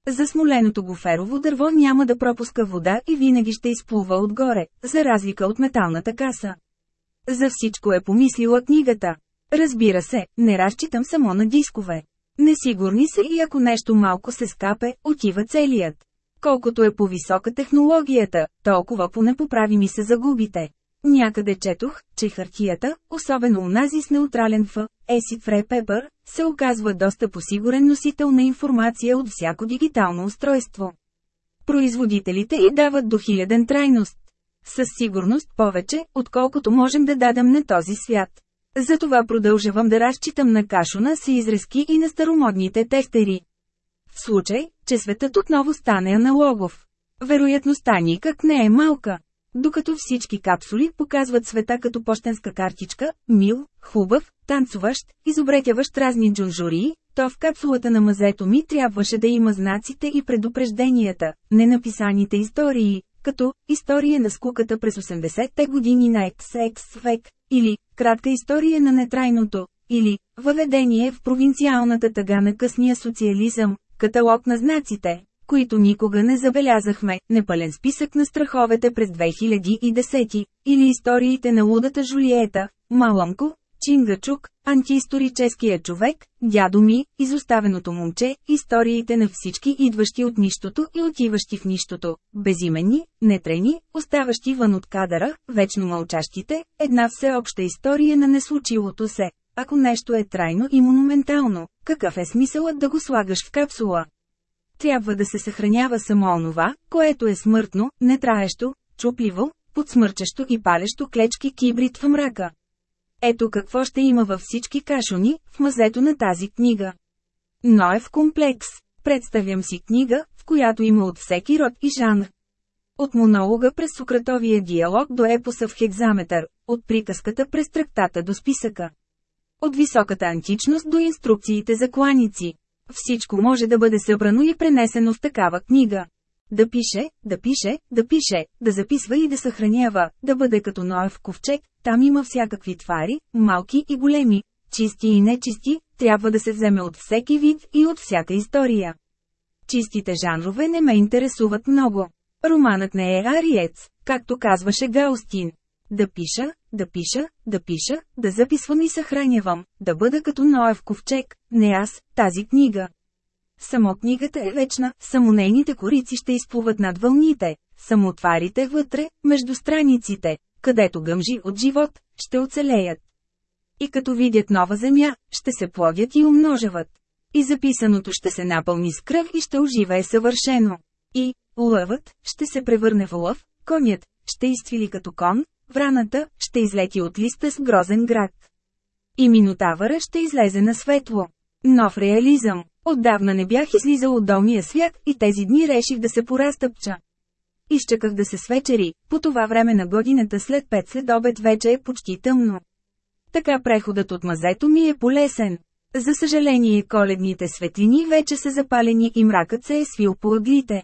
Засмоленото гоферово дърво няма да пропуска вода и винаги ще изплува отгоре, за разлика от металната каса. За всичко е помислила книгата. Разбира се, не разчитам само на дискове. Несигурни са и ако нещо малко се скапе, отива целият. Колкото е по-висока технологията, толкова по-непоправими се загубите. Някъде четох, че хартията, особено унази с неутрален Ф, Free Paper, се оказва доста посигурен носител на информация от всяко дигитално устройство. Производителите й дават до хиляден трайност. Със сигурност повече, отколкото можем да дадем на този свят. Затова продължавам да разчитам на кашуна с изрезки и на старомодните тестери. В случай, че светът отново стане аналогов. Вероятността никак не е малка. Докато всички капсули показват света като почтенска картичка, мил, хубав, танцуващ, изобретяващ разни джунжурии, то в капсулата на мазето ми трябваше да има знаците и предупрежденията, ненаписаните истории, като «История на скуката през 80-те години на XX век», или «Кратка история на нетрайното», или «Въведение в провинциалната тъга на късния социализъм», каталог на знаците, които никога не забелязахме, непълен списък на страховете през 2010, или историите на лудата Жулиета, Маламко, Чингачук, антиисторическия човек, дядо ми, изоставеното момче, историите на всички идващи от нищото и отиващи в нищото, безименни, нетрени, оставащи вън от кадъра, вечно мълчащите, една всеобща история на неслучилото се. Ако нещо е трайно и монументално, какъв е смисълът да го слагаш в капсула? Трябва да се съхранява само онова, което е смъртно, нетраещо, чупливо, подсмърчащо и палещо клечки кибрид в мрака. Ето какво ще има във всички кашони, в мазето на тази книга. Ноев комплекс. Представям си книга, в която има от всеки род и жанр. От монолога през Сократовия диалог до епоса в хекзаметър, от приказката през трактата до списъка. От високата античност до инструкциите за кланици. Всичко може да бъде събрано и пренесено в такава книга. Да пише, да пише, да пише, да записва и да съхранява, да бъде като Ноев ковчег, там има всякакви твари, малки и големи, чисти и нечисти, трябва да се вземе от всеки вид и от всяка история. Чистите жанрове не ме интересуват много. Романът не е ариец, както казваше Гаустин. Да пиша, да пиша, да пиша, да записвам и съхранявам, да бъда като Ноев ковчег, не аз, тази книга. Само книгата е вечна, само нейните корици ще изплуват над вълните, само тварите вътре, между страниците, където гъмжи от живот, ще оцелеят. И като видят нова земя, ще се плодят и умножават. И записаното ще се напълни с кръв и ще оживее съвършено. И, лъвът, ще се превърне в лъв, конят, ще изцвили като кон, враната, ще излети от листа с грозен град. И минотавъра ще излезе на светло. Нов реализъм. Отдавна не бях излизал от долния свят и тези дни реших да се поразтъпча. Изчаках да се свечери, по това време на годината след 5 след обед вече е почти тъмно. Така преходът от мазето ми е полесен. За съжаление коледните светлини вече са запалени и мракът се е свил по ъглите.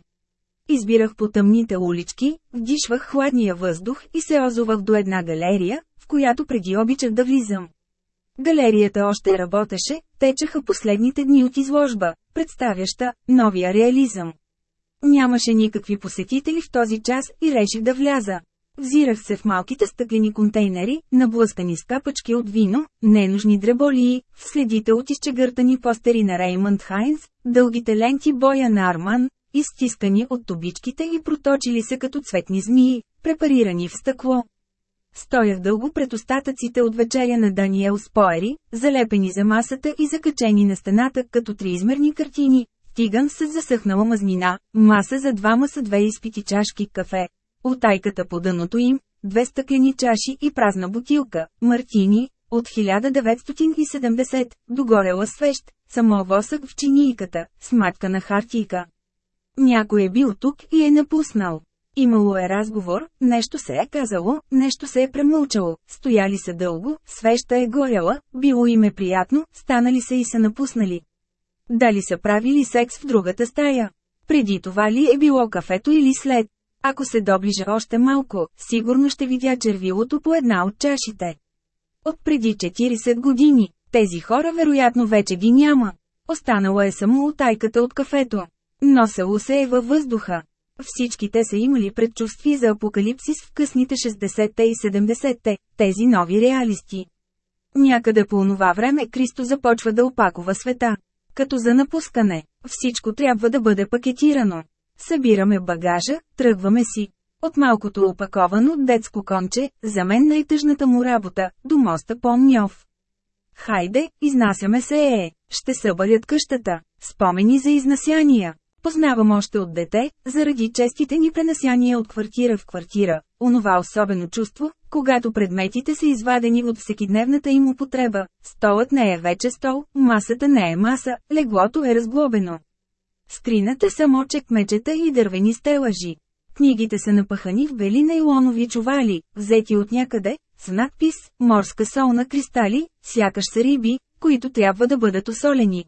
Избирах по тъмните улички, вдишвах хладния въздух и се озовах до една галерия, в която преди обичах да влизам. Галерията още работеше, течаха последните дни от изложба, представяща новия реализъм. Нямаше никакви посетители в този час и реших да вляза. Взирах се в малките стъклени контейнери, наблъскани с капачки от вино, ненужни дреболии, в следите от изчегъртани постери на Реймънд Хайнс, дългите ленти боя на Арман, изстискани от тубичките и проточили се като цветни змии, препарирани в стъкло. Стоях дълго пред остатъците от вечеря на Даниел Споери, залепени за масата и закачени на стената като триизмерни картини, тиган с засъхнала мазнина, маса за двама са две изпити чашки кафе. Отайката по дъното им, две стъклени чаши и празна бутилка, мартини, от 1970, догорела свещ, само восък в чинийката, смачка на хартийка. Някой е бил тук и е напуснал. Имало е разговор, нещо се е казало, нещо се е премълчало, стояли са дълго, свеща е горяла, било им е приятно, станали са и са напуснали. Дали са правили секс в другата стая? Преди това ли е било кафето или след? Ако се доближа още малко, сигурно ще видя червилото по една от чашите. От преди 40 години, тези хора вероятно вече ги няма. Останала е само отайката от кафето. Носало се е във въздуха. Всички те са имали предчувствие за апокалипсис в късните 60-те и 70-те, тези нови реалисти. Някъде по онова време Кристо започва да опакова света. Като за напускане, всичко трябва да бъде пакетирано. Събираме багажа, тръгваме си. От малкото опаковано детско конче, за мен най-тъжната му работа, до моста Помньов. Хайде, изнасяме се е, ще събарят къщата. Спомени за изнасяния. Познавам още от дете, заради честите ни пренасяния от квартира в квартира, онова особено чувство, когато предметите са извадени от всекидневната им употреба, столът не е вече стол, масата не е маса, леглото е разглобено. Скрината само чекмечета и дървени стелажи. Книгите са напъхани в бели нейлонови чували, взети от някъде, с надпис «Морска сол на кристали», сякаш са риби, които трябва да бъдат осолени.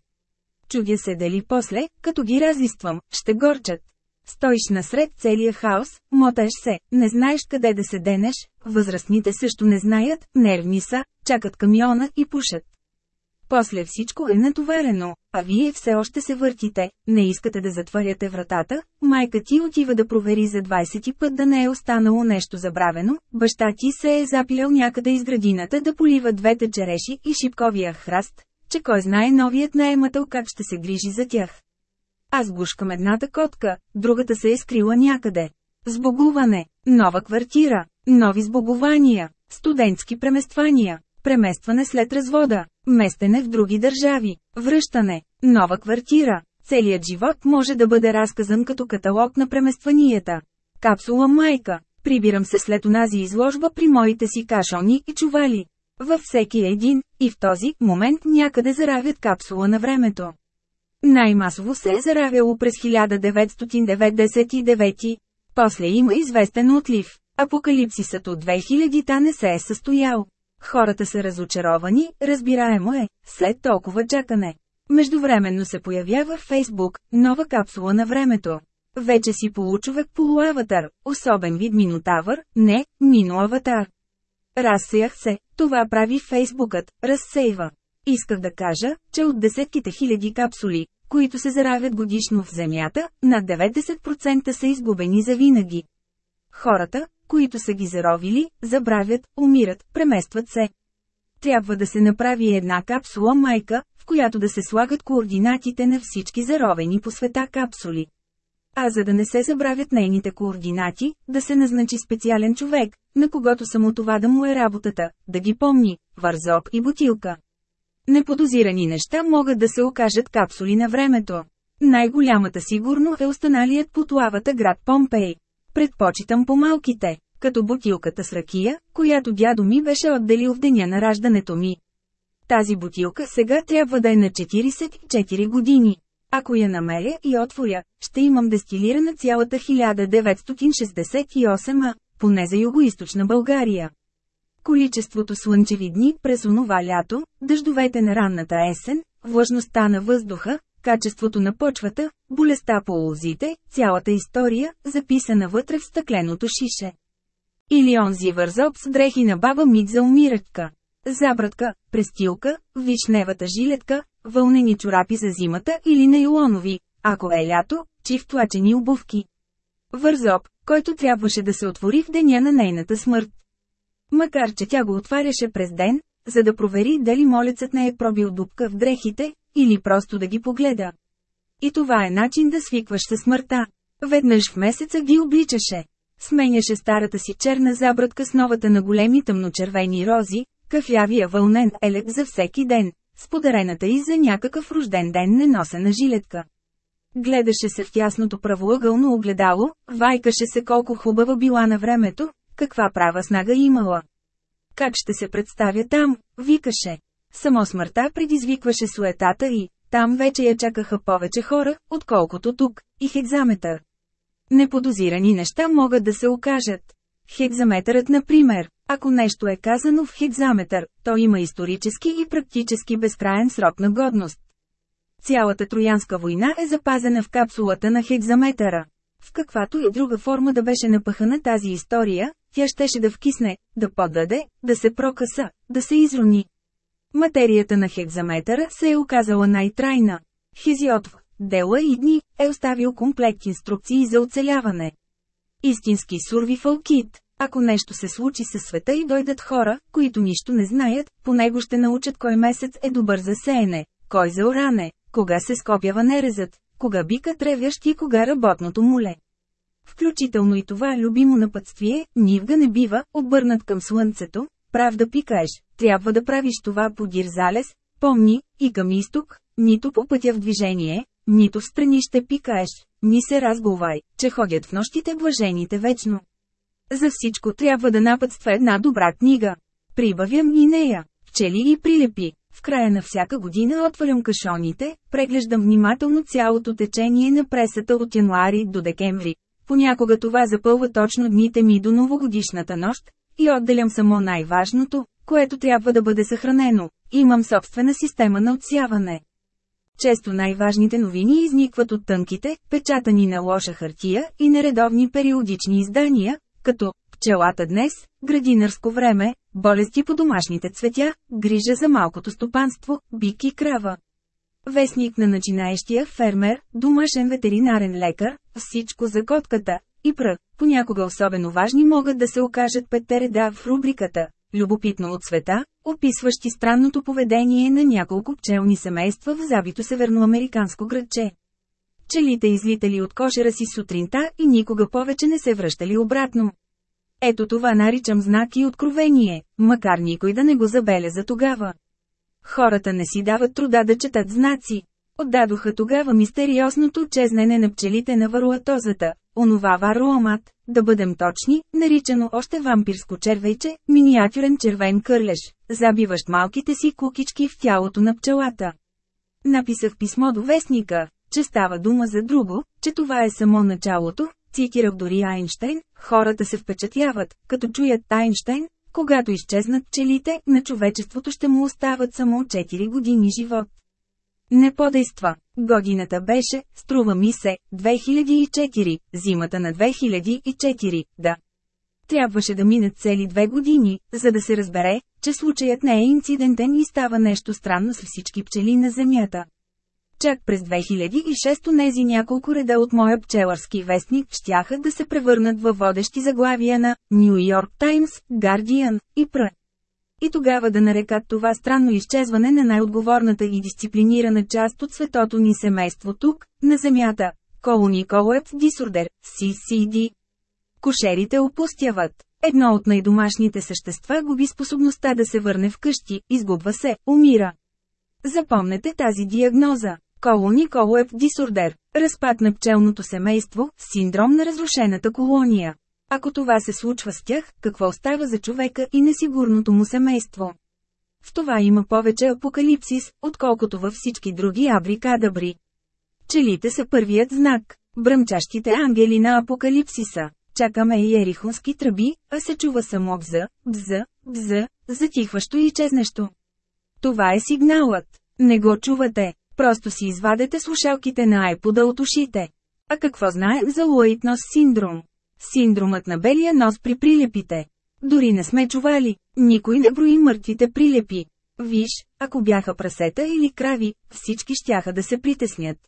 Чудя се дали после, като ги разиствам, ще горчат. Стоиш насред целия хаос, мотаеш се, не знаеш къде да се денеш, възрастните също не знаят, нервни са, чакат камиона и пушат. После всичко е натоварено, а вие все още се въртите, не искате да затваряте вратата, майка ти отива да провери за 20 път да не е останало нещо забравено, баща ти се е запилял някъде из градината да полива двете череши и шипковия храст, че кой знае новият наемател как ще се грижи за тях. Аз гушкам едната котка, другата се е скрила някъде. Сбогуване, нова квартира, нови сбогувания, студентски премествания, преместване след развода, местене в други държави, връщане, нова квартира. Целият живот може да бъде разказан като каталог на преместванията. Капсула майка. Прибирам се след онази изложба при моите си кашони и чували. Във всеки един, и в този момент някъде заравят капсула на времето. Най-масово се е заравяло през 1999. После има известен отлив. Апокалипсисът от 2000-та не се е състоял. Хората са разочаровани, разбираемо е, след толкова чакане. Междувременно се появява в Фейсбук, нова капсула на времето. Вече си получовек полуаватар, особен вид минотавър, не, миноаватар. Разсеях се, това прави Фейсбукът, разсейва. Исках да кажа, че от десетките хиляди капсули, които се заравят годишно в Земята, над 90% са изгубени за винаги. Хората, които са ги заровили, забравят, умират, преместват се. Трябва да се направи една капсула майка, в която да се слагат координатите на всички заровени по света капсули. А за да не се забравят нейните координати, да се назначи специален човек, на когото само това да му е работата, да ги помни, вързок и бутилка. Неподозирани неща могат да се окажат капсули на времето. Най-голямата сигурно е останалият под лавата град Помпей. Предпочитам по-малките, като бутилката с ракия, която дядо ми беше отделил в деня на раждането ми. Тази бутилка сега трябва да е на 44 години. Ако я намеря и отворя, ще имам дестилирана цялата 1968 а, поне за югоизточна България. Количеството слънчеви дни през онова лято, дъждовете на ранната есен, влажността на въздуха, качеството на почвата, болестта по лозите, цялата история, записана вътре в стъкленото шише. Или онзи вързоп с дрехи на баба Мит за умирачка. Забратка, престилка, вишневата жилетка, вълнени чорапи за зимата или нейлонови, ако е лято, чифтлачени обувки. Вързоп, който трябваше да се отвори в деня на нейната смърт. Макар че тя го отваряше през ден, за да провери дали молецът не е пробил дупка в дрехите, или просто да ги погледа. И това е начин да свикваш със смъртта. Веднъж в месеца ги обличаше. Сменяше старата си черна забратка с новата на големи тъмночервени рози, кафявия вълнен елек за всеки ден, с подарената и за някакъв рожден ден неносена жилетка. Гледаше се в тясното правоъгълно огледало, вайкаше се колко хубава била на времето, каква права снага имала. Как ще се представя там, викаше. Само смъртта предизвикваше суетата и, там вече я чакаха повече хора, отколкото тук, и хекзаметър. Неподозирани неща могат да се окажат. Хекзаметърът, например, ако нещо е казано в хекзаметър, то има исторически и практически безкраен срок на годност. Цялата Троянска война е запазена в капсулата на хекзаметъра. В каквато и друга форма да беше напъхана тази история, тя щеше да вкисне, да подаде, да се прокъса, да се изрони. Материята на хекзаметъра се е оказала най-трайна. Хезиотв, дела и дни, е оставил комплект инструкции за оцеляване. Истински сурвифал кит. Ако нещо се случи със света и дойдат хора, които нищо не знаят, по него ще научат кой месец е добър за сеене, кой за оране, кога се скопява нерезът, кога бика тревящ и кога работното муле. Включително и това любимо напътствие, нивга не бива, обърнат към слънцето, прав да пикаеш, трябва да правиш това по залез, помни, и към изток, нито по пътя в движение, нито страни ще пикаеш, ни се разговай, че ходят в нощите блажените вечно. За всичко трябва да напътства една добра книга. Прибавям и нея, пчели и прилепи. В края на всяка година отварям кашоните, преглеждам внимателно цялото течение на пресата от януари до декември. Понякога това запълва точно дните ми до новогодишната нощ, и отделям само най-важното, което трябва да бъде съхранено. Имам собствена система на отсяване. Често най-важните новини изникват от тънките, печатани на лоша хартия и нередовни периодични издания, като «Пчелата днес», «Градинарско време», болести по домашните цветя, грижа за малкото стопанство, бик и крава. Вестник на начинаещия фермер, домашен ветеринарен лекар, всичко за котката и пръ. Понякога особено важни могат да се окажат петте реда в рубриката «Любопитно от света», описващи странното поведение на няколко пчелни семейства в забито северноамериканско градче. Пчелите излитали от кошера си сутринта и никога повече не се връщали обратно. Ето това наричам знак и откровение, макар никой да не го забеляза тогава. Хората не си дават труда да четат знаци. Отдадоха тогава мистериозното чезнене на пчелите на варуатозата, онова варуомат, да бъдем точни, наричано още вампирско червейче, миниатюрен червен кърлеж, забиващ малките си кукички в тялото на пчелата. Написах писмо до вестника, че става дума за друго, че това е само началото, цитирах дори Айнштейн, хората се впечатляват, като чуят Айнштейн, когато изчезнат пчелите, на човечеството ще му остават само 4 години живот. Не подейства. Годината беше, струва ми се, 2004, зимата на 2004, да. Трябваше да минат цели две години, за да се разбере, че случаят не е инцидентен и става нещо странно с всички пчели на Земята. Чак през 2006 нези няколко реда от моя пчеларски вестник щяха да се превърнат във водещи заглавия на Нью Йорк Таймс, Guardian и Пр. И тогава да нарекат това странно изчезване на най-отговорната и дисциплинирана част от светото ни семейство тук, на Земята, Колони Колуев Дисордер, CCD. Кошерите опустяват. Едно от най-домашните същества губи способността да се върне вкъщи, изгубва се, умира. Запомнете тази диагноза. Колони Колуев Дисордер. Разпад на пчелното семейство, синдром на разрушената колония. Ако това се случва с тях, какво остава за човека и несигурното му семейство? В това има повече апокалипсис, отколкото във всички други абрикадабри. Челите са първият знак, бръмчащите ангели на апокалипсиса. Чакаме и ерихонски тръби, а се чува само бза, бза, бза, затихващо и чезнещо. Това е сигналът. Не го чувате. Просто си извадете слушалките на айпода от ушите. А какво знаем за Луитнос синдром? Синдромът на белия нос при прилепите. Дори не сме чували, никой не брои мъртвите прилепи. Виж, ако бяха прасета или крави, всички щяха да се притеснят.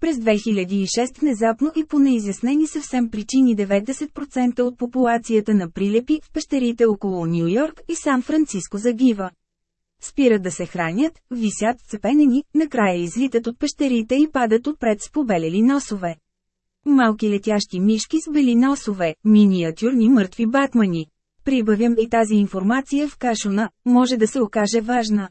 През 2006 внезапно и по неизяснени съвсем причини 90% от популацията на прилепи в пещерите около Нью Йорк и Сан-Франциско загива. Спират да се хранят, висят цепенени, накрая излитат от пещерите и падат отпред с побелели носове. Малки летящи мишки с бели носове, миниатюрни мъртви батмани. Прибавям и тази информация в кашуна, може да се окаже важна.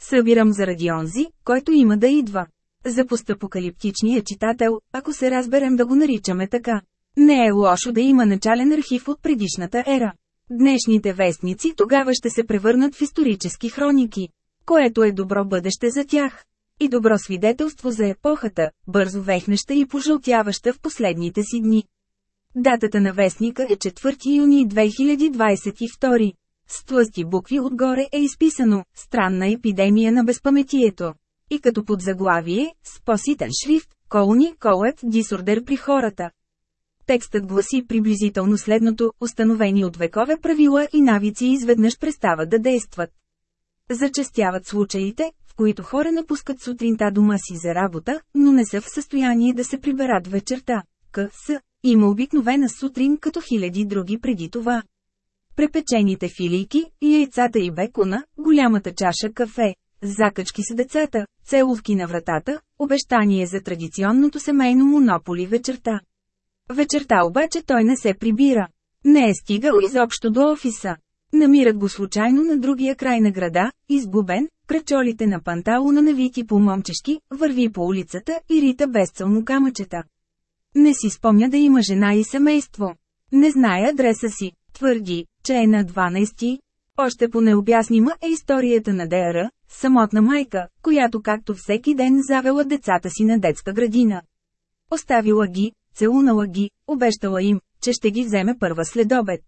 Събирам заради онзи, който има да идва. За постапокалиптичния читател, ако се разберем да го наричаме така. Не е лошо да има начален архив от предишната ера. Днешните вестници тогава ще се превърнат в исторически хроники, което е добро бъдеще за тях. И добро свидетелство за епохата, бързо вехнеща и пожълтяваща в последните си дни. Датата на вестника е 4 юни 2022. С тлъсти букви отгоре е изписано «Странна епидемия на безпаметието». И като подзаглавие, с поситен шрифт, колони колът дисордер при хората. Текстът гласи приблизително следното, установени от векове правила и навици изведнъж престават да действат. Зачестяват случаите, в които хора напускат сутринта дома си за работа, но не са в състояние да се приберат вечерта. К.С. Има обикновена сутрин като хиляди други преди това. Препечените филийки, яйцата и бекона, голямата чаша кафе, закачки с децата, целовки на вратата, обещание за традиционното семейно монополи вечерта. Вечерта обаче той не се прибира. Не е стигал изобщо до офиса. Намират го случайно на другия край на града, изгубен, кръчолите на панталона навити по момчешки, върви по улицата и рита безцелно камъчета. Не си спомня да има жена и семейство. Не знае адреса си. Твърди, че е на 12. Още по-необяснима е историята на Дера, самотна майка, която както всеки ден завела децата си на детска градина. Оставила ги, целунала ги, обещала им, че ще ги вземе първа следобед.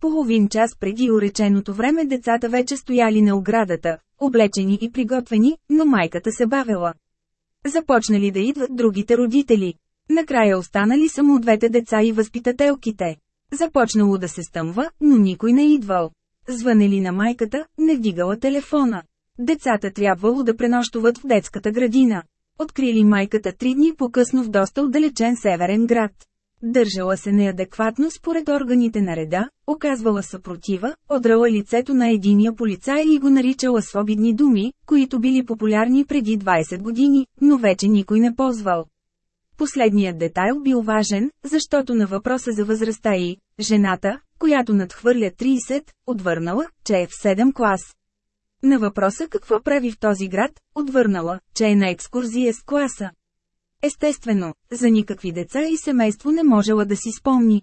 Половин час преди уреченото време децата вече стояли на оградата, облечени и приготвени, но майката се бавела. Започнали да идват другите родители. Накрая останали само двете деца и възпитателките. Започнало да се стъмва, но никой не идвал. Звънели на майката, не вдигала телефона. Децата трябвало да пренощуват в детската градина. Открили майката три дни по-късно в доста отдалечен северен град. Държала се неадекватно според органите на реда, оказвала съпротива, одрала лицето на единия полицай и го наричала с обидни думи, които били популярни преди 20 години, но вече никой не ползвал. Последният детайл бил важен, защото на въпроса за възрастта и жената, която надхвърля 30, отвърнала, че е в 7 клас. На въпроса какво прави в този град, отвърнала, че е на екскурзия с класа. Естествено, за никакви деца и семейство не можела да си спомни.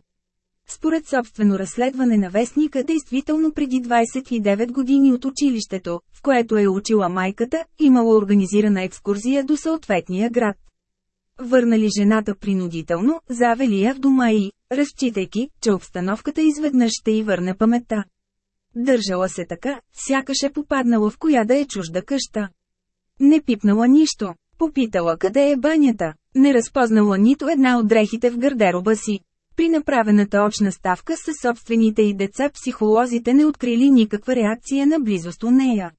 Според собствено разследване на вестника, действително преди 29 години от училището, в което е учила майката, имала организирана екскурзия до съответния град. Върнали жената принудително, завели я в дома и, разчитайки, че обстановката изведнъж ще й върне паметта. Държала се така, сякаш е попаднала в коя да е чужда къща. Не пипнала нищо, попитала къде е банята, не разпознала нито една от дрехите в гардероба си. При направената очна ставка с собствените и деца психолозите не открили никаква реакция на близост у нея.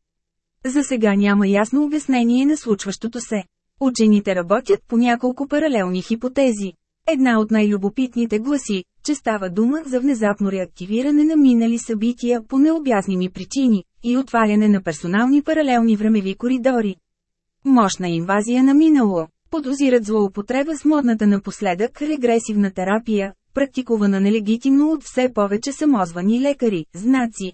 За сега няма ясно обяснение на случващото се. Учените работят по няколко паралелни хипотези. Една от най-любопитните гласи, че става дума за внезапно реактивиране на минали събития по необясними причини и отваряне на персонални паралелни времеви коридори. Мощна инвазия на минало. Подозират злоупотреба с модната напоследък регресивна терапия, практикувана нелегитимно от все повече самозвани лекари, знаци.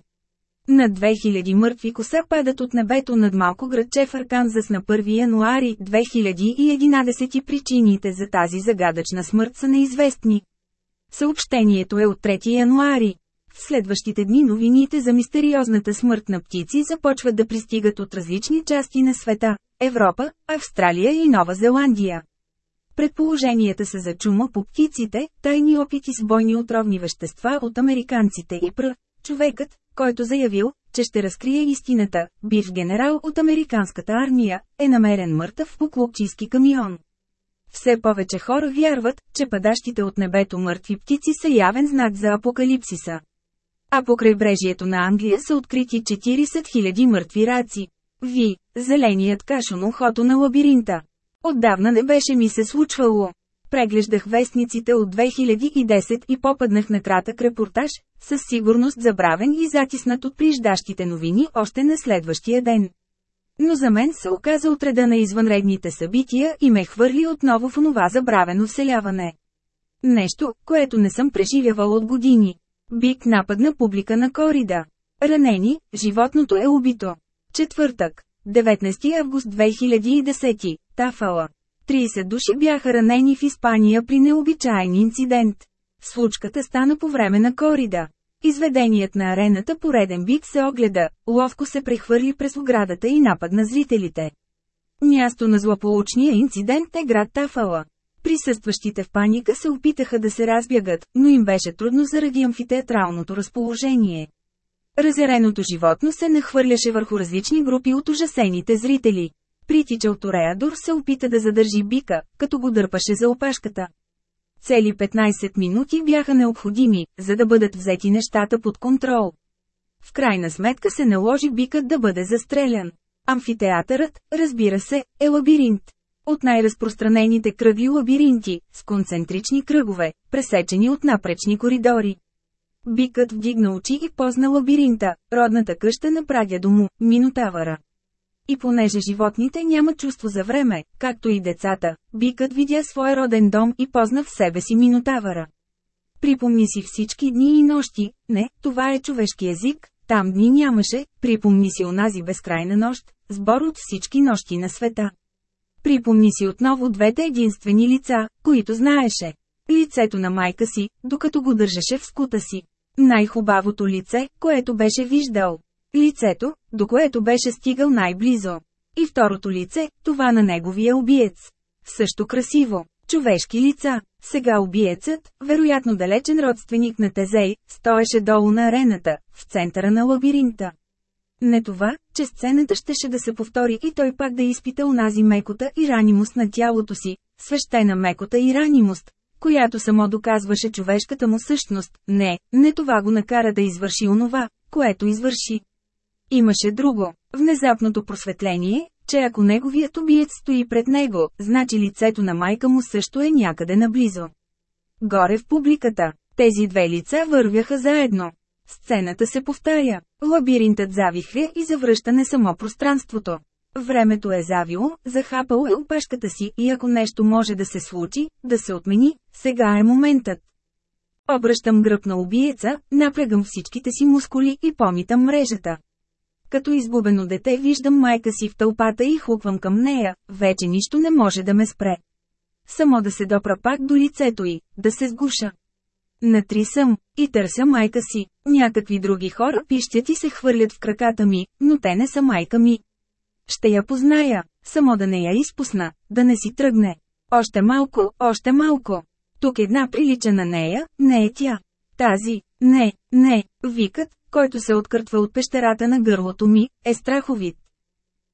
На 2000 мъртви коса падат от небето над малко градче в Арканзас на 1 януари 2011 и причините за тази загадъчна смърт са неизвестни. Съобщението е от 3 януари. В следващите дни новините за мистериозната смърт на птици започват да пристигат от различни части на света – Европа, Австралия и Нова Зеландия. Предположенията са за чума по птиците, тайни опити с бойни отровни вещества от американците и пр. Човекът, който заявил, че ще разкрие истината, бив генерал от американската армия, е намерен мъртъв в поклопчийски камион. Все повече хора вярват, че падащите от небето мъртви птици са явен знак за апокалипсиса. А по крайбрежието на Англия са открити 40 000 мъртви раци. Ви, зеленият кашон ухото на лабиринта. Отдавна не беше ми се случвало. Преглеждах вестниците от 2010 и попаднах на кратък репортаж, със сигурност забравен и затиснат от приждащите новини още на следващия ден. Но за мен се оказа отреда на извънредните събития и ме хвърли отново в онова забравено вселяване. Нещо, което не съм преживявал от години. Бик нападна публика на корида. Ранени, животното е убито. Четвъртък, 19 август 2010, Тафала. 30 души бяха ранени в Испания при необичайен инцидент. Случката стана по време на корида. Изведеният на арената пореден бик се огледа, ловко се прехвърли през оградата и нападна зрителите. Място на злополучния инцидент е град Тафала. Присъстващите в паника се опитаха да се разбягат, но им беше трудно заради амфитеатралното разположение. Разяреното животно се нахвърляше върху различни групи от ужасените зрители. Притичал Тореадор се опита да задържи бика, като го дърпаше за опашката. Цели 15 минути бяха необходими, за да бъдат взети нещата под контрол. В крайна сметка се наложи бикът да бъде застрелян. Амфитеатърът, разбира се, е лабиринт. От най-разпространените кръгли лабиринти, с концентрични кръгове, пресечени от напречни коридори. Бикът вдигна очи и позна лабиринта, родната къща на прадядо му, Минотавъра. И понеже животните няма чувство за време, както и децата, бикът видя своя роден дом и позна в себе си Минотавъра. Припомни си всички дни и нощи, не, това е човешки език, там дни нямаше, припомни си онази безкрайна нощ, сбор от всички нощи на света. Припомни си отново двете единствени лица, които знаеше. Лицето на майка си, докато го държеше в скута си. Най-хубавото лице, което беше виждал. Лицето, до което беше стигал най-близо. И второто лице, това на неговия убиец. Също красиво. Човешки лица. Сега убиецът, вероятно далечен родственик на Тезей, стоеше долу на арената, в центъра на лабиринта. Не това, че сцената щеше да се повтори и той пак да изпита унази мекота и ранимост на тялото си, свещена мекота и ранимост, която само доказваше човешката му същност, не, не това го накара да извърши онова, което извърши. Имаше друго, внезапното просветление, че ако неговият убиец стои пред него, значи лицето на майка му също е някъде наблизо. Горе в публиката, тези две лица вървяха заедно. Сцената се повтаря. Лабиринтът завихря и завръща не само пространството. Времето е завило, захапало е опашката си и ако нещо може да се случи, да се отмени, сега е моментът. Обръщам гръб на убиеца, напрягам всичките си мускули и помитам мрежата. Като изгубено дете виждам майка си в тълпата и хуквам към нея, вече нищо не може да ме спре. Само да се допра пак до лицето й, да се сгуша. На три съм, и търся майка си. Някакви други хора пищят и се хвърлят в краката ми, но те не са майка ми. Ще я позная, само да не я изпусна, да не си тръгне. Още малко, още малко. Тук една прилича на нея, не е тя. Тази, не, не, викът, който се откъртва от пещерата на гърлото ми, е страховит.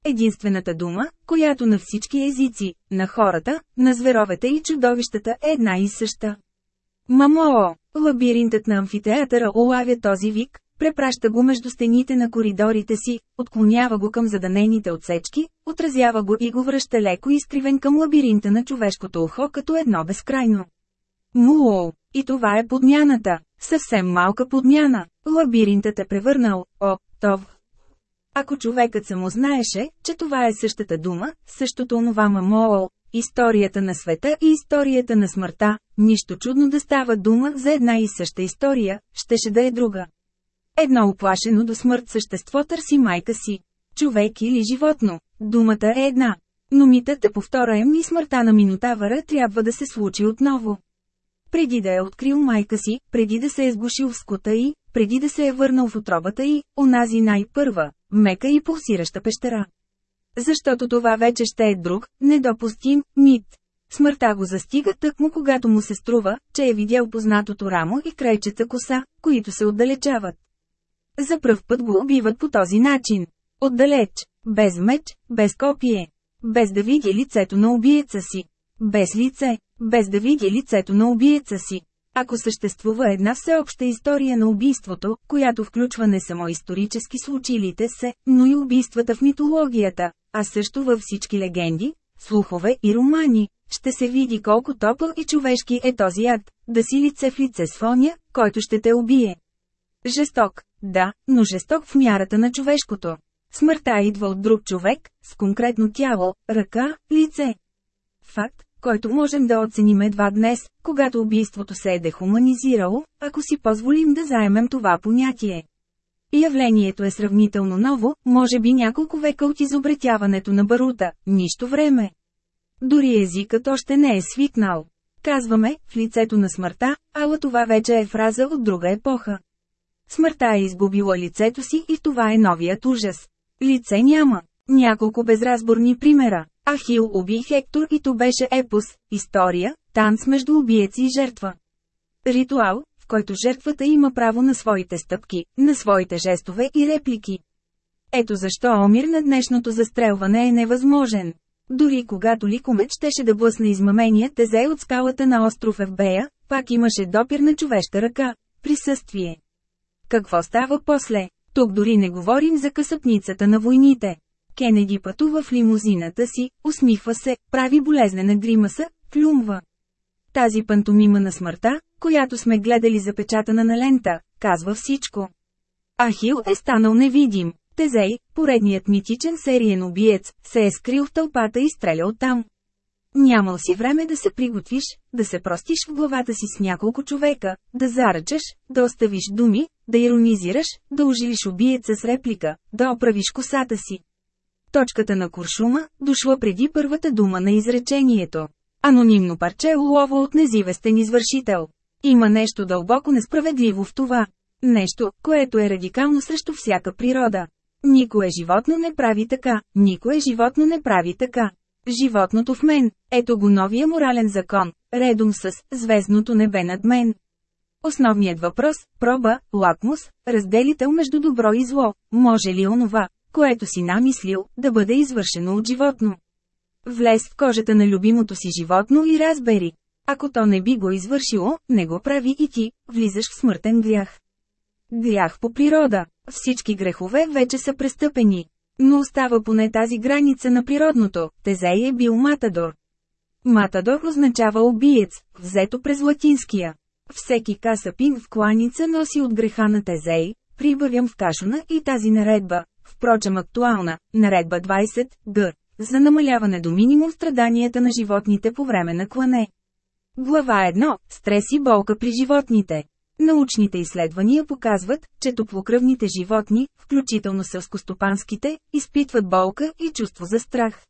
Единствената дума, която на всички езици, на хората, на зверовете и чудовищата е една и съща. Мамоо! Лабиринтът на амфитеатъра улавя този вик, препраща го между стените на коридорите си, отклонява го към заданените отсечки, отразява го и го връща леко изкривен към лабиринта на човешкото ухо като едно безкрайно. Муоу! И това е подмяната. Съвсем малка подмяна. Лабиринтът е превърнал, о, тов. Ако човекът само знаеше, че това е същата дума, същото онова мамоол, историята на света и историята на смъртта, нищо чудно да става дума за една и съща история, щеше да е друга. Едно оплашено до смърт същество търси майка си. Човек или животно, думата е една. Но митът е повтораем и смъртта на Минотавъра трябва да се случи отново. Преди да е открил майка си, преди да се е сгушил в скута й, преди да се е върнал в отробата й, онази най-първа, мека и пулсираща пещера. Защото това вече ще е друг, недопустим, мит. Смъртта го застига тъкмо когато му се струва, че е видял познатото рамо и крайчета коса, които се отдалечават. За пръв път го убиват по този начин. Отдалеч, без меч, без копие. Без да види лицето на убиеца си. Без лице, без да види лицето на убиеца си. Ако съществува една всеобща история на убийството, която включва не само исторически случилите се, но и убийствата в митологията, а също във всички легенди, слухове и романи, ще се види колко топъл и човешки е този ад, да си лице в лице с фоня, който ще те убие. Жесток, да, но жесток в мярата на човешкото. Смъртта идва от друг човек, с конкретно тяло, ръка, лице. Факт, който можем да оценим едва днес, когато убийството се е дехуманизирало, ако си позволим да заемем това понятие. Явлението е сравнително ново, може би няколко века от изобретяването на барута, нищо време. Дори езикът още не е свикнал. Казваме, в лицето на смъртта, ала това вече е фраза от друга епоха. Смъртта е изгубила лицето си и това е новият ужас. Лице няма. Няколко безразборни примера. Ахил уби Хектор и то беше епос, история, танц между убиец и жертва. Ритуал, в който жертвата има право на своите стъпки, на своите жестове и реплики. Ето защо омир на днешното застрелване е невъзможен. Дори когато Ликомет щеше да блъсне измамения Тезей от скалата на остров Евбея, пак имаше допир на човешка ръка, присъствие. Какво става после? Тук дори не говорим за късъпницата на войните. Кенеди пътува в лимузината си, усмихва се, прави болезнена гримаса, клюмва. Тази пантомима на смъртта, която сме гледали запечатана на лента, казва всичко. Ахил е станал невидим. Тезей, поредният митичен сериен убиец, се е скрил в тълпата и стрелял там. Нямал си време да се приготвиш, да се простиш в главата си с няколко човека, да заръчаш, да оставиш думи, да иронизираш, да ожилиш убиеца с реплика, да оправиш косата си. Точката на куршума, дошла преди първата дума на изречението. Анонимно парче улова от незивестен извършител. Има нещо дълбоко несправедливо в това. Нещо, което е радикално срещу всяка природа. Никое животно не прави така, никое животно не прави така. Животното в мен, ето го новия морален закон, редом с звездното небе над мен. Основният въпрос, проба, лакмус, разделител между добро и зло, може ли онова, което си намислил, да бъде извършено от животно? Влез в кожата на любимото си животно и разбери. Ако то не би го извършило, не го прави и ти, влизаш в смъртен грях. Грях по природа. Всички грехове вече са престъпени. Но остава поне тази граница на природното. Тезей е бил матадор. Матадор означава убиец, взето през латинския. Всеки касапин в кланица носи от греха на Тезей, прибавям в кашуна и тази наредба, впрочем актуална, наредба 20, г, за намаляване до минимум страданията на животните по време на клане. Глава 1. Стрес и болка при животните. Научните изследвания показват, че топлокръвните животни, включително селскостопанските, изпитват болка и чувство за страх.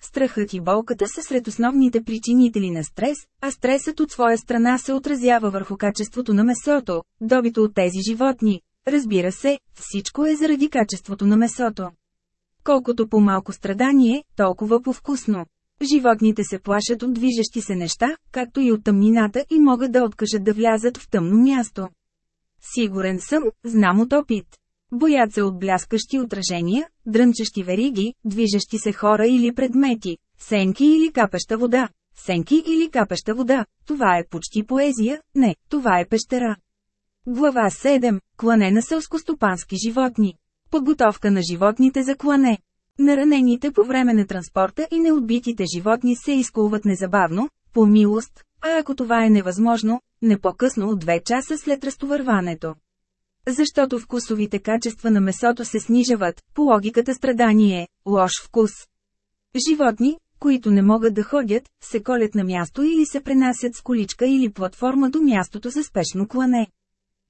Страхът и болката са сред основните причинители на стрес, а стресът от своя страна се отразява върху качеството на месото, добито от тези животни. Разбира се, всичко е заради качеството на месото. Колкото по-малко страдание, толкова по-вкусно. Животните се плашат от движещи се неща, както и от тъмнината и могат да откажат да влязат в тъмно място. Сигурен съм, знам от опит. Боят се от бляскащи отражения, дрънчещи вериги, движещи се хора или предмети, сенки или капеща вода. Сенки или капеща вода, това е почти поезия, не, това е пещера. Глава 7. Клане на селскостопански животни. Подготовка на животните за клане. Наранените по време на транспорта и неотбитите животни се изкулват незабавно, по милост, а ако това е невъзможно, не по-късно от 2 часа след разтовърването. Защото вкусовите качества на месото се снижават, по логиката страдание, лош вкус. Животни, които не могат да ходят, се колят на място или се пренасят с количка или платформа до мястото за спешно клане.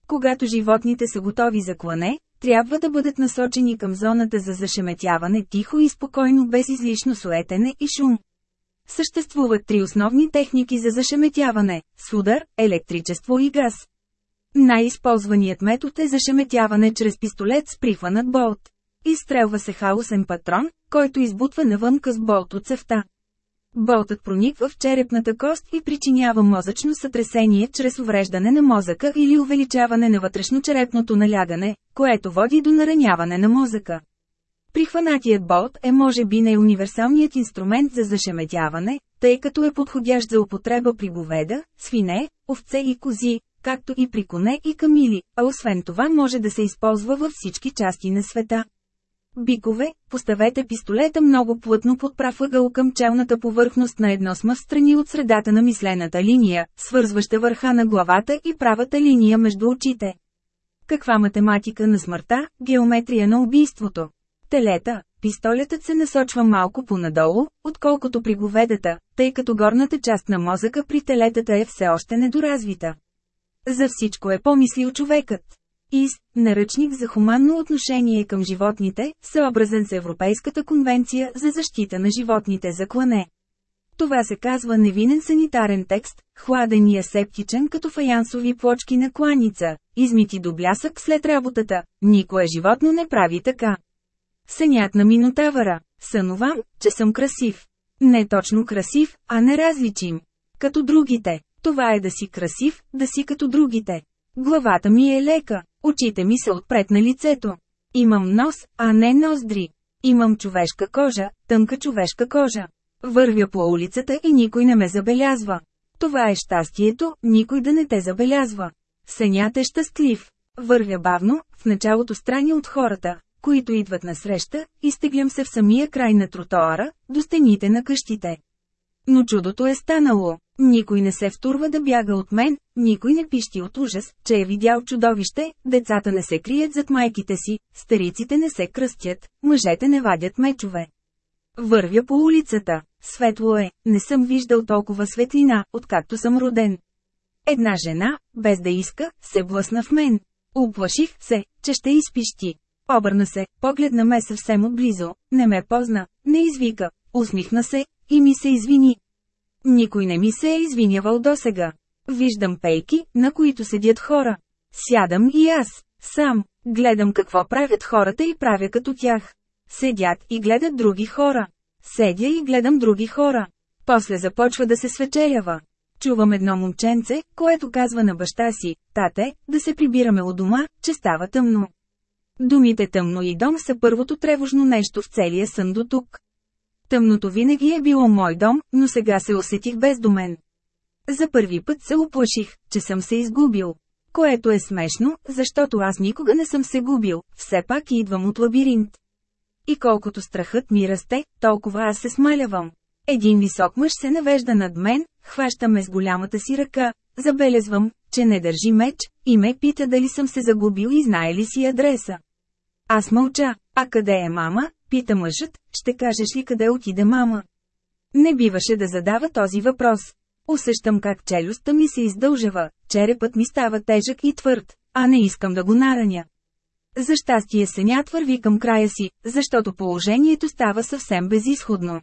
Когато животните са готови за клане, трябва да бъдат насочени към зоната за зашеметяване тихо и спокойно без излишно суетене и шум. Съществуват три основни техники за зашеметяване – с удар, електричество и газ. Най-използваният метод е зашеметяване чрез пистолет с прихванат болт. Изстрелва се хаосен патрон, който избутва навън къс болт от цевта. Болтът прониква в черепната кост и причинява мозъчно сътресение чрез увреждане на мозъка или увеличаване на вътрешно-черепното налягане, което води до нараняване на мозъка. Прихванатият болт е може би най-универсалният инструмент за зашеметяване, тъй като е подходящ за употреба при говеда, свине, овце и кози, както и при коне и камили, а освен това може да се използва във всички части на света. Бикове, поставете пистолета много плътно под прав ъгъл към челната повърхност на едно сма страни от средата на мислената линия, свързваща върха на главата и правата линия между очите. Каква математика на смъртта, геометрия на убийството? Телета, пистолетът се насочва малко по-надолу, отколкото при говедата, тъй като горната част на мозъка при телетата е все още недоразвита. За всичко е помислил човекът. ИС, наръчник за хуманно отношение към животните, съобразен с Европейската конвенция за защита на животните за клане. Това се казва невинен санитарен текст, хладен и асептичен като фаянсови плочки на кланица, измити до блясък след работата, никое животно не прави така. Сънят на Минотавъра. Сънувам, че съм красив. Не точно красив, а неразличим. Като другите. Това е да си красив, да си като другите. Главата ми е лека, очите ми са отпред на лицето. Имам нос, а не ноздри. Имам човешка кожа, тънка човешка кожа. Вървя по улицата и никой не ме забелязва. Това е щастието, никой да не те забелязва. Сънят е щастлив. Вървя бавно, в началото страни от хората, които идват на среща, изтеглям се в самия край на тротоара, до стените на къщите. Но чудото е станало. Никой не се втурва да бяга от мен, никой не пищи от ужас, че е видял чудовище, децата не се крият зад майките си, стариците не се кръстят, мъжете не вадят мечове. Вървя по улицата. Светло е, не съм виждал толкова светлина, откакто съм роден. Една жена, без да иска, се блъсна в мен. Уплаших се, че ще изпищи. Обърна се, погледна ме съвсем отблизо, не ме позна, не извика, усмихна се, и ми се извини. Никой не ми се е извинявал досега. Виждам пейки, на които седят хора. Сядам и аз, сам, гледам какво правят хората и правя като тях. Седят и гледат други хора. Седя и гледам други хора. После започва да се свечерява. Чувам едно момченце, което казва на баща си, тате, да се прибираме от дома, че става тъмно. Думите тъмно и дом са първото тревожно нещо в целия сън до тук. Тъмното винаги е било мой дом, но сега се усетих бездомен. За първи път се оплаших, че съм се изгубил. Което е смешно, защото аз никога не съм се губил, все пак идвам от лабиринт. И колкото страхът ми расте, толкова аз се смалявам. Един висок мъж се навежда над мен, хваща ме с голямата си ръка, забелезвам, че не държи меч, и ме пита дали съм се загубил и знае ли си адреса. Аз мълча, а къде е мама, пита мъжът, ще кажеш ли къде отиде мама? Не биваше да задава този въпрос. Усещам как челюстта ми се издължава, черепът ми става тежък и твърд, а не искам да го нараня. За щастие сенят върви към края си, защото положението става съвсем безисходно.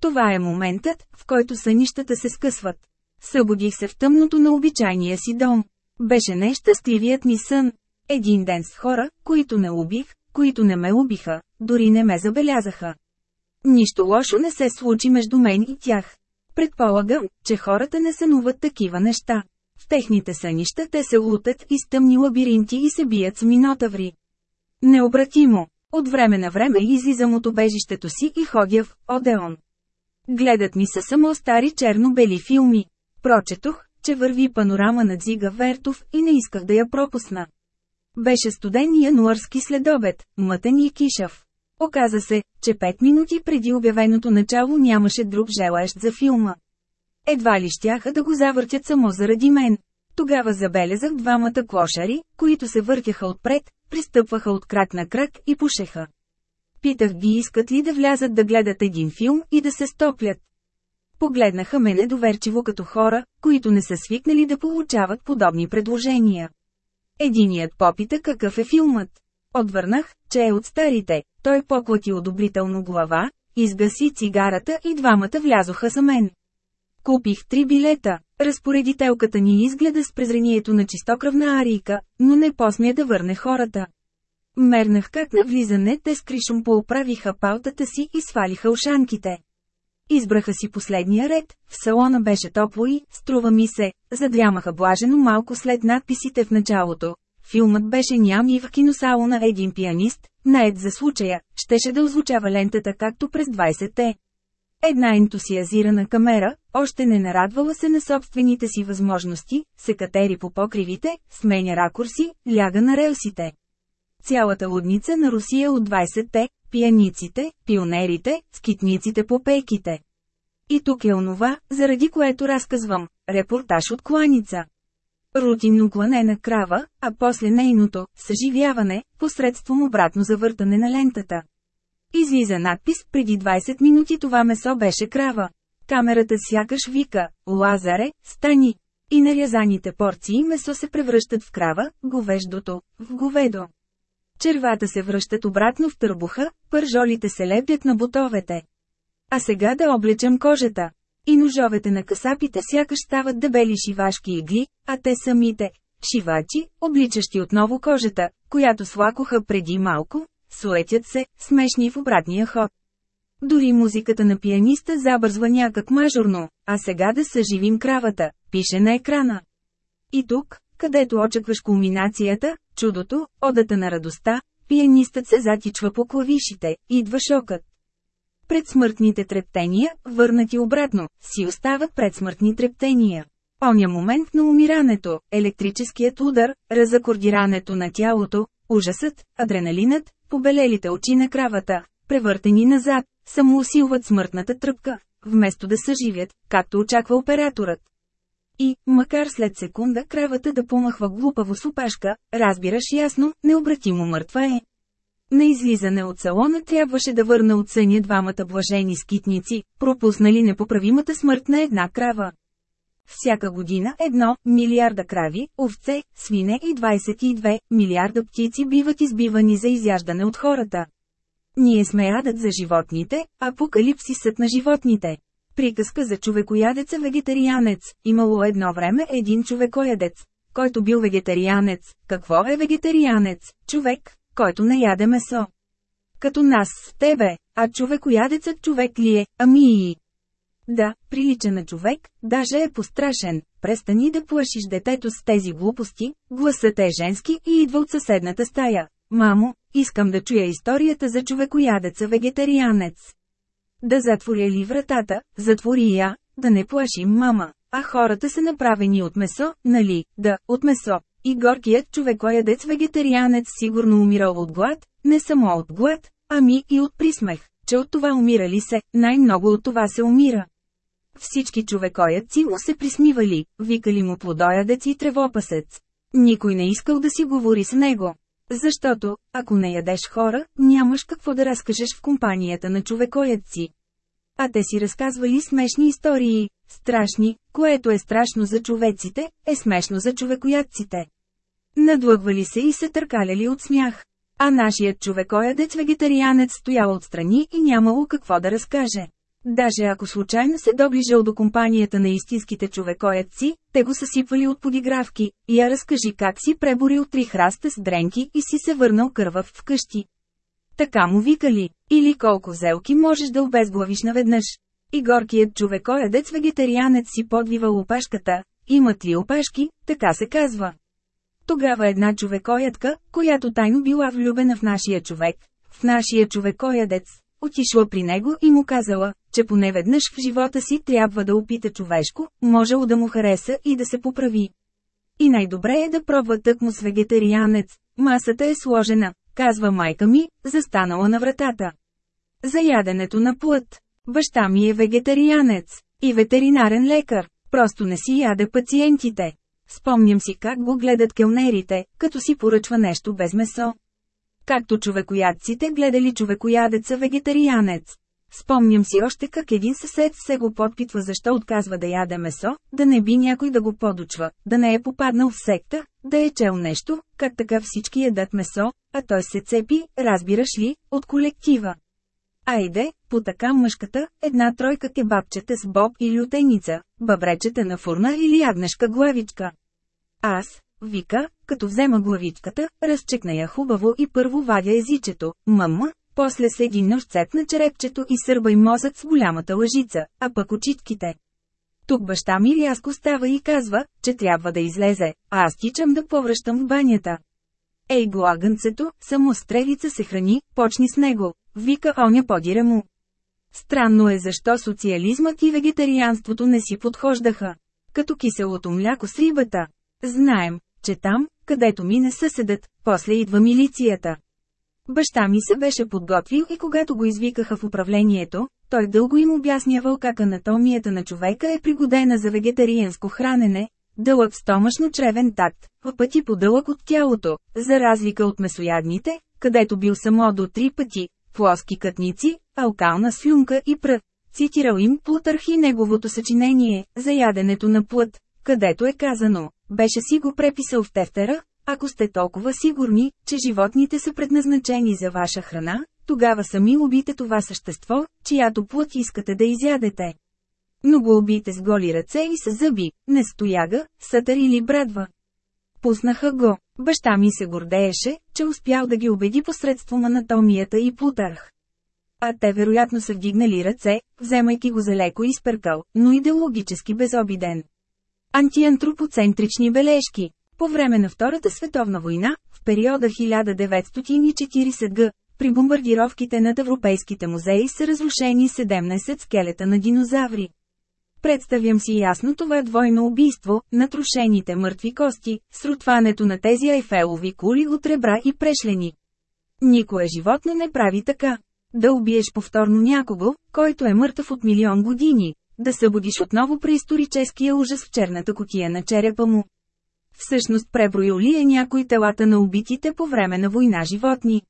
Това е моментът, в който сънищата се скъсват. Събудих се в тъмното на обичайния си дом. Беше нещастливият ми сън. Един ден с хора, които не убих, които не ме убиха, дори не ме забелязаха. Нищо лошо не се случи между мен и тях. Предполагам, че хората не сънуват такива неща. В техните сънища те се лутат из тъмни лабиринти и се бият с минотаври. Необратимо. От време на време излизам от обежището си и ходя в Одеон. Гледат ми се само стари черно-бели филми. Прочетох, че върви панорама на Дзига Вертов и не исках да я пропусна. Беше студен януарски следобед, мътен и кишав. Оказа се, че пет минути преди обявеното начало нямаше друг желаещ за филма. Едва ли щяха да го завъртят само заради мен. Тогава забелязах двамата клошари, които се въртяха отпред, пристъпваха от крак на крак и пушеха. Питах ги искат ли да влязат да гледат един филм и да се стоплят. Погледнаха ме недоверчиво като хора, които не са свикнали да получават подобни предложения. Единият попита какъв е филмът. Отвърнах, че е от старите, той поклати одобрително глава, изгаси цигарата и двамата влязоха за мен. Купих три билета. Разпоредителката ни изгледа с презрението на чистокръвна арийка, но не посмя да върне хората. Мернах как на влизане те с кришом пооправиха палтата си и свалиха ушанките. Избраха си последния ред, в салона беше топло и, струва ми се, задрямаха блажено малко след надписите в началото. Филмът беше ням и в киносалона един пианист, наед за случая, щеше да озвучава лентата както през 20-те. Една ентусиазирана камера, още не нарадвала се на собствените си възможности, се катери по покривите, сменя ракурси, ляга на релсите. Цялата лудница на Русия от 20-те, пияниците, пионерите, скитниците по пейките. И тук е онова, заради което разказвам, репортаж от кланица. Рутинно кланена крава, а после нейното съживяване, посредством обратно завъртане на лентата. Излиза надпис, преди 20 минути това месо беше крава. Камерата сякаш вика, Лазаре, стани. И нарязаните порции месо се превръщат в крава, говеждото, в говедо. Червата се връщат обратно в търбуха, пържолите се лепят на бутовете. А сега да облечем кожата. И ножовете на касапите сякаш стават дебели шивашки игли, а те самите – шивачи, обличащи отново кожата, която слакоха преди малко, суетят се, смешни в обратния ход. Дори музиката на пианиста забързва някак мажорно, а сега да съживим кравата, пише на екрана. И тук, където очакваш кулминацията, чудото, одата на радостта, пианистът се затичва по клавишите, идва шокът. Предсмъртните трептения, върнати обратно, си остават предсмъртни трептения. Оня момент на умирането, електрическият удар, разакордирането на тялото, ужасът, адреналинът, побелелите очи на кравата, превъртени назад, самоусилват смъртната тръпка, вместо да съживят, както очаква операторът. И, макар след секунда кравата да помахва глупаво с опашка, разбираш ясно, необратимо мъртва е. На излизане от салона трябваше да върна от съня двамата блажени скитници, пропуснали непоправимата смърт на една крава. Всяка година едно милиарда крави, овце, свине и 22 милиарда птици биват избивани за изяждане от хората. Ние сме ядът за животните, апокалипсисът на животните. Приказка за човекоядеца вегетарианец. Имало едно време един човекоядец, който бил вегетарианец. Какво е вегетарианец? Човек, който не яде месо. Като нас с тебе, а човекоядецът човек ли е, ами и. Да, прилича на човек, даже е пострашен. Престани да плашиш детето с тези глупости, гласът е женски и идва от съседната стая. Мамо, искам да чуя историята за човекоядеца вегетарианец. Да затворя ли вратата, затвори я, да не плашим мама. а хората са направени от месо, нали, да, от месо. И горкият човекоядец вегетарианец сигурно умирал от глад, не само от глад, ами и от присмех, че от това умирали се, най-много от това се умира. Всички човекоядци му се присмивали, викали му плодоядец и тревопасец. Никой не искал да си говори с него. Защото, ако не ядеш хора, нямаш какво да разкажеш в компанията на човекоядци. А те си разказвали смешни истории, страшни, което е страшно за човеците, е смешно за човекоядците. Надлъгвали се и се търкаляли от смях. А нашият човекоядец вегетарианец стоял отстрани и нямало какво да разкаже. Даже ако случайно се доближал до компанията на истинските човекоядци, те го съсипвали от подигравки, и я разкажи как си преборил три храста с дренки и си се върнал кървав вкъщи. Така му викали, или колко зелки можеш да обезглавиш наведнъж. И горкият човекоядец вегетарианец си подвивал опашката, имат ли опашки, така се казва. Тогава една човекоядка, която тайно била влюбена в нашия човек, в нашия човекоядец, отишла при него и му казала, че поне веднъж в живота си трябва да опита човешко, можело да му хареса и да се поправи. И най-добре е да пробва тъкмо с вегетарианец, масата е сложена, казва майка ми, застанала на вратата. За яденето на плът. Баща ми е вегетарианец и ветеринарен лекар, просто не си яде пациентите. Спомням си как го гледат келнерите, като си поръчва нещо без месо. Както човекоядците гледали човекоядеца вегетарианец. Спомням си още как един съсед се го подпитва защо отказва да яде месо, да не би някой да го подучва, да не е попаднал в секта, да е чел нещо, как така всички ядат месо, а той се цепи, разбираш ли, от колектива. Айде, по така мъжката, една тройка кебабчета с боб и лютеница, бъбречета на фурна или агнешка главичка. Аз, вика, като взема главичката, разчекна я хубаво и първо вадя езичето, мъмма, после с един нож цепна черепчето и сърбай мозък с голямата лъжица, а пък очитките. Тук баща ми рязко става и казва, че трябва да излезе, а аз тичам да повръщам в банята. Ей глагънцето, само стрелица се храни, почни с него, вика оня подира му. Странно е защо социализмът и вегетарианството не си подхождаха. Като киселото мляко с рибата. Знаем, че там, където мине съседът, после идва милицията. Баща ми се беше подготвил и когато го извикаха в управлението, той дълго им обяснявал как анатомията на човека е пригодена за вегетарианско хранене, дълъг стомашно-чревен такт, в пъти по-дълъг от тялото, за разлика от месоядните, където бил само до три пъти, плоски кътници, алкална слюнка и прът. Цитирал им Плутърх и неговото съчинение, за яденето на плът, където е казано, беше си го преписал в тефтера, ако сте толкова сигурни, че животните са предназначени за ваша храна, тогава сами убите това същество, чиято плът искате да изядете. Но го убийте с голи ръце и с зъби, не стояга, сътър или брадва. Пуснаха го. Баща ми се гордееше, че успял да ги убеди посредством анатомията и Плутарх. А те вероятно са вдигнали ръце, вземайки го за леко изперкал, но идеологически безобиден. Антиантропоцентрични бележки По време на Втората световна война, в периода 1940 г., при бомбардировките над европейските музеи са разрушени 17 скелета на динозаври. Представям си ясно това двойно убийство, натрушените мъртви кости, срутването на тези айфелови кули от ребра и прешлени. Никое животно не прави така. Да убиеш повторно някого, който е мъртъв от милион години, да събудиш отново преисторическия ужас в черната котия на черепа му. Всъщност преброил ли е някой телата на убитите по време на война животни?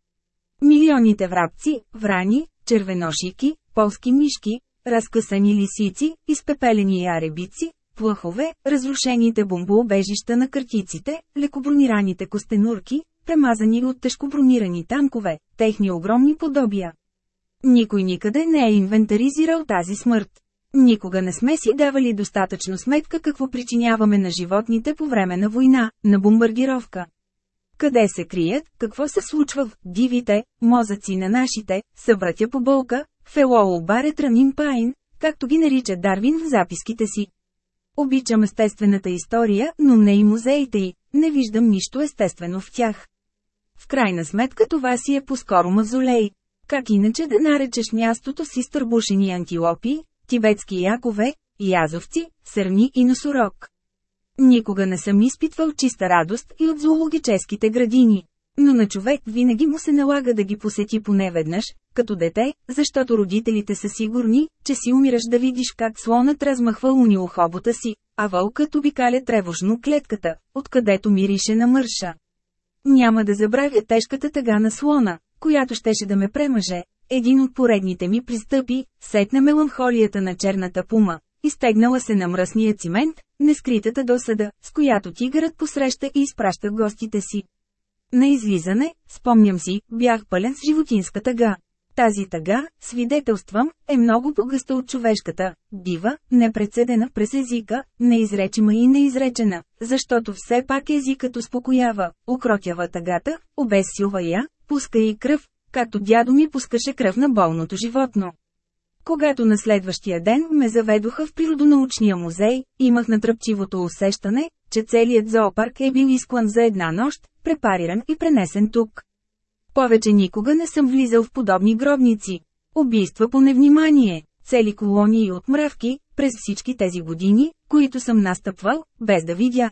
Милионите врабци, врани, червеношики, полски мишки, разкъсани лисици, изпепелени яребици, плъхове, разрушените бомбоубежища на картиците, лекобронираните костенурки, премазани от тежкобронирани танкове, техни огромни подобия. Никой никъде не е инвентаризирал тази смърт. Никога не сме си давали достатъчно сметка какво причиняваме на животните по време на война, на бомбардировка. Къде се крият, какво се случва в дивите мозъци на нашите събратя по болка, Фелоу Барет Раним Пайн, както ги нарича Дарвин в записките си. Обичам естествената история, но не и музеите й, не виждам нищо естествено в тях. В крайна сметка това си е по-скоро мавзолей. Как иначе да наречеш мястото си стърбушени антилопи, тибетски якове, язовци, сърни и носорог. Никога не съм изпитвал чиста радост и от зоологическите градини. Но на човек винаги му се налага да ги посети поне веднъж, като дете, защото родителите са сигурни, че си умираш да видиш как слонът размахва уни хобота си, а вълкът обикаля тревожно клетката, откъдето мирише на мърша. Няма да забравя тежката тъга на слона, която щеше да ме премъже. Един от поредните ми пристъпи, сетна меланхолията на черната пума, изтегнала се на мръсния цимент, нескритата досада, с която тигърът посреща и изпраща гостите си. На излизане, спомням си, бях пълен с животинска тъга. Тази тъга, свидетелствам, е много по-гъста от човешката, дива, непредседена през езика, неизречима и неизречена, защото все пак езикът успокоява, укротява тъгата, обезсилва я, пуска и кръв, както дядо ми пускаше кръв на болното животно. Когато на следващия ден ме заведоха в природонаучния музей, имах натръпчивото усещане, че целият зоопарк е бил изклан за една нощ, препариран и пренесен тук. Повече никога не съм влизал в подобни гробници. Убийства по невнимание, цели колонии от мравки, през всички тези години, които съм настъпвал, без да видя.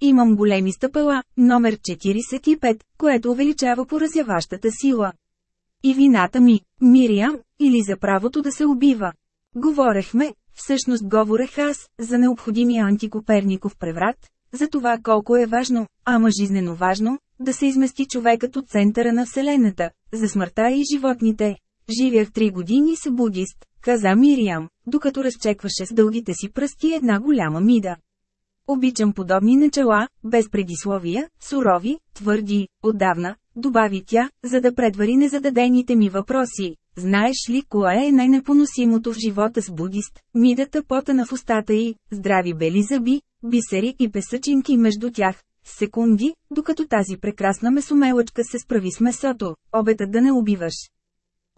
Имам големи стъпала, номер 45, което увеличава поразяващата сила. И вината ми, Мириам, или за правото да се убива. Говорехме, всъщност говорех аз, за необходимия антикоперников преврат, за това колко е важно, ама жизнено важно, да се измести човекът от центъра на Вселената, за смъртта и животните. Живях три години с будист, каза Мириам, докато разчекваше с дългите си пръсти една голяма мида. Обичам подобни начала, без предисловия, сурови, твърди, отдавна, добави тя, за да предвари незададените ми въпроси. Знаеш ли кое е най-непоносимото в живота с будист? Мидата потана в устата й, здрави бели зъби, бисери и песъчинки между тях. Секунди, докато тази прекрасна месомелъчка се справи с месото, обетът да не убиваш.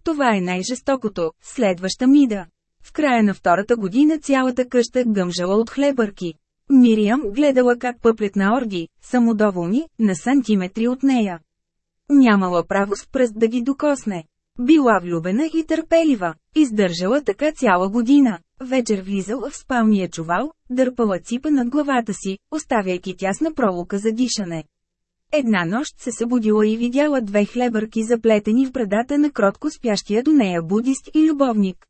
Това е най-жестокото, следваща мида. В края на втората година цялата къща гъмжала от хлебърки. Мириам гледала как пъплет на орги, самодоволни, на сантиметри от нея. Нямала право с пръст да ги докосне. Била влюбена и търпелива, издържала така цяла година. Вечер влизала в спалния чувал, дърпала ципа над главата си, оставяйки тясна пролука за дишане. Една нощ се събудила и видяла две хлебърки заплетени в брадата на кротко спящия до нея будист и любовник.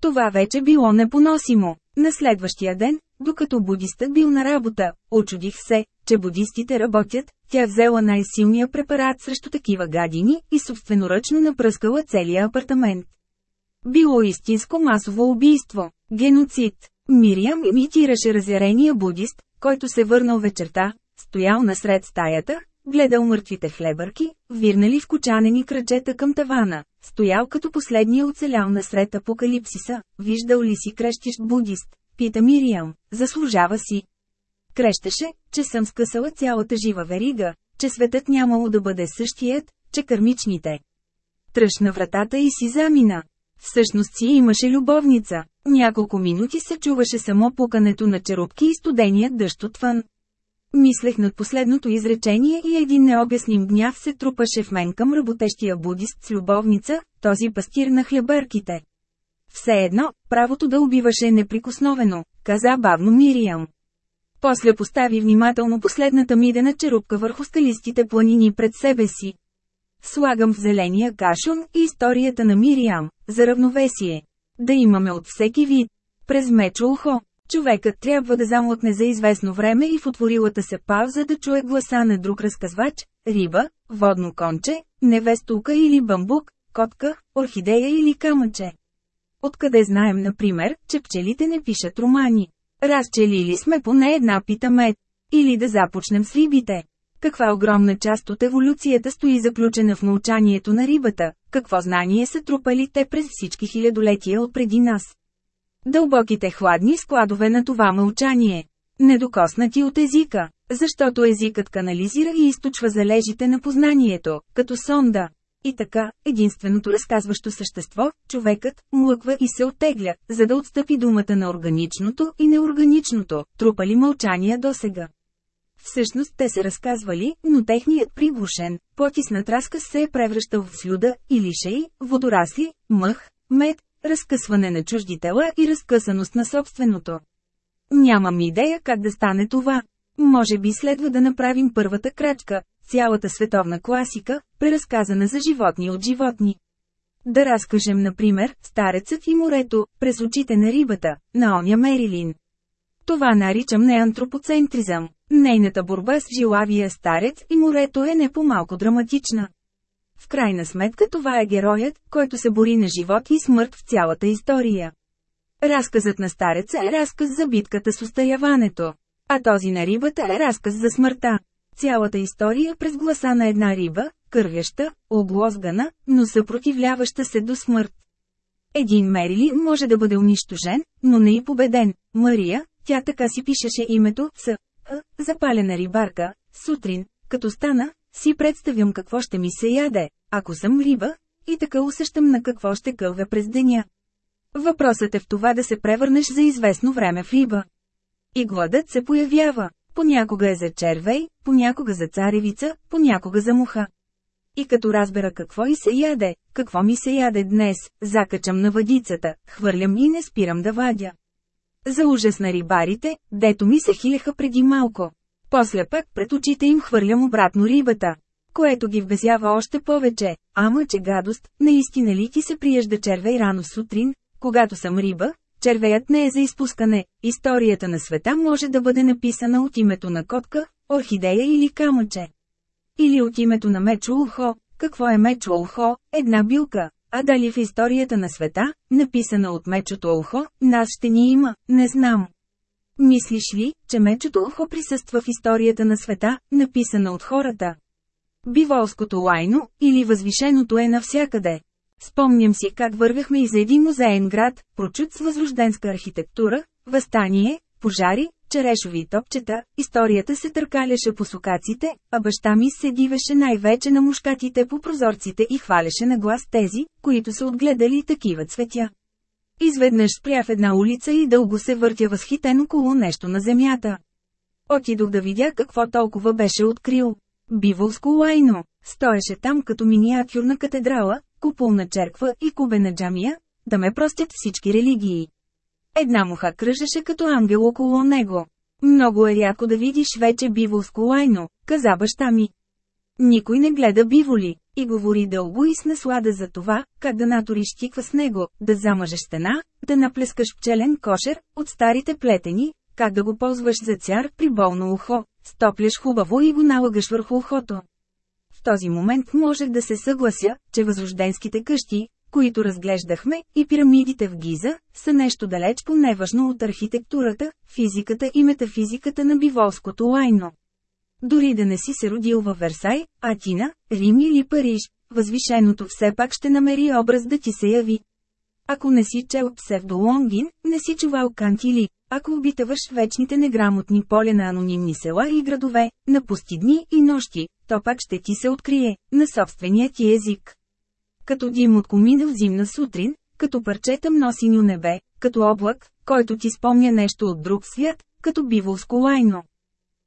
Това вече било непоносимо. На следващия ден, докато будистът бил на работа, очудих се, че будистите работят, тя взела най-силния препарат срещу такива гадини и собственоръчно напръскала целия апартамент. Било истинско масово убийство, геноцид. Мириам имитираше разярения будист, който се върнал вечерта, стоял насред стаята, гледал мъртвите хлебърки, вирнали в кочанени кръчета към тавана, стоял като последния оцелял насред апокалипсиса, виждал ли си крещищ будист, пита Мириам, заслужава си. Крещеше, че съм скъсала цялата жива верига, че светът нямало да бъде същият, че кърмичните. Тръщна вратата и си замина. Всъщност си имаше любовница. Няколко минути се чуваше само пукането на черупки и студеният дъжд отвън. Мислех над последното изречение и един необясним гняв се трупаше в мен към работещия будист с любовница, този пастир на хлебърките. Все едно, правото да убиваше е неприкосновено, каза бавно Мириам. После постави внимателно последната мидена черупка върху скалистите планини пред себе си. Слагам в зеления кашун и историята на Мириам, за равновесие. Да имаме от всеки вид. През мечо ухо, човекът трябва да замлъкне за известно време и в отворилата се пауза да чуе гласа на друг разказвач, риба, водно конче, невестулка или бамбук, котка, орхидея или камъче. Откъде знаем, например, че пчелите не пишат романи? Разчелили сме поне една пита мед. Или да започнем с рибите. Каква огромна част от еволюцията стои заключена в мълчанието на рибата, какво знание са трупали те през всички хилядолетия от преди нас. Дълбоките хладни складове на това мълчание. Недокоснати от езика, защото езикът канализира и източва залежите на познанието, като сонда. И така, единственото разказващо същество, човекът, млъква и се оттегля, за да отстъпи думата на органичното и неорганичното, трупали мълчания досега. Всъщност те се разказвали, но техният приглушен, потиснат разказ се е превръщал в слюда, или шеи, водорасли, мъх, мед, разкъсване на чужди тела и разкъсаност на собственото. Нямам идея как да стане това. Може би следва да направим първата крачка, цялата световна класика, преразказана за животни от животни. Да разкажем, например, старецът и морето, през очите на рибата, на оня Мерилин. Това наричам не антропоцентризъм. Нейната борба с жилавия старец и морето е не по-малко драматична. В крайна сметка това е героят, който се бори на живот и смърт в цялата история. Разказът на стареца е разказ за битката с устаяването. А този на рибата е разказ за смъртта. Цялата история през гласа на една риба, кървяща, облозгана, но съпротивляваща се до смърт. Един Мерили може да бъде унищожен, но не и победен. Мария, тя така си пишеше името, с а, запалена рибарка, сутрин, като стана, си представям какво ще ми се яде, ако съм риба, и така усещам на какво ще кълвя през деня. Въпросът е в това да се превърнеш за известно време в риба. И гладът се появява. Понякога е за червей, понякога за царевица, понякога за муха. И като разбера какво и се яде, какво ми се яде днес, закачам на въдицата, хвърлям и не спирам да вадя. За ужас на рибарите, дето ми се хилеха преди малко. После пък пред очите им хвърлям обратно рибата. Което ги вбесява още повече. Ама че гадост, наистина ли ти се приежда червей рано сутрин, когато съм риба, червеят не е за изпускане. Историята на света може да бъде написана от името на котка, орхидея или камъче. Или от името на мечо ухо. Какво е мечо ухо? Една билка. А дали в историята на света, написана от мечото ухо, нас ще ни има, не знам. Мислиш ли, че мечото ухо присъства в историята на света, написана от хората? Биволското лайно, или възвишеното е навсякъде. Спомням си как вървяхме из един музеен град, прочут с възрожденска архитектура, възстание, пожари, черешови топчета, историята се търкаляше по сукаците, а баща ми се дивеше най-вече на мушкатите по прозорците и хвалеше на глас тези, които са отгледали такива цветя. Изведнъж спря в една улица и дълго се въртя възхитен около нещо на земята. Отидох да видя какво толкова беше открил. Биволско лайно. Стоеше там като миниатюрна катедрала, куполна черква и кубена джамия, да ме простят всички религии. Една муха кръжеше като ангел около него. Много е рядко да видиш вече биволско лайно, каза баща ми. Никой не гледа биволи, и говори дълго и с наслада за това, как да наториш тиква с него, да замъжеш стена, да наплескаш пчелен кошер, от старите плетени, как да го ползваш за цяр при болно ухо, стопляш хубаво и го налагаш върху ухото. В този момент можех да се съглася, че възрожденските къщи, които разглеждахме, и пирамидите в Гиза, са нещо далеч по-неважно от архитектурата, физиката и метафизиката на биволското лайно. Дори да не си се родил във Версай, Атина, Рим или Париж, възвишеното все пак ще намери образ да ти се яви. Ако не си чел псевдолонгин, не си чувал Кант или, ако обитаваш вечните неграмотни поля на анонимни села и градове, на пусти дни и нощи, то пак ще ти се открие, на собствения ти език. Като дим от комина в зимна сутрин, като парче тъмно синьо небе, като облак, който ти спомня нещо от друг свят, като биволско лайно.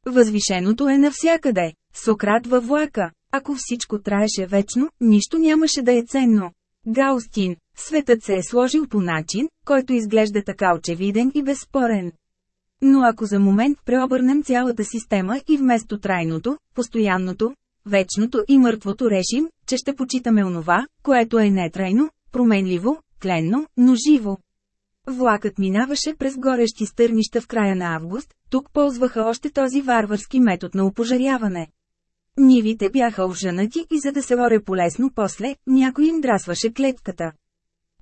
Възвишеното е навсякъде. Сократ във влака. Ако всичко траеше вечно, нищо нямаше да е ценно. Гаустин. Светът се е сложил по начин, който изглежда така очевиден и безспорен. Но ако за момент преобърнем цялата система и вместо трайното, постоянното, вечното и мъртвото решим, че ще почитаме онова, което е нетрайно, променливо, тленно, но живо. Влакът минаваше през горещи стърнища в края на август, тук ползваха още този варварски метод на опожаряване. Нивите бяха ожанати и за да се оре полесно после, някой им драсваше клетката.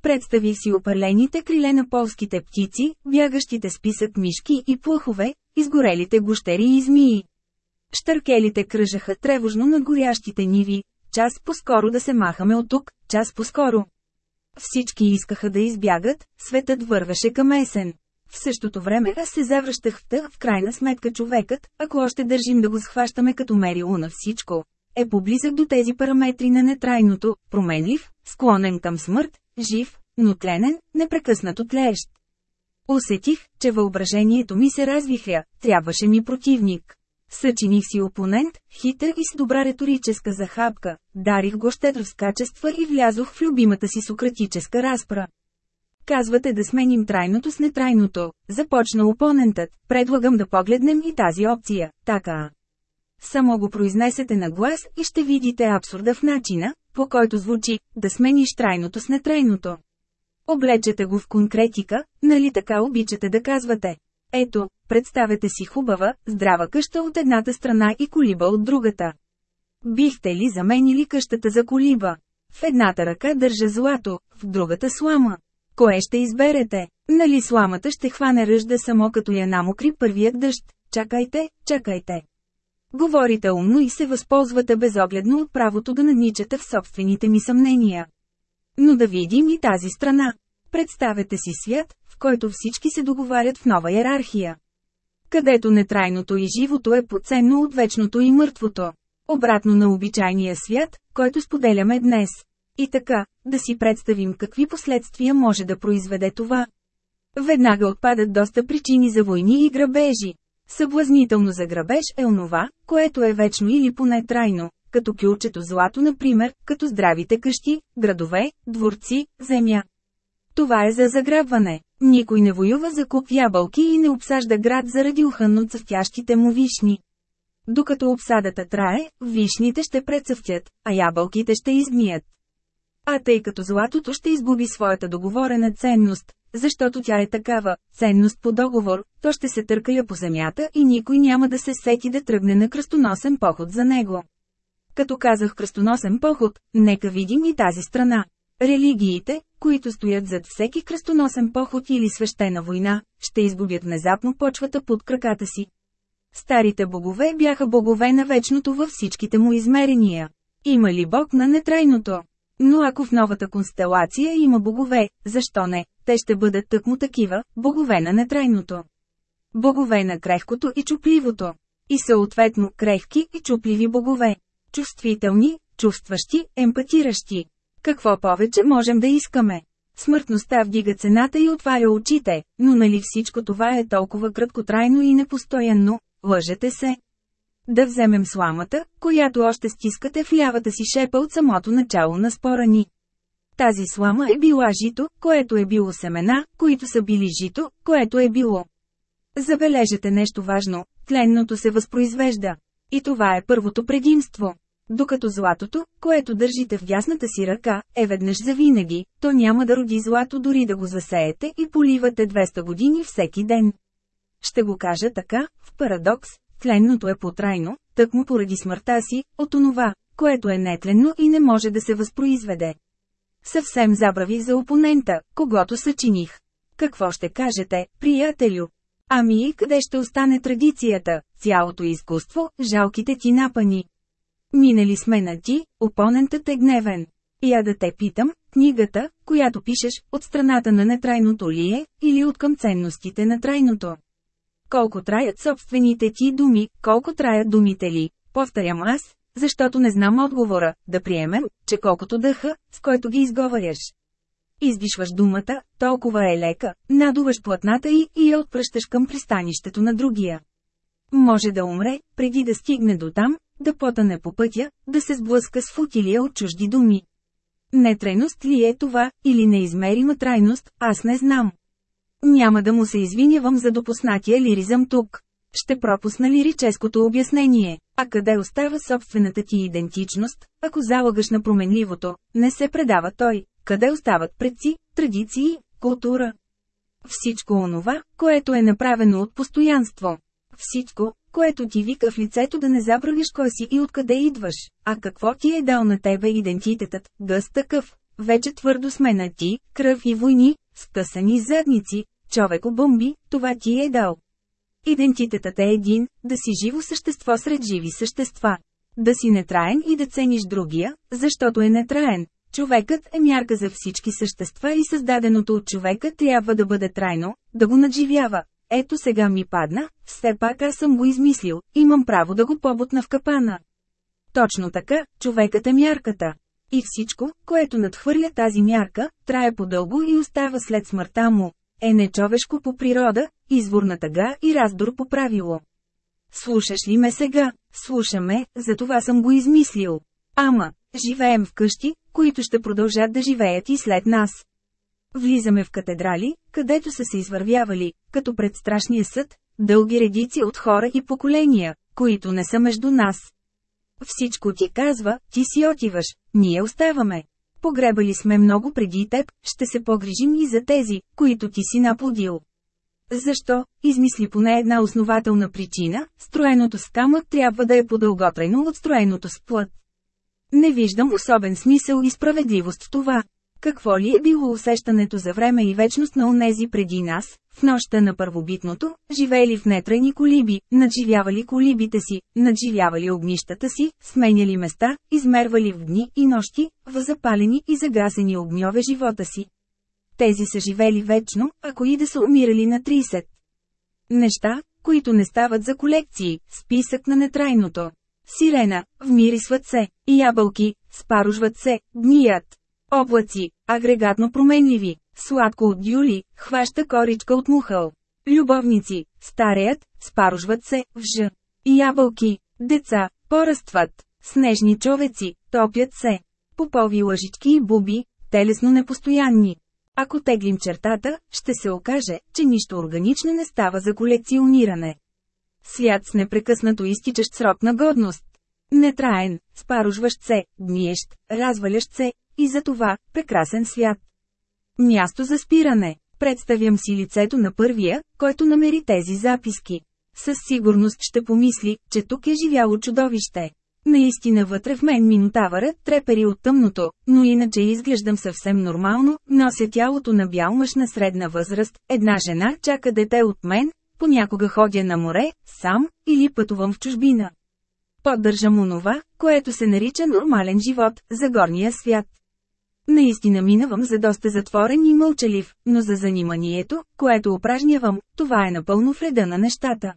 Представих си опърлените криле на полските птици, бягащите списък мишки и плъхове, изгорелите гущери и змии. Штъркелите кръжаха тревожно на горящите ниви, час по-скоро да се махаме от тук, час по-скоро. Всички искаха да избягат, светът вървеше към есен. В същото време аз се завръщах в тъх, в крайна сметка човекът, ако още държим да го схващаме като мерило на всичко, е поблизък до тези параметри на нетрайното, променлив, склонен към смърт, жив, но тленен, непрекъснато тлеещ. Усетих, че въображението ми се развихря, трябваше ми противник. Съчиних си опонент, хитър и с добра риторическа захапка, дарих го щедро с качества и влязох в любимата си сократическа разпра. Казвате да сменим трайното с нетрайното, започна опонентът, предлагам да погледнем и тази опция, така. Само го произнесете на глас и ще видите абсурда в начина, по който звучи, да смениш трайното с нетрайното. Облечете го в конкретика, нали така обичате да казвате. Ето, представете си хубава, здрава къща от едната страна и колиба от другата. Бихте ли заменили къщата за колиба? В едната ръка държа злато, в другата слама. Кое ще изберете? Нали сламата ще хване ръжда само като я намокри първият дъжд? Чакайте, чакайте. Говорите умно и се възползвате безогледно от правото да надничате в собствените ми съмнения. Но да видим и тази страна. Представете си свят, в който всички се договарят в нова иерархия. Където нетрайното и живото е поценно от вечното и мъртвото. Обратно на обичайния свят, който споделяме днес. И така, да си представим какви последствия може да произведе това. Веднага отпадат доста причини за войни и грабежи. Съблазнително за грабеж е онова, което е вечно или поне трайно, като кюлчето злато например, като здравите къщи, градове, дворци, земя. Това е за заграбване. Никой не воюва за куп ябълки и не обсажда град заради уханно цъфтящите му вишни. Докато обсадата трае, вишните ще прецъфтят, а ябълките ще изгният. А тъй като златото ще изгуби своята договорена ценност, защото тя е такава, ценност по договор, то ще се търкая по земята и никой няма да се сети да тръгне на кръстоносен поход за него. Като казах кръстоносен поход, нека видим и тази страна. Религиите, които стоят зад всеки кръстоносен поход или свещена война, ще изгубят внезапно почвата под краката си. Старите богове бяха богове на вечното във всичките му измерения. Има ли бог на нетрайното? Но ако в новата констелация има богове, защо не, те ще бъдат тъкмо такива, богове на нетрайното. Богове на крехкото и чупливото. И съответно крехки и чупливи богове. Чувствителни, чувстващи, емпатиращи. Какво повече можем да искаме? Смъртността вдига цената и отваря очите, но нали всичко това е толкова краткотрайно и непостоянно, лъжете се. Да вземем сламата, която още стискате в лявата си шепа от самото начало на спора ни. Тази слама е била жито, което е било семена, които са били жито, което е било. Забележете нещо важно, тленното се възпроизвежда. И това е първото предимство. Докато златото, което държите в дясната си ръка, е веднъж завинаги, то няма да роди злато дори да го засеете и поливате 200 години всеки ден. Ще го кажа така, в парадокс, тленното е потрайно, тъкмо поради смъртта си, от онова, което е нетленно и не може да се възпроизведе. Съвсем забрави за опонента, когато съчиних. Какво ще кажете, приятелю? Ами и къде ще остане традицията, цялото изкуство, жалките ти напани? Минали сме на ти, опонентът е гневен. Я да те питам, книгата, която пишеш, от страната на нетрайното ли е, или от към ценностите на трайното? Колко траят собствените ти думи, колко траят думите ли? Повторям аз, защото не знам отговора, да приемем, че колкото дъха, с който ги изговаряш. Издишваш думата, толкова е лека, надуваш платната и, и я отпръщаш към пристанището на другия. Може да умре, преди да стигне до там, да потане по пътя, да се сблъска с футилия от чужди думи. Нетрайност ли е това, или неизмерима трайност, аз не знам. Няма да му се извинявам за допуснатия лиризъм тук. Ще пропусна лирическото обяснение. А къде остава собствената ти идентичност, ако залагаш на променливото, не се предава той, къде остават предци, традиции, култура. Всичко онова, което е направено от постоянство. Всичко, което ти вика в лицето да не забравиш кой си и откъде идваш, а какво ти е дал на тебе идентитетът, гъс такъв. Вече твърдо сме на ти, кръв и войни, скъсани задници, човеко бомби, това ти е дал. Идентитетът е един, да си живо същество сред живи същества. Да си нетраен и да цениш другия, защото е нетраен. Човекът е мярка за всички същества и създаденото от човека трябва да бъде трайно, да го надживява. Ето сега ми падна, все пак аз съм го измислил, имам право да го побутна в капана. Точно така, човекът е мярката. И всичко, което надхвърля тази мярка, трае по-дълго и остава след смъртта му. Е нечовешко по природа, извор на тъга и раздор по правило. Слушаш ли ме сега? Слушаме, за това съм го измислил. Ама, живеем в къщи, които ще продължат да живеят и след нас. Влизаме в катедрали, където са се извървявали, като пред страшния съд, дълги редици от хора и поколения, които не са между нас. Всичко ти казва, ти си отиваш, ние оставаме. Погребали сме много преди теб, ще се погрижим и за тези, които ти си наплодил. Защо? Измисли поне една основателна причина, строеното с камък трябва да е по-дълготрайно от строеното с плът. Не виждам особен смисъл и справедливост в това. Какво ли е било усещането за време и вечност на онези преди нас, в нощта на първобитното, живели в нетрайни колиби, надживявали колибите си, надживявали огнищата си, сменяли места, измервали в дни и нощи, в запалени и загасени огньове живота си. Тези са живели вечно, ако и да са умирали на 30. Неща, които не стават за колекции, списък на нетрайното. Сирена, вмирисват се, ябълки, спаружват се, гният. Облаци, агрегатно променливи, сладко от юли, хваща коричка от мухъл. Любовници, стареят, спаружват се, в ж. Ябълки, деца, поръстват. Снежни човеци, топят се. Попови лъжички и буби, телесно непостоянни. Ако теглим чертата, ще се окаже, че нищо органично не става за колекциониране. Свят с непрекъснато изтичащ срок на годност. Нетраен, спаружващ се, гниещ, развалящ се, и за това – прекрасен свят. Място за спиране. Представям си лицето на първия, който намери тези записки. Със сигурност ще помисли, че тук е живяло чудовище. Наистина вътре в мен минотавърът трепери от тъмното, но иначе изглеждам съвсем нормално, нося тялото на бял мъж на средна възраст, една жена чака дете от мен, понякога ходя на море, сам, или пътувам в чужбина. Поддържам онова, което се нарича нормален живот, за горния свят. Наистина минавам за доста затворен и мълчалив, но за заниманието, което упражнявам, това е напълно вреда на нещата.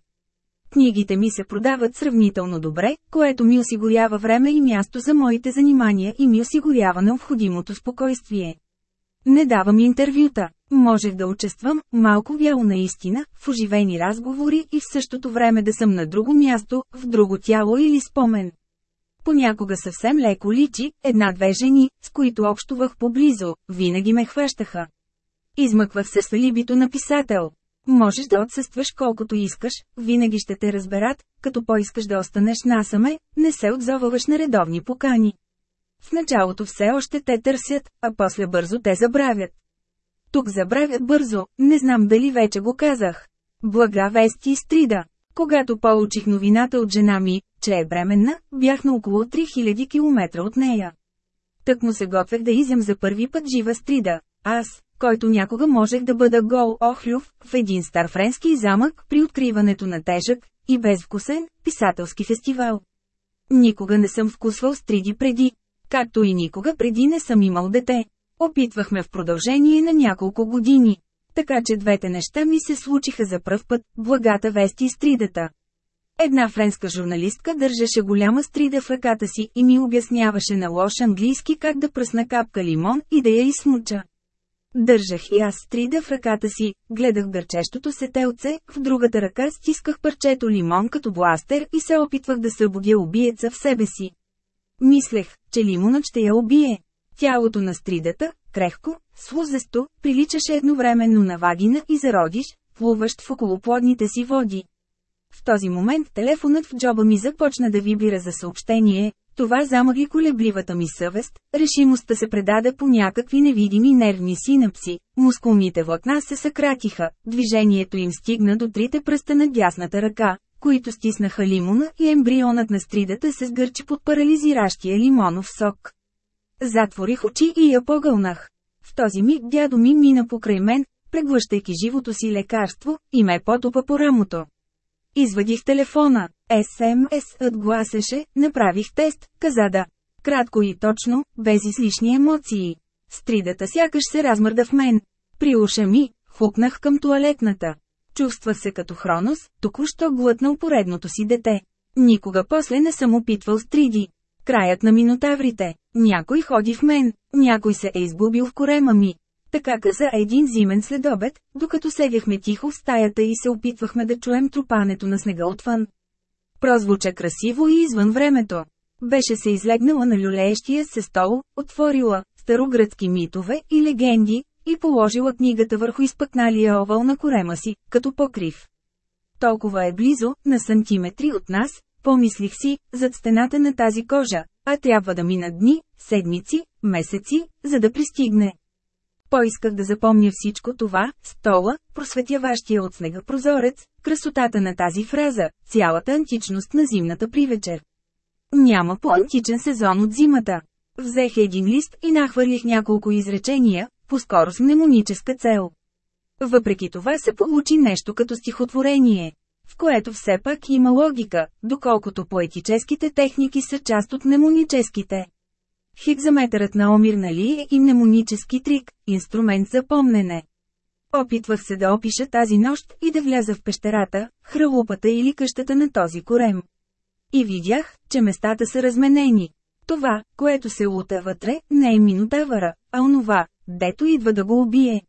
Книгите ми се продават сравнително добре, което ми осигурява време и място за моите занимания и ми осигурява необходимото спокойствие. Не давам интервюта. Можех да участвам, малко вяло наистина, в оживени разговори и в същото време да съм на друго място, в друго тяло или спомен. Понякога съвсем леко личи, една-две жени, с които общувах поблизо, винаги ме хващаха. Измъквах се с либито на писател. Можеш да отсъстваш колкото искаш, винаги ще те разберат, като поискаш да останеш насаме, не се отзоваваш на редовни покани. В началото все още те търсят, а после бързо те забравят. Тук забравят бързо, не знам дали вече го казах. Блага вести и стрида. Когато получих новината от жена ми, че е бременна, бях на около 3000 км от нея. Тък му се готвех да изям за първи път жива стрида. Аз, който някога можех да бъда гол охлюв, в един стар френски замък при откриването на тежък и безвкусен писателски фестивал. Никога не съм вкусвал стриди преди, както и никога преди не съм имал дете. Опитвахме в продължение на няколко години. Така че двете неща ми се случиха за пръв път, благата вести и стридата. Една френска журналистка държеше голяма стрида в ръката си и ми обясняваше на лош английски как да пръсна капка лимон и да я изсмуча. Държах и аз стрида в ръката си, гледах гърчещото се телце, в другата ръка стисках парчето лимон като бластер и се опитвах да събудя убиеца в себе си. Мислех, че лимонът ще я убие. Тялото на стридата, крехко, слузесто, приличаше едновременно на вагина и зародиш, плуващ в околоплодните си води. В този момент телефонът в джоба ми започна да вибрира за съобщение, това замъгли колебливата ми съвест, решимостта се предаде по някакви невидими нервни синапси, мускулните влакна се съкратиха, движението им стигна до трите пръста на дясната ръка, които стиснаха лимона и ембрионът на стридата се сгърчи под парализиращия лимонов сок. Затворих очи и я погълнах. В този миг дядо ми мина покрай мен, преглъщайки живото си лекарство, и ме потопа по рамото. Извадих телефона. СМС отгласеше, направих тест, каза да. Кратко и точно, без излишни емоции. Стридата сякаш се размърда в мен. При уша ми, хукнах към туалетната. Чувствах се като Хронос, току-що глътнал поредното си дете. Никога после не съм опитвал стриди. Краят на минотаврите. Някой ходи в мен, някой се е изгубил в корема ми. Така каза един зимен следобед, докато седяхме тихо в стаята и се опитвахме да чуем трупането на снега отвън. Прозвуча красиво и извън времето. Беше се излегнала на люлеещия се стол, отворила старогръцки митове и легенди, и положила книгата върху изпъкналия овал на корема си, като покрив. Толкова е близо, на сантиметри от нас, помислих си, зад стената на тази кожа, а трябва да минат дни, седмици, месеци, за да пристигне. Поисках да запомня всичко това, стола, просветяващия от снега прозорец, красотата на тази фраза, цялата античност на зимната привечер. Няма по-античен сезон от зимата. Взех един лист и нахвърлих няколко изречения, по-скоро с мнемоническа цел. Въпреки това се получи нещо като стихотворение, в което все пак има логика, доколкото поетическите техники са част от мнемоническите. Хигзаметърът на Омир нали е и мнемонически трик, инструмент за помнене. Опитвах се да опиша тази нощ и да вляза в пещерата, хралупата или къщата на този корем. И видях, че местата са разменени. Това, което се лута вътре, не е минотавъра, а онова, дето идва да го убие.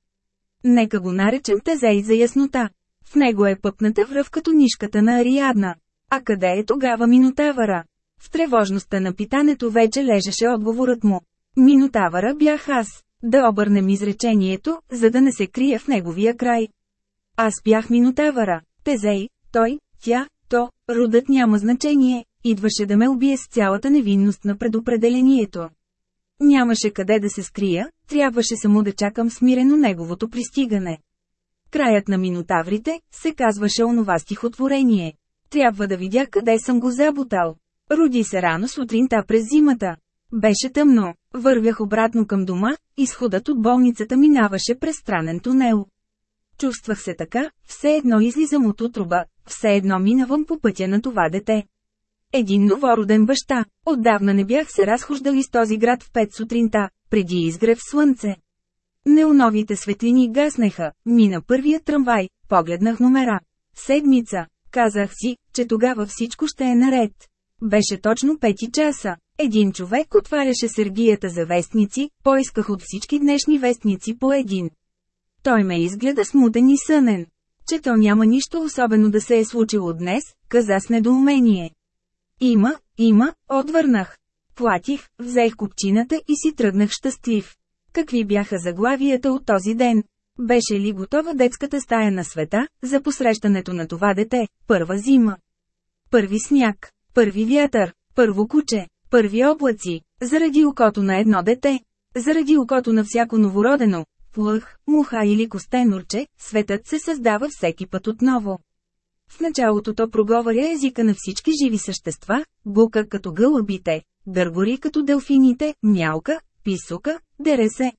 Нека го наречем Тезей за яснота. В него е пъпната връв като нишката на Ариадна. А къде е тогава Минотавъра? В тревожността на питането вече лежеше отговорът му. Минотавъра бях аз. Да обърнем изречението, за да не се крия в неговия край. Аз бях Минотавъра. Тезей, той, тя, то, родът няма значение, идваше да ме убие с цялата невинност на предопределението. Нямаше къде да се скрия, трябваше само да чакам смирено неговото пристигане. Краят на минотаврите, се казваше онова стихотворение. Трябва да видя къде съм го забутал. Роди се рано сутринта през зимата. Беше тъмно, вървях обратно към дома, изходът от болницата минаваше през странен тунел. Чувствах се така, все едно излизам от отруба, все едно минавам по пътя на това дете. Един новороден баща. Отдавна не бях се разхождал из този град в пет сутринта, преди изгрев слънце. Неоновите светлини гаснеха, мина първия трамвай, погледнах номера. Седмица. Казах си, че тогава всичко ще е наред. Беше точно пети часа. Един човек отваряше сергията за вестници, поисках от всички днешни вестници по един. Той ме изгледа смутен и сънен. Че то няма нищо особено да се е случило днес, каза с недоумение. Има, има, отвърнах. Платих, взех купчината и си тръгнах щастлив. Какви бяха заглавията от този ден? Беше ли готова детската стая на света, за посрещането на това дете, първа зима? Първи сняг, първи вятър, първо куче, първи облаци, заради окото на едно дете, заради окото на всяко новородено, плъх, муха или костенурче, светът се създава всеки път отново. В началото то проговаря езика на всички живи същества, бука като гълъбите, гъргори като делфините, мялка, писука, дересе.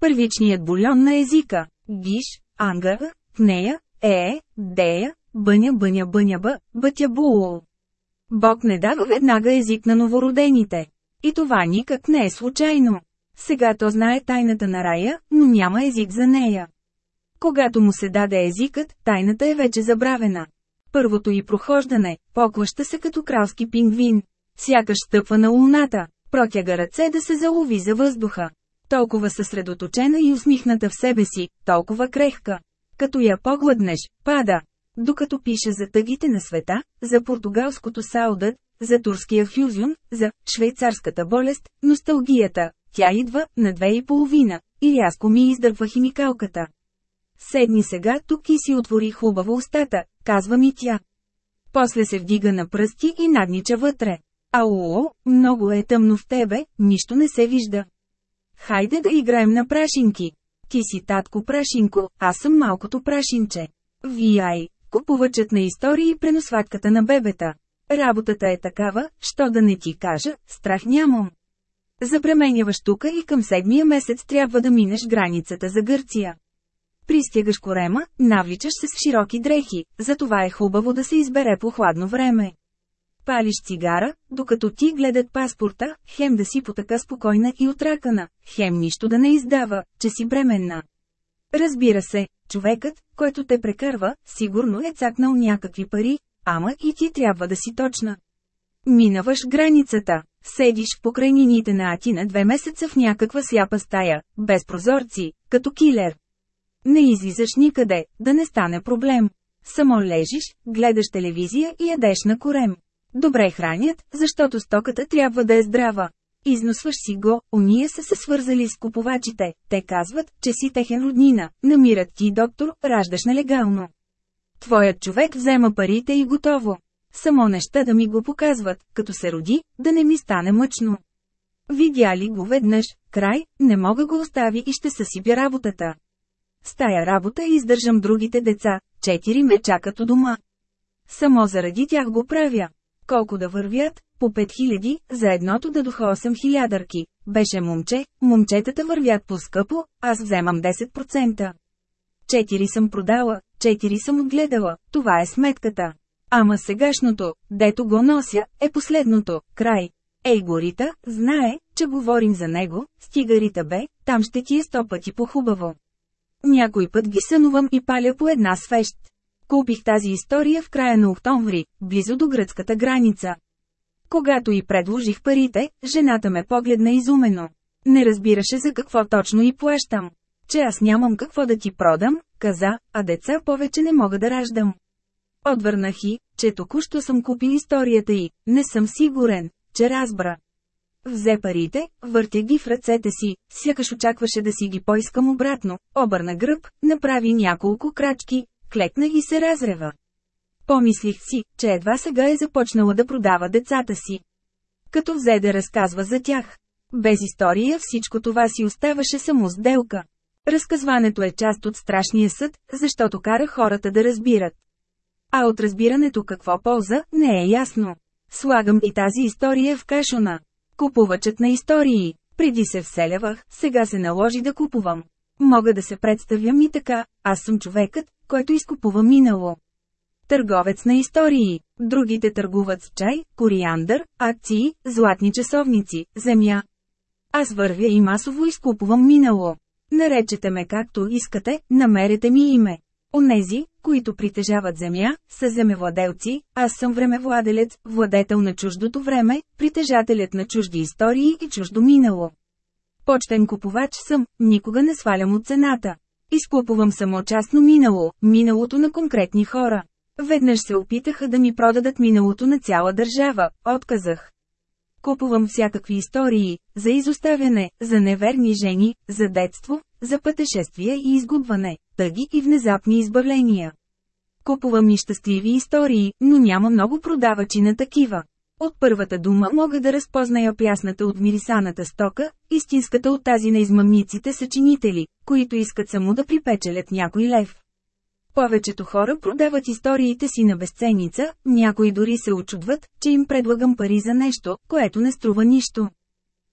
Първичният бульон на езика – гиш, ангар, пнея, е, дея, бъня бъня бъня б, бътя булул. Бог не дава веднага език на новородените. И това никак не е случайно. Сега то знае тайната на рая, но няма език за нея. Когато му се даде езикът, тайната е вече забравена. Първото й прохождане, поклаща се като кралски пингвин. Сякаш стъпва на луната, протяга ръце да се залови за въздуха. Толкова съсредоточена и усмихната в себе си, толкова крехка. Като я поглъднеш, пада. Докато пише за тъгите на света, за португалското саудът, за турския хюзюн, за швейцарската болест, носталгията, тя идва на две и половина, и рязко ми издърпва химикалката. Седни сега тук и си отвори хубаво устата, казва ми тя. После се вдига на пръсти и наднича вътре. Ало, много е тъмно в тебе, нищо не се вижда. Хайде да играем на прашинки. Ти си татко прашинко, аз съм малкото прашинче. Вияй, купувачът на истории и преносватката на бебета. Работата е такава, що да не ти кажа, страх нямам. Запременяваш тука и към седмия месец трябва да минеш границата за Гърция. Пристягаш корема, навличаш се с широки дрехи, затова е хубаво да се избере по хладно време. Палиш цигара, докато ти гледат паспорта, хем да си потъка спокойна и отракана, хем нищо да не издава, че си бременна. Разбира се, човекът, който те прекърва, сигурно е цакнал някакви пари, ама и ти трябва да си точна. Минаваш границата, седиш в покрайнините на Атина две месеца в някаква сляпа стая, без прозорци, като килер. Не излизаш никъде, да не стане проблем. Само лежиш, гледаш телевизия и ядеш на корем. Добре хранят, защото стоката трябва да е здрава. Износваш си го, уния са се свързали с купувачите, те казват, че си техен роднина, намират ти доктор, раждаш нелегално. Твоят човек взема парите и готово. Само неща да ми го показват, като се роди, да не ми стане мъчно. Видя ли го веднъж, край, не мога го остави и ще съсипя работата. С тая работа издържам другите деца, четири ме чакат у дома. Само заради тях го правя. Колко да вървят? По 5000, за едното да духа 8000 Беше момче, момчетата вървят по-скъпо, аз вземам 10%. Четири съм продала, четири съм отгледала, това е сметката. Ама сегашното, дето го нося, е последното, край. Ей горита, знае, че говорим за него, стига Рита бе, там ще ти е сто пъти по-хубаво. Някой път ги сънувам и паля по една свещ. Купих тази история в края на октомври, близо до гръцката граница. Когато и предложих парите, жената ме погледна изумено. Не разбираше за какво точно и плащам. Че аз нямам какво да ти продам, каза, а деца повече не мога да раждам. Отвърнах и, че току-що съм купил историята и, не съм сигурен, че разбра. Взе парите, въртя ги в ръцете си, сякаш очакваше да си ги поискам обратно, обърна гръб, направи няколко крачки, клекна и се разрева. Помислих си, че едва сега е започнала да продава децата си. Като взе да разказва за тях. Без история всичко това си оставаше само сделка. Разказването е част от страшния съд, защото кара хората да разбират. А от разбирането какво полза, не е ясно. Слагам и тази история в кашона. Купувачът на истории. Преди се вселявах, сега се наложи да купувам. Мога да се представям и така, аз съм човекът, който изкупува минало. Търговец на истории. Другите търгуват с чай, кориандър, акции, златни часовници, земя. Аз вървя и масово изкупувам минало. Наречете ме както искате, намерете ми име. Онези, които притежават земя, са земевладелци, аз съм времевладелец, владетел на чуждото време, притежателят на чужди истории и чуждо минало. Почтен купувач съм, никога не свалям от цената. Изкупувам само частно минало, миналото на конкретни хора. Веднъж се опитаха да ми продадат миналото на цяла държава, отказах. Купувам всякакви истории, за изоставяне, за неверни жени, за детство, за пътешествия и изгубване, тъги и внезапни избавления. Купувам и щастливи истории, но няма много продавачи на такива. От първата дума мога да разпозная пясната от мирисаната стока, истинската от тази на измъмниците съчинители, които искат само да припечелят някой лев. Повечето хора продават историите си на безценица, някои дори се очудват, че им предлагам пари за нещо, което не струва нищо.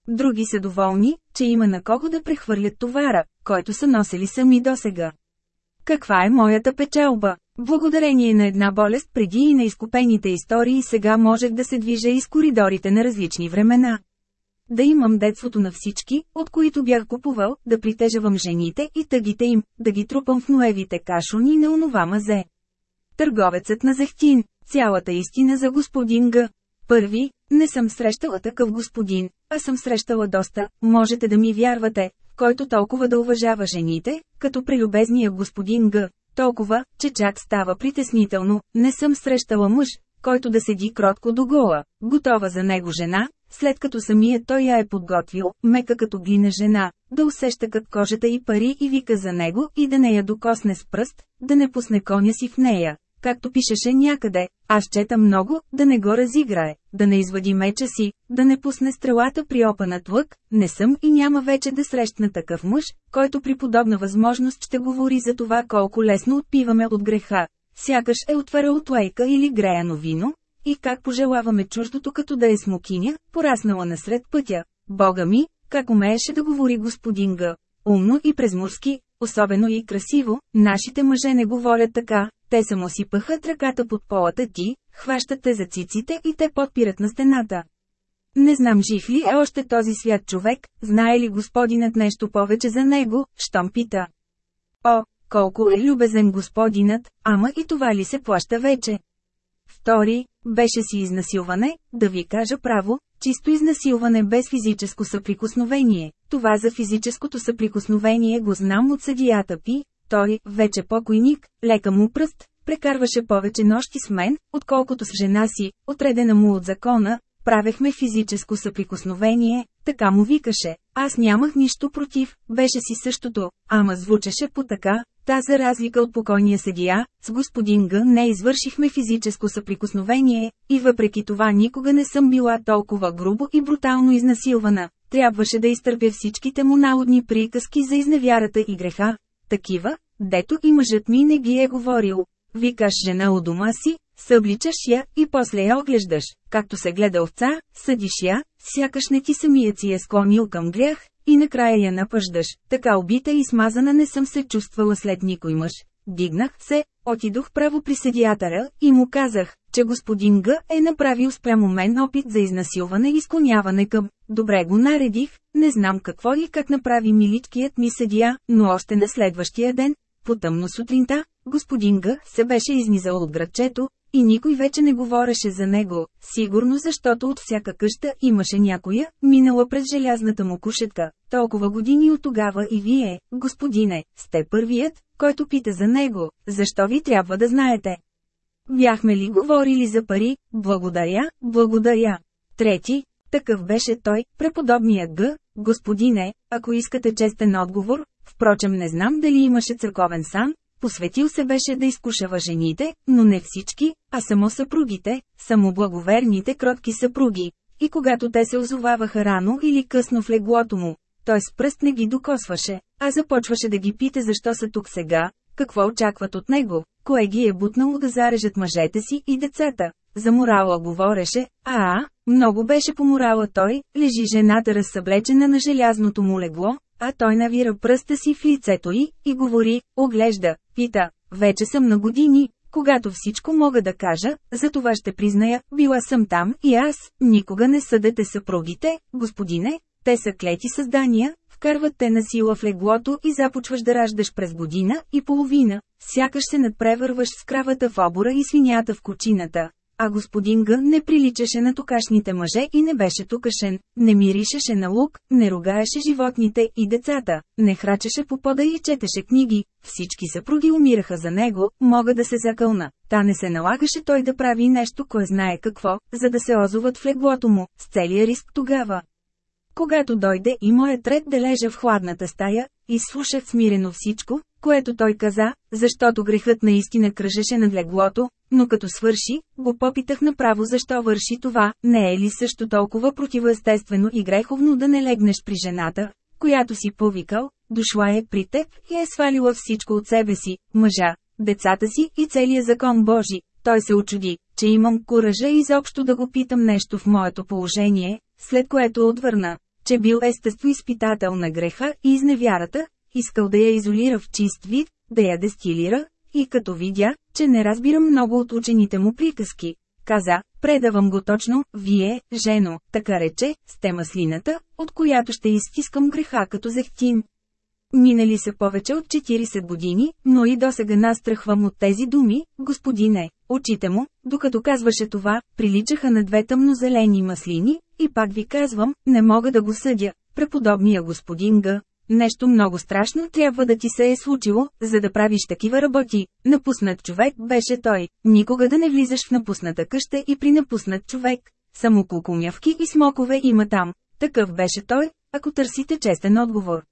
Други са доволни, че има на кого да прехвърлят товара, който са носили сами досега. Каква е моята печалба? Благодарение на една болест преди и на изкупените истории сега можех да се движа из коридорите на различни времена. Да имам детството на всички, от които бях купувал, да притежавам жените и тъгите им, да ги трупам в ноевите кашони на онова мазе. Търговецът на зехтин, цялата истина за господин Г. Първи, не съм срещала такъв господин, а съм срещала доста, можете да ми вярвате, който толкова да уважава жените, като прелюбезния господин Г. Толкова, че чак става притеснително, не съм срещала мъж, който да седи кротко до гола, готова за него жена, след като самият той я е подготвил, мека като глина жена, да усеща как кожата и пари и вика за него и да не я докосне с пръст, да не пусне коня си в нея, както пишеше някъде, аз чета много, да не го разиграе, да не извади меча си, да не пусне стрелата при опанат лък, не съм и няма вече да срещна такъв мъж, който при подобна възможност ще говори за това колко лесно отпиваме от греха, сякаш е отваря от лейка или греяно вино, и как пожелаваме чуждото като да е смокиня, пораснала насред пътя. Бога ми, как умееше да говори господин Г. Умно и презмурски, особено и красиво, нашите мъже не говорят така, те само си пъхат ръката под полата ти, хващат те за циците и те подпират на стената. Не знам жив ли е още този свят човек, знае ли господинът нещо повече за него, щом пита. О, колко е любезен господинът, ама и това ли се плаща вече? Втори, беше си изнасилване, да ви кажа право, чисто изнасилване без физическо съприкосновение. Това за физическото съприкосновение го знам от съдията Пи, той, вече покойник, лека му пръст, прекарваше повече нощи с мен, отколкото с жена си, отредена му от закона, правехме физическо съприкосновение, така му викаше. Аз нямах нищо против, беше си същото, ама звучеше по така, та за разлика от покойния съдия, с господин Г не извършихме физическо съприкосновение, и въпреки това никога не съм била толкова грубо и брутално изнасилвана. Трябваше да изтърпя всичките му наудни приказки за изневярата и греха, такива, дето и мъжът ми не ги е говорил. Викаш жена у дома си, събличаш я и после я оглеждаш, както се гледа овца, съдиш я, сякаш не ти самият си е склонил към грях, и накрая я напъждаш. Така убита и смазана не съм се чувствала след никой мъж. Дигнах се, отидох право при седиатъра и му казах, че господин Г е направил спрямо мен опит за изнасилване и склоняване към. Добре го наредих, не знам какво и как направи миличкият ми съдия, но още на следващия ден, по тъмно сутринта, господин Г се беше изнизал от градчето, и никой вече не говореше за него, сигурно защото от всяка къща имаше някоя, минала през желязната му кушетка. Толкова години от тогава и вие, господине, сте първият, който пита за него, защо ви трябва да знаете. Бяхме ли говорили за пари, благодаря, благодаря. Трети, такъв беше той, преподобният Г, господине, ако искате честен отговор, впрочем не знам дали имаше църковен сан, Посветил се беше да изкушава жените, но не всички, а само съпругите, само благоверните кротки съпруги. И когато те се озоваваха рано или късно в леглото му, той с пръст не ги докосваше, а започваше да ги пита защо са тук сега, какво очакват от него, кое ги е бутнало да зарежат мъжете си и децата. За морала говореше, а, а, много беше по морала той, лежи жената разсъблечена на желязното му легло, а той навира пръста си в лицето й, и говори, оглежда, пита, вече съм на години, когато всичко мога да кажа, за това ще призная, била съм там и аз, никога не съдете съпругите, господине, те са клети създания, вкарват те на сила в леглото и започваш да раждаш през година и половина, сякаш се надпревърваш с кравата в обора и свинята в кучината, а господин Г не приличаше на токашните мъже и не беше тукашен, не миришеше на лук, не ругаеше животните и децата, не храчеше по пода и четеше книги. Всички съпруги умираха за него, мога да се закълна. Та не се налагаше той да прави нещо кой знае какво, за да се озоват в леглото му, с целия риск тогава. Когато дойде и моят ред да лежа в хладната стая, изслушах смирено всичко, което той каза, защото грехът наистина кръжеше над леглото, но като свърши, го попитах направо защо върши това, не е ли също толкова противоестествено и греховно да не легнеш при жената, която си повикал, дошла е при теб и е свалила всичко от себе си, мъжа, децата си и целия закон Божи. Той се очуди, че имам куража изобщо да го питам нещо в моето положение, след което отвърна, че бил естество изпитател на греха и изневярата, искал да я изолира в чист вид, да я дестилира, и като видя, че не разбирам много от учените му приказки, каза, предавам го точно, вие, жено, така рече, сте маслината, от която ще изтискам греха като зехтин. Минали са повече от 40 години, но и досега настрахвам от тези думи, господине. Очите му, докато казваше това, приличаха на две тъмнозелени маслини, и пак ви казвам, не мога да го съдя. Преподобния господин Г. Нещо много страшно трябва да ти се е случило, за да правиш такива работи. Напуснат човек беше той. Никога да не влизаш в напусната къща и при напуснат човек. Само кукумявки и смокове има там. Такъв беше той, ако търсите честен отговор.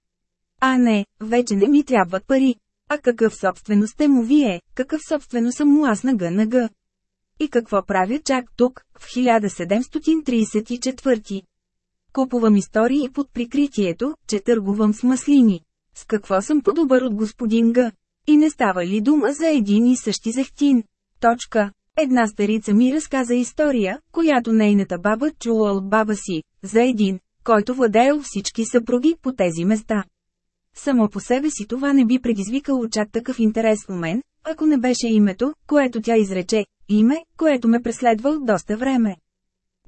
А не, вече не ми трябват пари. А какъв собствено сте му вие, какъв собствено съм му аз на ГНГ? И какво правя чак тук, в 1734? Купувам истории под прикритието, че търгувам с маслини. С какво съм по-добър от господин Г? И не става ли дума за един и същи захтин? Точка. Една старица ми разказа история, която нейната баба чула от баба си, за един, който владеел всички съпруги по тези места. Само по себе си това не би предизвикало чак такъв интерес у мен, ако не беше името, което тя изрече, име, което ме преследва от доста време.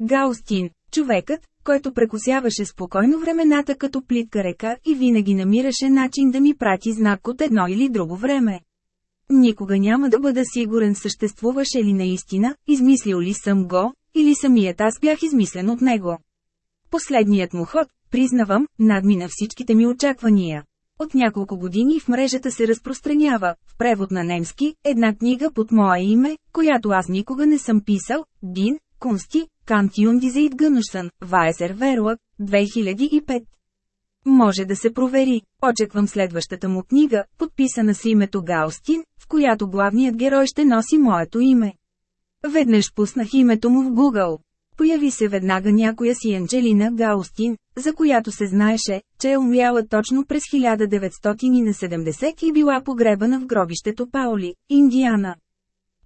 Гаустин, човекът, който прекусяваше спокойно времената като плитка река и винаги намираше начин да ми прати знак от едно или друго време. Никога няма да бъда сигурен съществуваше ли наистина, измислил ли съм го, или самият аз бях измислен от него. Последният му ход, признавам, надмина всичките ми очаквания. От няколко години в мрежата се разпространява, в превод на немски, една книга под мое име, която аз никога не съм писал, Дин, Кунсти, Kant Юндизейт Гънушън, Вайсер Веруак, 2005. Може да се провери. Очаквам следващата му книга, подписана с името Гаустин, в която главният герой ще носи моето име. Веднъж пуснах името му в Google. Появи се веднага някоя си Анджелина Гаустин, за която се знаеше, че е умряла точно през 1970 и била погребана в гробището Паули, Индиана.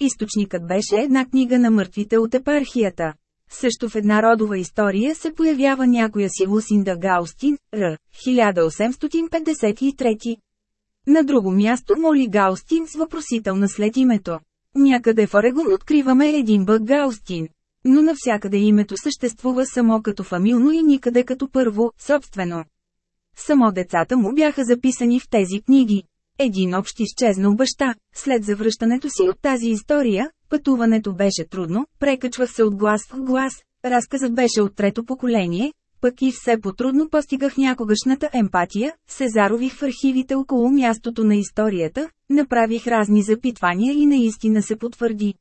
Източникът беше една книга на мъртвите от епархията. Също в една родова история се появява някоя си Лусинда Гаустин, Р. 1853. На друго място моли Гаустин с въпросителна след името. Някъде в Орегон откриваме един бък Гаустин. Но навсякъде името съществува само като фамилно и никъде като първо, собствено. Само децата му бяха записани в тези книги. Един общ изчезнал баща, след завръщането си от тази история, пътуването беше трудно, прекачвах се от глас в глас, разказът беше от трето поколение, пък и все по-трудно постигах някогашната емпатия, се зарових в архивите около мястото на историята, направих разни запитвания и наистина се потвърди.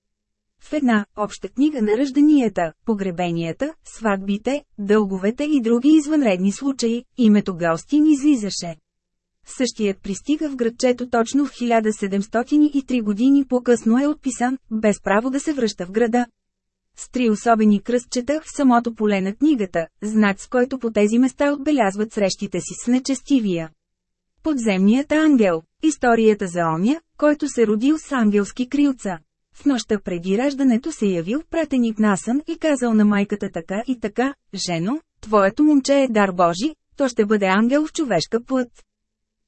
В една обща книга на ръжданията, погребенията, сватбите, дълговете и други извънредни случаи, името Галстин излизаше. Същият пристига в градчето точно в 1703 години по-късно е отписан, без право да се връща в града. С три особени кръстчета в самото поле на книгата, знак с който по тези места отбелязват срещите си с нечестивия. Подземният ангел – историята за оня, който се родил с ангелски крилца. В нощта преди раждането се явил пратеник Насън и казал на майката така и така, «Жено, твоето момче е дар Божи, то ще бъде ангел в човешка плът».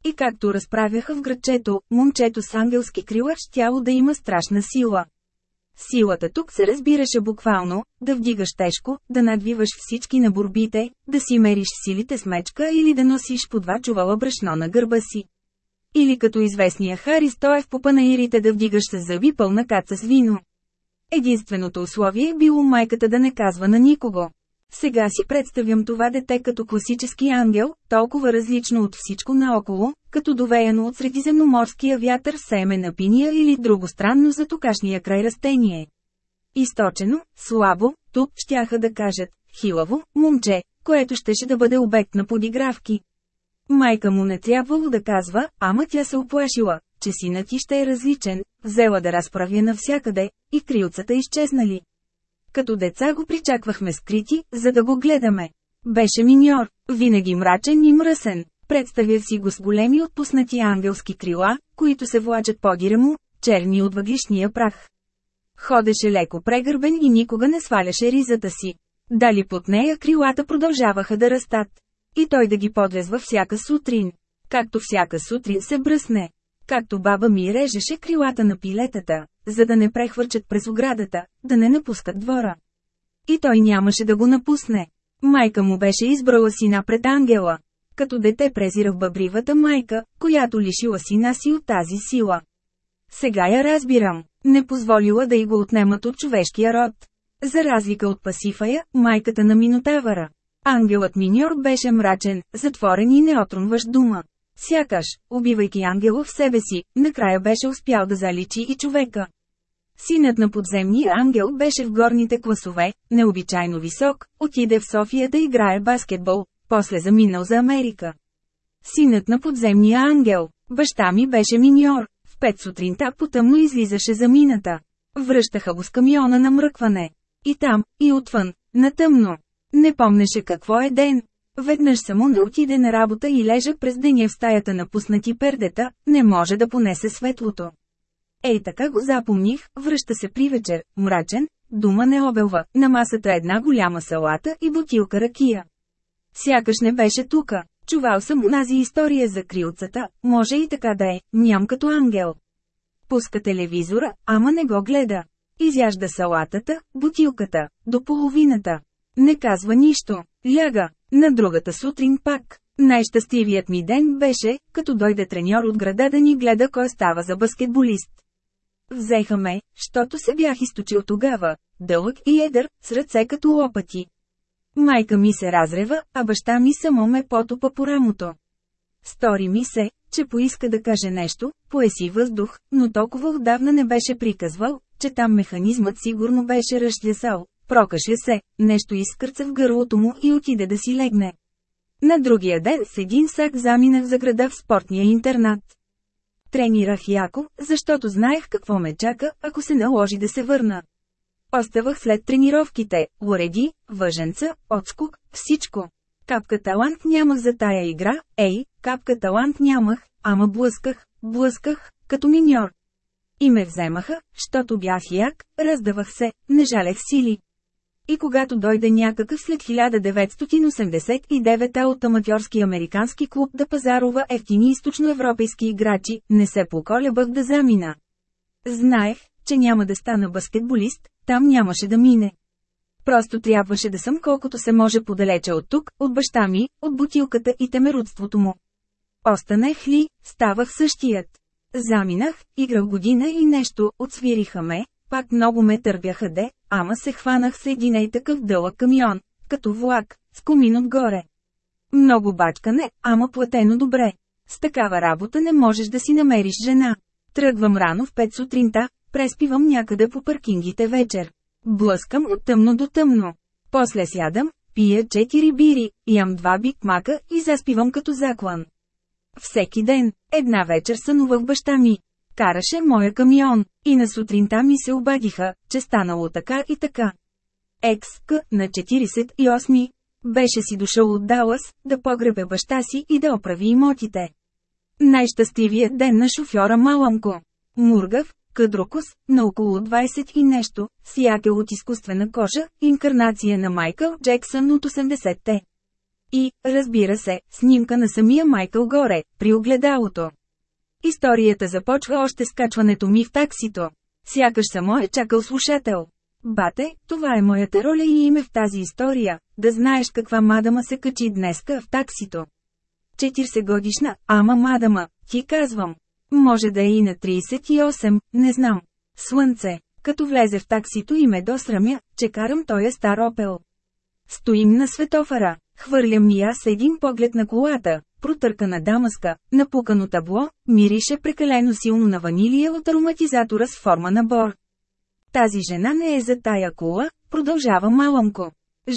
И както разправяха в градчето, момчето с ангелски крила щяло да има страшна сила. Силата тук се разбираше буквално, да вдигаш тежко, да надвиваш всички на борбите, да си мериш силите с мечка или да носиш по два чувала брашно на гърба си. Или като известния Хари Стоев по панаирите да вдигаш с зъби пълна каца с вино. Единственото условие е било майката да не казва на никого. Сега си представям това дете като класически ангел, толкова различно от всичко наоколо, като довеяно от средиземноморския вятър семе на пиния или друго странно за токашния край растение. Източено, слабо, тук щяха да кажат, хилаво, момче, което щеше да бъде обект на подигравки. Майка му не трябвало да казва, ама тя се оплашила, че синът ти ще е различен, взела да разправя навсякъде, и крилцата изчезнали. Като деца го причаквахме скрити, за да го гледаме. Беше миньор, винаги мрачен и мръсен. Представя си го с големи отпуснати ангелски крила, които се влачат подира му, черни от въглишния прах. Ходеше леко прегърбен и никога не сваляше ризата си. Дали под нея крилата продължаваха да растат. И той да ги подвезва всяка сутрин. Както всяка сутрин се бръсне. Както баба ми режеше крилата на пилетата, за да не прехвърчат през оградата, да не напускат двора. И той нямаше да го напусне. Майка му беше избрала сина пред ангела. Като дете презира в бъбривата майка, която лишила сина си от тази сила. Сега я разбирам. Не позволила да й го отнемат от човешкия род. За разлика от Пасифая, майката на Минотавъра. Ангелът Миньор беше мрачен, затворен и неотронващ дума. Сякаш, убивайки ангела в себе си, накрая беше успял да заличи и човека. Синът на подземния ангел беше в горните класове, необичайно висок, отиде в София да играе баскетбол, после заминал за Америка. Синът на подземния ангел, баща ми беше миньор, в пет сутринта потъмно излизаше за мината. Връщаха го с камиона на мръкване. И там, и отвън, на тъмно. Не помнеше какво е ден. Веднъж само не отиде на работа и лежа през деня в стаята на пуснати пердета, не може да понесе светлото. Ей така го запомних, връща се при вечер, мрачен, дума не обелва, на масата една голяма салата и бутилка ракия. Сякаш не беше тука. Чувал съм унази история за крилцата, може и така да е, ням като ангел. Пуска телевизора, ама не го гледа. Изяжда салатата, бутилката, до половината. Не казва нищо. Ляга. На другата сутрин пак. Най-щастивият ми ден беше, като дойде треньор от града да ни гледа кой става за баскетболист. Взеха ме, щото се бях източил тогава, дълъг и едър, с ръце като лопати. Майка ми се разрева, а баща ми само ме потопа по рамото. Стори ми се, че поиска да каже нещо, поеси въздух, но толкова отдавна не беше приказвал, че там механизмът сигурно беше разшлясал, Прокаше се, нещо изкърца в гърлото му и отиде да си легне. На другия ден с един сак заминах за града в спортния интернат. Тренирах яко, защото знаех какво ме чака, ако се наложи да се върна. Оставах след тренировките, уреди, въженца, отскок, всичко. Капка талант нямах за тая игра, ей, капка талант нямах, ама блъсках, блъсках, като миньор. И ме вземаха, щото бях як, раздавах се, не жалех сили. И когато дойде някакъв след 1989 от аматьорски американски клуб да пазарува ефтини източноевропейски играчи, не се поколебах да замина. Знаех, че няма да стана баскетболист, там нямаше да мине. Просто трябваше да съм колкото се може подалече от тук, от баща ми, от бутилката и темерудството му. Останех ли, ставах същият. Заминах, играх година и нещо, отсвириха ме, пак много ме търбяха де, ама се хванах с един и такъв дълъг камион, като влак, с комин отгоре. Много бачкане, ама платено добре. С такава работа не можеш да си намериш жена. Тръгвам рано в 5 сутринта, преспивам някъде по паркингите вечер. Блъскам от тъмно до тъмно. После сядам, пия 4 бири, ям два бик мака и заспивам като заклан. Всеки ден, една вечер сънувах баща ми. Караше моя камион, и на сутринта ми се обадиха, че станало така и така. Екс-К на 48 беше си дошъл от Далас, да погребе баща си и да оправи имотите. Най-щастливият ден на шофьора Маламко. Мургав, Къдрокос, на около 20 и нещо, сиятел от изкуствена кожа, инкарнация на Майкъл Джексън от 80-те. И, разбира се, снимка на самия Майкъл горе, при огледалото. Историята започва още с качването ми в таксито. Сякаш само е чакал слушател. Бате, това е моята роля и име в тази история, да знаеш каква мадама се качи днеска в таксито. 40 годишна, ама мадама, ти казвам. Може да е и на 38, не знам. Слънце, като влезе в таксито и ме досрамя, че карам той е стар опел. Стоим на светофара, хвърлям и аз един поглед на колата, протъркана дамаска, напукано табло, мирише прекалено силно на ванилия от ароматизатора с форма на бор. Тази жена не е за тая кула, продължава маламко.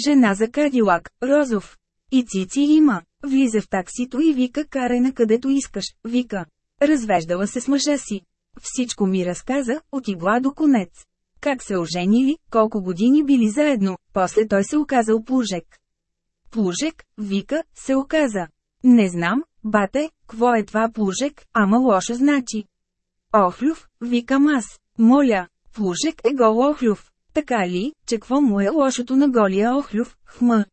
Жена за Кадилак, Розов. И цици има. Влиза в таксито и вика карай на където искаш, вика. Развеждала се с мъжа си. Всичко ми разказа, от игла до конец. Как се оженили, колко години били заедно, после той се оказал плужек. Плужек, вика, се оказа. Не знам, бате, кво е това плужек, ама лошо значи. Охлюв, викам аз. Моля, плужек е гол охлюв. Така ли, че кво му е лошото на голия охлюв, хма.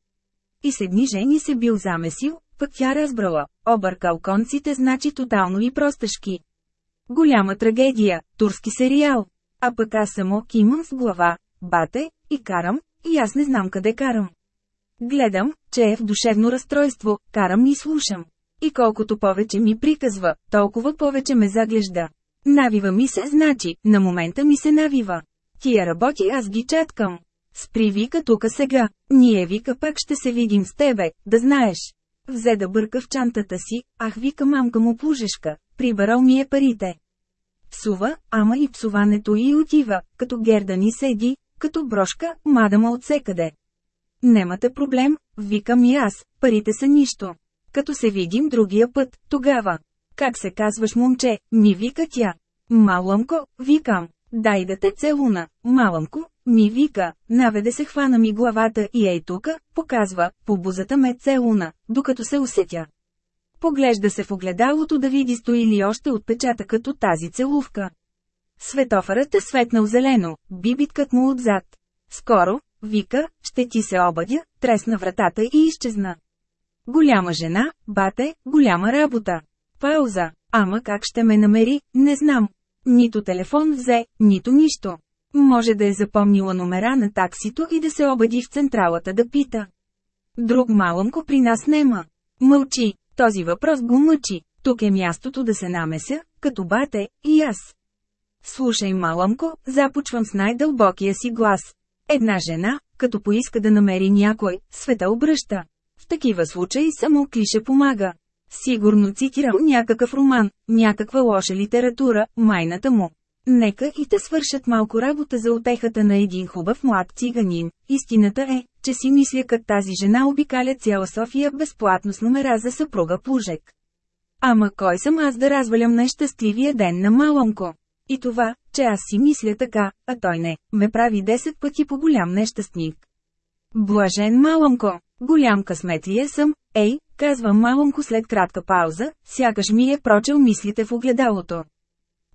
И седни жени се бил замесил, пък тя разбрала, объркал конците значи тотално и просташки. Голяма трагедия, турски сериал. А пък аз само кимам с глава, бате, и карам, и аз не знам къде карам. Гледам, че е в душевно разстройство, карам и слушам. И колкото повече ми приказва, толкова повече ме заглежда. Навива ми се значи, на момента ми се навива. Тия работи аз ги чаткам. Спри вика тука сега, ние вика пак ще се видим с тебе, да знаеш. Взе да бърка в чантата си, ах вика мамка му плужешка, прибарал ми е парите. Псува, ама и псуването и отива, като Герда ни седи, като брошка, мадама от секъде. Немате проблем, викам и аз, парите са нищо. Като се видим другия път, тогава. Как се казваш момче, ми вика тя. Малъмко, викам. Дай да те целуна, малъмко, ми вика, наведе се хвана ми главата и ей тука, показва, по бузата ме целуна, докато се усетя. Поглежда се в огледалото да види стои ли още отпечатъкът от тази целувка. Светофарът е светнал зелено, бибиткът му отзад. Скоро, вика, ще ти се обадя, тресна вратата и изчезна. Голяма жена, бате, голяма работа. Пауза. Ама как ще ме намери, не знам. Нито телефон взе, нито нищо. Може да е запомнила номера на таксито и да се обади в централата да пита. Друг малъмко при нас нема. Мълчи, този въпрос го мъчи. Тук е мястото да се намеся, като бате, и аз. Слушай, малъмко, започвам с най-дълбокия си глас. Една жена, като поиска да намери някой, света обръща. В такива случаи само клише помага. Сигурно цитирам някакъв роман, някаква лоша литература, майната му. Нека и те свършат малко работа за отехата на един хубав млад циганин. Истината е, че си мисля как тази жена обикаля цяла София безплатно с номера за съпруга Плужек. Ама кой съм аз да развалям нещастливия ден на Малонко? И това, че аз си мисля така, а той не, ме прави 10 пъти по голям нещастник. Блажен Малонко, голям късметлия съм, ей, казва Малонко след кратка пауза, сякаш ми е прочел мислите в огледалото.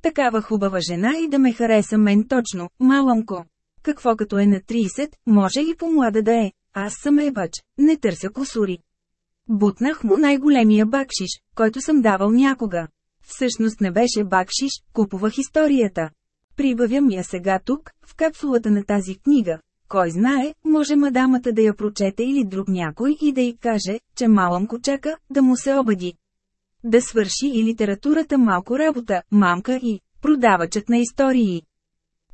Такава хубава жена и да ме хареса мен точно, Малонко. Какво като е на 30, може и по-млада да е, аз съм ебач, не търся косури. Бутнах му най-големия бакшиш, който съм давал някога. Всъщност не беше бакшиш, купувах историята. Прибавям я сега тук, в капсулата на тази книга. Кой знае, може мадамата да я прочете или друг някой и да й каже, че малъмко чака, да му се обади. Да свърши и литературата малко работа, мамка и продавачът на истории.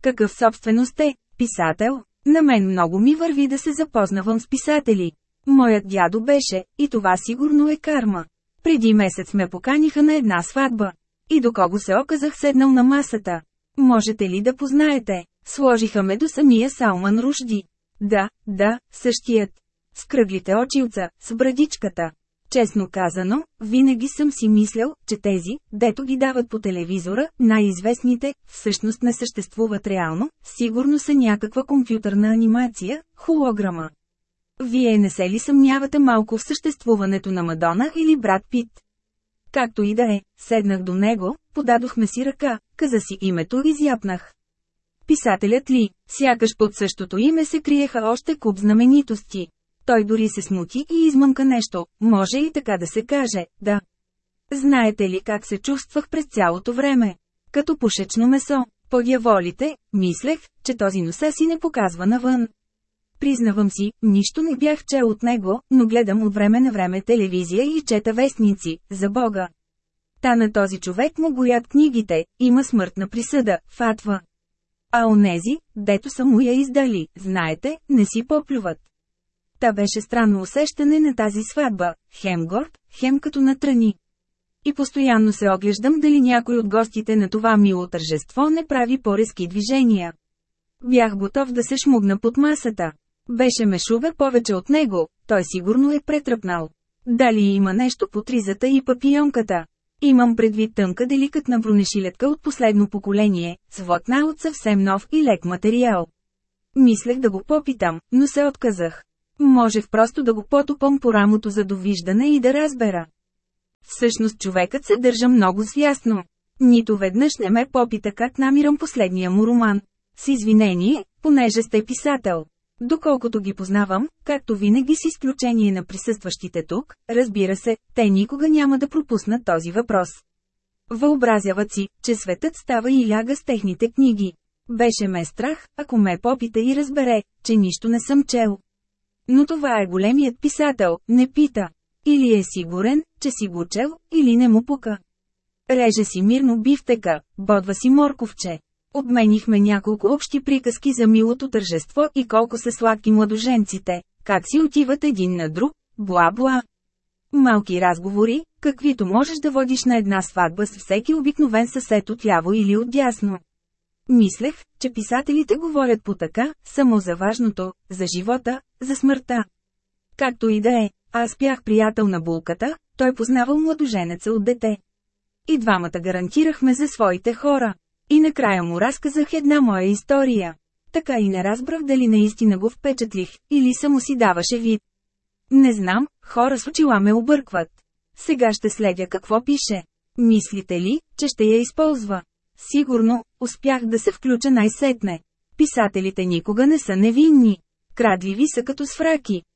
Какъв собственост е, писател? На мен много ми върви да се запознавам с писатели. Моят дядо беше, и това сигурно е карма. Преди месец ме поканиха на една сватба. И до кого се оказах седнал на масата. Можете ли да познаете? Сложиха ме до самия Салман Ружди. Да, да, същият. С кръглите очилца, с брадичката. Честно казано, винаги съм си мислял, че тези, дето ги дават по телевизора, най-известните, всъщност не съществуват реално, сигурно са някаква компютърна анимация, холограма. Вие не се ли съмнявате малко в съществуването на Мадона или брат Пит? Както и да е, седнах до него, подадохме си ръка, каза си името и зяпнах. Писателят ли, сякаш под същото име се криеха още куп знаменитости. Той дори се смути и измънка нещо, може и така да се каже, да. Знаете ли как се чувствах през цялото време? Като пушечно месо. Подяволите, мислех, че този носа си не показва навън. Признавам си, нищо не бях чел от него, но гледам от време на време телевизия и чета вестници, за Бога. Та на този човек му горят книгите, има смъртна присъда, фатва. А онези, дето са му я издали, знаете, не си поплюват. Та беше странно усещане на тази сватба, хем горд, хем като натрани. И постоянно се оглеждам дали някой от гостите на това мило тържество не прави по-резки движения. Бях готов да се шмугна под масата. Беше мешуве повече от него, той сигурно е претръпнал. Дали има нещо по тризата и папионката? Имам предвид тънка деликатна бронешилетка от последно поколение, сводна от съвсем нов и лек материал. Мислех да го попитам, но се отказах. Можех просто да го потопам по рамото за довиждане и да разбера. Всъщност човекът се държа много свясно. Нито веднъж не ме попита как намирам последния му роман. С извинение, понеже сте писател. Доколкото ги познавам, както винаги с изключение на присъстващите тук, разбира се, те никога няма да пропуснат този въпрос. Въобразяват си, че светът става и ляга с техните книги. Беше ме страх, ако ме попита и разбере, че нищо не съм чел. Но това е големият писател, не пита. Или е сигурен, че си го чел, или не му пука. Реже си мирно бифтека, бодва си морковче. Обменихме няколко общи приказки за милото тържество и колко са сладки младоженците, как си отиват един на друг, бла-бла. Малки разговори, каквито можеш да водиш на една сватба с всеки обикновен съсед от ляво или от дясно. Мислех, че писателите говорят по така, само за важното, за живота, за смъртта. Както и да е, аз бях приятел на булката, той познавал младоженеца от дете. И двамата гарантирахме за своите хора. И накрая му разказах една моя история. Така и не разбрах дали наистина го впечатлих, или само си даваше вид. Не знам, хора с очила ме объркват. Сега ще следя какво пише. Мислите ли, че ще я използва? Сигурно, успях да се включа най-сетне. Писателите никога не са невинни. Крадливи са като с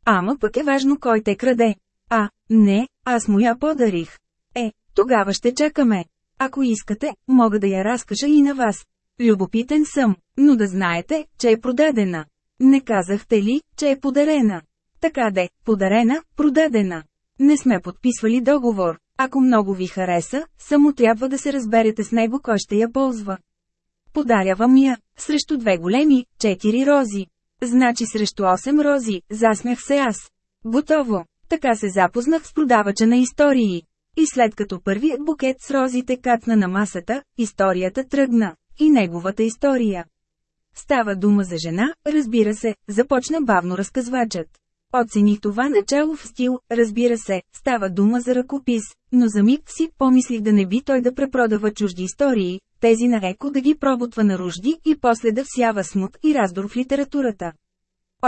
ама пък е важно кой те краде. А, не, аз му я подарих. Е, тогава ще чакаме. Ако искате, мога да я разкажа и на вас. Любопитен съм, но да знаете, че е продадена. Не казахте ли, че е подарена? Така де, подарена, продадена. Не сме подписвали договор. Ако много ви хареса, само трябва да се разберете с него кой ще я ползва. Подарявам я, срещу две големи, четири рози. Значи срещу 8 рози, засмях се аз. Готово. Така се запознах с продавача на истории. И след като първият букет с розите кацна на масата, историята тръгна. и неговата история. Става дума за жена, разбира се, започна бавно разказвачът. Оцених това начало в стил, разбира се, става дума за ръкопис, но за миг си помислих да не би той да препродава чужди истории, тези на Еко да ги пробутва на ружди и после да всява смут и раздор в литературата.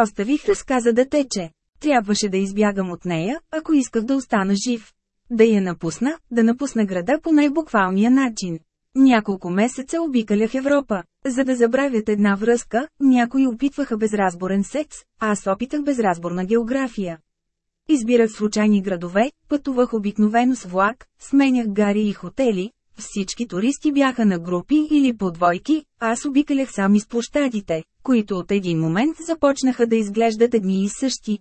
Оставих разказа да тече. Трябваше да избягам от нея, ако исках да остана жив. Да я напусна, да напусна града по най-буквалния начин. Няколко месеца обикалях Европа. За да забравят една връзка, някои опитваха безразборен секс, а аз опитах безразборна география. Избирах случайни градове, пътувах обикновено с влак, сменях гари и хотели, всички туристи бяха на групи или по двойки, аз обикалях сам из площадите, които от един момент започнаха да изглеждат едни и същи.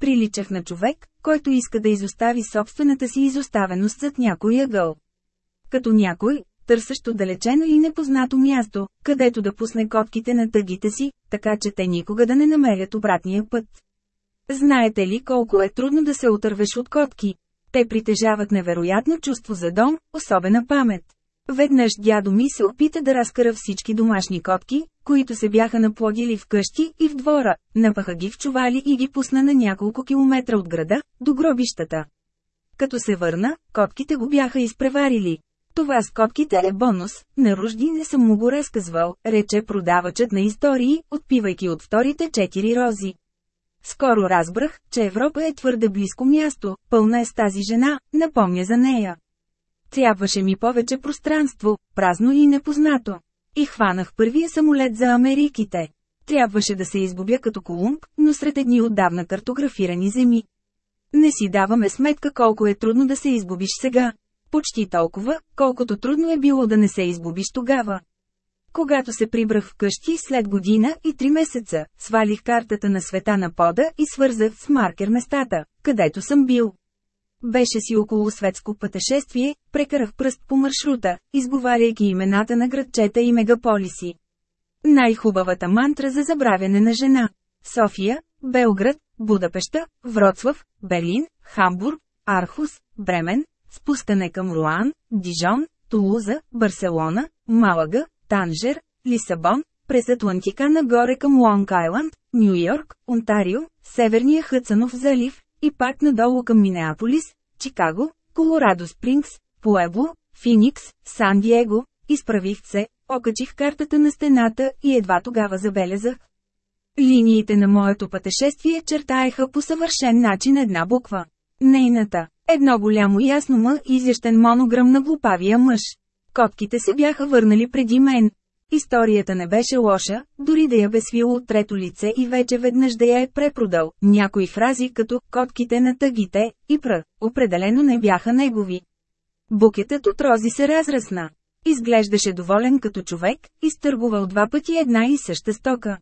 Приличах на човек, който иска да изостави собствената си изоставеност зад някой ъгъл. Като някой, търсещо далечено и непознато място, където да пусне котките на тъгите си, така че те никога да не намерят обратния път. Знаете ли колко е трудно да се отървеш от котки? Те притежават невероятно чувство за дом, особена памет. Веднъж дядо ми се опита да разкара всички домашни котки, които се бяха наплодили в къщи и в двора, напаха ги в чували и ги пусна на няколко километра от града, до гробищата. Като се върна, котките го бяха изпреварили. Това с котките е бонус, на рожди не съм му го разказвал, рече продавачът на истории, отпивайки от вторите четири рози. Скоро разбрах, че Европа е твърде близко място, пълна е с тази жена, напомня за нея. Трябваше ми повече пространство, празно и непознато. И хванах първия самолет за Америките. Трябваше да се изгубя като Колумб, но сред едни отдавна картографирани земи. Не си даваме сметка колко е трудно да се изгубиш сега. Почти толкова, колкото трудно е било да не се изгубиш тогава. Когато се прибрах вкъщи след година и три месеца, свалих картата на света на пода и свързах с маркер местата, където съм бил. Беше си около светско пътешествие, прекарах пръст по маршрута, изговаряйки имената на градчета и мегаполиси. Най-хубавата мантра за забравяне на жена. София, Белград, Будапеща, Вроцлав, Берлин, Хамбург, Архус, Бремен, спускане към Руан, Дижон, Тулуза, Барселона, Малага, Танжер, Лисабон, през Атлантика нагоре към Лонг Айланд, Нью Йорк, Онтарио, Северния Хътсанов залив, и пак надолу към Минеаполис, Чикаго, Колорадо Спрингс, Пуебло, Финикс, Сан Диего, изправих се, окачих картата на стената и едва тогава забелязах. Линиите на моето пътешествие чертаеха по съвършен начин една буква. Нейната. Едно голямо ясно м изящен монограм на глупавия мъж. Котките се бяха върнали преди мен. Историята не беше лоша, дори да я бе свил от трето лице и вече веднъж да я е препродал. Някои фрази като «котките на тъгите» и «пр» определено не бяха негови. Букетът от рози се разрасна. Изглеждаше доволен като човек, изтъргувал два пъти една и съща стока.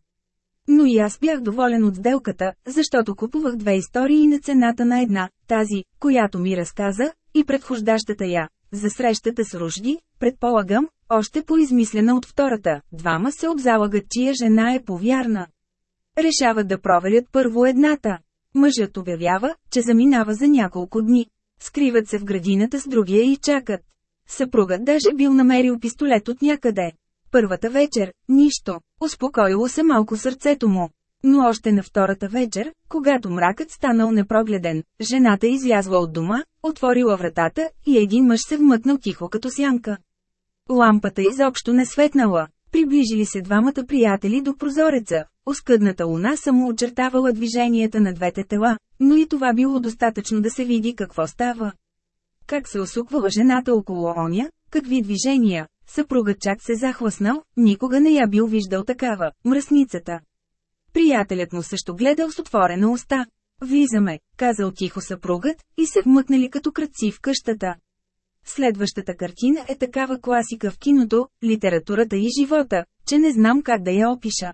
Но и аз бях доволен от сделката, защото купувах две истории на цената на една, тази, която ми разказа, и предхождащата я. За срещата с Ружди, предполагам, още поизмислена от втората, двама се обзалагат, чия жена е повярна. Решават да проверят първо едната. Мъжът обявява, че заминава за няколко дни. Скриват се в градината с другия и чакат. Съпругът даже бил намерил пистолет от някъде. Първата вечер – нищо. Успокоило се малко сърцето му. Но още на втората вечер, когато мракът станал непрогледен, жената излязла от дома, отворила вратата и един мъж се вмъкнал тихо като сянка. Лампата изобщо не светнала. Приближили се двамата приятели до прозореца. Оскъдната луна само очертавала движенията на двете тела, но и това било достатъчно да се види какво става. Как се осуквала жената около оня, какви движения, съпругът чак се захласнал, никога не я бил виждал такава, мръсницата. Приятелят му също гледал с отворена уста. Влизаме, казал тихо съпругът, и се вмъкнали като кръци в къщата. Следващата картина е такава класика в киното, литературата и живота, че не знам как да я опиша.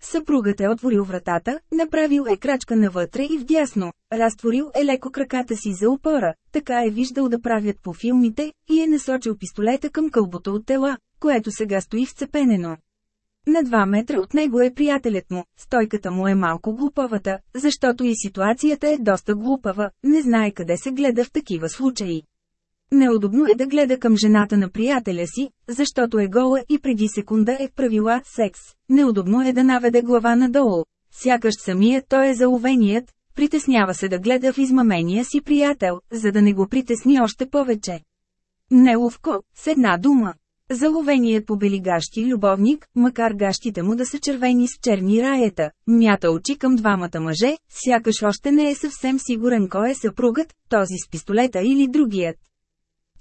Съпругът е отворил вратата, направил е крачка навътре и вдясно, разтворил е леко краката си за опора, така е виждал да правят по филмите, и е насочил пистолета към кълбото от тела, което сега стои вцепенено. На два метра от него е приятелят му, стойката му е малко глупавата, защото и ситуацията е доста глупава, не знае къде се гледа в такива случаи. Неудобно е да гледа към жената на приятеля си, защото е гола и преди секунда е правила секс. Неудобно е да наведе глава надолу. Сякаш самият той е заловеният, притеснява се да гледа в измамения си приятел, за да не го притесни още повече. Неловко, с една дума. Заловеният побелигащи любовник, макар гащите му да са червени с черни раета, мята очи към двамата мъже, сякаш още не е съвсем сигурен кой е съпругът, този с пистолета или другият.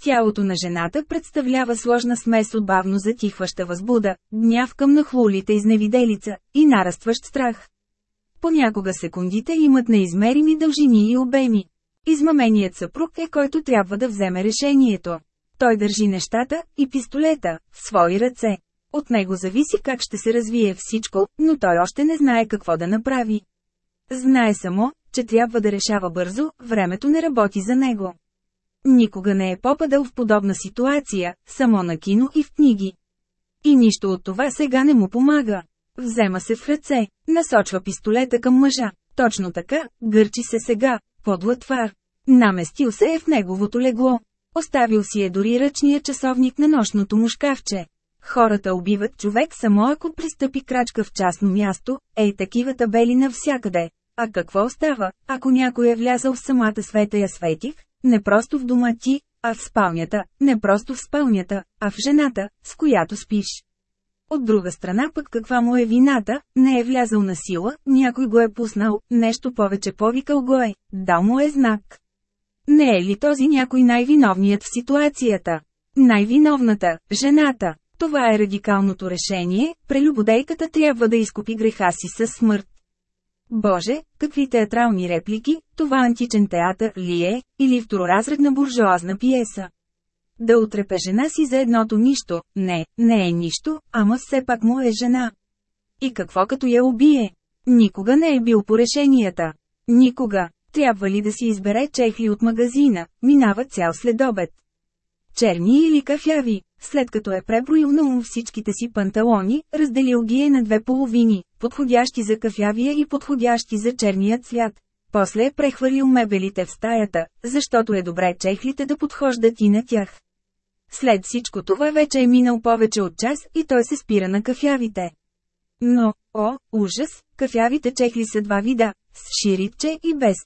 Тялото на жената представлява сложна смес от бавно затихваща възбуда, гняв към нахлулите изневиделица и нарастващ страх. Понякога секундите имат неизмерими дължини и обеми. Измаменият съпруг е който трябва да вземе решението. Той държи нещата и пистолета в свои ръце. От него зависи как ще се развие всичко, но той още не знае какво да направи. Знае само, че трябва да решава бързо, времето не работи за него. Никога не е попадал в подобна ситуация, само на кино и в книги. И нищо от това сега не му помага. Взема се в ръце, насочва пистолета към мъжа. Точно така, гърчи се сега, подла твар. Наместил се е в неговото легло. Оставил си е дори ръчния часовник на нощното му шкафче. Хората убиват човек само ако пристъпи крачка в частно място, ей такива табели навсякъде. А какво остава, ако някой е влязъл в самата света я светих, не просто в дома ти, а в спалнята, не просто в спалнята, а в жената, с която спиш. От друга страна пък каква му е вината, не е влязъл на сила, някой го е пуснал, нещо повече повикал го е, дал му е знак. Не е ли този някой най-виновният в ситуацията? Най-виновната – жената. Това е радикалното решение, прелюбодейката трябва да изкупи греха си със смърт. Боже, какви театрални реплики, това античен театър ли е, или второразредна буржуазна пиеса. Да отрепе жена си за едното нищо, не, не е нищо, ама все пак му е жена. И какво като я убие? Никога не е бил по решенията. Никога. Трябва ли да си избере чехли от магазина, минава цял следобед. Черни или кафяви, след като е преброил на ум всичките си панталони, разделил ги е на две половини, подходящи за кафявия и подходящи за черния цвят. После е прехвърлил мебелите в стаята, защото е добре чехлите да подхождат и на тях. След всичко това вече е минал повече от час и той се спира на кафявите. Но, о, ужас, кафявите чехли са два вида, с ширитче и без.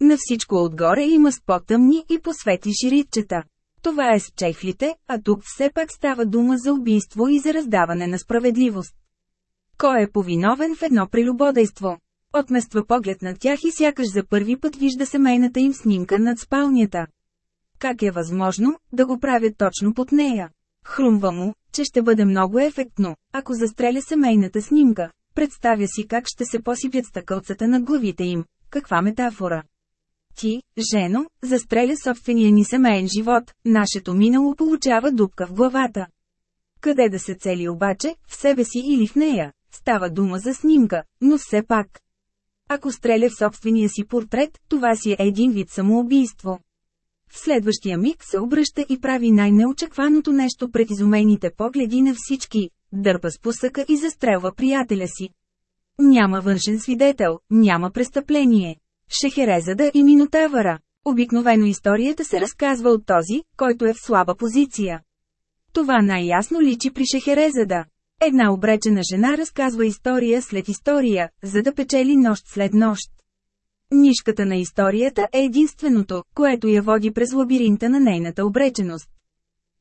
На всичко отгоре има с по-тъмни и посветли ширитчета. Това е с чехлите, а тук все пак става дума за убийство и за раздаване на справедливост. Кой е повиновен в едно прелюбодейство? Отмества поглед на тях и сякаш за първи път вижда семейната им снимка над спалнята. Как е възможно да го правят точно под нея? Хрумва му, че ще бъде много ефектно, ако застреля семейната снимка. Представя си как ще се посипят стъкълцата на главите им. Каква метафора! Ти, жено, застреля собствения ни семейен живот, нашето минало получава дупка в главата. Къде да се цели обаче, в себе си или в нея? Става дума за снимка, но все пак. Ако стреля в собствения си портрет, това си е един вид самоубийство. В следващия миг се обръща и прави най-неочакваното нещо пред изумените погледи на всички, дърпа спусъка и застрелва приятеля си. Няма външен свидетел, няма престъпление. Шехерезада и Минотавъра. Обикновено историята се разказва от този, който е в слаба позиция. Това най-ясно личи при Шехерезада. Една обречена жена разказва история след история, за да печели нощ след нощ. Нишката на историята е единственото, което я води през лабиринта на нейната обреченост.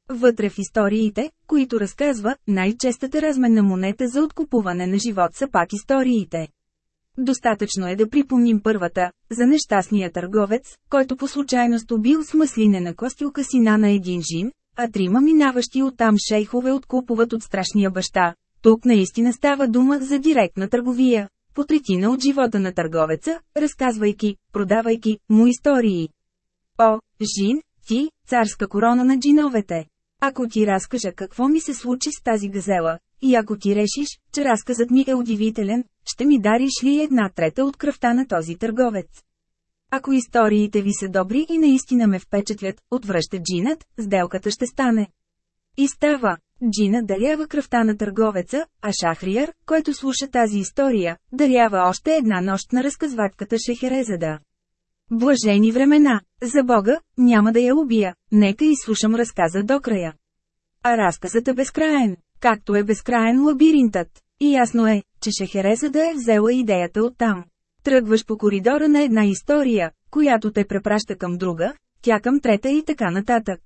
Вътре в историите, които разказва, най-честата разменна монета за откупуване на живот са пак историите. Достатъчно е да припомним първата, за нещастния търговец, който по случайност убил с маслинена костилка сина на един жин, а трима минаващи оттам шейхове откупуват от страшния баща. Тук наистина става дума за директна търговия, по третина от живота на търговеца, разказвайки, продавайки му истории. О, Жин, ти, царска корона на джиновете! Ако ти разкажа какво ми се случи с тази газела, и ако ти решиш, че разказът ми е удивителен, ще ми дариш ли една трета от кръвта на този търговец? Ако историите ви са добри и наистина ме впечатлят, отвръща джинът, сделката ще стане. И става. Джина дарява кръвта на търговеца, а Шахрияр, който слуша тази история, дарява още една нощ на разказватката Шехерезада. Блажени времена. За Бога, няма да я убия, нека изслушам разказа до края. А разказът е безкраен, както е безкраен лабиринтът. И ясно е, че Шехерезада е взела идеята оттам. Тръгваш по коридора на една история, която те препраща към друга, тя към трета и така нататък.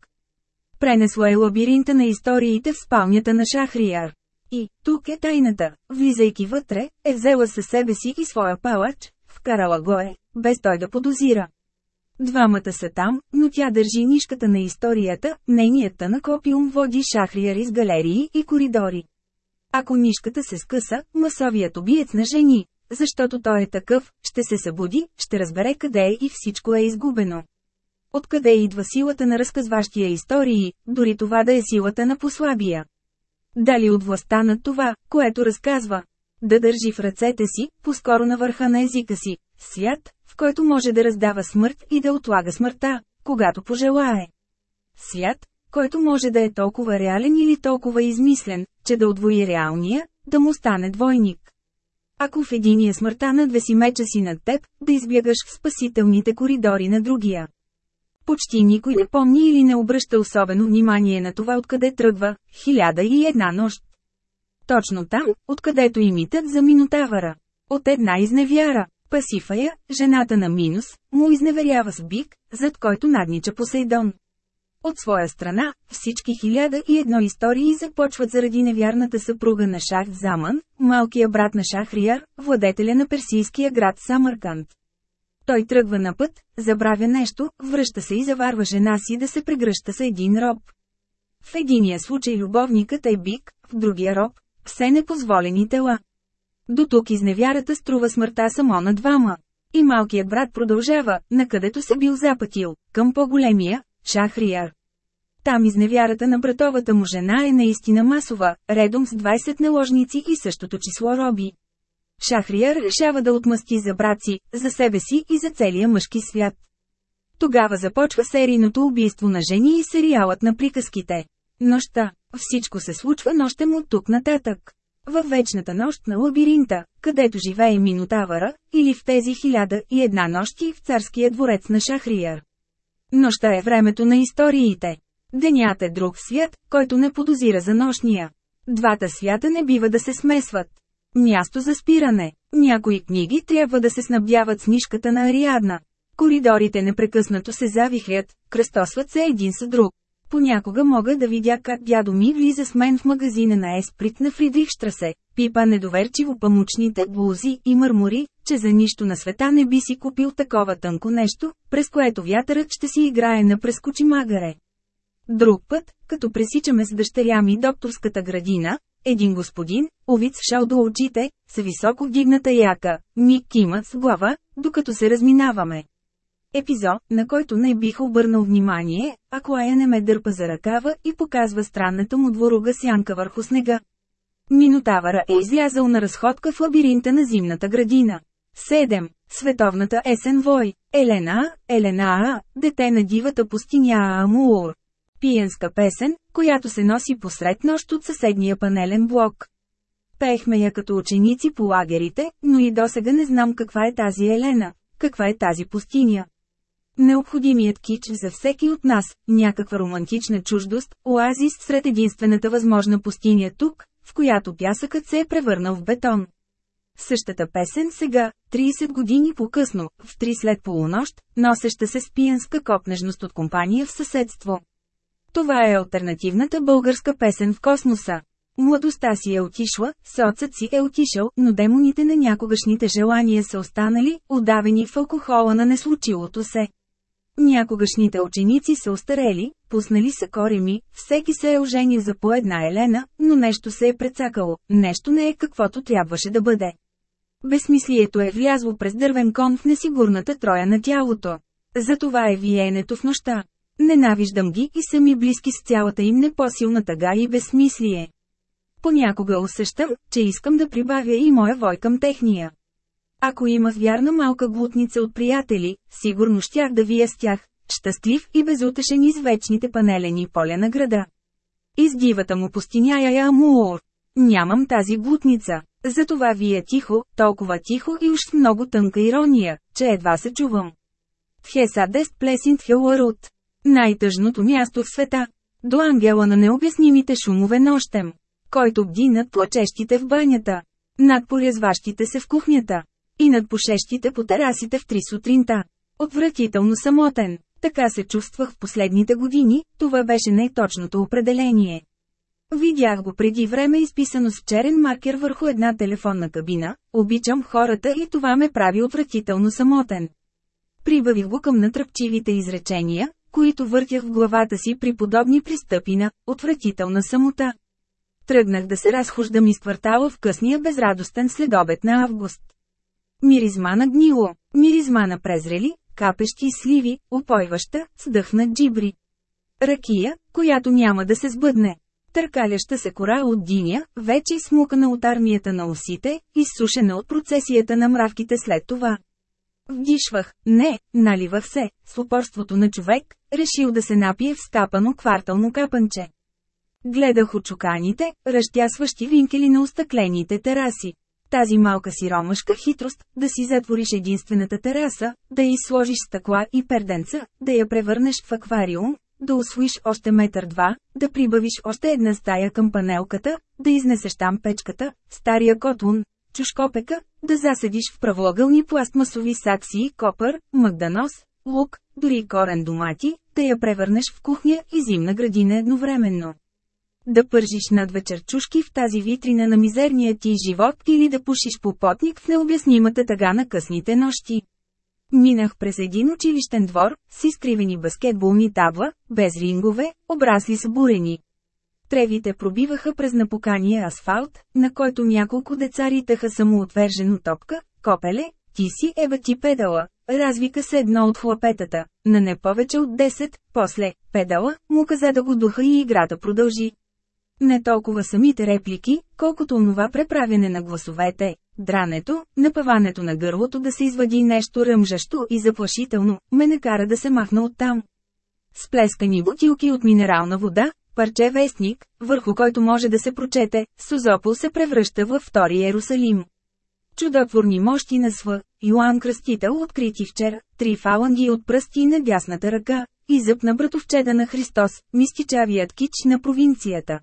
Пренесла е лабиринта на историите в спалнята на Шахрияр. И, тук е тайната, влизайки вътре, е взела със себе си и своя палач, вкарала го е, без той да подозира. Двамата са там, но тя държи нишката на историята, нейният тънък опиум води Шахрияр из галерии и коридори. Ако нишката се скъса, масовият убиец на жени, защото той е такъв, ще се събуди, ще разбере къде е и всичко е изгубено. Откъде идва силата на разказващия истории, дори това да е силата на послабия? Дали от властта на това, което разказва? Да държи в ръцете си, по-скоро на върха на езика си, свят, в който може да раздава смърт и да отлага смъртта, когато пожелае. Свят, който може да е толкова реален или толкова измислен, че да отвои реалния, да му стане двойник. Ако в единия смъртта надвеси меча си над теб, да избягаш в спасителните коридори на другия. Почти никой не помни или не обръща особено внимание на това откъде тръгва «Хиляда и една нощ». Точно там, откъдето и митът за Минотавъра. От една изневяра. Пасифая, жената на Минус, му изневерява с бик, зад който наднича Посейдон. От своя страна, всички хиляда и едно истории започват заради невярната съпруга на Шах Заман, малкия брат на Шахрияр, владетеля на персийския град Самарканд. Той тръгва на път, забравя нещо, връща се и заварва жена си да се прегръща с един роб. В единия случай любовникът е бик, в другия роб – все непозволени тела. До тук изневярата струва смъртта само на двама. И малкият брат продължава, накъдето се бил запътил, към по-големия, Шахрияр. Там изневярата на братовата му жена е наистина масова, редом с 20 наложници и същото число роби. Шахрияр решава да отмъсти за брат за себе си и за целия мъжки свят. Тогава започва серийното убийство на жени и сериалът на приказките. Нощта. Всичко се случва нощем от тук нататък. Във вечната нощ на лабиринта, където живее Минотавъра, или в тези хиляда и една нощи в царския дворец на Шахрияр. Нощта е времето на историите. Денят е друг свят, който не подозира за нощния. Двата свята не бива да се смесват. Място за спиране. Някои книги трябва да се снабдяват с нишката на Ариадна. Коридорите непрекъснато се завихрят, кръстосват се един с друг. Понякога мога да видя как дядо ми влиза с мен в магазина на Есприт на Фридрихштрасе, пипа недоверчиво памучните блузи и мърмори, че за нищо на света не би си купил такова тънко нещо, през което вятърът ще си играе на прескочи магаре. Друг път, като пресичаме с дъщеря ми докторската градина, един господин, овиц шал до очите, с високо вдигната яка, ми кима с глава, докато се разминаваме. Епизод, на който не бих обърнал внимание, ако Ая не ме дърпа за ръкава и показва странната му дворуга сянка върху снега. Минотавъра е излязъл на разходка в лабиринта на зимната градина. 7. Световната есен вой. Елена, Елена А, дете на дивата пустиня Амуур. Пиенска песен, която се носи посред нощ от съседния панелен блок. Пеехме я като ученици по лагерите, но и досега не знам каква е тази Елена, каква е тази пустиня. Необходимият кич за всеки от нас, някаква романтична чуждост, оазис сред единствената възможна пустиня тук, в която пясъкът се е превърнал в бетон. Същата песен сега, 30 години по-късно, в три след полунощ, носеща се с пиянска копнежност от компания в съседство. Това е альтернативната българска песен в космоса. Младостта си е отишла, соцът си е отишъл, но демоните на някогашните желания са останали, удавени в алкохола на неслучилото се. Някогашните ученици са остарели, пуснали са кореми, всеки се е оженил за по една Елена, но нещо се е прецакало, нещо не е каквото трябваше да бъде. Безсмислието е влязло през дървен кон в несигурната троя на тялото. Затова е виенето в нощта. Ненавиждам ги и са ми близки с цялата им непосилна тъга и безсмислие. Понякога усещам, че искам да прибавя и моя вой към техния. Ако има вярна малка глутница от приятели, сигурно щях да вия с тях, щастлив и безутешен из вечните панелени поля на града. Из дивата му пустиня я Амуор. Нямам тази глутница. Затова вия тихо, толкова тихо и уж много тънка ирония, че едва се чувам. Хесадест Плесинт Хеларут. Най-тъжното място в света. До ангела на необяснимите шумове нощем. Който бди над плачещите в банята. Над порязващите се в кухнята. И над пушещите по терасите в три сутринта. Отвратително самотен. Така се чувствах в последните години, това беше най-точното определение. Видях го преди време изписано с черен маркер върху една телефонна кабина, обичам хората и това ме прави отвратително самотен. Прибавих го към натръпчивите изречения, които въртях в главата си при подобни пристъпи на отвратителна самота. Тръгнах да се разхождам из квартала в късния безрадостен следобед на август. Миризма на гнило, миризма на презрели, капещи сливи, опойваща, сдъхна джибри. Ракия, която няма да се сбъдне. Търкаляща се кора от диня, вече смукана от армията на осите, изсушена от процесията на мравките след това. Вдишвах, не, наливах се, с упорството на човек, решил да се напие в скапано квартално капанче. Гледах очуканите, разтясващи винкели на остъклените тераси. Тази малка си ромашка хитрост, да си затвориш единствената тераса, да изсложиш стъкла и перденца, да я превърнеш в аквариум, да освоиш още метър-два, да прибавиш още една стая към панелката, да изнесеш там печката, стария котлун, чушкопека, да заседиш в правоъгълни пластмасови сакси, копър, мъгданос, лук, дори корен домати, да я превърнеш в кухня и зимна градина едновременно. Да пържиш над вечер чушки в тази витрина на мизерния ти живот или да пушиш попотник в необяснимата тъга на късните нощи. Минах през един училищен двор, с изкривени баскетболни табла, без рингове, обрасли с бурени. Тревите пробиваха през напукания асфалт, на който няколко деца ритаха самоотвержено топка, копеле, ти си ева ти педала, развика се едно от хлапетата, на не повече от 10, после, педала, му каза да го духа и играта продължи. Не толкова самите реплики, колкото онова преправяне на гласовете, дрането, напъването на гърлото да се извади нещо ръмжащо и заплашително, ме накара да се махна оттам. Сплескани бутилки от минерална вода, парче вестник, върху който може да се прочете, Сузопол се превръща във втори Иерусалим. Чудотворни мощи на Св. Йоанн Кръстител открити вчера, три фаланги от пръсти на дясната ръка, и зъб на братовчеда на Христос, мистичавият кич на провинцията.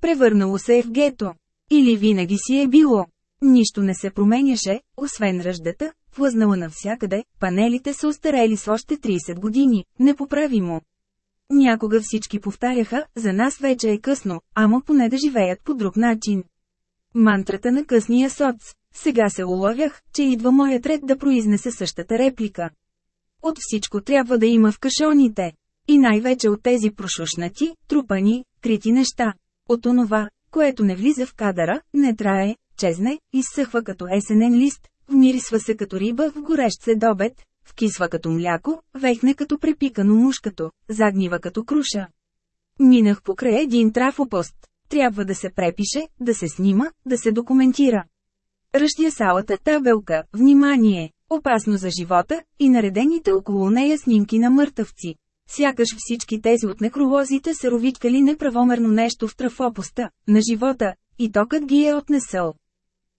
Превърнало се е в гето. Или винаги си е било. Нищо не се променяше, освен ръждата, влъзнала навсякъде, панелите са остарели с още 30 години, непоправимо. Някога всички повтаряха, за нас вече е късно, ама поне да живеят по друг начин. Мантрата на късния соц. Сега се уловях, че идва моят ред да произнесе същата реплика. От всичко трябва да има в кашоните. И най-вече от тези прошушнати, трупани, крити неща. От онова, което не влиза в кадъра, не трае, чезне, изсъхва като есенен лист, вмирисва се като риба в горещ седобед, вкисва като мляко, вехне като препикано мушкато, загнива като круша. Минах покрай един трафопост. Трябва да се препише, да се снима, да се документира. Ръщя салата табелка, внимание, опасно за живота, и наредените около нея снимки на мъртъвци. Сякаш всички тези от некролозите са ровичкали неправомерно нещо в трафопоста, на живота, и токът ги е отнесъл.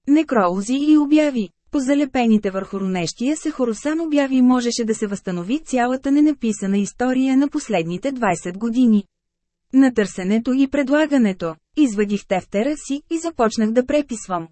Некролози и обяви. По залепените върху ронещия се Хоросан обяви можеше да се възстанови цялата ненаписана история на последните 20 години. На търсенето и предлагането, извадих тефтера си и започнах да преписвам.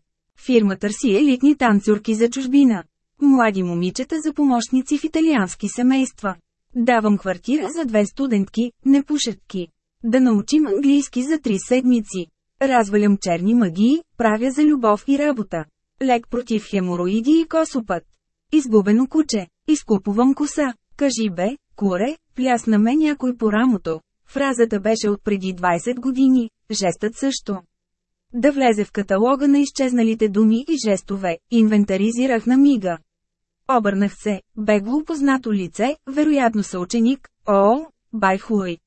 Фирма търси елитни танцорки за чужбина. Млади момичета за помощници в италиански семейства. Давам квартира за две студентки, не пушетки. Да научим английски за три седмици. Развалям черни магии, правя за любов и работа. Лек против хемороиди и косопът. Изгубено куче. Изкупувам коса. Кажи бе, куре, плясна ме някой по рамото. Фразата беше от преди 20 години, жестът също. Да влезе в каталога на изчезналите думи и жестове, инвентаризирах на мига. Обърнах се, бегло познато лице, вероятно съученик, о, бай хуй.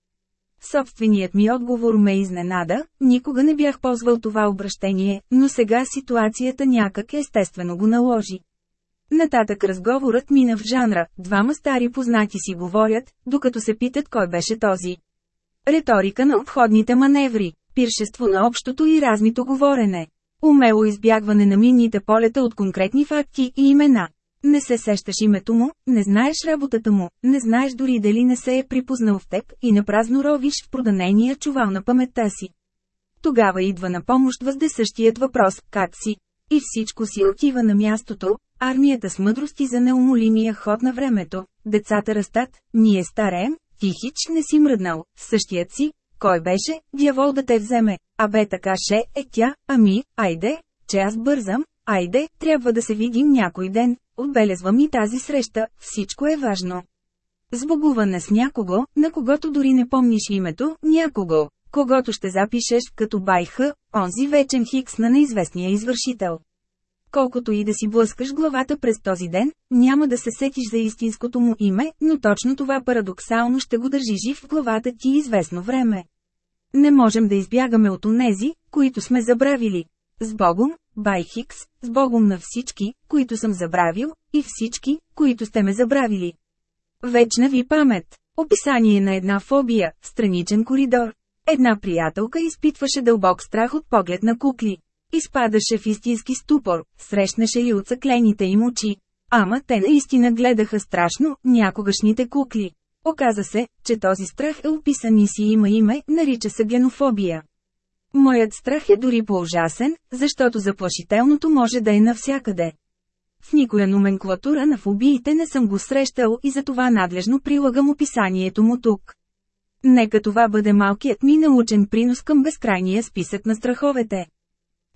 Собственият ми отговор ме изненада, никога не бях ползвал това обращение, но сега ситуацията някак естествено го наложи. Нататък разговорът мина в жанра, двама стари познати си говорят, докато се питат кой беше този. Риторика на обходните маневри, пиршество на общото и размито говорене. Умело избягване на минните полета от конкретни факти и имена. Не се сещаш името му, не знаеш работата му, не знаеш дори дали не се е припознал в теб и напразно ровиш в проданения чувал на паметта си. Тогава идва на помощ въздесъщият въпрос «Как си?» И всичко си отива на мястото, армията с мъдрости за неумолимия ход на времето, децата растат, ние стареем, ти хич не си мръднал, същият си, кой беше, дявол да те вземе, а бе така ше е тя, ами, айде, че аз бързам, айде, трябва да се видим някой ден, отбелезвам и тази среща, всичко е важно. Сбогуване с някого, на когото дори не помниш името, някого, когато ще запишеш като байха, онзи вечен хикс на неизвестния извършител. Колкото и да си блъскаш главата през този ден, няма да се сетиш за истинското му име, но точно това парадоксално ще го държи жив в главата ти известно време. Не можем да избягаме от онези, които сме забравили. С Богом, Бай Хикс, с Богом на всички, които съм забравил, и всички, които сте ме забравили. Вечна ви памет. Описание на една фобия, страничен коридор. Една приятелка изпитваше дълбок страх от поглед на кукли. Изпадаше в истински ступор, срещнаше и оцъклените им очи. Ама те наистина гледаха страшно, някогашните кукли. Оказа се, че този страх е описан и си има име, нарича се генофобия. Моят страх е дори по-ужасен, защото заплашителното може да е навсякъде. В никоя номенклатура на фобиите не съм го срещал и затова надлежно прилагам описанието му тук. Нека това бъде малкият ми научен принос към безкрайния списък на страховете.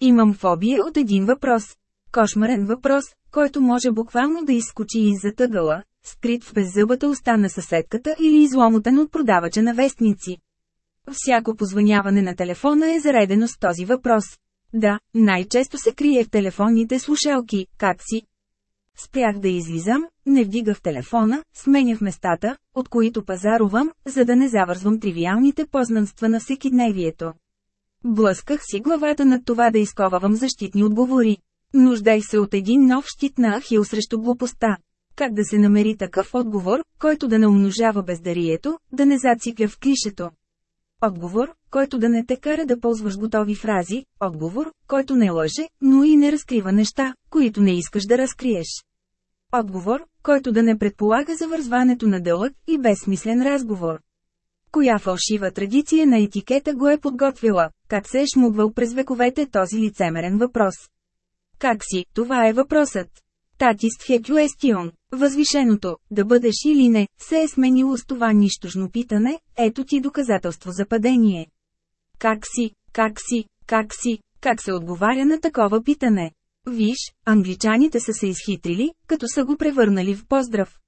Имам фобия от един въпрос. Кошмарен въпрос, който може буквално да изскочи из затъгала, скрит в беззъбата уста на съседката или изломотен от продавача на вестници. Всяко позваняване на телефона е заредено с този въпрос. Да, най-често се крие в телефонните слушалки, как си? Спрях да излизам, не вдигах телефона, сменях местата, от които пазарувам, за да не завързвам тривиалните познанства на всекидневието. Блъсках си главата над това да изковавам защитни отговори. Нуждай се от един нов щит на Ахил срещу глупостта. Как да се намери такъв отговор, който да не умножава бездарието, да не зацикля в клишето? Отговор, който да не те кара да ползваш готови фрази, отговор, който не лъже, но и не разкрива неща, които не искаш да разкриеш. Отговор, който да не предполага завързването на дълъг и безсмислен разговор. Коя фалшива традиция на етикета го е подготвила, как се е шмугвал през вековете този лицемерен въпрос? Как си, това е въпросът. Татист е question. Възвишеното, да бъдеш или не, се е сменило с това нищожно питане, ето ти доказателство за падение. Как си, как си, как си, как се отговаря на такова питане? Виж, англичаните са се изхитрили, като са го превърнали в поздрав.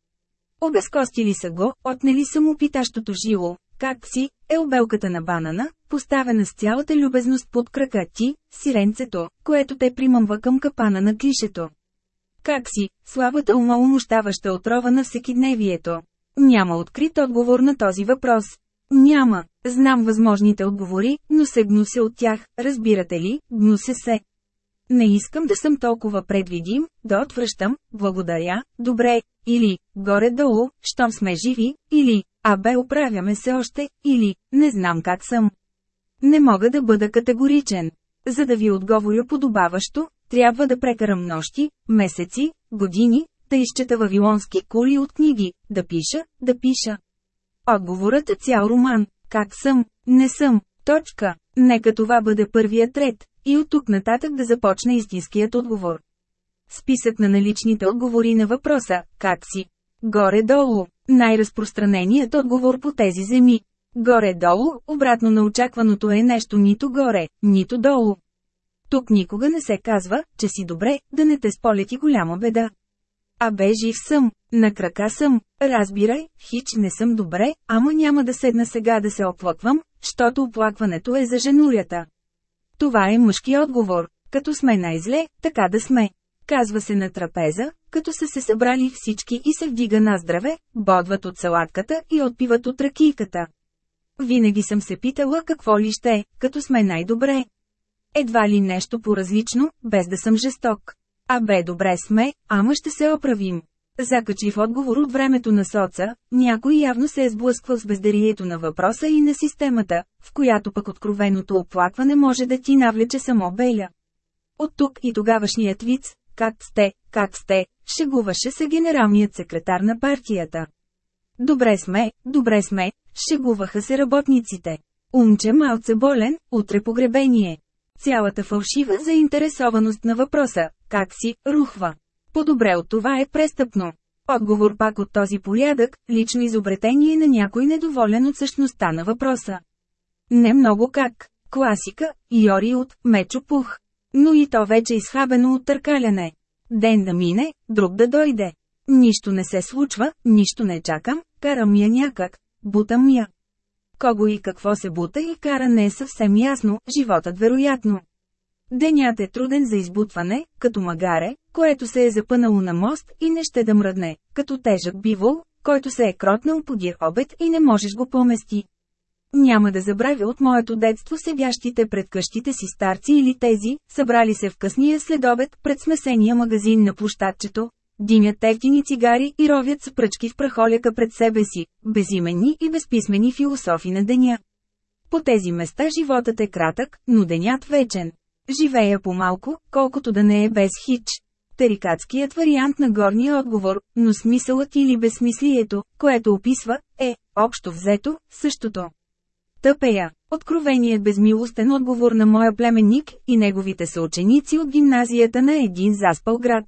Обезкостили са го, отнели са му питащото жило. Как си, е обелката на банана, поставена с цялата любезност под крака ти, сиренцето, което те примамва към капана на клишето. Как си, слабата ума умощаваща отрова на всекидневието? Няма открит отговор на този въпрос. Няма. Знам възможните отговори, но се гнуся от тях, разбирате ли, гнуся се. Не искам да съм толкова предвидим, да отвръщам, благодаря, добре, или, горе-долу, щом сме живи, или, а бе оправяме се още, или, не знам как съм. Не мога да бъда категоричен. За да ви отговоря подобаващо, трябва да прекарам нощи, месеци, години, да изчета вавилонски кули от книги, да пиша, да пиша. Отговорът е цял роман. Как съм? Не съм. Точка. Нека това бъде първият ред, и от тук нататък да започне истинският отговор. Списък на наличните отговори на въпроса «Как си?» Горе-долу. Най-разпространеният отговор по тези земи. Горе-долу, обратно на очакваното е нещо нито горе, нито долу. Тук никога не се казва, че си добре, да не те сполети голяма беда. А бе жив съм, на крака съм, разбирай, хич не съм добре, ама няма да седна сега да се оплаквам, защото оплакването е за женурята. Това е мъжки отговор, като сме най-зле, така да сме. Казва се на трапеза, като са се събрали всички и се вдига на здраве, бодват от салатката и отпиват от ракийката. Винаги съм се питала какво ли ще, като сме най-добре. Едва ли нещо по-различно, без да съм жесток. А бе добре сме, ама ще се оправим. Закачлив отговор от времето на соца, някой явно се е сблъсквал с бездарието на въпроса и на системата, в която пък откровеното оплакване може да ти навлече само беля. От тук и тогавашният виц, как сте, как сте, шегуваше се генералният секретар на партията. Добре сме, добре сме, шегуваха се работниците. Умче малце болен, утре погребение. Цялата фалшива заинтересованост на въпроса, как си, рухва. По-добре от това е престъпно. Отговор пак от този порядък, лично изобретение на някой недоволен от същността на въпроса. Не много как. Класика, Йори от Мечо Пух. Но и то вече изхабено от търкаляне. Ден да мине, друг да дойде. Нищо не се случва, нищо не чакам, карам я някак, бутам я. Кого и какво се бута и кара не е съвсем ясно, животът вероятно. Денят е труден за избутване, като магаре, което се е запънало на мост и не ще да мръдне, като тежък бивол, който се е кротнал подир обед и не можеш го помести. Няма да забравя от моето детство седящите пред къщите си старци или тези, събрали се в късния следобед пред смесения магазин на площадчето, димят тефтини цигари и ровят с пръчки в прахоляка пред себе си, безименни и безписмени философи на деня. По тези места животът е кратък, но денят вечен. Живея по-малко, колкото да не е без хич. Тарикатският вариант на горния отговор, но смисълът или безсмислието, което описва, е, общо взето, същото. Тъпея. Откровеният безмилостен отговор на моя племенник и неговите съученици от гимназията на един заспал град.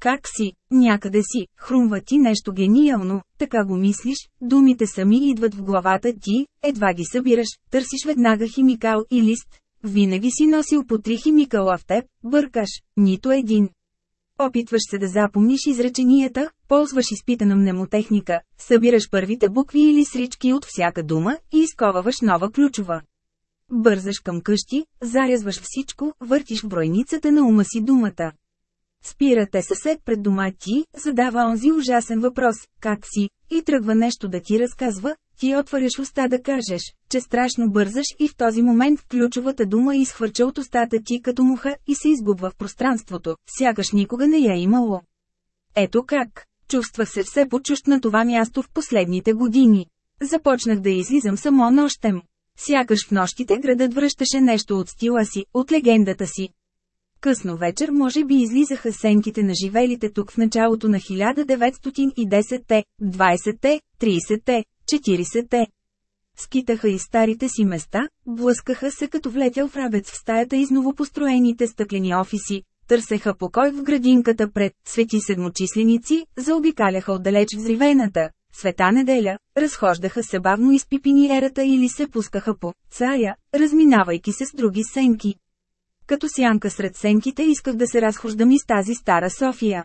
Как си, някъде си, хрумва ти нещо гениално, така го мислиш, думите сами идват в главата ти, едва ги събираш, търсиш веднага химикал и лист. Винаги си носил по три химикала в теб, бъркаш, нито един. Опитваш се да запомниш изреченията, ползваш изпитана мнемотехника, събираш първите букви или срички от всяка дума и изковаваш нова ключова. Бързаш към къщи, зарязваш всичко, въртиш в бройницата на ума си думата. Спирате съсед пред дома ти, задава онзи ужасен въпрос, как си, и тръгва нещо да ти разказва, ти отваряш уста да кажеш, че страшно бързаш и в този момент ключовата дума изхвърча от устата ти като муха и се изгубва в пространството, сякаш никога не я е имало. Ето как. Чувствах се все почущ на това място в последните години. Започнах да излизам само нощем. Сякаш в нощите градът връщаше нещо от стила си, от легендата си. Късно вечер може би излизаха сенките на живелите тук в началото на 1910-те, 20-те, 30-те, 40-те. Скитаха и старите си места, блъскаха се като влетял в рабец в стаята из новопостроените стъклени офиси, търсеха покой в градинката пред свети седмочисленици, заобикаляха отдалеч взривената, света неделя, разхождаха се бавно из пипиниерата или се пускаха по царя, разминавайки се с други сенки. Като сянка сред сенките исках да се разхождам из тази стара София.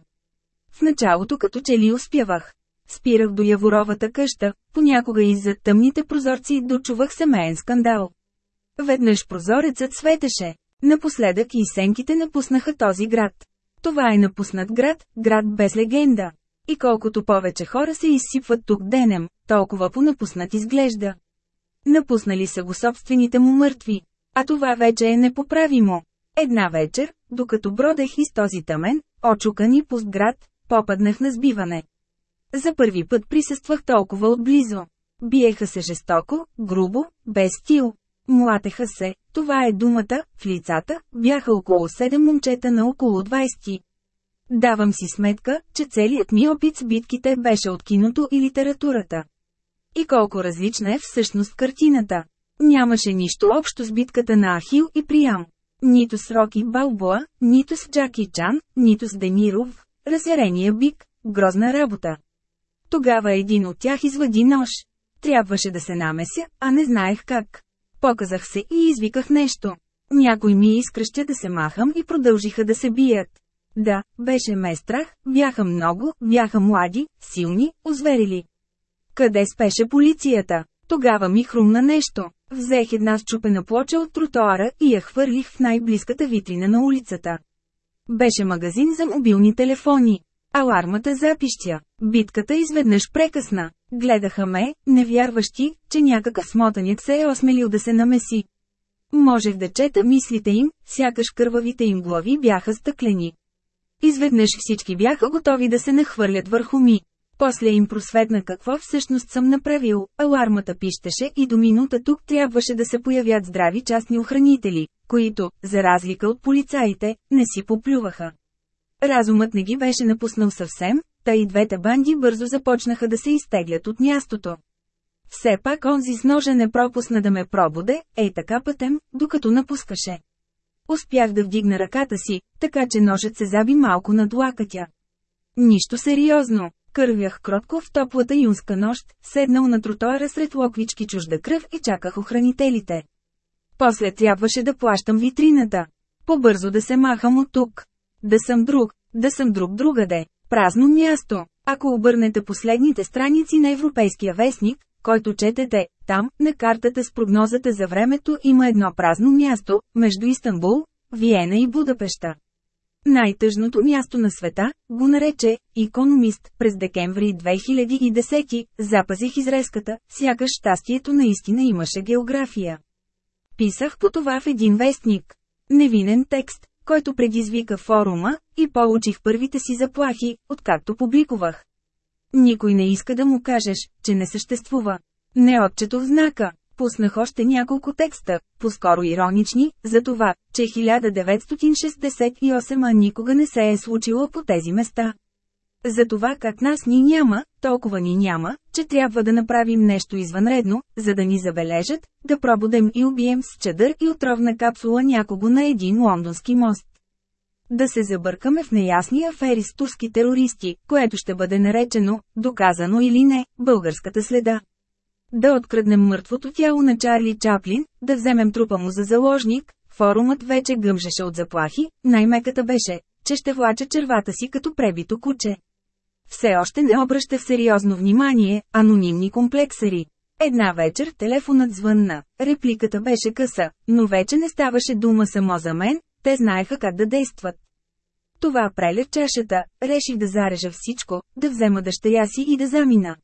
В началото като че ли успявах. Спирах до Яворовата къща, понякога и зад тъмните прозорци дочувах семейен скандал. Веднъж прозорецът светеше. Напоследък и сенките напуснаха този град. Това е напуснат град, град без легенда. И колкото повече хора се изсипват тук денем, толкова понапуснат изглежда. Напуснали са го собствените му мъртви. А това вече е непоправимо. Една вечер, докато бродех из този тъмен, очукан и пуст град, попаднах на сбиване. За първи път присъствах толкова отблизо. Биеха се жестоко, грубо, без стил. Млатеха се, това е думата, в лицата, бяха около 7 момчета на около 20. Давам си сметка, че целият ми опит с битките беше от киното и литературата. И колко различна е всъщност картината. Нямаше нищо общо с битката на Ахил и Приям. Нито с Роки Балбоа, нито с Джаки Чан, нито с Дениров. Разярения бик, грозна работа. Тогава един от тях извади нож. Трябваше да се намеся, а не знаех как. Показах се и извиках нещо. Някой ми изкръща да се махам и продължиха да се бият. Да, беше ме страх, бяха много, бяха млади, силни, озверили. Къде спеше полицията? Тогава ми хрумна нещо. Взех една счупена плоча от тротоара и я хвърлих в най-близката витрина на улицата. Беше магазин за мобилни телефони. Алармата запищя. Битката изведнъж прекъсна. Гледаха ме, невярващи, че някакъв смотаняк се е осмелил да се намеси. Можех да чета мислите им, сякаш кървавите им глави бяха стъклени. Изведнъж всички бяха готови да се нахвърлят върху ми. После им просветна какво всъщност съм направил, алармата пищеше и до минута тук трябваше да се появят здрави частни охранители, които, за разлика от полицаите, не си поплюваха. Разумът не ги беше напуснал съвсем, та и двете банди бързо започнаха да се изтеглят от мястото. Все пак онзи с ножа не пропусна да ме пробуде, ей така пътем, докато напускаше. Успях да вдигна ръката си, така че ножът се заби малко над лакътя. Нищо сериозно. Кървях кротко в топлата юнска нощ, седнал на тротоара сред локвички чужда кръв и чаках охранителите. После трябваше да плащам витрината. Побързо да се махам от тук. Да съм друг, да съм друг другаде. Празно място. Ако обърнете последните страници на Европейския вестник, който четете, там, на картата с прогнозата за времето има едно празно място, между Истанбул, Виена и Будапешта. Най-тъжното място на света, го нарече «Икономист» през декември 2010, запазих изрезката, сякаш щастието наистина имаше география. Писах по това в един вестник. Невинен текст, който предизвика форума, и получих първите си заплахи, откакто публикувах. Никой не иска да му кажеш, че не съществува. Не отчетох знака. Пуснах още няколко текста, по-скоро иронични, за това, че 1968 а никога не се е случило по тези места. За това как нас ни няма, толкова ни няма, че трябва да направим нещо извънредно, за да ни забележат, да пробудем и убием с чадър и отровна капсула някого на един лондонски мост. Да се забъркаме в неясни афери с турски терористи, което ще бъде наречено, доказано или не, българската следа. Да откраднем мъртвото тяло на Чарли Чаплин, да вземем трупа му за заложник, форумът вече гъмжеше от заплахи, най-меката беше, че ще влача червата си като пребито куче. Все още не обръща сериозно внимание, анонимни комплексари. Една вечер телефонът звънна, репликата беше къса, но вече не ставаше дума само за мен, те знаеха как да действат. Това преля чашата, реших да зарежа всичко, да взема дъщеря си и да замина.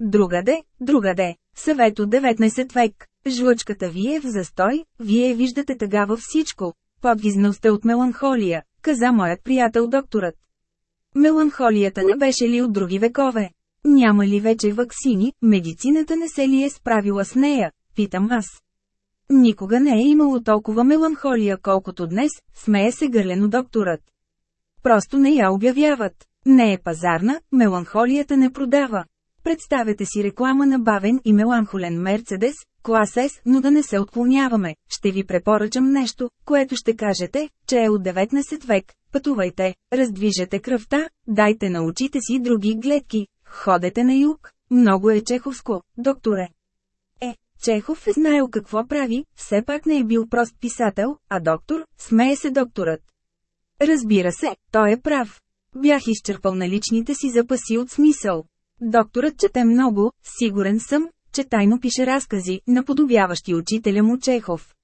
Другаде, другаде, съвет от 19 век, жлъчката ви е в застой, вие виждате тъга във всичко, подгизнал сте от меланхолия, каза моят приятел докторът. Меланхолията не беше ли от други векове? Няма ли вече ваксини, медицината не се ли е справила с нея, питам аз. Никога не е имало толкова меланхолия колкото днес, смее се гърлено докторът. Просто не я обявяват. Не е пазарна, меланхолията не продава. Представете си реклама на бавен и меланхолен Мерцедес, клас S, но да не се отклоняваме. Ще ви препоръчам нещо, което ще кажете, че е от 19 век. Пътувайте, раздвижете кръвта, дайте на очите си други гледки, ходете на юг. Много е чеховско, докторе. Е, Чехов е знаел какво прави, все пак не е бил прост писател, а доктор, смее се докторът. Разбира се, той е прав. Бях изчерпал наличните си запаси от смисъл. Докторът чете много, сигурен съм, че тайно пише разкази, наподобяващи учителя му Чехов.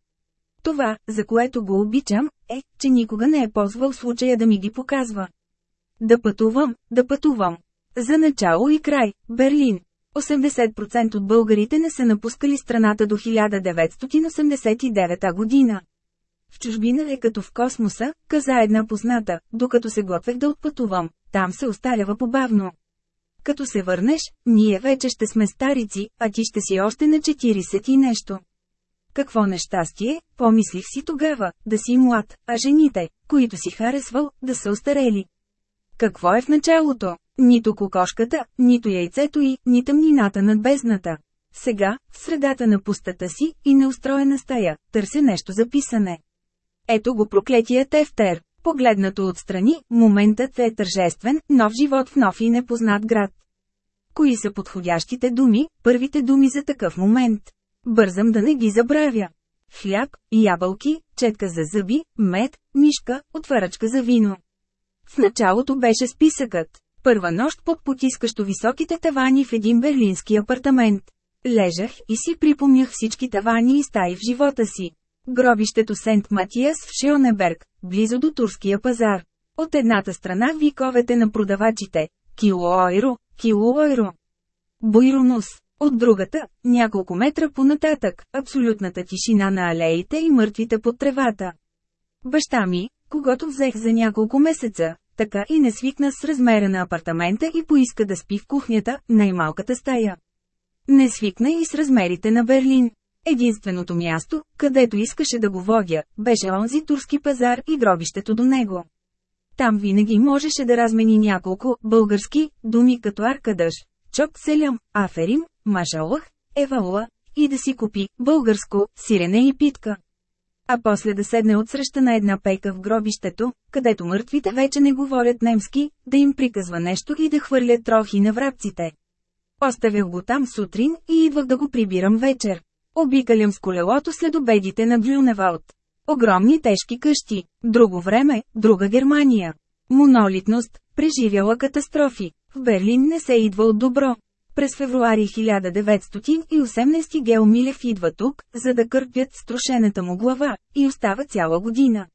Това, за което го обичам, е, че никога не е ползвал случая да ми ги показва. Да пътувам, да пътувам. За начало и край, Берлин. 80% от българите не са напускали страната до 1989 година. В чужбина е като в космоса, каза една позната, докато се готвех да отпътувам, там се остарява побавно. Като се върнеш, ние вече ще сме старици, а ти ще си още на 40 и нещо. Какво нещастие, помислих си тогава, да си млад, а жените, които си харесвал, да са остарели. Какво е в началото? Нито кокошката, нито яйцето и, ни тъмнината над бездната. Сега, в средата на пустата си и неустроена стая, търся нещо за писане. Ето го проклетия тефтер. Погледнато отстрани, моментът е тържествен, нов живот в нов и непознат град. Кои са подходящите думи, първите думи за такъв момент? Бързам да не ги забравя. Хляб, ябълки, четка за зъби, мед, мишка, отварачка за вино. В началото беше списъкът. Първа нощ под потискащо високите тавани в един берлински апартамент. Лежах и си припомнях всички тавани и стаи в живота си. Гробището Сент Матиас в Шионеберг, близо до турския пазар. От едната страна виковете на продавачите – кило ойро, кило ойро. Буйронус. От другата, няколко метра понататък, абсолютната тишина на алеите и мъртвите под тревата. Баща ми, когато взех за няколко месеца, така и не свикна с размера на апартамента и поиска да спи в кухнята, най-малката стая. Не свикна и с размерите на Берлин. Единственото място, където искаше да го водя, беше онзи турски пазар и гробището до него. Там винаги можеше да размени няколко български думи като аркадъж, чоп селям, аферим, машалах, евалуа, и да си купи българско сирене и питка. А после да седне отсреща на една пейка в гробището, където мъртвите вече не говорят немски, да им приказва нещо и да хвърлят трохи на врабците. Оставях го там сутрин и идвах да го прибирам вечер. Обикалям с колелото след обедите на Глюневалт. Огромни тежки къщи, друго време, друга Германия. Монолитност, преживяла катастрофи. В Берлин не се идва от добро. През февруари 1918 Гео Милев идва тук, за да кърпят струшената му глава, и остава цяла година.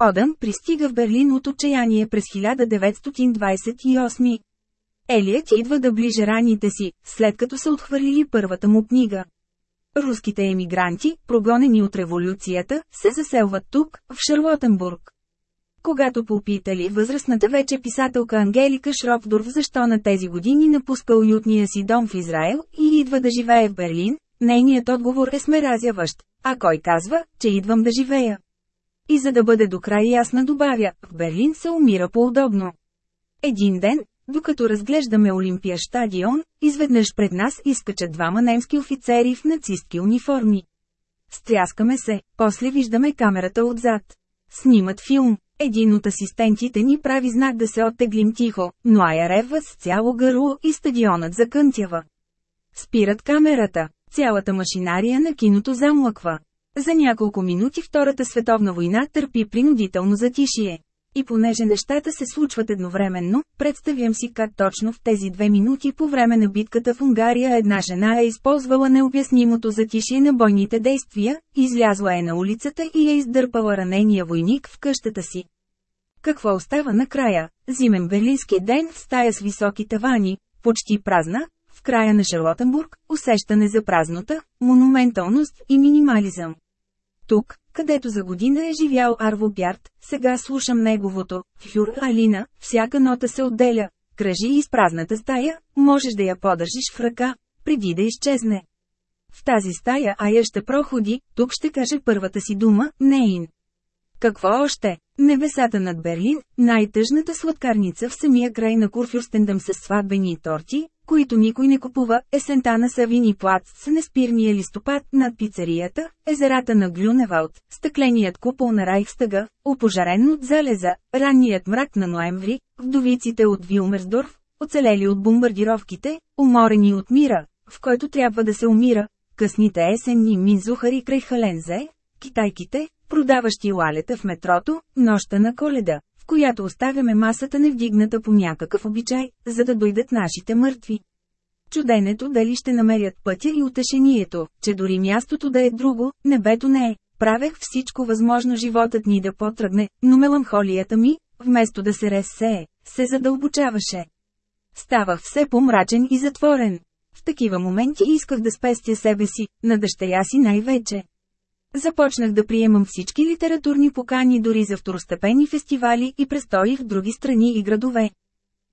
Одън пристига в Берлин от отчаяние през 1928. Елият идва да ближе раните си, след като са отхвърлили първата му книга. Руските емигранти, прогонени от революцията, се заселват тук, в Шарлотенбург. Когато попитали възрастната вече писателка Ангелика Шропдорф защо на тези години напуска уютния си дом в Израел и идва да живее в Берлин, нейният отговор е смеразяващ, а кой казва, че идвам да живея. И за да бъде до край ясна добавя, в Берлин се умира по-удобно. Един ден, докато разглеждаме Олимпия стадион, изведнъж пред нас изкачат двама немски офицери в нацистки униформи. Стряскаме се, после виждаме камерата отзад. Снимат филм. Един от асистентите ни прави знак да се оттеглим тихо, но Ая ревва с цяло гърло и стадионът закънтява. Спират камерата. Цялата машинария на киното замлъква. За няколко минути Втората световна война търпи принудително затишие. И понеже нещата се случват едновременно, представям си как точно в тези две минути по време на битката в Унгария една жена е използвала необяснимото затишие на бойните действия, излязла е на улицата и е издърпала ранения войник в къщата си. Какво остава накрая? Зимен берлински ден в стая с високи тавани, почти празна, в края на Шарлотенбург, усещане за празнота, монументалност и минимализъм. Тук, където за година е живял Арво Бярт, сега слушам неговото, Фюр Алина, всяка нота се отделя, кръжи из празната стая, можеш да я подържиш в ръка, преди да изчезне. В тази стая Ая ще проходи, тук ще каже първата си дума, Нейн. Какво още? Небесата над Берлин, най-тъжната сладкарница в самия край на Курфюрстендъм с сватбени торти, които никой не купува, есента на Савини плац с неспирния листопад над пицарията, езерата на Глюневалд, стъкленият купол на Райхстага, опожарен от залеза, ранният мрак на ноември, вдовиците от Вилмерсдорф, оцелели от бомбардировките, уморени от мира, в който трябва да се умира, късните есенни минзухари край Халензе, китайките, продаващи лалета в метрото, нощта на коледа, която оставяме масата невдигната по някакъв обичай, за да дойдат нашите мъртви. Чуденето дали ще намерят пътя и утешението, че дори мястото да е друго, небето не е. Правех всичко възможно животът ни да потръгне, но меланхолията ми, вместо да се разсее, се задълбочаваше. Ставах все по-мрачен и затворен. В такива моменти исках да спестя себе си, на дъщеря си най-вече. Започнах да приемам всички литературни покани дори за второстепени фестивали и престои в други страни и градове.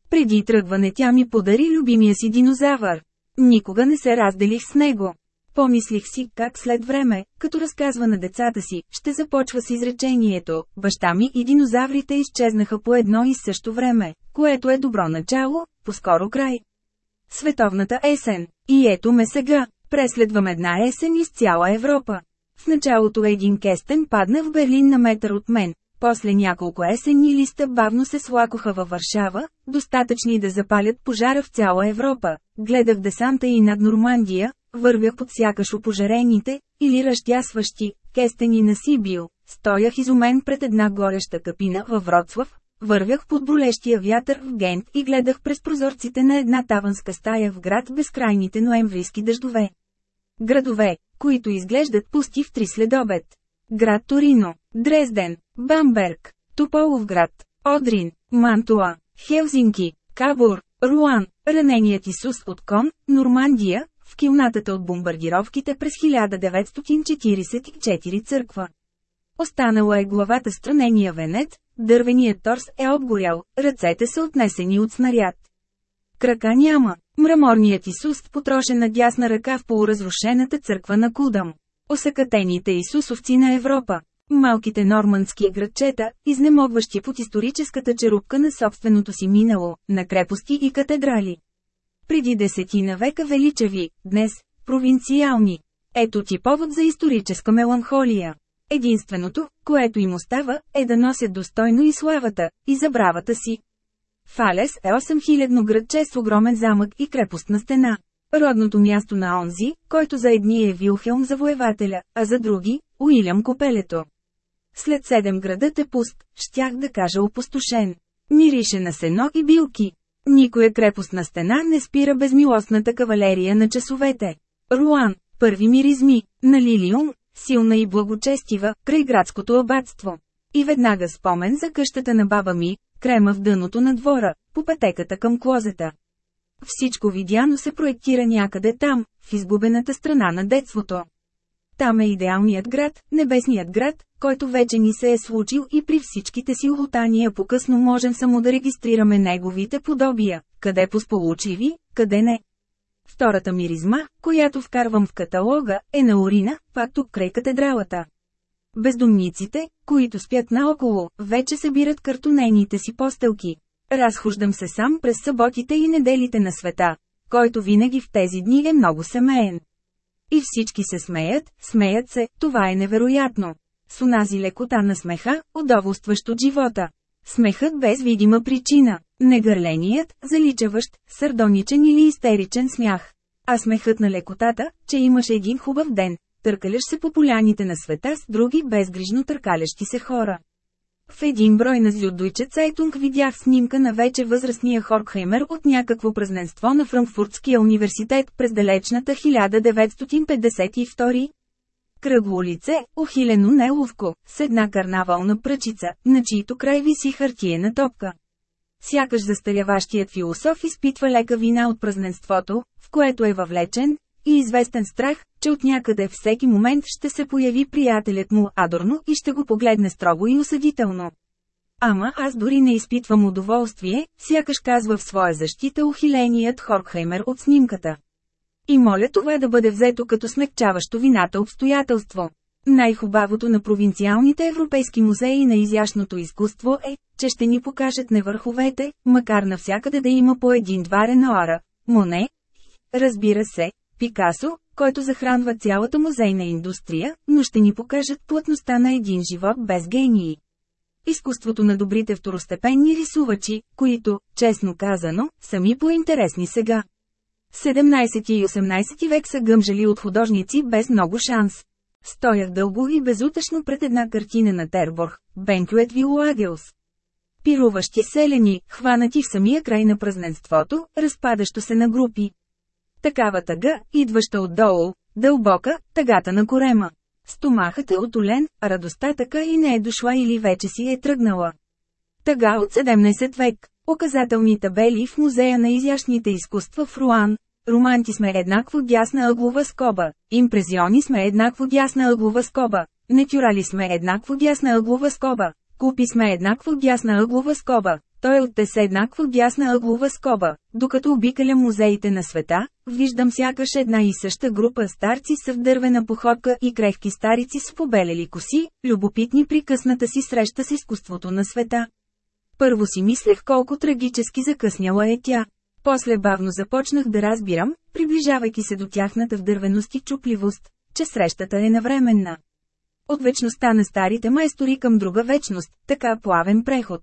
Преди тръгване тя ми подари любимия си динозавър. Никога не се разделих с него. Помислих си как след време, като разказва на децата си, ще започва с изречението «Баща ми и динозаврите изчезнаха по едно и също време, което е добро начало, по-скоро край». Световната есен. И ето ме сега. Преследвам една есен из цяла Европа. В началото един кестен падна в Берлин на метър от мен, после няколко есенни листа бавно се слакоха във Варшава, достатъчни да запалят пожара в цяла Европа. Гледах десанта и над Нормандия, вървях под сякаш опожарените, или ръщясващи, кестени на Сибил, стоях изумен пред една гореща капина във Вроцлав, вървях под болещия вятър в Гент и гледах през прозорците на една таванска стая в град безкрайните ноемврийски дъждове. Градове, които изглеждат пусти в три следобед. Град Торино, Дрезден, Бамберг, Тополовград, Одрин, Мантуа, Хелзинки, Кабур, Руан, раненият Исус от Кон, Нормандия, в килнатата от бомбардировките през 1944 църква. Останала е главата странения венец, дървеният торс е обгорял, ръцете са отнесени от снаряд. Крака няма. Мраморният Исус потрошен на дясна ръка в полуразрушената църква на Кудам. Осъкатените Исусовци на Европа. Малките нормандски градчета, изнемогващи под историческата черупка на собственото си минало, на крепости и катедрали. Преди десетина века величави, днес – провинциални. Ето ти повод за историческа меланхолия. Единственото, което им остава, е да носят достойно и славата, и забравата си. Фалес е 8000 градче с огромен замък и крепостна стена. Родното място на онзи, който за едни е Вилхелм завоевателя, а за други – Уилям Копелето. След седем градът е пуст, щях да кажа опустошен. Мирише на сено и билки. Никоя крепостна стена не спира безмилостната кавалерия на часовете. Руан, първи миризми, на Лилиум, силна и благочестива, край градското абатство. И веднага спомен за къщата на баба ми, крема в дъното на двора, по пътеката към клозета. Всичко видяно се проектира някъде там, в изгубената страна на детството. Там е идеалният град, небесният град, който вече ни се е случил и при всичките си лутания по-късно можем само да регистрираме неговите подобия, къде посполучливи, къде не. Втората миризма, която вкарвам в каталога, е на урина, пак тук край катедралата. Бездомниците, които спят наоколо, вече събират картонените си постелки. Разхождам се сам през съботите и неделите на света, който винаги в тези дни е много семейен. И всички се смеят, смеят се, това е невероятно. С унази лекота на смеха, удоволстващ от живота. Смехът без видима причина. Негърленият, заличаващ, сърдоничен или истеричен смях. А смехът на лекотата, че имаш един хубав ден, търкаляш се по поляните на света с други безгрижно търкалящи се хора. В един брой на Зюдойче Цайтунг видях снимка на вече възрастния Хоркхаймер от някакво празненство на Франкфуртския университет през далечната 1952. Кръгло лице, ухилено неловко, с една карнавална пръчица, на чието край виси хартиена топка. Сякаш застаряващият философ изпитва лека вина от празненството, в което е въвлечен, и известен страх, че от някъде всеки момент ще се появи приятелят му адорно и ще го погледне строго и осъдително. Ама аз дори не изпитвам удоволствие, сякаш казва в своя защита ухиленият Хоркхаймер от снимката. И моля това да бъде взето като смекчаващо вината обстоятелство. Най-хубавото на провинциалните европейски музеи на изящното изкуство е, че ще ни покажат не върховете, макар навсякъде да има по един-два Ренуара, Моне, разбира се, Пикасо, който захранва цялата музейна индустрия, но ще ни покажат плътността на един живот без гении. Изкуството на добрите второстепенни рисувачи, които, честно казано, са ми по-интересни сега. 17 и 18 век са гъмжали от художници без много шанс. Стоях дълго и безутешно пред една картина на Терборг, Бенкюет Вилуагелс. Пируващи селени, хванати в самия край на празненството, разпадащо се на групи. Такава тъга, идваща отдолу, дълбока, тъгата на корема. Стомахът е отолен, а радостта така и не е дошла или вече си е тръгнала. Тъга от 17 век. Оказателни табели в Музея на изящните изкуства в Руан. Романти сме еднакво дясна ъглова скоба. Импрезиони сме еднакво дясна ъглова скоба. Натюрали сме еднакво дясна ъглова скоба. Купи сме еднакво дясна ъглова скоба. Той отте се еднакво дясна ъглова скоба. Докато обикаля музеите на света, виждам сякаш една и съща група старци с вдървена походка и крехки старици с побелели коси, любопитни при късната си среща с изкуството на света. Първо си мислех колко трагически закъсняла е тя. После бавно започнах да разбирам, приближавайки се до тяхната вдървеност и чупливост, че срещата е навременна. От вечността на старите майстори към друга вечност, така плавен преход.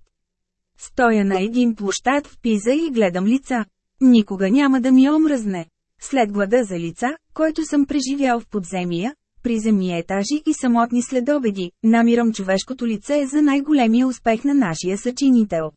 Стоя на един площад в Пиза и гледам лица. Никога няма да ми омръзне. След глада за лица, който съм преживял в подземия, приземни етажи и самотни следобеди, намирам човешкото лице за най-големия успех на нашия съчинител.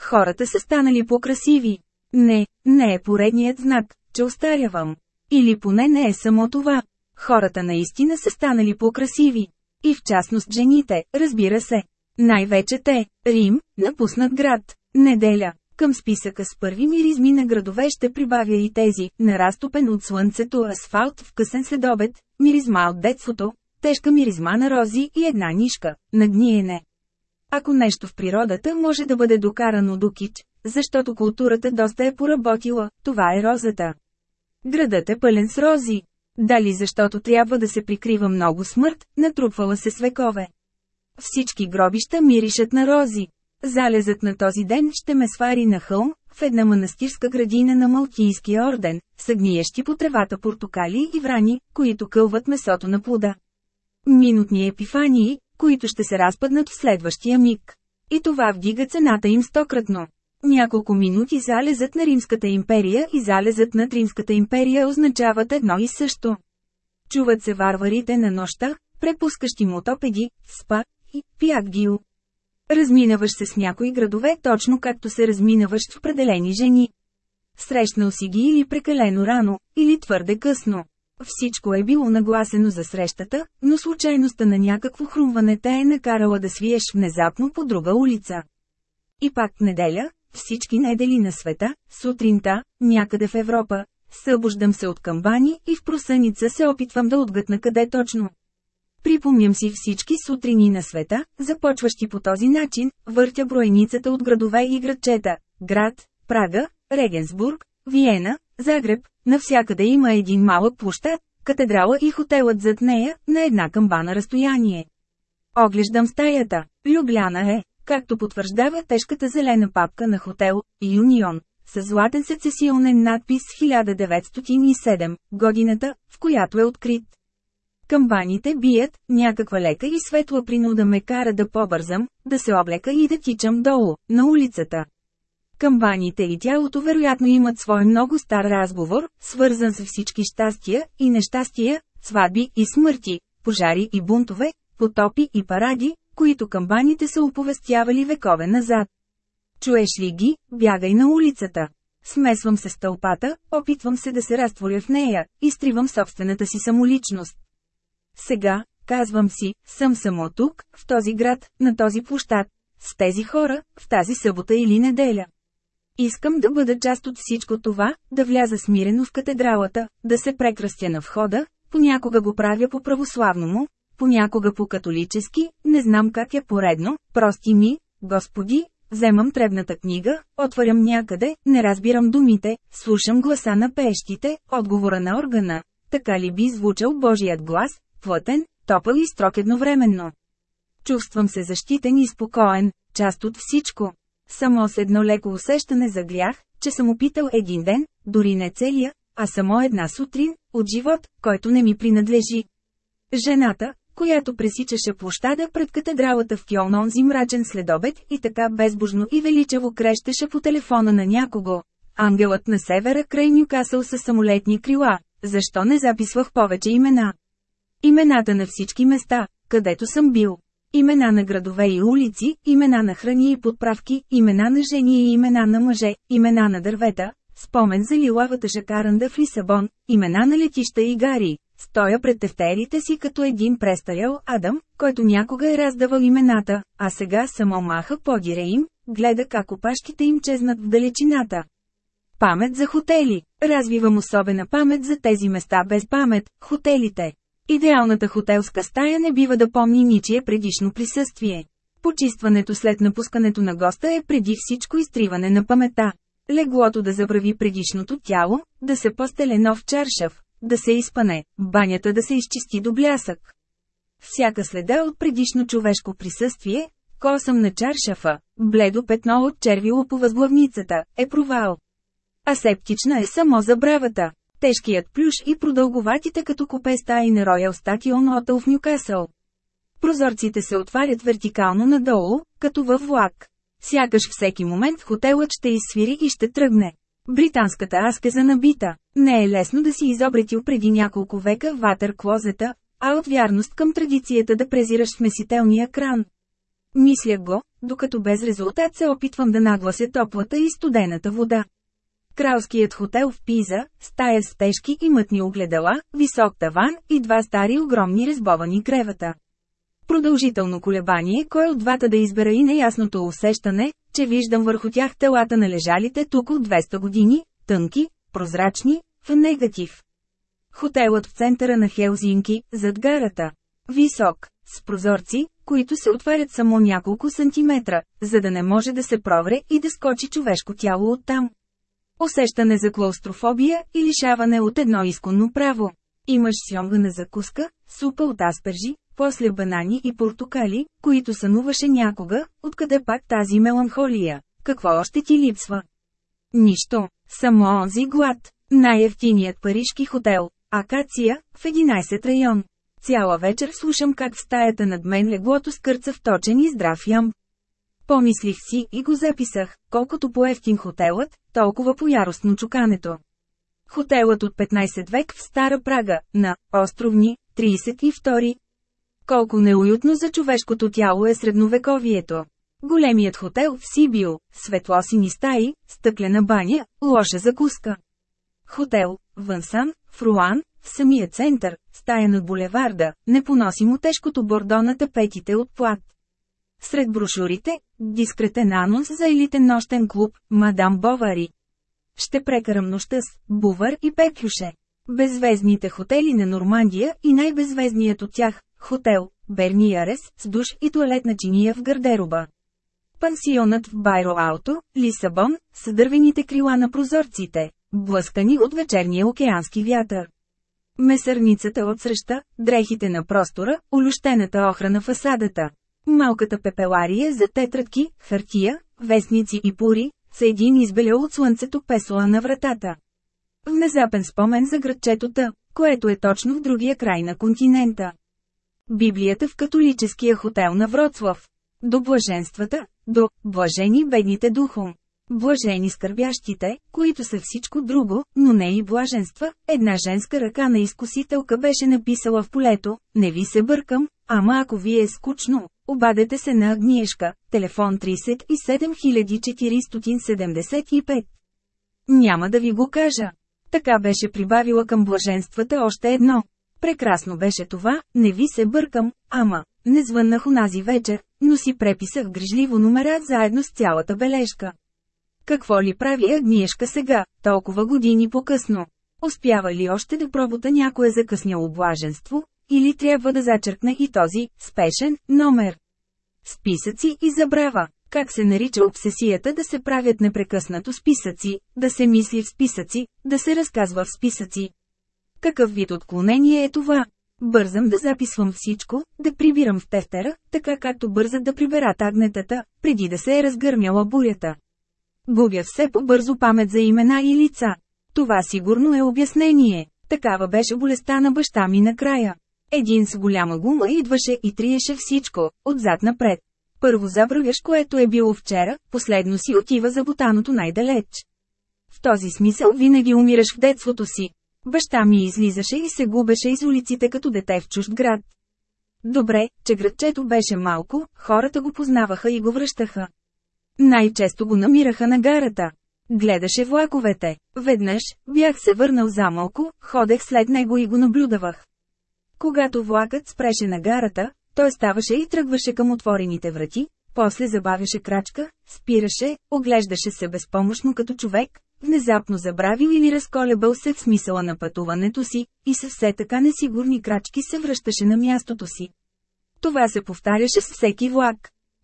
Хората са станали по-красиви. Не, не е поредният знак, че остарявам. Или поне не е само това. Хората наистина са станали по-красиви. И в частност жените, разбира се. Най-вече те, Рим, напуснат град, неделя. Към списъка с първи миризми на градове ще прибавя и тези, наразтопен от слънцето асфалт в късен следобед, миризма от детството, тежка миризма на рози и една нишка, на гниене. Ако нещо в природата може да бъде докарано до кич, защото културата доста е поработила, това е розата. Градът е пълен с рози. Дали защото трябва да се прикрива много смърт, натрупвала се с векове. Всички гробища миришат на рози. Залезът на този ден ще ме свари на хълм, в една манастирска градина на Малтийския орден, съгниещи по тревата портокали и врани, които кълват месото на плода. Минутни епифании, които ще се разпаднат в следващия миг. И това вдига цената им стократно. Няколко минути залезът на Римската империя и залезът на Римската империя означават едно и също. Чуват се варварите на нощта, препускащи мотопеди, спа и пиакдио. Разминаваш се с някои градове точно както се разминаваш с определени жени. Срещнал си ги или прекалено рано, или твърде късно. Всичко е било нагласено за срещата, но случайността на някакво хрумване те е накарала да свиеш внезапно по друга улица. И пак неделя, всички недели на света, сутринта, някъде в Европа, събуждам се от камбани и в просъница се опитвам да отгътна къде точно. Припомням си всички сутрини на света, започващи по този начин, въртя броеницата от градове и градчета – град, Прага, Регенсбург, Виена, Загреб, навсякъде има един малък площад, катедрала и хотелът зад нея, на една камбана разстояние. Оглеждам стаята. Любляна е, както потвърждава тежката зелена папка на хотел Юнион, с златен сецесионен надпис 1907, годината, в която е открит. Камбаните бият, някаква лека и светла принуда ме кара да побързам, да се облека и да тичам долу, на улицата. Камбаните и тялото вероятно имат свой много стар разговор, свързан с всички щастия и нещастия, сватби и смърти, пожари и бунтове, потопи и паради, които камбаните са оповестявали векове назад. Чуеш ли ги, бягай на улицата. Смесвам се с тълпата, опитвам се да се разтворя в нея, изтривам собствената си самоличност. Сега, казвам си, съм само тук, в този град, на този площад, с тези хора, в тази събота или неделя. Искам да бъда част от всичко това, да вляза смирено в катедралата, да се прекръстя на входа, понякога го правя по православно му, понякога по католически, не знам как е поредно, прости ми, Господи, вземам требната книга, отварям някъде, не разбирам думите, слушам гласа на пеещите, отговора на органа. Така ли би звучал Божият глас, плътен, топъл и строг едновременно? Чувствам се защитен и спокоен, част от всичко. Само с едно леко усещане за грях, че съм опитал един ден, дори не целия, а само една сутрин, от живот, който не ми принадлежи. Жената, която пресичаше площада пред катедралата в Кьон онзи мрачен следобед и така безбожно и величаво крещеше по телефона на някого. Ангелът на севера край Нюкасъл с самолетни крила. Защо не записвах повече имена? Имената на всички места, където съм бил. Имена на градове и улици, имена на храни и подправки, имена на жени и имена на мъже, имена на дървета, спомен за лилавата жакаранда в Лисабон, имена на летища и гари. Стоя пред тефтерите си като един престарял Адам, който някога е раздавал имената, а сега само маха подире им, гледа как опашките им чезнат в далечината. Памет за хотели. Развивам особена памет за тези места без памет, хотелите. Идеалната хотелска стая не бива да помни ничие предишно присъствие. Почистването след напускането на госта е преди всичко изтриване на памета. Леглото да забрави предишното тяло, да се постеле нов чаршав, да се изпане, банята да се изчисти до блясък. Всяка следа от предишно човешко присъствие, косъм на чаршафа, бледо петно от червило по възглавницата, е провал. Асептична е само забравата. Тежкият плюш и продълговатите като купе стаи на Роял Статион Отъл в Нюкасъл. Прозорците се отварят вертикално надолу, като във влак. Сякаш всеки момент хотелът ще изсвири и ще тръгне. Британската аскеза набита. Не е лесно да си изобретил преди няколко века ватер клозета, а от вярност към традицията да презираш смесителния кран. Мисля го, докато без резултат се опитвам да наглася топлата и студената вода. Кралският хотел в Пиза, стая с тежки и мътни огледала, висок таван и два стари огромни резбовани кревата. Продължително колебание кой от двата да избера и неясното усещане, че виждам върху тях телата на лежалите тук от 200 години, тънки, прозрачни, в негатив. Хотелът в центъра на Хелзинки, зад гарата. Висок, с прозорци, които се отварят само няколко сантиметра, за да не може да се провре и да скочи човешко тяло оттам. Усещане за клаустрофобия и лишаване от едно изконно право. Имаш сьомга на закуска, супа от аспержи, после банани и портокали, които сънуваше някога, откъде пак тази меланхолия. Какво още ти липсва? Нищо, само онзи глад. Най-ефтиният парижки хотел, Акация, в 11 район. Цяла вечер слушам как в стаята над мен леглото скърца в точен и здрав ям. Помислих си и го записах, колкото по-ефтин хотелът, толкова по-яростно чукането. Хотелът от 15 век в Стара Прага, на Островни, 32. Колко неуютно за човешкото тяло е средновековието. Големият хотел в Сибио, светлосини стаи, стъклена баня, лоша закуска. Хотел, Вансан, в Руан, в самия център, стая над булеварда, непоносимо тежкото бордо на тапетите от плат. Сред брошурите, дискретен анонс за елитен нощен клуб, Мадам Бовари. Ще прекарам нощта с Бувар и Пеклюше. Беззвездните хотели на Нормандия и най-беззвездният от тях – хотел, Берниярес, с душ и туалетна чиния в гардероба. Пансионът в Байро Ауто, Лисабон, с дървените крила на прозорците, блъскани от вечерния океански вятър. Месърницата от среща, дрехите на простора, олющената охра на фасадата. Малката пепелария за тетрадки, хартия, вестници и пури, са един избелял от слънцето песола на вратата. Внезапен спомен за градчето Т, което е точно в другия край на континента. Библията в католическия хотел на Вроцлав. До блаженствата, до блажени бедните духом. Блажени скърбящите, които са всичко друго, но не и блаженства, една женска ръка на изкусителка беше написала в полето, не ви се бъркам, ама ако ви е скучно, обадете се на Агниешка, телефон 37475. Няма да ви го кажа. Така беше прибавила към блаженствата още едно. Прекрасно беше това, не ви се бъркам, ама, не звъннах унази вечер, но си преписах грижливо номера заедно с цялата бележка. Какво ли прави Агниешка сега, толкова години по-късно? Успява ли още да пробута някое закъсняло блаженство, или трябва да зачеркне и този, спешен, номер? Списъци и забрава. Как се нарича обсесията да се правят непрекъснато списъци, да се мисли в списъци, да се разказва в списъци? Какъв вид отклонение е това? Бързам да записвам всичко, да прибирам в тефтера, така както бързат да приберат агнетата, преди да се е разгърмяла бурята. Губя все по-бързо памет за имена и лица. Това сигурно е обяснение. Такава беше болестта на баща ми накрая. Един с голяма гума идваше и триеше всичко, отзад напред. Първо забравяш което е било вчера, последно си отива за бутаното най-далеч. В този смисъл винаги умираш в детството си. Баща ми излизаше и се губеше из улиците като дете в чужд град. Добре, че градчето беше малко, хората го познаваха и го връщаха. Най-често го намираха на гарата. Гледаше влаковете. Веднъж, бях се върнал за малко, ходех след него и го наблюдавах. Когато влакът спреше на гарата, той ставаше и тръгваше към отворените врати, после забавяше крачка, спираше, оглеждаше се безпомощно като човек, внезапно забравил или разколебал се в смисъла на пътуването си, и със все така несигурни крачки се връщаше на мястото си. Това се повтаряше с всеки влак.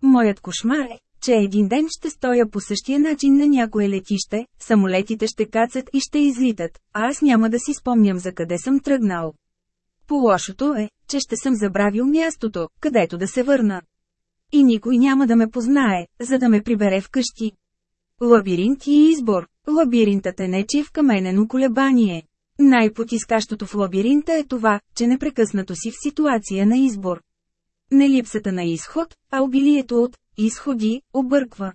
Моят кошмар е, че един ден ще стоя по същия начин на някое летище, самолетите ще кацат и ще излитат, а аз няма да си спомням за къде съм тръгнал. По-лошото е, че ще съм забравил мястото, където да се върна. И никой няма да ме познае, за да ме прибере вкъщи. Лабиринт и избор. Лабиринтът е нечи в каменено колебание. Най-потискащото в лабиринта е това, че непрекъснато си в ситуация на избор. Не липсата на изход, а обилието от изходи, обърква.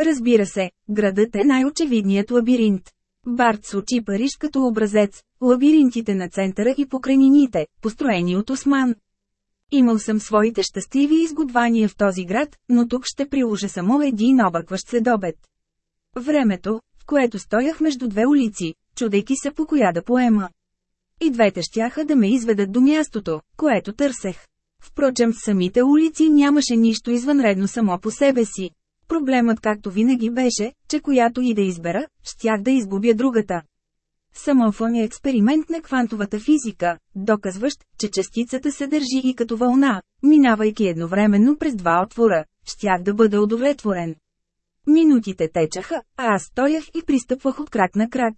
Разбира се, градът е най-очевидният лабиринт. Барт сочи Париж като образец, лабиринтите на центъра и покрайнините, построени от Осман. Имал съм своите щастливи изгодвания в този град, но тук ще приложа само един объркващ следобед. Времето, в което стоях между две улици, чудейки се по коя да поема. И двете щяха да ме изведат до мястото, което търсех. Впрочем в самите улици нямаше нищо извънредно само по себе си. Проблемът както винаги беше, че която и да избера, щях да изгубя другата. Самофон е експеримент на квантовата физика, доказващ, че частицата се държи и като вълна, минавайки едновременно през два отвора, щях да бъда удовлетворен. Минутите течаха, а аз стоях и пристъпвах от крак на крак.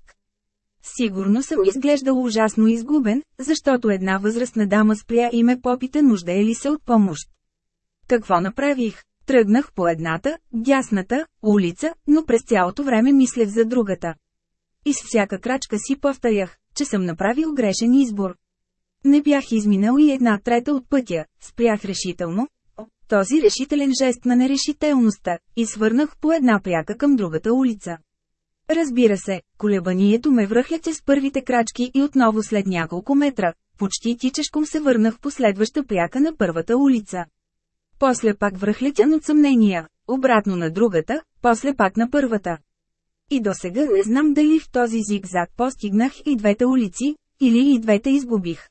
Сигурно съм изглеждал ужасно изгубен, защото една възрастна дама спря и ме попита нуждае ли се от помощ. Какво направих? Тръгнах по едната, дясната, улица, но през цялото време мислех за другата. И с всяка крачка си повторях, че съм направил грешен избор. Не бях изминал и една трета от пътя, спрях решително, този решителен жест на нерешителността, и свърнах по една пряка към другата улица. Разбира се, колебанието ме връхляте с първите крачки и отново след няколко метра, почти тичешком се върнах по следваща пряка на първата улица. После пак връхлетян от съмнения, обратно на другата, после пак на първата. И до сега не знам дали в този зигзаг постигнах и двете улици, или и двете изгубих.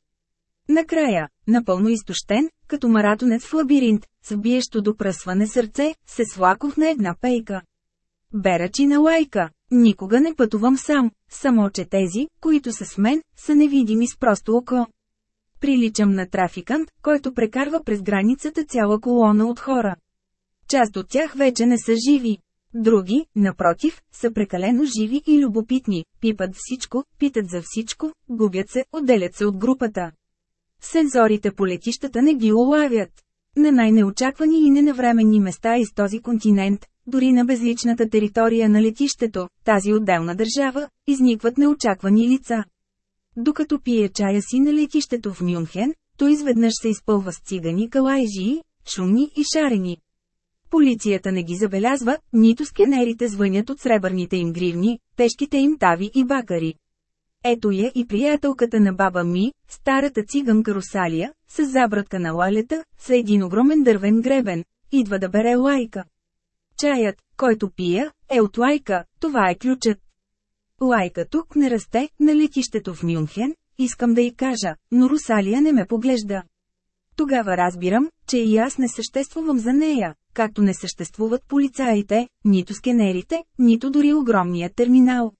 Накрая, напълно изтощен, като маратонец в лабиринт, с биещо до пръсване сърце, се слакох на една пейка. Берачи на лайка. Никога не пътувам сам, само че тези, които са с мен, са невидими с просто око. Приличам на трафикант, който прекарва през границата цяла колона от хора. Част от тях вече не са живи. Други, напротив, са прекалено живи и любопитни, пипат всичко, питат за всичко, губят се, отделят се от групата. Сензорите по летищата не ги улавят. На най-неочаквани и ненавременни места из този континент, дори на безличната територия на летището, тази отделна държава, изникват неочаквани лица. Докато пие чая си на летището в Мюнхен, то изведнъж се изпълва с цигани калайжии, шумни и шарени. Полицията не ги забелязва, нито скенерите звънят от сребърните им гривни, тежките им тави и бакари. Ето я и приятелката на баба ми, старата циганка Русалия, с забратка на лалета, с един огромен дървен гребен, идва да бере лайка. Чаят, който пия, е от лайка, това е ключът. Лайка тук не расте, на летището в Мюнхен, искам да й кажа, но Русалия не ме поглежда. Тогава разбирам, че и аз не съществувам за нея, както не съществуват полицаите, нито скенерите, нито дори огромният терминал.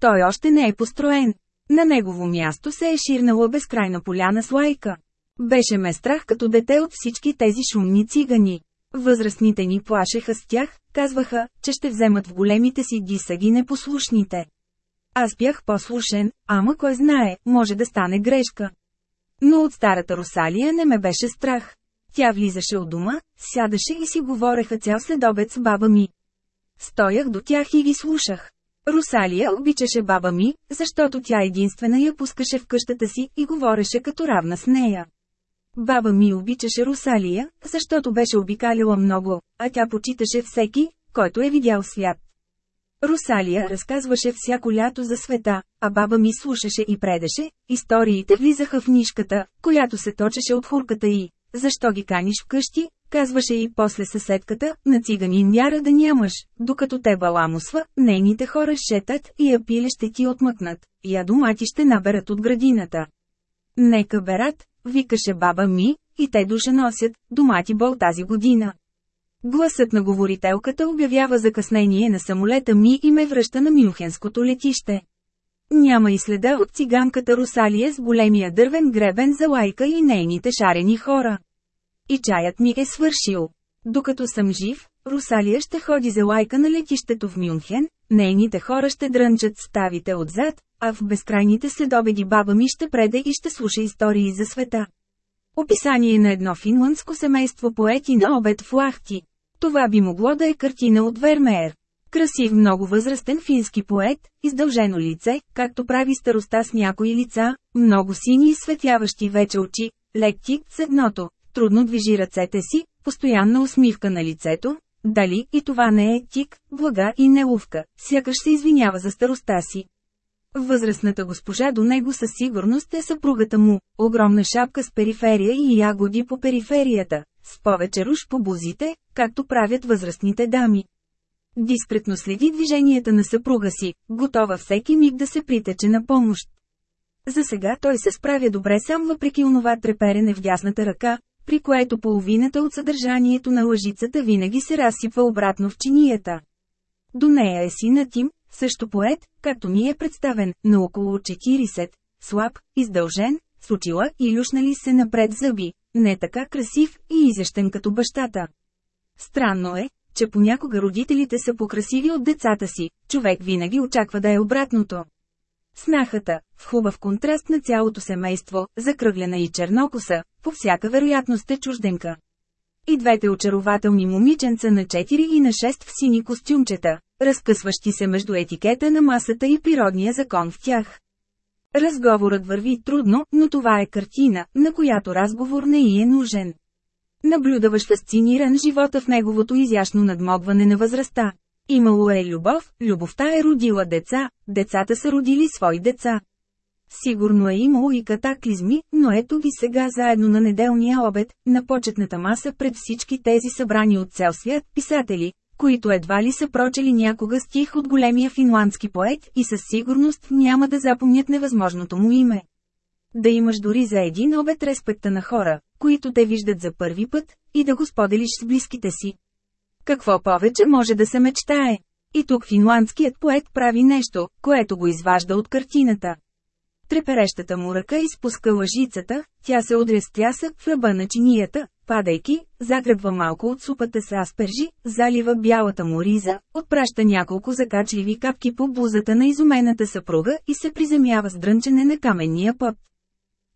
Той още не е построен. На негово място се е ширнала безкрайна поляна с лайка. Беше ме страх като дете от всички тези шумни цигани. Възрастните ни плашеха с тях, казваха, че ще вземат в големите си дисаги непослушните. Аз бях послушен, ама кой знае, може да стане грешка. Но от старата Русалия не ме беше страх. Тя влизаше от дома, сядаше и си говореха цял следобед с баба ми. Стоях до тях и ги слушах. Русалия обичаше баба ми, защото тя единствена я пускаше в къщата си и говореше като равна с нея. Баба ми обичаше Русалия, защото беше обикалила много, а тя почиташе всеки, който е видял свят. Русалия разказваше всяко лято за света, а баба ми слушаше и предеше, историите влизаха в нишката, която се точеше от хурката и «Защо ги каниш вкъщи?» казваше и после съседката, на циганин мяра да нямаш, докато те баламусва, нейните хора шетат и я пиле ще ти отмъкнат, я домати ще наберат от градината. Нека берат, викаше баба ми, и те душа носят, домати бол тази година. Гласът на говорителката обявява закъснение на самолета ми и ме връща на Мюнхенското летище. Няма и следа от циганката Русалия с големия дървен гребен за лайка и нейните шарени хора. И чаят ми е свършил. Докато съм жив, Русалия ще ходи за лайка на летището в Мюнхен, нейните хора ще дрънчат ставите отзад, а в безкрайните следобеди баба ми ще преде и ще слуша истории за света. Описание на едно финландско семейство поети на обед в Лахти. Това би могло да е картина от Вермеер. Красив много възрастен фински поет, издължено лице, както прави староста с някои лица, много сини и светляващи вече очи, лекти, с едното, трудно движи ръцете си, постоянна усмивка на лицето, дали и това не е тик, блага и неловка, сякаш се извинява за староста си. Възрастната госпожа до него със сигурност е съпругата му, огромна шапка с периферия и ягоди по периферията, с повече руш по бузите, както правят възрастните дами. Дискретно следи движенията на съпруга си, готова всеки миг да се притече на помощ. За сега той се справя добре сам въпреки онова треперене в дясната ръка, при което половината от съдържанието на лъжицата винаги се разсипва обратно в чинията. До нея е синът им, също поет, както ми е представен, на около 40, слаб, издължен, с очила и люшнали се напред зъби, не така красив и изящен като бащата. Странно е, че понякога родителите са покрасиви от децата си, човек винаги очаква да е обратното. снахата, в хубав контраст на цялото семейство, закръглена и чернокоса, по всяка вероятност е чужденка. И двете очарователни момиченца на 4 и на 6 в сини костюмчета, разкъсващи се между етикета на масата и природния закон в тях. Разговорът върви трудно, но това е картина, на която разговор не и е нужен. Наблюдаваш фасциниран живота в неговото изящно надмогване на възрастта. Имало е любов, любовта е родила деца, децата са родили свои деца. Сигурно е имало и катаклизми, но ето ги сега заедно на неделния обед, на почетната маса пред всички тези събрани от цел свят писатели, които едва ли са прочели някога стих от големия финландски поет и със сигурност няма да запомнят невъзможното му име. Да имаш дори за един обед респекта на хора, които те виждат за първи път, и да го споделиш с близките си. Какво повече може да се мечтае? И тук финландският поет прави нещо, което го изважда от картината. Треперещата му ръка изпуска лъжицата, тя се удря с тясък в ръба на чинията, падайки, загребва малко от супата с аспержи, залива бялата му риза, отпраща няколко закачливи капки по бузата на изумената съпруга и се приземява с дрънчене на каменния път.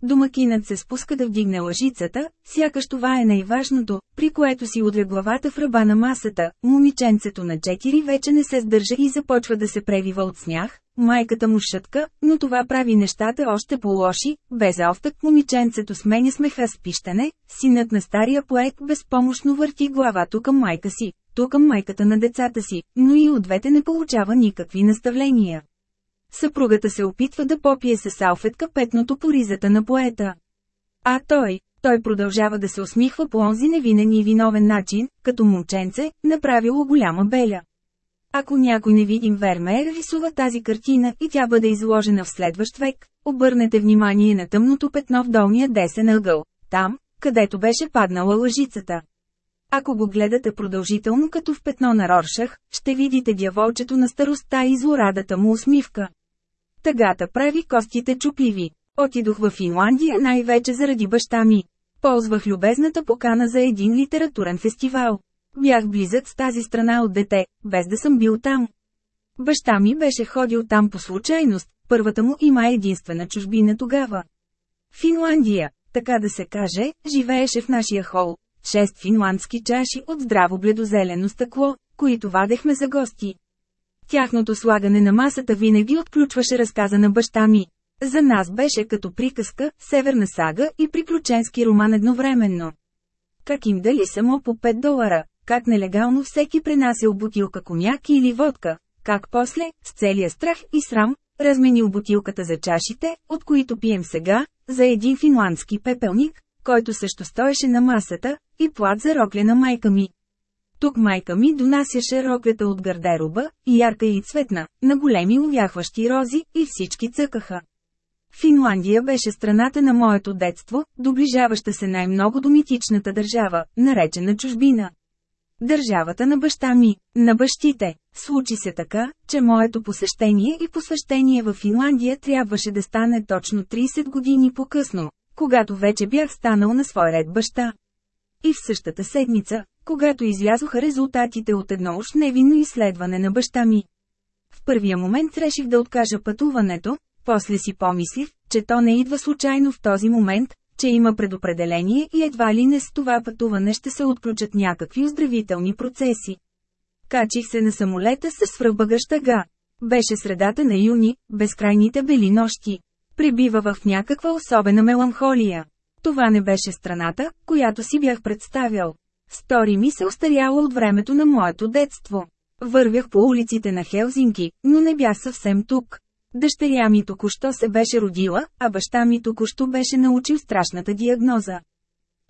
Домакинът се спуска да вдигне лъжицата, сякаш това е най-важното, при което си удря главата в ръба на масата, момиченцето на 4 вече не се сдържа и започва да се превива от смях, майката му шътка, но това прави нещата още по-лоши, без автък момиченцето сменя смеха с пищане, синът на стария поет безпомощно върти главато към майка си, то към майката на децата си, но и от двете не получава никакви наставления. Съпругата се опитва да попие с салфетка петното по ризата на поета. А той, той продължава да се усмихва по онзи невинен и виновен начин, като момченце, направило голяма беля. Ако някой невидим Вермеер рисува тази картина и тя бъде изложена в следващ век, обърнете внимание на тъмното петно в долния десен ъгъл, там, където беше паднала лъжицата. Ако го гледате продължително като в петно на Роршах, ще видите дяволчето на староста и злорадата му усмивка. Тъгата прави костите чупливи. Отидох в Финландия най-вече заради баща ми. Ползвах любезната покана за един литературен фестивал. Бях близък с тази страна от дете, без да съм бил там. Баща ми беше ходил там по случайност, първата му има единствена чужбина тогава. Финландия, така да се каже, живееше в нашия хол. Шест финландски чаши от здраво бледозелено стъкло, които вадехме за гости. Тяхното слагане на масата винаги отключваше разказа на баща ми. За нас беше като приказка, северна сага и приключенски роман едновременно. Как им дали само по 5 долара, как нелегално всеки пренасил бутилка коняк или водка, как после, с целия страх и срам, разменил бутилката за чашите, от които пием сега, за един финландски пепелник, който също стоеше на масата, и плат за рокля на майка ми. Тук майка ми донасяше роклята от гардероба, ярка и цветна, на големи увяхващи рози, и всички цъкаха. Финландия беше страната на моето детство, доближаваща се най-много до митичната държава, наречена чужбина. Държавата на баща ми, на бащите. Случи се така, че моето посещение и посвещение в Финландия трябваше да стане точно 30 години по-късно, когато вече бях станал на свой ред баща. И в същата седмица, когато излязоха резултатите от едно уж невинно изследване на баща ми. В първия момент реших да откажа пътуването, после си помислих, че то не идва случайно в този момент, че има предопределение и едва ли не с това пътуване ще се отключат някакви оздравителни процеси. Качих се на самолета с свръхбагаща га. Беше средата на юни, безкрайните бели нощи. Прибива в някаква особена меланхолия. Това не беше страната, която си бях представял. Стори ми се остаряла от времето на моето детство. Вървях по улиците на Хелзинки, но не бях съвсем тук. Дъщеря ми току-що се беше родила, а баща ми току-що беше научил страшната диагноза.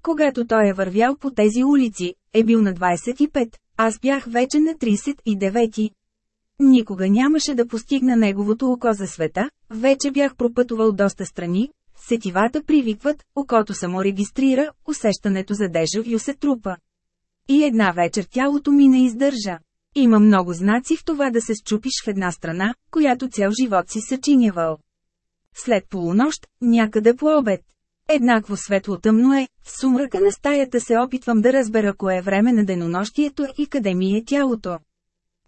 Когато той е вървял по тези улици, е бил на 25, аз бях вече на 39. Никога нямаше да постигна неговото око за света, вече бях пропътувал доста страни, сетивата привикват, окото само регистрира, усещането за дежавю се трупа. И една вечер тялото ми не издържа. Има много знаци в това да се счупиш в една страна, която цял живот си съчинявал. След полунощ, някъде по обед. Еднакво светло-тъмно е, в сумрака на стаята се опитвам да разбера кое е време на денонощието и къде ми е тялото.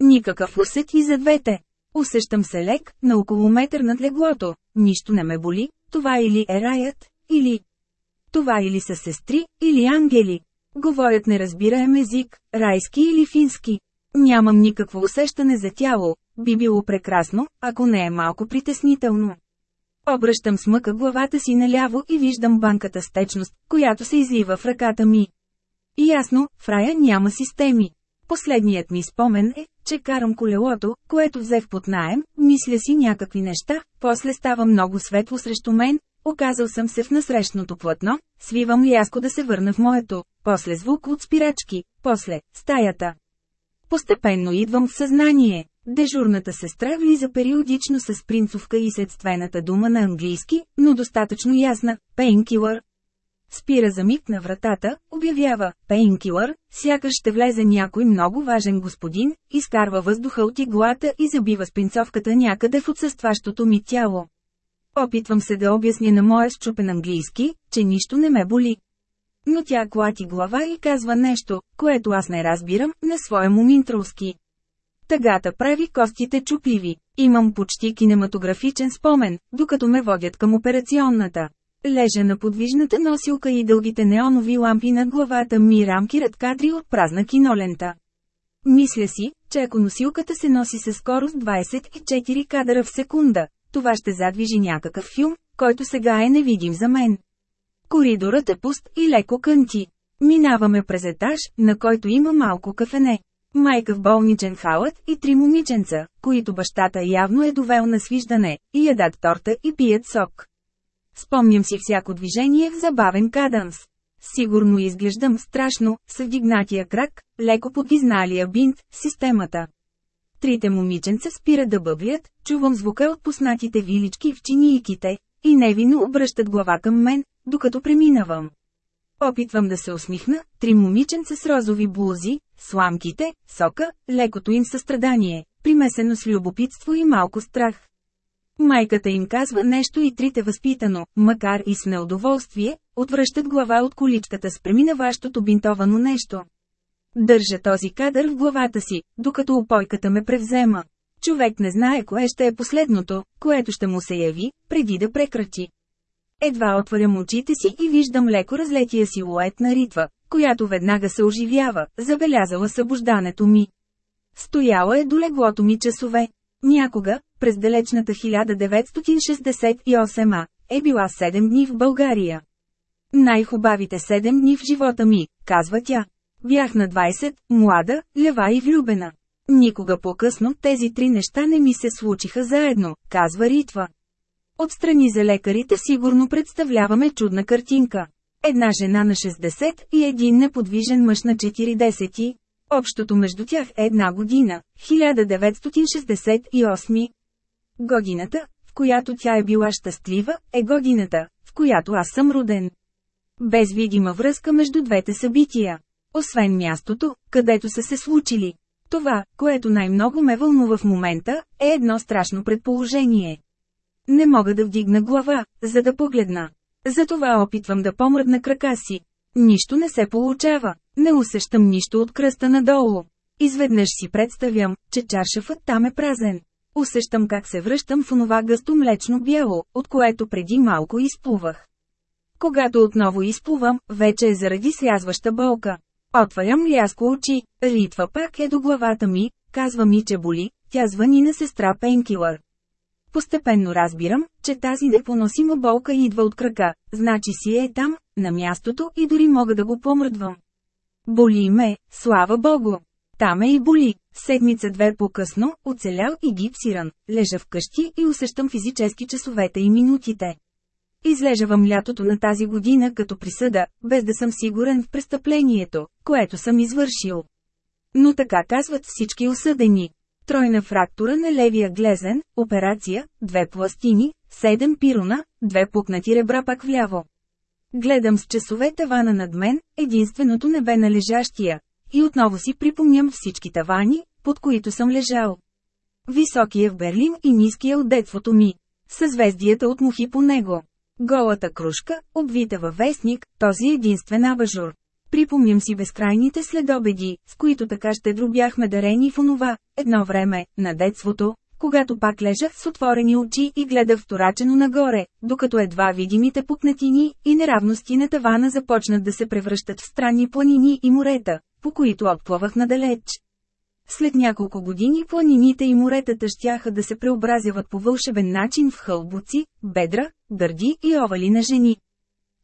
Никакъв усет и за двете. Усещам се лек, на около метър над леглото, нищо не ме боли, това или е раят, или... Това или са сестри, или ангели. Говорят неразбираем език, райски или фински. Нямам никакво усещане за тяло, би било прекрасно, ако не е малко притеснително. Обръщам смъка главата си наляво и виждам банката с течност, която се излива в ръката ми. Ясно, в рая няма системи. Последният ми спомен е, че карам колелото, което взех под наем, мисля си някакви неща, после става много светло срещу мен, оказал съм се в насрещното платно, свивам рязко да се върна в моето, после звук от спирачки, после стаята. Постепенно идвам в съзнание. Дежурната сестра влиза периодично с принцовка и седствената дума на английски, но достатъчно ясна – painkiller. Спира за миг на вратата, обявява «Painkiller», сякаш ще влезе някой много важен господин, изкарва въздуха от иглата и забива спинцовката някъде в отсъстващото ми тяло. Опитвам се да обясня на моя щупен английски, че нищо не ме боли. Но тя клати глава и казва нещо, което аз не разбирам, на своя муминтролски. Тъгата прави костите чупливи. Имам почти кинематографичен спомен, докато ме водят към операционната. Лежа на подвижната носилка и дългите неонови лампи над главата ми рамкират кадри от празна кинолента. Мисля си, че ако носилката се носи със скорост 24 кадъра в секунда, това ще задвижи някакъв филм, който сега е невидим за мен. Коридорът е пуст и леко кънти. Минаваме през етаж, на който има малко кафене. Майка в болничен халът и три момиченца, които бащата явно е довел на свиждане, и ядат торта и пият сок. Спомням си всяко движение в забавен каданс. Сигурно изглеждам страшно, с вдигнатия крак, леко под изналия бинт, системата. Трите момиченца спират да бъблят, чувам звука от пуснатите вилички в чинийките, и невинно обръщат глава към мен, докато преминавам. Опитвам да се усмихна, три момиченца с розови блузи, сламките, сока, лекото им състрадание, примесено с любопитство и малко страх. Майката им казва нещо и трите възпитано, макар и с неудоволствие, отвръщат глава от количката с преминаващото бинтовано нещо. Държа този кадър в главата си, докато опойката ме превзема. Човек не знае кое ще е последното, което ще му се яви, преди да прекрати. Едва отварям очите си и виждам леко разлетия силует на ритва, която веднага се оживява, забелязала събуждането ми. Стояла е до леглото ми часове. Някога, през далечната 1968 е била 7 дни в България. Най-хубавите 7 дни в живота ми, казва тя. Бях на 20, млада, лева и влюбена. Никога по-късно тези три неща не ми се случиха заедно, казва Ритва. Отстрани за лекарите сигурно представляваме чудна картинка. Една жена на 60 и един неподвижен мъж на 40. Общото между тях е една година, 1968. Годината, в която тя е била щастлива, е годината, в която аз съм роден. Без видима връзка между двете събития. Освен мястото, където са се случили. Това, което най-много ме вълнува в момента, е едно страшно предположение. Не мога да вдигна глава, за да погледна. Затова опитвам да помръдна крака си. Нищо не се получава. Не усещам нищо от кръста надолу. Изведнъж си представям, че чаршафът там е празен. Усещам как се връщам в онова гъсто млечно бяло, от което преди малко изплувах. Когато отново изплувам, вече е заради слязваща болка. Отварям ляско очи, ритва пак е до главата ми, казва ми, че боли, тя звъни на сестра Пенкилър. Постепенно разбирам, че тази непоносима болка идва от крака, значи си е там, на мястото и дори мога да го помръдвам. Боли ме, слава богу. Там е и боли. Седмица-две по-късно, оцелял и гипсиран, лежа вкъщи и усещам физически часовете и минутите. Излежавам лятото на тази година като присъда, без да съм сигурен в престъплението, което съм извършил. Но така казват всички осъдени. Тройна фрактура на левия глезен, операция, две пластини, седем пирона, две пукнати ребра пак вляво. Гледам с часове тавана над мен, единственото небе на лежащия, и отново си припомням всички тавани, под които съм лежал. Високия в Берлин и ниския от детството ми. Съзвездията от мухи по него. Голата кружка, обвита във вестник, този единствен абажур. Припомням си безкрайните следобеди, с които така ще дробяхме дарени в онова, едно време, на детството, когато пак лежах с отворени очи и гледах вторачено нагоре, докато едва видимите пукнатини и неравности на тавана започнат да се превръщат в странни планини и морета, по които отплавах надалеч. След няколко години планините и моретата щяха да се преобразяват по вълшебен начин в хълбуци, бедра, гърди и овали на жени.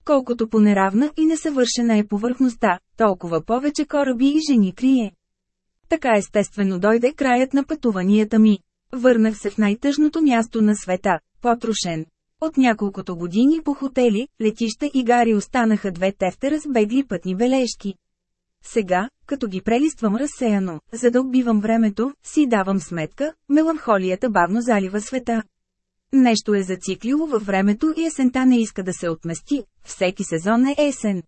Колкото по-неравна и несъвършена е повърхността, толкова повече кораби и жени крие. Така естествено дойде краят на пътуванията ми. Върнах се в най-тъжното място на света – потрошен. От няколкото години по хотели, летища и гари останаха две тефтера с бегли пътни бележки. Сега, като ги прелиствам разсеяно, за да убивам времето, си давам сметка, меланхолията бавно залива света. Нещо е зациклило във времето и есента не иска да се отмести, всеки сезон е есен.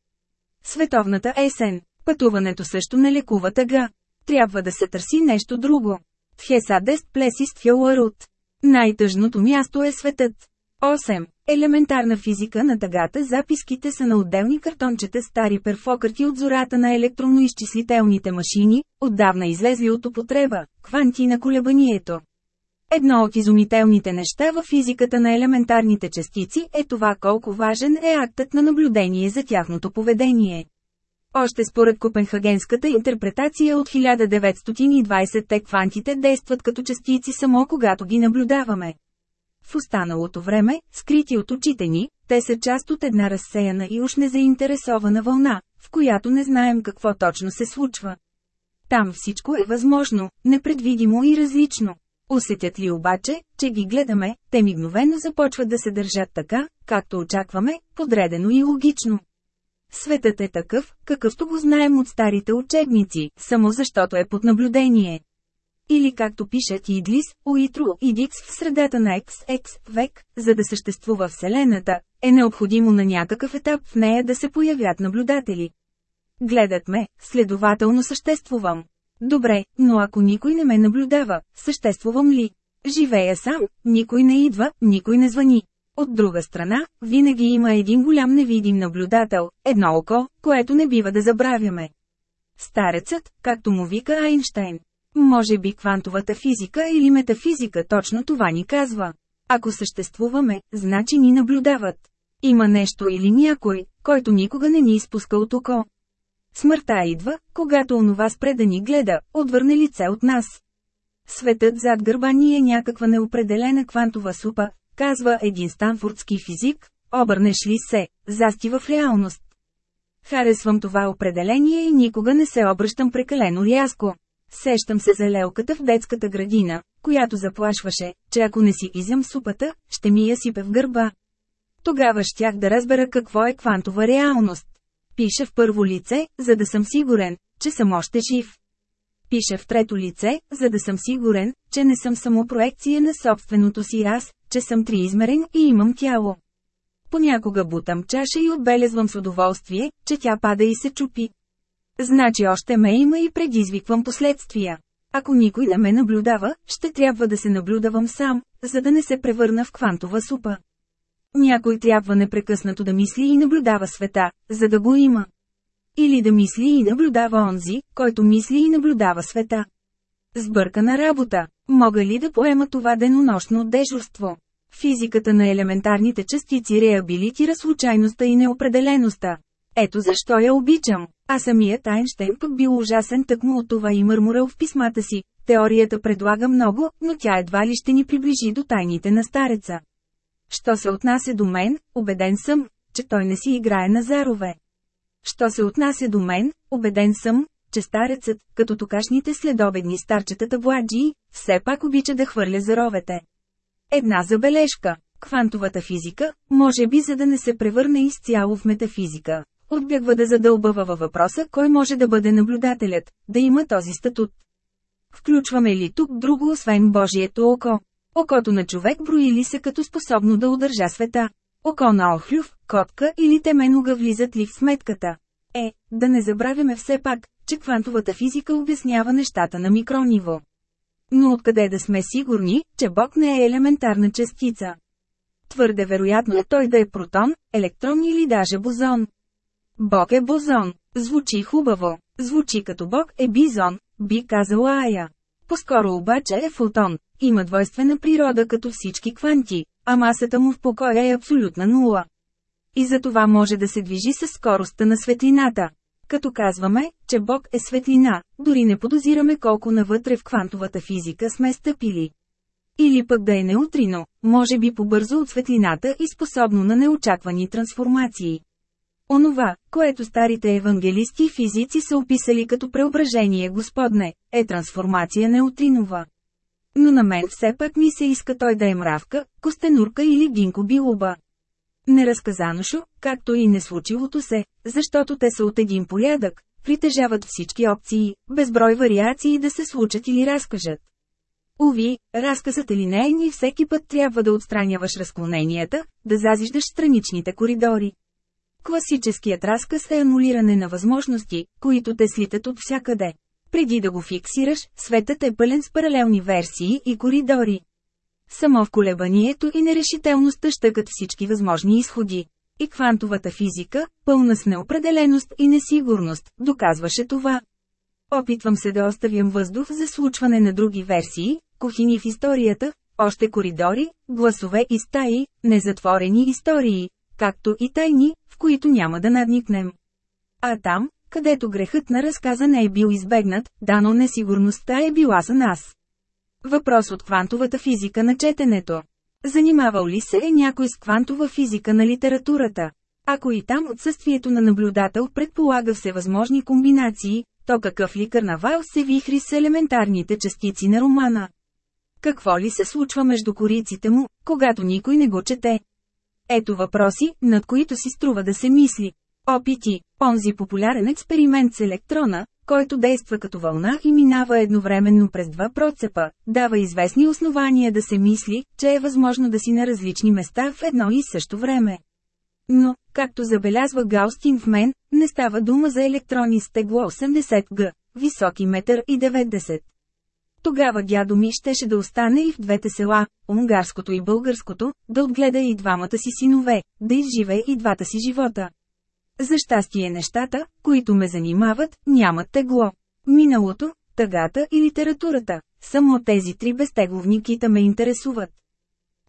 Световната есен. Пътуването също не лекува тъга. Трябва да се търси нещо друго. Тхесадест плесист филарут. Най-тъжното място е светът. 8. Елементарна физика на тъгата записките са на отделни картончета стари перфокарти от зората на електронно-изчислителните машини, отдавна излезли от употреба, кванти на колебанието. Едно от изумителните неща във физиката на елементарните частици е това колко важен е актът на наблюдение за тяхното поведение. Още според Копенхагенската интерпретация от 1920-те квантите действат като частици само когато ги наблюдаваме. В останалото време, скрити от очите ни, те са част от една разсеяна и уж незаинтересована вълна, в която не знаем какво точно се случва. Там всичко е възможно, непредвидимо и различно. Усетят ли обаче, че ги гледаме, те мигновено започват да се държат така, както очакваме, подредено и логично. Светът е такъв, какъвто го знаем от старите учебници, само защото е под наблюдение. Или както пишат Идлис, Уитро и Дикс в средата на XX век, за да съществува Вселената, е необходимо на някакъв етап в нея да се появят наблюдатели. Гледат ме, следователно съществувам. Добре, но ако никой не ме наблюдава, съществувам ли? Живея сам, никой не идва, никой не звъни. От друга страна, винаги има един голям невидим наблюдател, едно око, което не бива да забравяме. Старецът, както му вика Айнштайн. Може би квантовата физика или метафизика точно това ни казва. Ако съществуваме, значи ни наблюдават. Има нещо или някой, който никога не ни изпуска от око. Смъртта идва, когато онова спре да ни гледа, отвърне лице от нас. Светът зад гърба ни е някаква неопределена квантова супа, казва един станфордски физик, обърнеш ли се, застива в реалност. Харесвам това определение и никога не се обръщам прекалено рязко. Сещам се за лелката в детската градина, която заплашваше, че ако не си изям супата, ще ми я сипе в гърба. Тогава щях да разбера какво е квантова реалност. Пиша в първо лице, за да съм сигурен, че съм още жив. Пиша в трето лице, за да съм сигурен, че не съм само проекция на собственото си аз, че съм триизмерен и имам тяло. Понякога бутам чаша и отбелезвам с удоволствие, че тя пада и се чупи. Значи още ме има и предизвиквам последствия. Ако никой не ме наблюдава, ще трябва да се наблюдавам сам, за да не се превърна в квантова супа. Някой трябва непрекъснато да мисли и наблюдава света, за да го има. Или да мисли и наблюдава онзи, който мисли и наблюдава света. Сбъркана работа. Мога ли да поема това денонощно дежурство? Физиката на елементарните частици реабилитира случайността и неопределеността. Ето защо я обичам. А самият Айнштейн пък бил ужасен тъкмо от това и мърмурал в писмата си. Теорията предлага много, но тя едва ли ще ни приближи до тайните на стареца. Що се отнася до мен, убеден съм, че той не си играе на зарове. Що се отнася до мен, убеден съм, че старецът, като токашните следобедни старчетата владжи, все пак обича да хвърля заровете. Една забележка. Квантовата физика, може би за да не се превърне изцяло в метафизика, отбягва да задълбава във въпроса кой може да бъде наблюдателят, да има този статут. Включваме ли тук друго освен Божието око? Окото на човек брои ли се като способно да удържа света? Око на охлюв, котка или теменога влизат ли в сметката? Е, да не забравяме все пак, че квантовата физика обяснява нещата на микрониво. Но откъде да сме сигурни, че Бог не е елементарна частица? Твърде вероятно е той да е протон, електрон или даже бозон. Бог е бозон. Звучи хубаво. Звучи като Бог е бизон, би казала Ая. По-скоро обаче е фотон, има двойствена природа като всички кванти, а масата му в покоя е абсолютна нула. И за това може да се движи с скоростта на светлината. Като казваме, че Бог е светлина, дори не подозираме колко навътре в квантовата физика сме стъпили. Или пък да е неутрино, може би побързо от светлината и способно на неочаквани трансформации. Онова, което старите евангелисти и физици са описали като преображение Господне, е трансформация неутринова. Но на мен все пак ми се иска той да е мравка, костенурка или гинко билуба. Неразказано шо, както и не случилото се, защото те са от един порядък, притежават всички опции, безброй вариации да се случат или разкажат. Уви, разказът е линейен и всеки път трябва да отстраняваш разклоненията, да зазиждаш страничните коридори. Класическият разказ е анулиране на възможности, които те слитат от всякъде. Преди да го фиксираш, светът е пълен с паралелни версии и коридори. Само в колебанието и нерешителността щъкат всички възможни изходи. И квантовата физика, пълна с неопределеност и несигурност, доказваше това. Опитвам се да оставям въздух за случване на други версии, кухини в историята, още коридори, гласове и стаи, незатворени истории, както и тайни, в които няма да надникнем. А там, където грехът на разказа не е бил избегнат, дано несигурността е била за нас. Въпрос от квантовата физика на четенето. Занимавал ли се е някой с квантова физика на литературата? Ако и там отсъствието на наблюдател предполага всевъзможни комбинации, то какъв ли карнавал се вихри с елементарните частици на романа? Какво ли се случва между кориците му, когато никой не го чете? Ето въпроси, над които си струва да се мисли. Опити, онзи популярен експеримент с електрона, който действа като вълна и минава едновременно през два процепа, дава известни основания да се мисли, че е възможно да си на различни места в едно и също време. Но, както забелязва Гаустин в мен, не става дума за електрони с тегло 80 г, високи метър и 90. Тогава дядо ми щеше да остане и в двете села, унгарското и българското, да отгледа и двамата си синове, да изживе и двата си живота. За щастие нещата, които ме занимават, нямат тегло. Миналото, тъгата и литературата, само тези три безтегловни кита ме интересуват.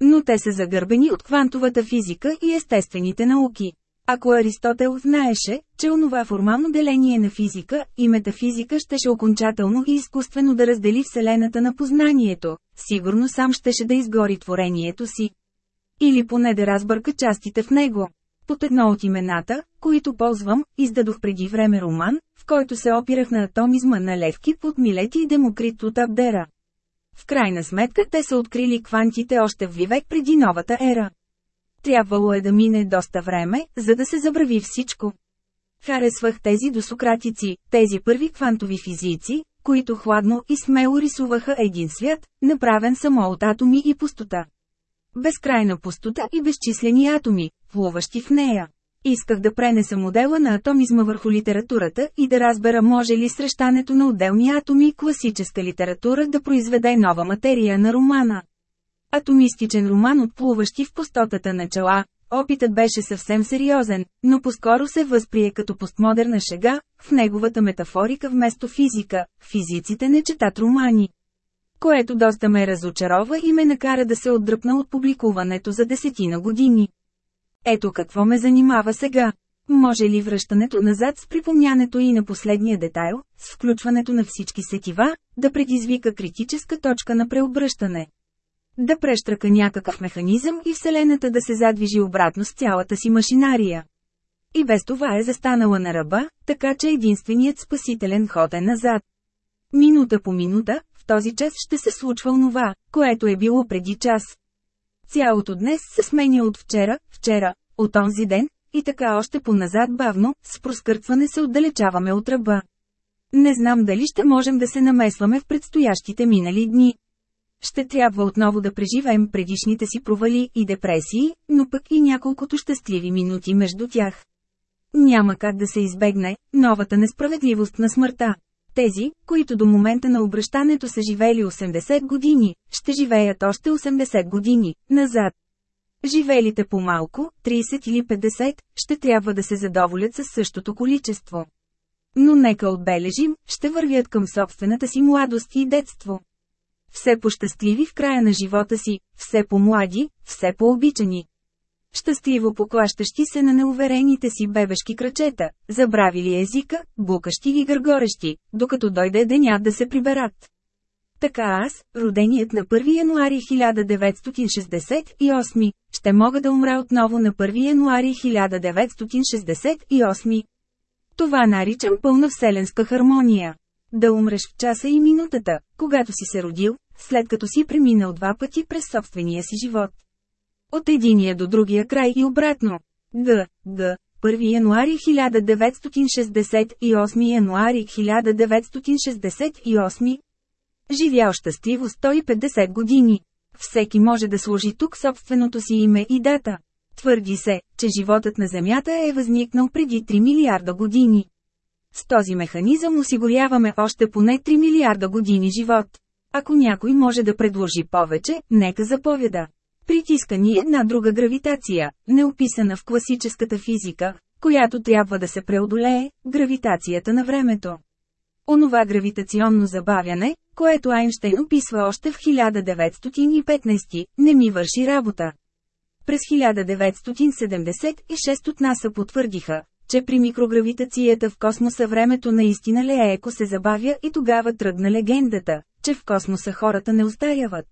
Но те са загърбени от квантовата физика и естествените науки. Ако Аристотел знаеше, че онова формално деление на физика и метафизика щеше окончателно и изкуствено да раздели Вселената на познанието, сигурно сам щеше да изгори творението си. Или поне да разбърка частите в него. Под едно от имената, които ползвам, издадох преди време роман, в който се опирах на атомизма на Левки под Милети и Демокрит от Абдера. В крайна сметка те са открили квантите още в вивек преди новата ера. Трябвало е да мине доста време, за да се забрави всичко. Харесвах тези досократици, тези първи квантови физици, които хладно и смело рисуваха един свят, направен само от атоми и пустота. Безкрайна пустота и безчислени атоми, плуващи в нея. Исках да пренеса модела на атомизма върху литературата и да разбера може ли срещането на отделни атоми и класическа литература да произведе нова материя на романа. Атомистичен роман от плуващи в пустотата начала, опитът беше съвсем сериозен, но поскоро се възприе като постмодерна шега, в неговата метафорика вместо физика, физиците не четат романи. Което доста ме разочарова и ме накара да се отдръпна от публикуването за десетина години. Ето какво ме занимава сега. Може ли връщането назад с припомнянето и на последния детайл, с включването на всички сетива, да предизвика критическа точка на преобръщане? Да прещрака някакъв механизъм и Вселената да се задвижи обратно с цялата си машинария. И без това е застанала на ръба, така че единственият спасителен ход е назад. Минута по минута, в този час ще се случва онова, което е било преди час. Цялото днес се сменя от вчера, вчера, от онзи ден, и така още по-назад бавно, с проскъртване се отдалечаваме от ръба. Не знам дали ще можем да се намесваме в предстоящите минали дни. Ще трябва отново да преживеем предишните си провали и депресии, но пък и няколкото щастливи минути между тях. Няма как да се избегне новата несправедливост на смъртта. Тези, които до момента на обращането са живели 80 години, ще живеят още 80 години, назад. Живелите по-малко, 30 или 50, ще трябва да се задоволят със същото количество. Но нека отбележим, ще вървят към собствената си младост и детство. Все по-щастливи в края на живота си, все по-млади, все по-обичани. Щастливо поклащащи се на неуверените си бебешки кръчета, забравили езика, букащи ги гъргорещи, докато дойде деня да се приберат. Така аз, роденият на 1 януари 1968, ще мога да умра отново на 1 януари 1968. Това наричам пълна вселенска хармония. Да умреш в часа и минутата, когато си се родил, след като си преминал два пъти през собствения си живот. От единия до другия край и обратно. Г. Г. 1 януари 1968 януари 1968 Живял щастливо 150 години. Всеки може да сложи тук собственото си име и дата. Твърди се, че животът на Земята е възникнал преди 3 милиарда години. С този механизъм осигуряваме още поне 3 милиарда години живот. Ако някой може да предложи повече, нека заповяда. Притиска ни една друга гравитация, неописана в класическата физика, която трябва да се преодолее – гравитацията на времето. Онова гравитационно забавяне, което Айнштейн описва още в 1915, не ми върши работа. През 1976 от НАСА потвърдиха, че при микрогравитацията в космоса времето наистина лееко се забавя и тогава тръгна легендата, че в космоса хората не устаряват.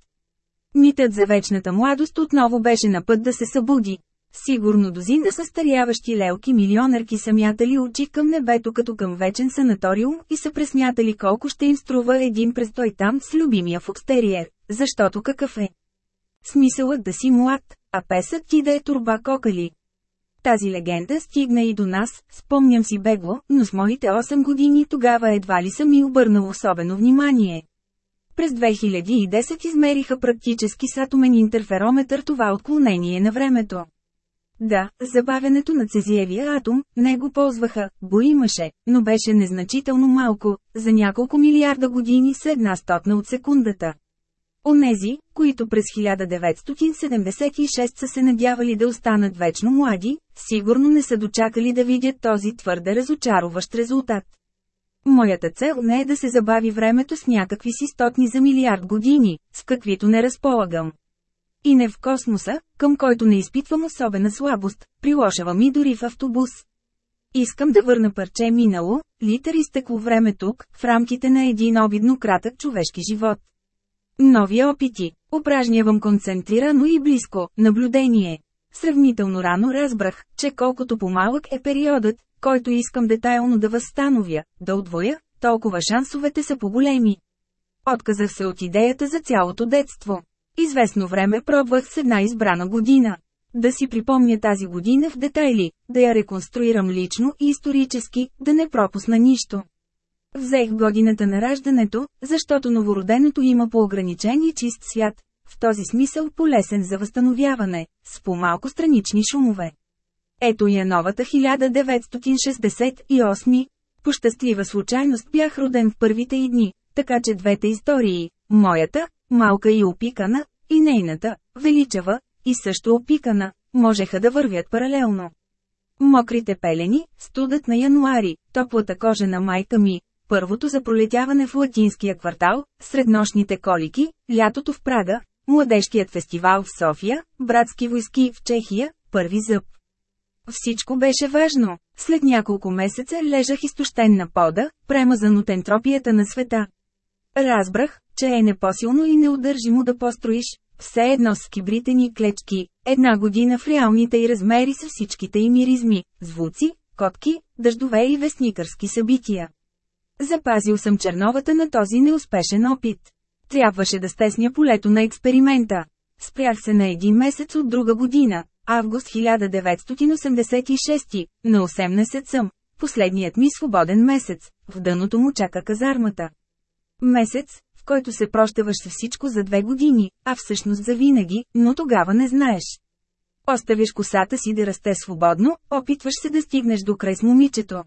Митът за вечната младост отново беше на път да се събуди. Сигурно дозина състаряващи лелки милионерки са мятали очи към небето като към вечен санаториум и са пресмятали колко ще им струва един престой там с любимия фокстериер, защото какъв е. Смисълът да си млад, а песът ти да е турба кокали. Тази легенда стигна и до нас, спомням си бегло, но с моите 8 години тогава едва ли съм ми обърнал особено внимание. През 2010 измериха практически с атомен интерферометър това отклонение на времето. Да, забавянето на цезиевия атом, не го ползваха, го имаше, но беше незначително малко, за няколко милиарда години с една стотна от секундата. Онези, които през 1976 са се надявали да останат вечно млади, сигурно не са дочакали да видят този твърде разочароващ резултат. Моята цел не е да се забави времето с някакви си стотни за милиард години, с каквито не разполагам. И не в космоса, към който не изпитвам особена слабост, прилошава ми дори в автобус. Искам да върна парче минало, литър изтекло време тук, в рамките на един обидно кратък човешки живот. Нови опити. Упражнявам концентрирано и близко, наблюдение. Сравнително рано разбрах, че колкото по-малък е периодът, който искам детайлно да възстановя, да отвоя, толкова шансовете са по-големи. Отказах се от идеята за цялото детство. Известно време пробвах с една избрана година. Да си припомня тази година в детайли, да я реконструирам лично и исторически, да не пропусна нищо. Взех годината на раждането, защото новороденото има по-ограничен и чист свят, в този смисъл полесен за възстановяване, с по-малко странични шумове. Ето я новата 1968. По щастлива случайност бях роден в първите и дни, така че двете истории, моята, малка и опикана, и нейната, величава, и също опикана, можеха да вървят паралелно. Мокрите пелени, студът на януари, топлата кожа на майка ми, първото за пролетяване в латинския квартал, среднощните колики, лятото в Прага, младежкият фестивал в София, братски войски в Чехия, първи зъб. Всичко беше важно. След няколко месеца лежах изтощен на пода, премазан от ентропията на света. Разбрах, че е непосилно и неудържимо да построиш, все едно с кибритени клечки, една година в реалните и размери с всичките и миризми, звуци, котки, дъждове и вестникърски събития. Запазил съм черновата на този неуспешен опит. Трябваше да стесня полето на експеримента. Спрях се на един месец от друга година, август 1986, на 18 съм, последният ми свободен месец, в дъното му чака казармата. Месец, в който се прощаваш с всичко за две години, а всъщност за винаги, но тогава не знаеш. Оставяш косата си да расте свободно, опитваш се да стигнеш до край с момичето.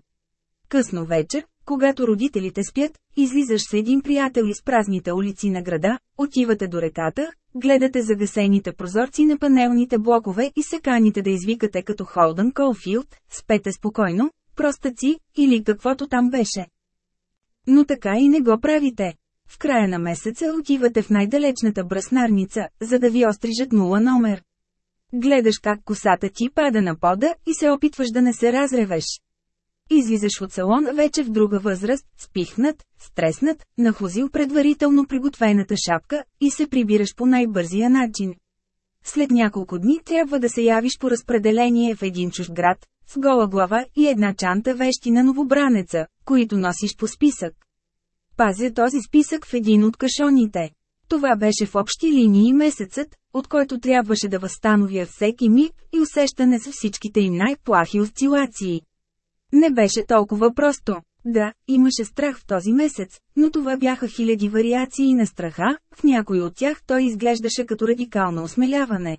Късно вечер, когато родителите спят, излизаш с един приятел из празните улици на града, отивате до реката, гледате загасените прозорци на панелните блокове и се каните да извикате като Холдън Колфилд, спете спокойно, простаци, или каквото там беше. Но така и не го правите. в края на месеца отивате в най-далечната бръснарница, за да ви острижат нула номер. Гледаш как косата ти пада на пода и се опитваш да не се разревеш. Излизаш от салон вече в друга възраст, спихнат, стреснат, нахлузил предварително приготвената шапка и се прибираш по най-бързия начин. След няколко дни трябва да се явиш по разпределение в един чужд град, с гола глава и една чанта вещи на новобранеца, които носиш по списък. Пазя този списък в един от кашоните. Това беше в общи линии месецът, от който трябваше да възстановя всеки миг и усещане за всичките им най-плахи осцилации. Не беше толкова просто. Да, имаше страх в този месец, но това бяха хиляди вариации на страха, в някой от тях той изглеждаше като радикално осмеляване.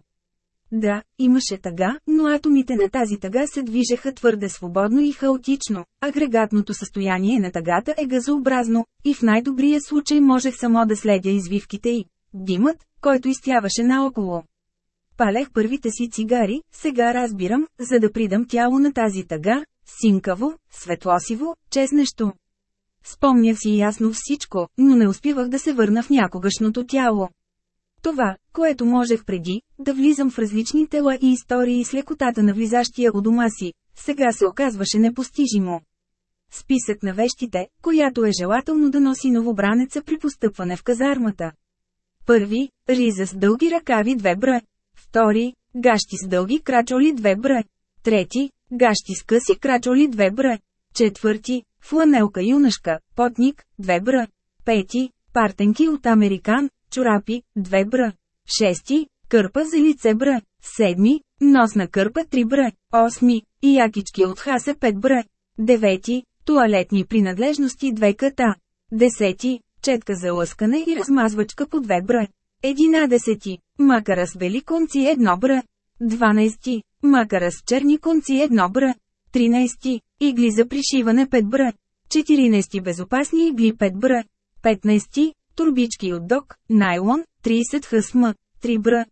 Да, имаше тъга, но атомите на тази тъга се движеха твърде свободно и хаотично. Агрегатното състояние на тъгата е газообразно, и в най-добрия случай можех само да следя извивките й. Димът, който изтяваше наоколо. Палех първите си цигари, сега разбирам, за да придам тяло на тази тъга, синкаво, светлосиво, честнещо. Спомнях си ясно всичко, но не успивах да се върна в някогашното тяло. Това, което можех преди, да влизам в различни тела и истории с лекотата на влизащия у дома си, сега се оказваше непостижимо. Списък на вещите, която е желателно да носи новобранеца при постъпване в казармата. Първи – риза с дълги ръкави две бра. Втори – гащи с дълги крачоли две бра. Трети – гащи с къси крачоли две бра. Четвърти – фланелка юнашка, потник, две бра. Пети – партенки от американ, чорапи, две бра. Шести – кърпа за лице бра. Седми – носна кърпа три бра. Осми – якички от хаса пет бра. Девети – туалетни принадлежности две ката. Десети – четка за лъскане и размазвачка по две бра. Единадесети – макара с бели конци едно бра. Дванайсти – макара с черни конци едно бра. Тринайсти – игли за пришиване пет бра. Четиринайсти – безопасни игли пет бра. Петнайсти – турбички от док, найлон, 30 хсм, 3 бра.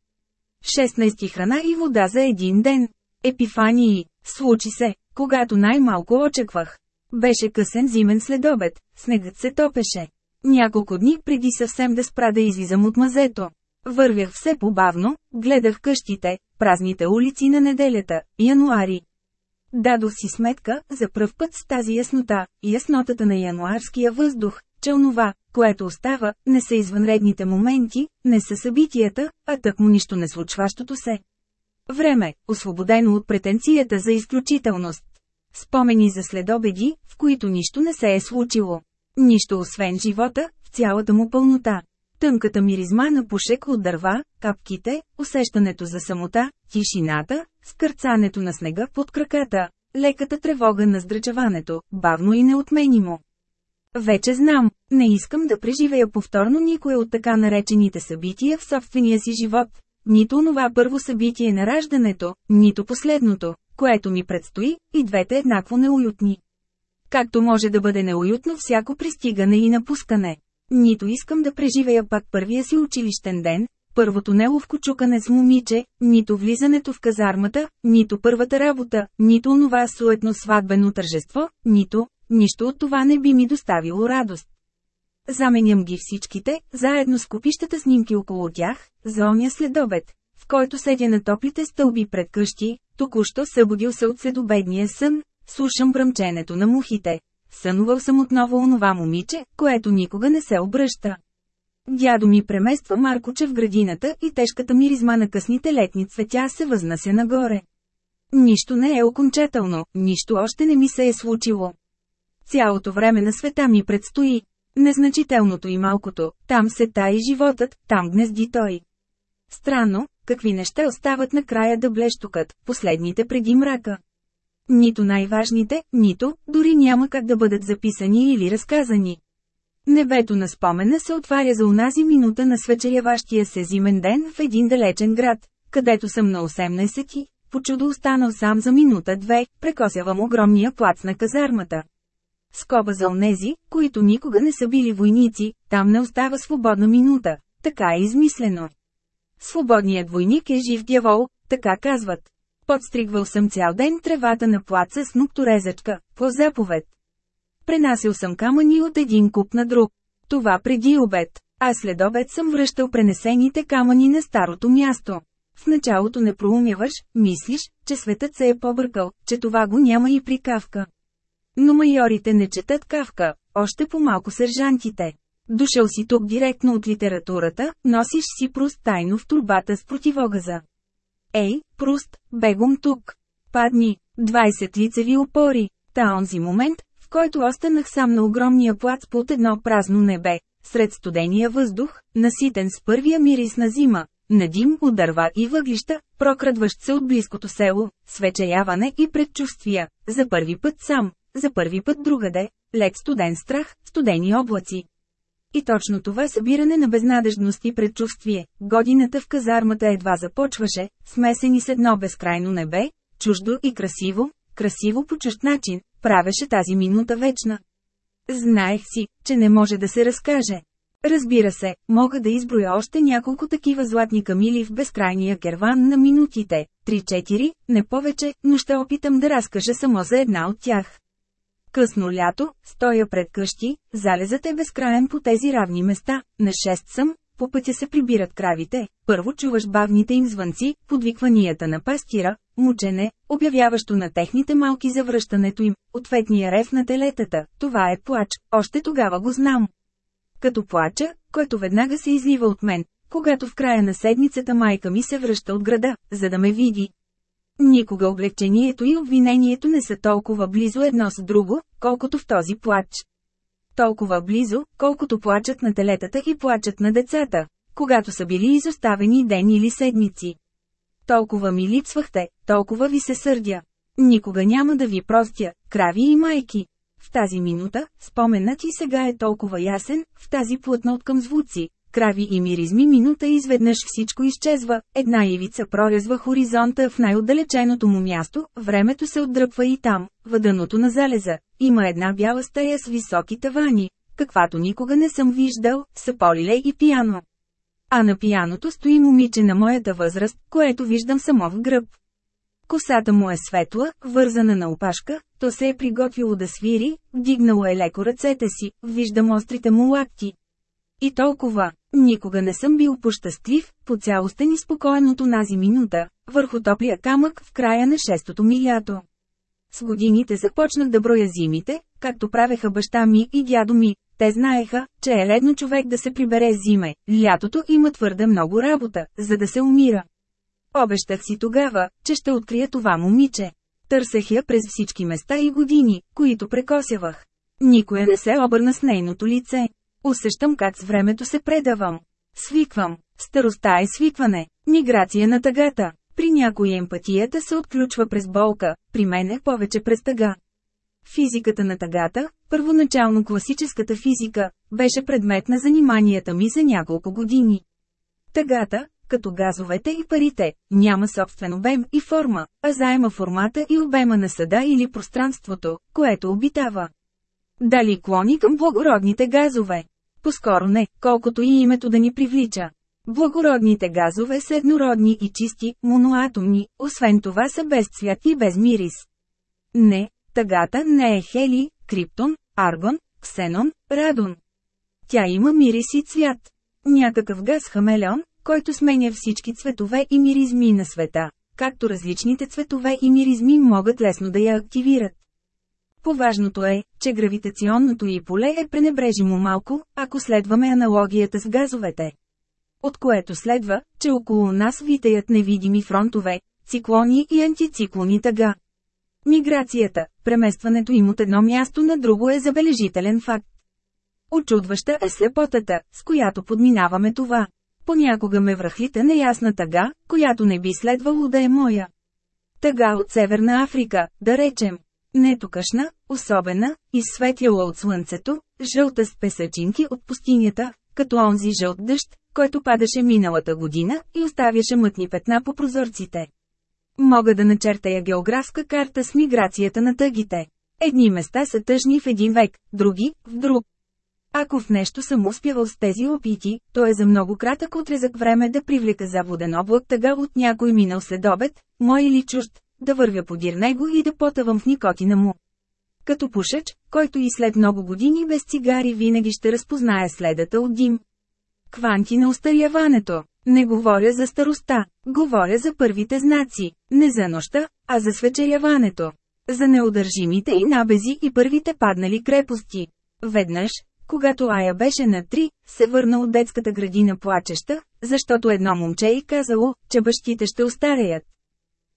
16 храна и вода за един ден. Епифании. Случи се, когато най-малко очаквах. Беше късен зимен следобед, снегът се топеше. Няколко дни преди съвсем да спра да излизам от мазето. Вървях все побавно, гледах къщите, празните улици на неделята, януари. Дадох си сметка, за пръв път с тази яснота, яснотата на януарския въздух, че онова, което остава, не са извънредните моменти, не са събитията, а тъкмо нищо не случващото се. Време, освободено от претенцията за изключителност. Спомени за следобеди, в които нищо не се е случило. Нищо освен живота, в цялата му пълнота. Тънката миризма на пушек от дърва, капките, усещането за самота, тишината, скърцането на снега под краката, леката тревога на здрачаването, бавно и неотменимо. Вече знам, не искам да преживея повторно никое от така наречените събития в собствения си живот. Нито онова първо събитие на раждането, нито последното, което ми предстои, и двете еднакво неуютни. Както може да бъде неуютно всяко пристигане и напускане. Нито искам да преживея пак първия си училищен ден, първото неловко чукане с момиче, нито влизането в казармата, нито първата работа, нито онова суетно сватбено тържество, нито, нищо от това не би ми доставило радост. Заменям ги всичките, заедно с купищата снимки около тях, за оня следобед, в който седя на топлите стълби пред къщи, току-що събудил се от седобедния сън, слушам бръмченето на мухите. Сънувал съм отново онова момиче, което никога не се обръща. Дядо ми премества Маркоче в градината и тежката миризма на късните летни цветя се възнася нагоре. Нищо не е окончателно, нищо още не ми се е случило. Цялото време на света ми предстои. Незначителното и малкото, там се таи животът, там гнезди той. Странно, какви неща остават накрая да блещукат, последните преди мрака. Нито най-важните, нито, дори няма как да бъдат записани или разказани. Небето на спомена се отваря за унази минута на свечеряващия се зимен ден в един далечен град, където съм на 18 ти, по чудо останал сам за минута-две, прекосявам огромния плац на казармата. Скоба за онези, които никога не са били войници, там не остава свободна минута, така е измислено. Свободният войник е жив дявол, така казват. Подстригвал съм цял ден тревата на плаца с нокторезачка, по заповед. Пренасил съм камъни от един куп на друг. Това преди обед. А след обед съм връщал пренесените камъни на старото място. В началото не проумяваш, мислиш, че светът се е побъркал, че това го няма и при Кавка. Но майорите не четат Кавка, още по-малко сержантите. Дошъл си тук директно от литературата, носиш си Пруст тайно в турбата с противогаза. Ей, Пруст, бегом тук. Падни, 20 лицеви опори. Та онзи момент, в който останах сам на огромния плац под едно празно небе, сред студения въздух, наситен с първия мирис на зима, на дим от дърва и въглища, прокрадващ се от близкото село, свечеяване и предчувствия, за първи път сам, за първи път другаде, лек студен страх, студени облаци. И точно това събиране на безнадежност и предчувствие, годината в казармата едва започваше, смесени с едно безкрайно небе, чуждо и красиво, красиво по чужд начин, правеше тази минута вечна. Знаех си, че не може да се разкаже. Разбира се, мога да изброя още няколко такива златни камили в безкрайния керван на минутите, 3-4, не повече, но ще опитам да разкажа само за една от тях. Късно лято, стоя пред къщи, залезът е безкраен по тези равни места, на шест съм, по пътя се прибират кравите, първо чуваш бавните им звънци, подвикванията на пастира, мучене, обявяващо на техните малки за връщането им, ответния рев на телетата, това е плач, още тогава го знам. Като плача, който веднага се излива от мен, когато в края на седмицата майка ми се връща от града, за да ме види. Никога облегчението и обвинението не са толкова близо едно с друго, колкото в този плач. Толкова близо, колкото плачат на телетата и плачат на децата, когато са били изоставени ден или седмици. Толкова ми липсвахте, толкова ви се сърдя. Никога няма да ви простя, крави и майки. В тази минута, споменът ти сега е толкова ясен, в тази плътна от към звуци, крави и миризми минута изведнъж всичко изчезва, една ивица прорезва хоризонта в най-отдалеченото му място, времето се отдръпва и там, въдъното на залеза, има една бяла стая с високи тавани, каквато никога не съм виждал, са полиле и пиано. А на пияното стои момиче на моята възраст, което виждам само в гръб. Косата му е светла, вързана на опашка, то се е приготвило да свири, вдигнало е леко ръцете си, виждам острите му лакти. И толкова, никога не съм бил пощастлив, по цялостен и спокойното нази минута, върху топлия камък в края на шестото ми лято. С годините започнах да броя зимите, както правеха баща ми и дядо ми. Те знаеха, че е ледно човек да се прибере зиме, лятото има твърде много работа, за да се умира. Обещах си тогава, че ще открия това момиче. Търсех я през всички места и години, които прекосявах. Никой не се обърна с нейното лице. Усещам как с времето се предавам. Свиквам. Староста е свикване. Миграция на тъгата. При някои емпатията се отключва през болка, при мен е повече през тъга. Физиката на тъгата, първоначално класическата физика, беше предмет на заниманията ми за няколко години. Тъгата, като газовете и парите, няма собствен обем и форма, а заема формата и обема на съда или пространството, което обитава. Дали клони към благородните газове? По-скоро не, колкото и името да ни привлича. Благородните газове са еднородни и чисти, моноатомни, освен това са без цвят и без мирис. Не, тъгата не е хели, криптон, аргон, ксенон, радон. Тя има мирис и цвят. Някакъв газ хамелеон, който сменя всички цветове и миризми на света, както различните цветове и миризми могат лесно да я активират. Поважното е, че гравитационното й поле е пренебрежимо малко, ако следваме аналогията с газовете. От което следва, че около нас витаят невидими фронтове, циклони и антициклони тъга. Миграцията, преместването им от едно място на друго е забележителен факт. Очудваща е слепотата, с която подминаваме това. Понякога ме връхлита неясна тъга, която не би следвало да е моя. Тъга от Северна Африка, да речем. Нетокъшна, особена, изсветяла от слънцето, жълта с песъчинки от пустинята, като онзи жълт дъжд, който падаше миналата година и оставяше мътни петна по прозорците. Мога да начертая географска карта с миграцията на тъгите. Едни места са тъжни в един век, други – в друг. Ако в нещо съм успявал с тези опити, то е за много кратък отрезък време да привлека заводен облак тъга от някой минал следобед, мой или чужд, да вървя подир него и да потъвам в никотина му. като пушач, който и след много години без цигари винаги ще разпознае следата от дим. Кванти на устаряването. Не говоря за староста, говоря за първите знаци, не за нощта, а за свечеряването. За неудържимите и набези и първите паднали крепости. Веднъж, когато Ая беше на три, се върна от детската градина плачеща, защото едно момче й казало, че бащите ще остареят.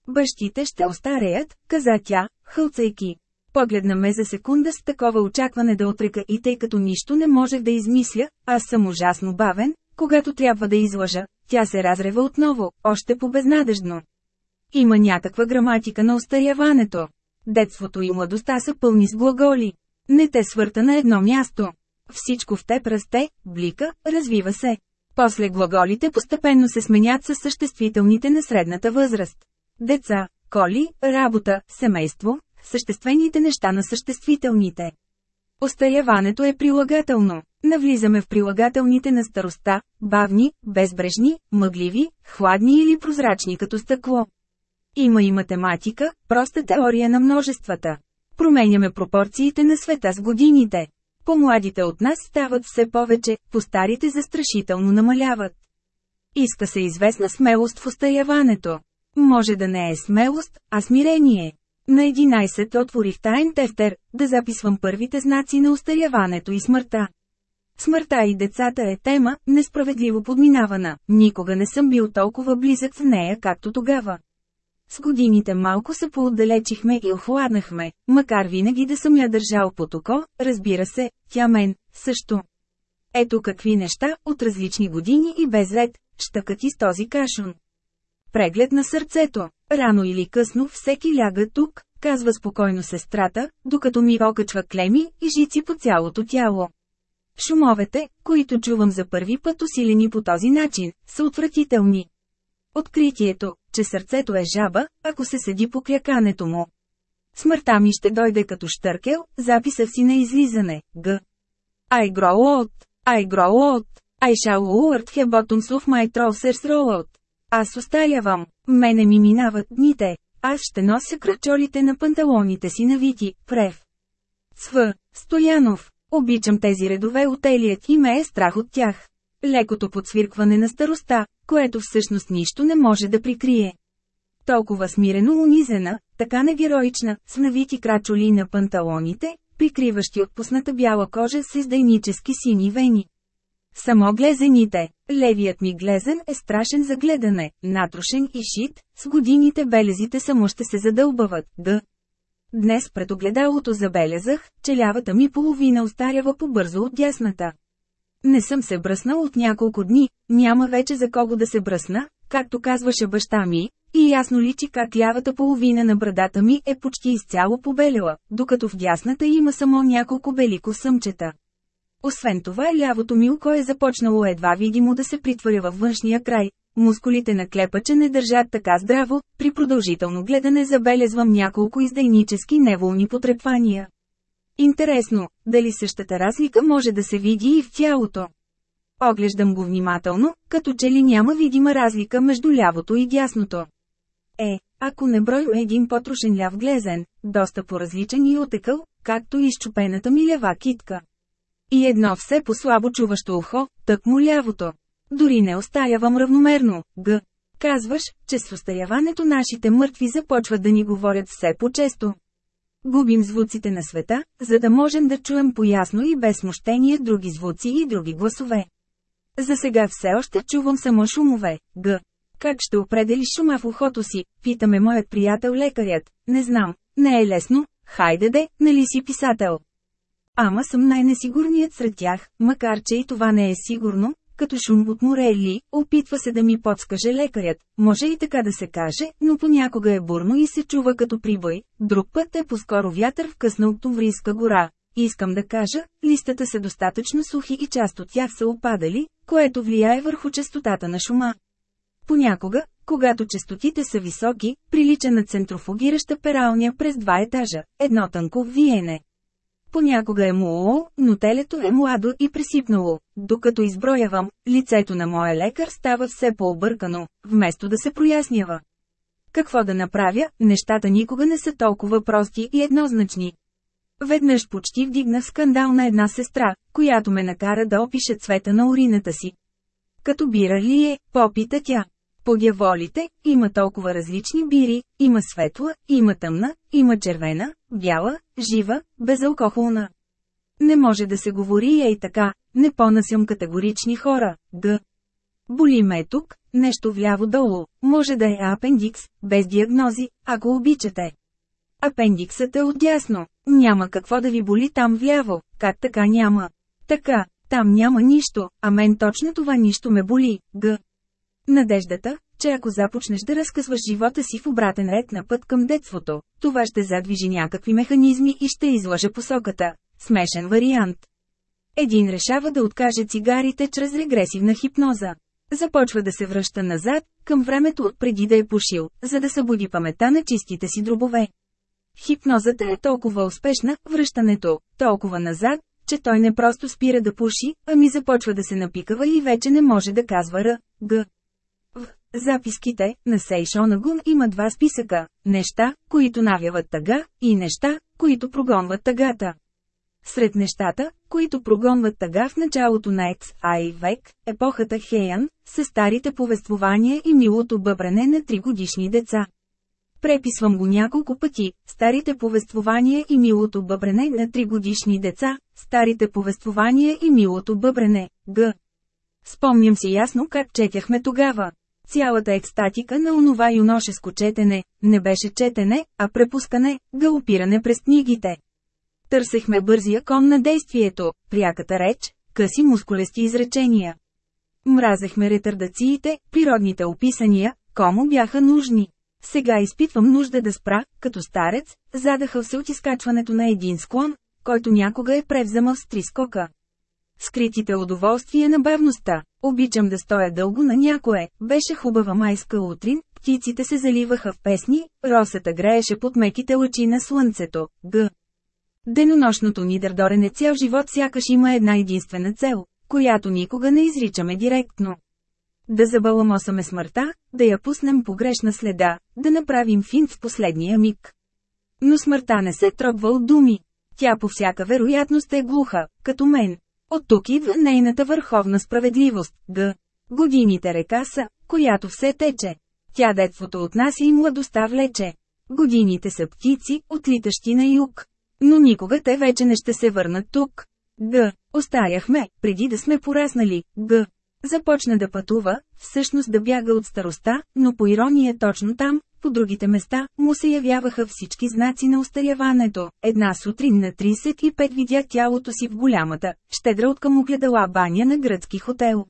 Бащите ще остареят, каза тя, хълцайки. Погледна ме за секунда с такова очакване да отрека и тъй като нищо не можех да измисля, аз съм ужасно бавен, когато трябва да излъжа, тя се разрева отново, още по-безнадежно. Има някаква граматика на остаряването. Детството и младостта са пълни с глаголи. Не те свърта на едно място. Всичко в теб расте, блика, развива се. После глаголите постепенно се сменят с съществителните на средната възраст. Деца, коли, работа, семейство, съществените неща на съществителните. Остаряването е прилагателно. Навлизаме в прилагателните на староста, бавни, безбрежни, мъгливи, хладни или прозрачни като стъкло. Има и математика, проста теория на множествата. Променяме пропорциите на света с годините. По-младите от нас стават все повече, по-старите застрашително намаляват. Иска се известна смелост в остаяването. Може да не е смелост, а смирение. На 11 отворих таен тефтер, да записвам първите знаци на остаряването и смъртта. Смъртта и децата е тема, несправедливо подминавана, никога не съм бил толкова близък в нея както тогава. С годините малко се поотдалечихме и охладнахме, макар винаги да съм я държал под око, разбира се, тя мен, също. Ето какви неща, от различни години и без ред, щъкат и с този кашун. Преглед на сърцето. Рано или късно всеки ляга тук, казва спокойно сестрата, докато ми окачва клеми и жици по цялото тяло. Шумовете, които чувам за първи път усилени по този начин, са отвратителни. Откритието, че сърцето е жаба, ако се седи по клякането му. Смъртта ми ще дойде като штъркел, записах си на излизане, г. I grow old, I grow old, I shall word the bottoms of my trousers roll Аз остарявам, мене ми минават дните, аз ще нося кръчолите на панталоните си на Вити, Прев. Св. Стоянов. Обичам тези редове от Елият и ме е страх от тях. Лекото подсвиркване на староста, което всъщност нищо не може да прикрие. Толкова смирено унизена, така негероична, с навити крачоли на панталоните, прикриващи отпусната бяла кожа с издайнически сини вени. Само глезените. Левият ми глезен е страшен за гледане, натрошен и шит, с годините белезите само ще се задълбават, да. Днес пред огледалото забелязах, че лявата ми половина остарява побързо от дясната. Не съм се бръснал от няколко дни, няма вече за кого да се бръсна, както казваше баща ми, и ясно личи как лявата половина на брадата ми е почти изцяло побелела, докато в дясната има само няколко белико съмчета. Освен това лявото ми око е започнало едва видимо да се притворя във външния край. Мускулите на клепача не държат така здраво, при продължително гледане забелезвам няколко издайнически неволни потрепвания. Интересно, дали същата разлика може да се види и в тялото. Оглеждам го внимателно, като че ли няма видима разлика между лявото и дясното. Е, ако не брой един потрошен ляв глезен, доста по-различен и отекъл, както и изчупената ми лява китка. И едно все по-слабо чуващо ухо, тък му лявото. Дори не остарявам равномерно, г. Казваш, че с остаряването нашите мъртви започват да ни говорят все по-често. Губим звуците на света, за да можем да чуем поясно и без смущение други звуци и други гласове. За сега все още чувам само шумове, г. Как ще определиш шума в ухото си, питаме моят приятел лекарят, не знам, не е лесно, хайде де, нали си писател. Ама съм най-несигурният сред тях, макар че и това не е сигурно, като шум от море ли, опитва се да ми подскаже лекарят, може и така да се каже, но понякога е бурно и се чува като прибой, друг път е по-скоро вятър в късна октомврийска гора. Искам да кажа, листата са достатъчно сухи и част от тях са опадали, което влияе върху частотата на шума. Понякога, когато частотите са високи, прилича на центрофугираща пералня през два етажа, едно тънко виене. Понякога е муло, но телето е младо и пресипнало. Докато изброявам, лицето на моя лекар става все по-объркано, вместо да се прояснява. Какво да направя, нещата никога не са толкова прости и еднозначни. Веднъж почти вдигнах скандал на една сестра, която ме накара да опише цвета на урината си. Като бира ли е, попита тя. Подяволите, има толкова различни бири, има светла, има тъмна, има червена, бяла, жива, безалкохолна. Не може да се говори ей така, не понасям категорични хора, г. Боли ме тук, нещо вляво-долу, може да е апендикс, без диагнози, ако обичате. Апендиксът е отдясно, няма какво да ви боли там вляво, как така няма. Така, там няма нищо, а мен точно това нищо ме боли, г. Надеждата, че ако започнеш да разкъсваш живота си в обратен ред на път към детството, това ще задвижи някакви механизми и ще излъже посоката. Смешен вариант. Един решава да откаже цигарите чрез регресивна хипноза. Започва да се връща назад, към времето преди да е пушил, за да събуди памета на чистите си дробове. Хипнозата е толкова успешна, връщането, толкова назад, че той не просто спира да пуши, ами започва да се напикава и вече не може да казва Р, Г. Записките на Сейшонагун има два списъка – неща, които навяват тъга, и неща, които прогонват тъгата. Сред нещата, които прогонват тъга в началото на Екс-Ай век, епохата Хеян, са старите повествования и милото бъбрене на тригодишни деца. Преписвам го няколко пъти, старите повествования и милото бъбрене на тригодишни деца, старите повествования и милото бъбрене, г. Спомням си ясно как четяхме тогава. Цялата екстатика на онова юношеско четене, не беше четене, а препускане, галопиране през книгите. Търсехме бързия кон на действието, пряката реч, къси мускулести изречения. Мразехме ретардациите, природните описания, кому бяха нужни. Сега изпитвам нужда да спра, като старец, задахал се от изкачването на един склон, който някога е превземал с три скока. Скритите удоволствия на бавността. Обичам да стоя дълго на някое, беше хубава майска утрин, птиците се заливаха в песни, росата грееше под меките лъчи на слънцето, г. Денонощното ни дърдорене цял живот сякаш има една единствена цел, която никога не изричаме директно. Да забаламосаме смъртта, да я пуснем погрешна следа, да направим финт в последния миг. Но смъртта не се трогва от думи. Тя по всяка вероятност е глуха, като мен. От тук идва нейната върховна справедливост, г. Годините река са, която все тече. Тя детството отнася и младостта влече. Годините са птици, отлитащи на юг. Но никога те вече не ще се върнат тук. Г. Остаряхме, преди да сме пораснали. Г. Започна да пътува, всъщност да бяга от староста, но по ирония точно там, по другите места, му се явяваха всички знаци на устаряването. Една сутрин на 35 видя тялото си в голямата, щедра от към огледала баня на гръцки хотел.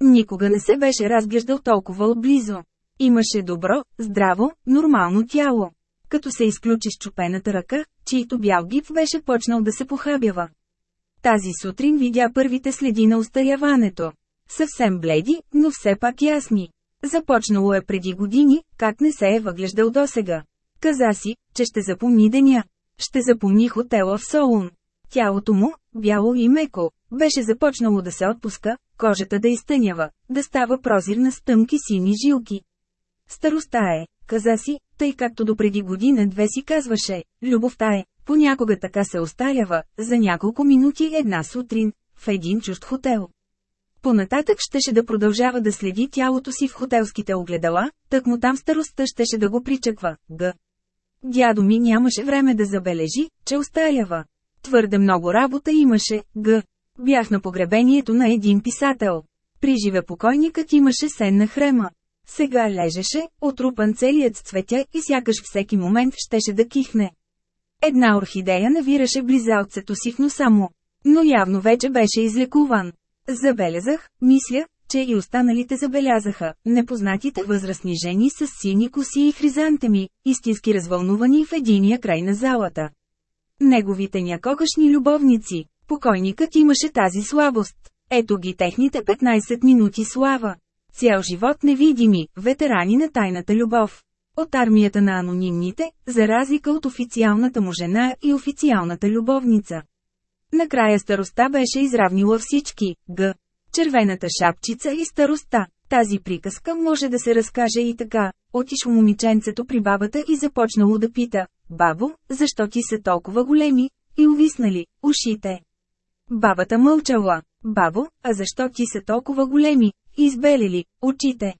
Никога не се беше разглеждал толкова отблизо. Имаше добро, здраво, нормално тяло. Като се изключи с чупената ръка, чийто бял гип беше почнал да се похабява. Тази сутрин видя първите следи на устаряването. Съвсем бледи, но все пак ясни. Започнало е преди години, как не се е въглеждал досега. Каза си, че ще запомни деня. Ще запомни хотела в Солун. Тялото му, бяло и меко, беше започнало да се отпуска, кожата да изтънява, да става прозирна с тъмки сини жилки. Староста е, каза си, тъй както до преди година-две си казваше, любовта е, понякога така се остарява, за няколко минути една сутрин, в един чужд хотел. Понататък щеше да продължава да следи тялото си в хотелските огледала, тък му там старостта щеше да го причаква. Г. Дядо ми нямаше време да забележи, че остарява. Твърде много работа имаше, г. Бях на погребението на един писател. При живе покойникът имаше сенна хрема. Сега лежеше, отрупан целият с цветя и сякаш всеки момент щеше да кихне. Една орхидея навираше близалцето си в носа му. Но явно вече беше излекуван. Забелязах, мисля, че и останалите забелязаха, непознатите възрастни жени с сини коси и хризантеми, истински развълнувани в единия край на залата. Неговите някогашни любовници, покойникът имаше тази слабост. Ето ги техните 15 минути слава. Цял живот невидими, ветерани на тайната любов. От армията на анонимните, за разлика от официалната му жена и официалната любовница. Накрая староста беше изравнила всички, г. Червената шапчица и староста. Тази приказка може да се разкаже и така. Отишло момиченцето при бабата и започнало да пита, бабо, защо ти са толкова големи? и увиснали, ушите. Бабата мълчала. Бабо, а защо ти са толкова големи, избелели, очите?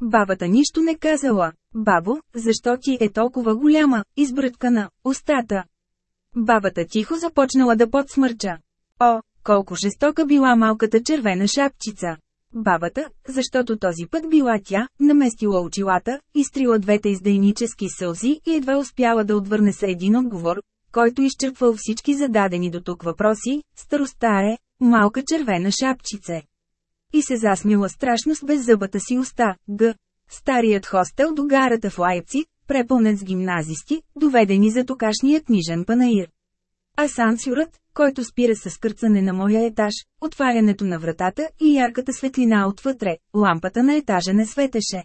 Бабата нищо не казала. Бабо, защо ти е толкова голяма, избръткана, устата? Бабата тихо започнала да подсмърча. О, колко жестока била малката червена шапчица. Бабата, защото този път била тя, наместила очилата, изтрила двете издайнически сълзи и едва успяла да отвърне се един отговор, който изчерпвал всички зададени до тук въпроси, староста е, малка червена шапчице. И се засмила страшно с беззъбата си уста, г. Старият хостел до гарата в Лайпци, препълнен с гимназисти, доведени за токашния книжен панаир. А сансюрът, който спира с кърцане на моя етаж, отварянето на вратата и ярката светлина отвътре, лампата на етажа не светеше.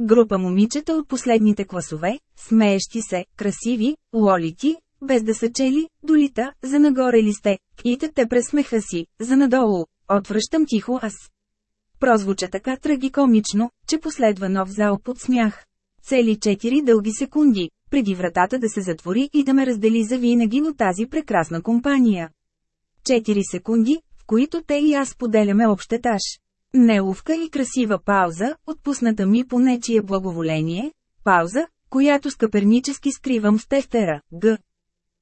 Група момичета от последните класове, смеещи се, красиви, лолити, без да са чели, долита, за нагоре ли сте, те през смеха си, за надолу, отвръщам тихо аз. Прозвуча така трагикомично, че последва нов залп от смях. Цели четири дълги секунди, преди вратата да се затвори и да ме раздели за винаги от тази прекрасна компания. Четири секунди, в които те и аз поделяме общ етаж. Неловка и красива пауза, отпусната ми по нечие благоволение, пауза, която скъпернически скривам в тефтера, г.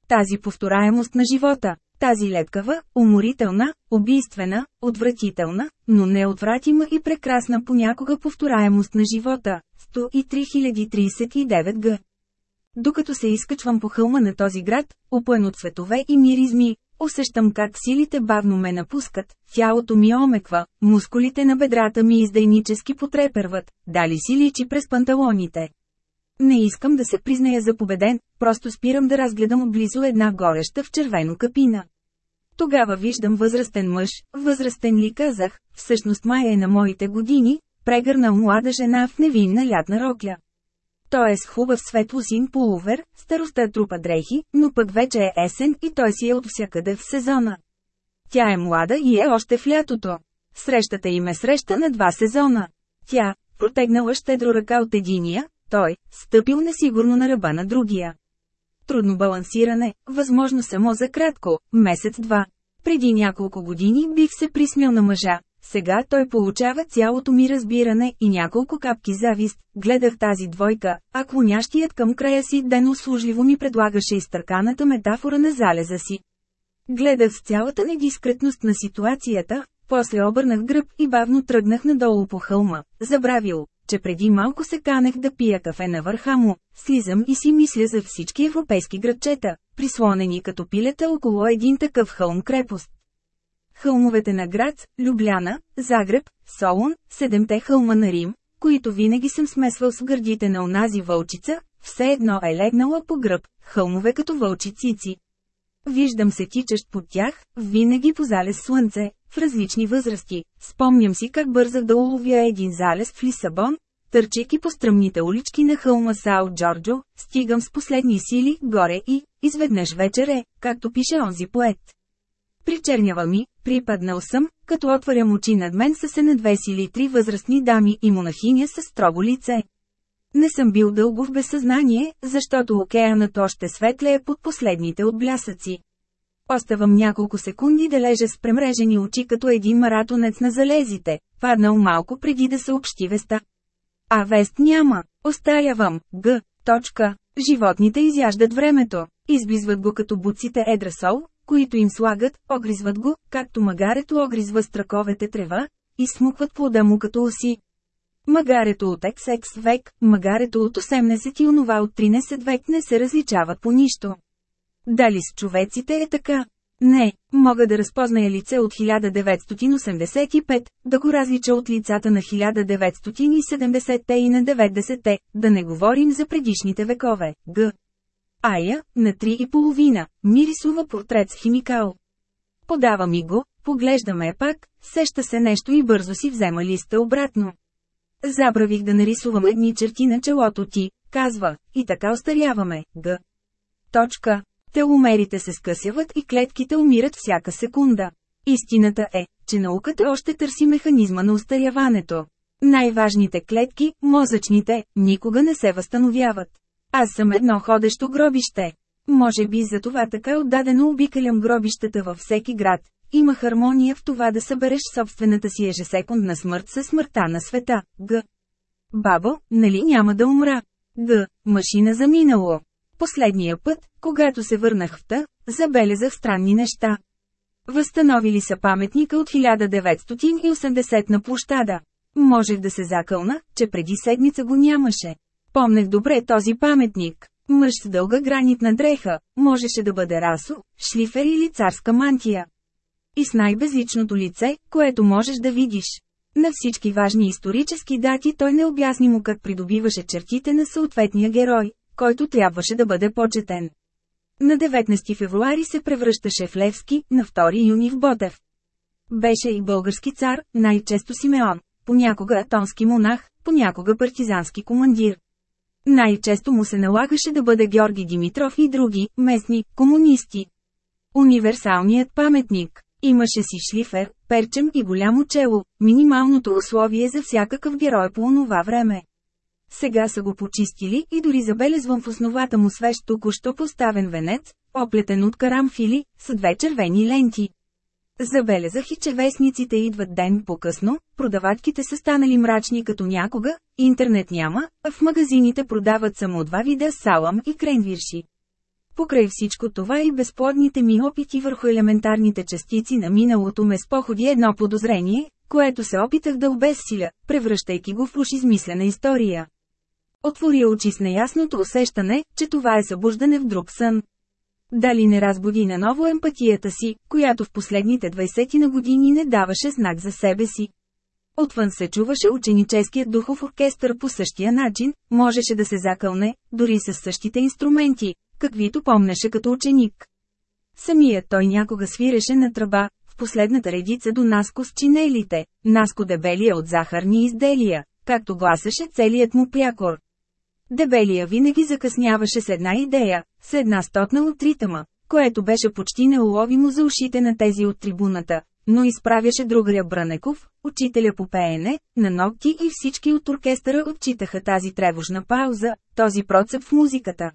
Тази повтораемост на живота, тази лепкава, уморителна, убийствена, отвратителна, но неотвратима и прекрасна понякога повтораемост на живота, 103039 г. Докато се изкачвам по хълма на този град, опън от светове и миризми, усещам как силите бавно ме напускат, тялото ми омеква, мускулите на бедрата ми издайнически потреперват, дали си личи през панталоните. Не искам да се призная за победен, просто спирам да разгледам отблизо една гореща в червено капина. Тогава виждам възрастен мъж, възрастен ли казах, всъщност май е на моите години, прегърнал млада жена в невинна лятна рокля. Той е с хубав светло-син пуловер, староста трупа дрехи, но пък вече е есен и той си е от всякъде в сезона. Тя е млада и е още в лятото. Срещата им е среща на два сезона. Тя, протегнала щедро ръка от единия, той, стъпил несигурно на ръба на другия. Трудно балансиране, възможно само за кратко, месец-два. Преди няколко години бих се присмял на мъжа, сега той получава цялото ми разбиране и няколко капки завист. Гледах тази двойка, а клонящият към края си ден услужливо ми предлагаше изтърканата метафора на залеза си. Гледах с цялата недискретност на ситуацията, после обърнах гръб и бавно тръгнах надолу по хълма, забравил, че преди малко се канех да пия кафе на върха му, слизам и си мисля за всички европейски градчета, прислонени като пилета около един такъв хълм крепост. Хълмовете на град, Любляна, Загреб, Солун, седемте хълма на Рим, които винаги съм смесвал с гърдите на онази вълчица, все едно е легнала по гръб, хълмове като вълчицици. Виждам се тичащ под тях, винаги по залез слънце, в различни възрасти. Спомням си как бързах да уловя един залез в Лисабон, търчейки по стръмните улички на хълма Сао Джорджо, стигам с последни сили горе и, изведнъж вечере, както пише онзи поет. Причернява ми, припаднал съм, като отварям очи над мен са се надвесили три възрастни дами и монахиня с строго лице. Не съм бил дълго в безсъзнание, защото океанът още светлее под последните отблясъци. Оставам няколко секунди да лежа с премрежени очи като един маратонец на залезите, паднал малко преди да съобщи веста. А вест няма. Остарявам. Г. Точка. Животните изяждат времето. Изблизват го като буците едрасол, които им слагат, огризват го, както магарето огризва страковете трева, и смукват плода му като оси. Магарето от XX век, магарето от 18 и онова от 13 век не се различават по нищо. Дали с човеците е така? Не, мога да разпозная лице от 1985, да го различа от лицата на 1970-те и на 90-те, да не говорим за предишните векове. Г. Ая, на три и половина, ми рисува портрет с химикал. Подава ми го, поглеждаме пак, сеща се нещо и бързо си взема листа обратно. Забравих да нарисувам едни черти на челото ти, казва, и така остаряваме, г. Точка. Теломерите се скъсяват и клетките умират всяка секунда. Истината е, че науката още търси механизма на устаряването. Най-важните клетки, мозъчните, никога не се възстановяват. Аз съм едно ходещо гробище. Може би за това така отдадено обикалям гробищата във всеки град. Има хармония в това да събереш собствената си ежесекундна смърт със смъртта на света. Г. Бабо, нали няма да умра? Г. Машина за минало. Последния път, когато се върнах в Та, забелязах странни неща. Възстановили са паметника от 1980 на площада. Можех да се закълна, че преди седмица го нямаше. Помнех добре този паметник. Мъж с дълга гранитна дреха, можеше да бъде расо, шлифер или царска мантия. И с най-безличното лице, което можеш да видиш. На всички важни исторически дати той необяснимо как придобиваше чертите на съответния герой, който трябваше да бъде почетен. На 19 февруари се превръщаше в Левски, на 2 юни в Ботев. Беше и български цар, най-често Симеон, понякога атонски монах, понякога партизански командир. Най-често му се налагаше да бъде Георги Димитров и други, местни, комунисти. Универсалният паметник. Имаше си шлифер, перчем и голямо чело, минималното условие за всякакъв герой по онова време. Сега са го почистили и дори забелезвам в основата му свеж току-що поставен венец, оплетен от карамфили, с две червени ленти. Забелязах и че вестниците идват ден по-късно, продавачките са станали мрачни като някога, интернет няма, а в магазините продават само два вида салам и кренвирши. Покрай всичко това и безплодните ми опити върху елементарните частици на миналото ме споходи едно подозрение, което се опитах да обезсиля, превръщайки го в уж измислена история. Отвори очи с неясното усещане, че това е събуждане в друг сън. Дали не разбуди наново емпатията си, която в последните 20 на години не даваше знак за себе си. Отвън се чуваше ученическият духов оркестър по същия начин, можеше да се закълне, дори с същите инструменти, каквито помнеше като ученик. Самият той някога свиреше на тръба, в последната редица до Наско с чинелите, Наско дебелия от захарни изделия, както гласеше целият му прякор. Дебелия винаги закъсняваше с една идея, с една стотна от ритъма, което беше почти неуловимо за ушите на тези от трибуната, но изправяше другаря Бранеков, учителя по пеене, на ногти и всички от оркестъра отчитаха тази тревожна пауза, този процеп в музиката.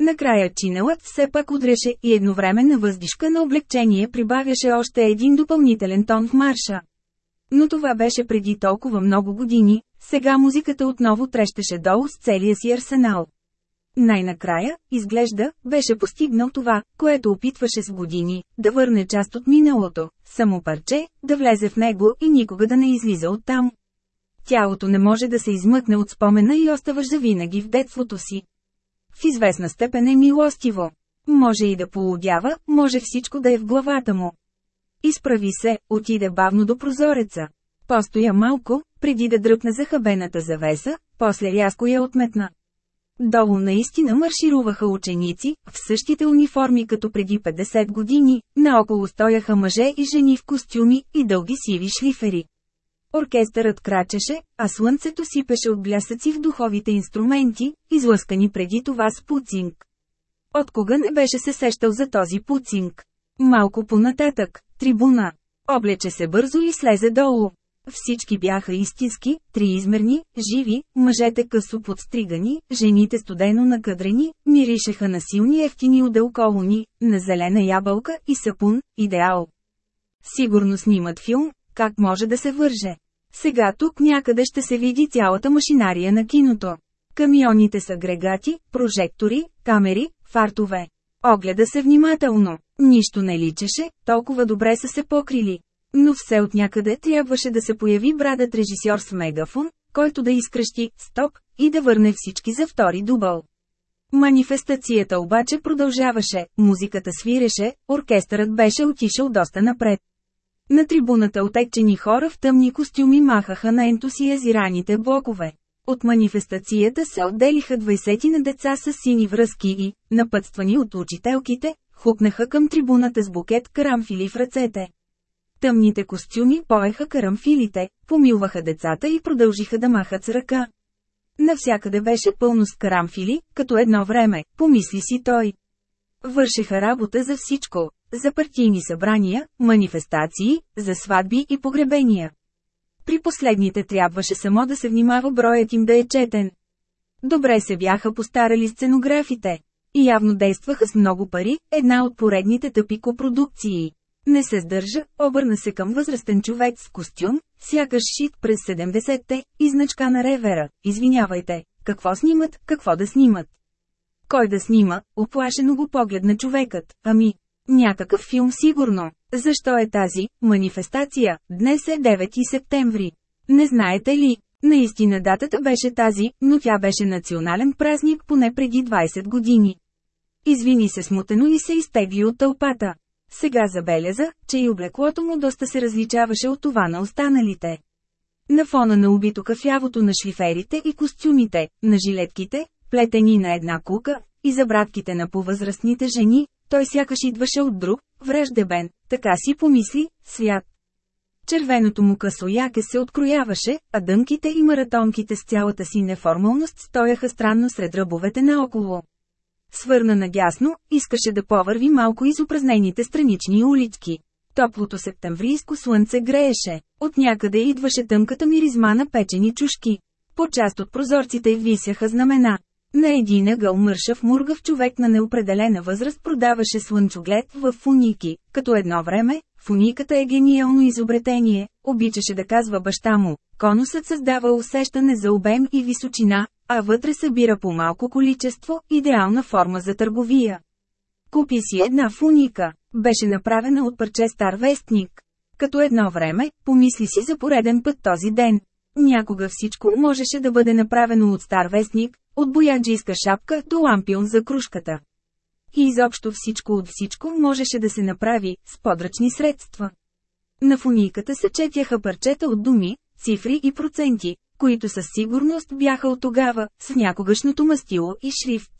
Накрая чинелът все пак удреше и едновременна въздишка на облегчение прибавяше още един допълнителен тон в марша. Но това беше преди толкова много години, сега музиката отново трещеше долу с целия си арсенал. Най-накрая, изглежда, беше постигнал това, което опитваше с години, да върне част от миналото, само парче, да влезе в него и никога да не излиза оттам. Тялото не може да се измъкне от спомена и оставаш завинаги в детството си. В известна степен е милостиво. Може и да полудява, може всичко да е в главата му. Изправи се, отиде бавно до прозореца. Постоя малко, преди да дръпне захабената завеса, после рязко я отметна. Долу наистина маршируваха ученици, в същите униформи като преди 50 години, наоколо стояха мъже и жени в костюми и дълги сиви шлифери. Оркестърът крачеше, а слънцето сипеше от блясъци в духовите инструменти, излъскани преди това с пуцинг. От кога не беше се сещал за този пуцинг? Малко понататък, трибуна. Облече се бързо и слезе долу. Всички бяха истински, триизмерни, живи, мъжете късо подстригани, жените студено накъдрени, миришеха на силни ефтини уделколони, на зелена ябълка и сапун, идеал. Сигурно снимат филм, как може да се върже. Сега тук някъде ще се види цялата машинария на киното. Камионите с агрегати, прожектори, камери, фартове. Огледа се внимателно. Нищо не личеше, толкова добре са се покрили. Но все от някъде трябваше да се появи брадът режисьор с мегафон, който да изкръщи «Стоп» и да върне всички за втори дубъл. Манифестацията обаче продължаваше, музиката свиреше, оркестърът беше отишъл доста напред. На трибуната отекчени хора в тъмни костюми махаха на ентусиазираните блокове. От манифестацията се отделиха 20 на деца с сини връзки и, напътствани от учителките, хукнаха към трибуната с букет карамфили в ръцете. Тъмните костюми поеха карамфилите, помилваха децата и продължиха да махат с ръка. Навсякъде беше пълно с карамфили, като едно време, помисли си той. Вършеха работа за всичко, за партийни събрания, манифестации, за сватби и погребения. При последните трябваше само да се внимава броят им да е четен. Добре се бяха постарали сценографите. И явно действаха с много пари, една от поредните тъпи копродукции. Не се сдържа, обърна се към възрастен човек с костюм, сякаш шит през 70-те, и значка на ревера. Извинявайте, какво снимат, какво да снимат? Кой да снима, оплашено го погледна човекът, ами, някакъв филм сигурно. Защо е тази манифестация? Днес е 9 септември. Не знаете ли? Наистина датата беше тази, но тя беше национален празник поне преди 20 години. Извини се смутено и се изтегли от тълпата. Сега забеляза, че и облеклото му доста се различаваше от това на останалите. На фона на убито кафявото на шлиферите и костюмите, на жилетките, плетени на една кука, и забратките на повъзрастните жени, той сякаш идваше от друг, враждебен, така си помисли, свят. Червеното му късо яке се открояваше, а дънките и маратонките с цялата си неформалност стояха странно сред ръбовете наоколо. Свърна надясно, искаше да повърви малко из упразнените странични улички. Топлото септемврийско слънце грееше. От някъде идваше тъмката миризма на печени чушки. По част от прозорците висяха знамена. На един ъгъл мършав мургав човек на неопределена възраст продаваше слънчоглед в фуники, като едно време, фуниката е гениално изобретение, обичаше да казва баща му. Конусът създава усещане за обем и височина, а вътре събира по малко количество, идеална форма за търговия. Купи си една фуника, беше направена от парче стар вестник. Като едно време, помисли си за пореден път този ден. Някога всичко можеше да бъде направено от стар вестник, от бояджийска шапка до лампион за кружката. И изобщо всичко от всичко можеше да се направи, с подръчни средства. На фуниката се четяха парчета от думи, цифри и проценти, които със сигурност бяха от тогава, с някогашното мастило и шрифт.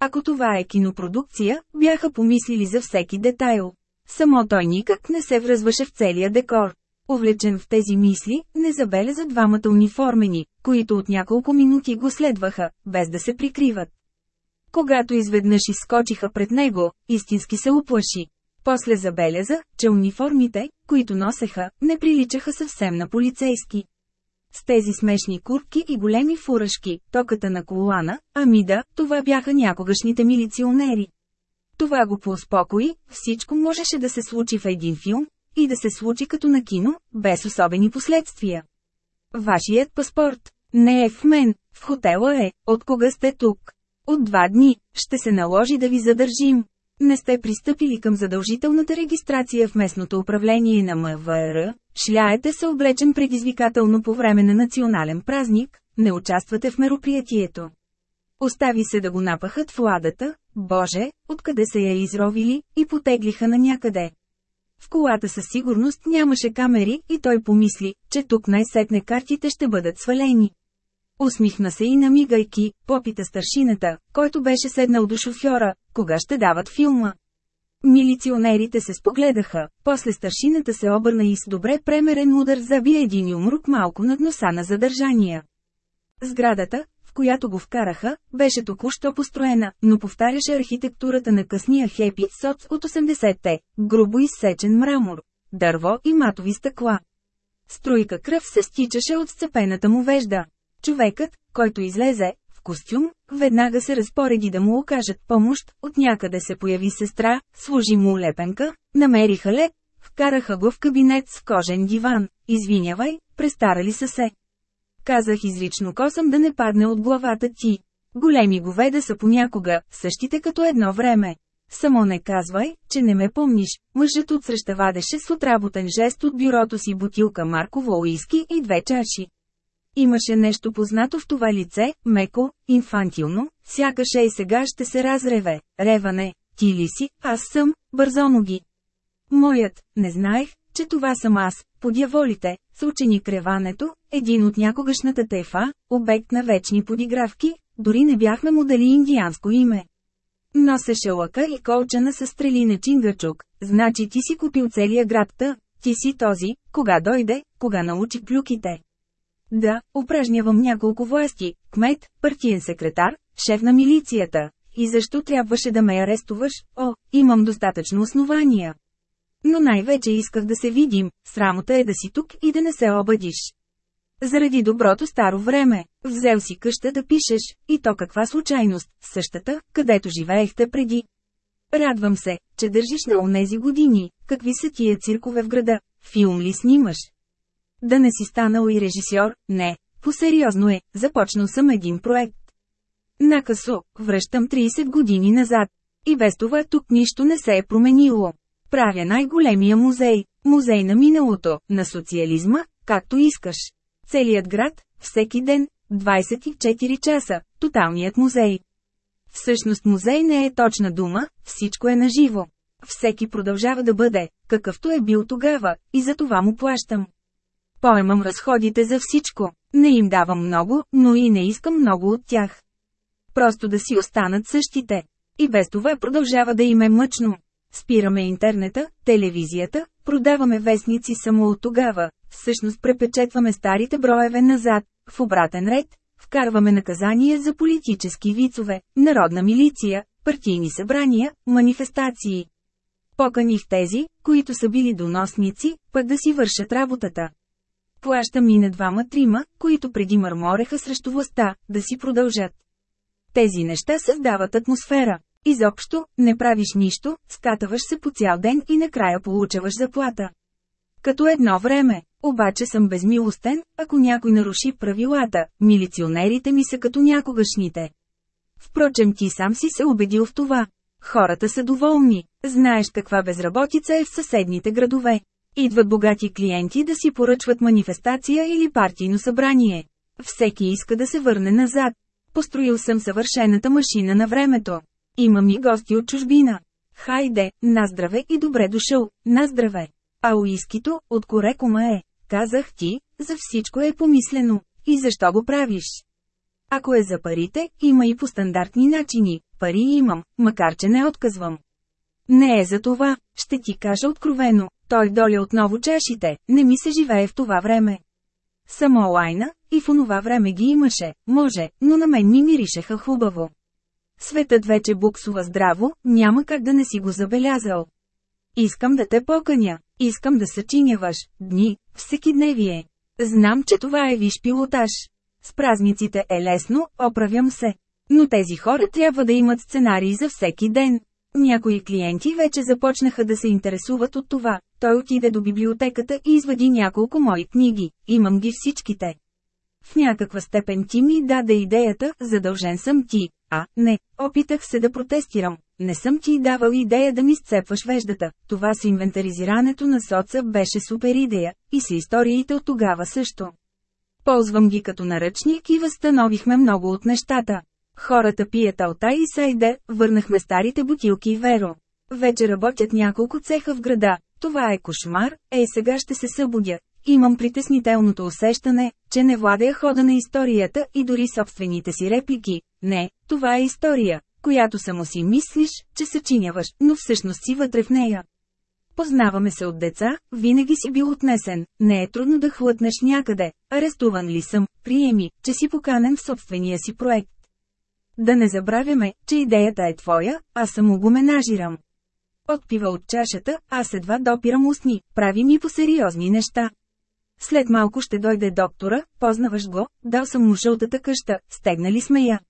Ако това е кинопродукция, бяха помислили за всеки детайл. Само той никак не се връзваше в целия декор. Увлечен в тези мисли, не забеляза двамата униформени, които от няколко минути го следваха, без да се прикриват. Когато изведнъж изскочиха пред него, истински се уплаши. После забеляза, че униформите, които носеха, не приличаха съвсем на полицейски. С тези смешни куртки и големи фуражки, токата на колана, ами да, това бяха някогашните милиционери. Това го поуспокои, всичко можеше да се случи в един филм, и да се случи като на кино, без особени последствия. Вашият паспорт не е в мен, в хотела е, от кога сте тук. От два дни, ще се наложи да ви задържим. Не сте пристъпили към задължителната регистрация в местното управление на МВР, шляете се облечен предизвикателно по време на национален празник, не участвате в мероприятието. Остави се да го напахат в ладата, боже, откъде се я изровили, и потеглиха на някъде. В колата със сигурност нямаше камери и той помисли, че тук най-сетне картите ще бъдат свалени. Усмихна се и намигайки, попита старшината, който беше седнал до шофьора, кога ще дават филма. Милиционерите се спогледаха, после старшината се обърна и с добре премерен удар заби един юмрук малко над носа на задържания. Сградата, която го вкараха, беше току-що построена, но повтаряше архитектурата на късния хепи соц от 80-те, грубо изсечен мрамор, дърво и матови стъкла. Струйка кръв се стичаше от сцепената му вежда. Човекът, който излезе, в костюм, веднага се разпореди да му окажат помощ, от някъде се появи сестра, служи му лепенка, намериха леп, вкараха го в кабинет с кожен диван, извинявай, престарали са се. Казах изрично косъм да не падне от главата ти. Големи говеда са понякога, същите като едно време. Само не казвай, че не ме помниш. Мъжът отсреща вадеше с отработен жест от бюрото си бутилка Марково уиски и две чаши. Имаше нещо познато в това лице, меко, инфантилно, сякаш е и сега ще се разреве. Реване, ти ли си, аз съм, бързоноги. Моят, не знаех, че това съм аз, подяволите, съученик реването, един от някогашната тефа, обект на вечни подигравки, дори не бяхме му дали индианско име. Носеше лъка и колчана с стрели на Чингачук, значи ти си купил целия град та, ти си този, кога дойде, кога научи клюките. Да, упражнявам няколко власти, кмет, партиен секретар, шеф на милицията. И защо трябваше да ме арестуваш? О, имам достатъчно основания. Но най-вече исках да се видим, срамота е да си тук и да не се обадиш. Заради доброто старо време, взел си къща да пишеш, и то каква случайност, същата, където живеехте преди. Радвам се, че държиш на онези години, какви са тия циркове в града, филм ли снимаш? Да не си станал и режисьор, не, по-сериозно е, започнал съм един проект. Накъсо, връщам 30 години назад. И без това тук нищо не се е променило. Правя най-големия музей, музей на миналото, на социализма, както искаш. Целият град, всеки ден, 24 часа, тоталният музей. Всъщност музей не е точна дума, всичко е наживо. Всеки продължава да бъде, какъвто е бил тогава, и за това му плащам. Поемам разходите за всичко. Не им давам много, но и не искам много от тях. Просто да си останат същите. И без това продължава да им е мъчно. Спираме интернета, телевизията, продаваме вестници само от тогава, всъщност препечетваме старите броеве назад, в обратен ред, вкарваме наказания за политически вицове, народна милиция, партийни събрания, манифестации. Поканих тези, които са били доносници, пък да си вършат работата. Плащам и на двама-трима, които преди мърмореха срещу властта, да си продължат. Тези неща създават атмосфера. Изобщо, не правиш нищо, скатаваш се по цял ден и накрая получаваш заплата. Като едно време, обаче съм безмилостен, ако някой наруши правилата, милиционерите ми са като някогашните. Впрочем ти сам си се убедил в това. Хората са доволни, знаеш каква безработица е в съседните градове. Идват богати клиенти да си поръчват манифестация или партийно събрание. Всеки иска да се върне назад. Построил съм съвършената машина на времето. Имам и гости от чужбина. Хайде, наздраве и добре дошъл, наздраве. А уискито, от корекома е, казах ти, за всичко е помислено. И защо го правиш? Ако е за парите, има и по стандартни начини. Пари имам, макар че не отказвам. Не е за това, ще ти кажа откровено, той доля отново чашите, не ми се живее в това време. Само лайна, и в онова време ги имаше, може, но на мен ми миришеха хубаво. Светът вече буксува здраво, няма как да не си го забелязал. Искам да те поканя, искам да съчиняваш, дни, всеки дневие. Знам, че това е виш пилотаж. С празниците е лесно, оправям се. Но тези хора трябва да имат сценарии за всеки ден. Някои клиенти вече започнаха да се интересуват от това. Той отиде до библиотеката и извади няколко мои книги. Имам ги всичките. В някаква степен ти ми даде идеята, задължен съм ти. А, не, опитах се да протестирам. Не съм ти давал идея да ми сцепваш веждата. Това с инвентаризирането на соца беше супер идея, и с историите от тогава също. Ползвам ги като наръчник и възстановихме много от нещата. Хората пият алта и сайде, върнахме старите бутилки и веро. Вече работят няколко цеха в града. Това е кошмар, ей сега ще се събудя. Имам притеснителното усещане, че не владея хода на историята и дори собствените си реплики. Не, това е история, която само си мислиш, че съчиняваш, но всъщност си вътре в нея. Познаваме се от деца, винаги си бил отнесен, не е трудно да хлътнеш някъде, арестуван ли съм, приеми, че си поканен в собствения си проект. Да не забравяме, че идеята е твоя, аз само го менажирам. Отпива от чашата, аз едва допирам устни, прави ми по сериозни неща. След малко ще дойде доктора, познаваш го, дал съм му жълтата къща, стегнали сме я.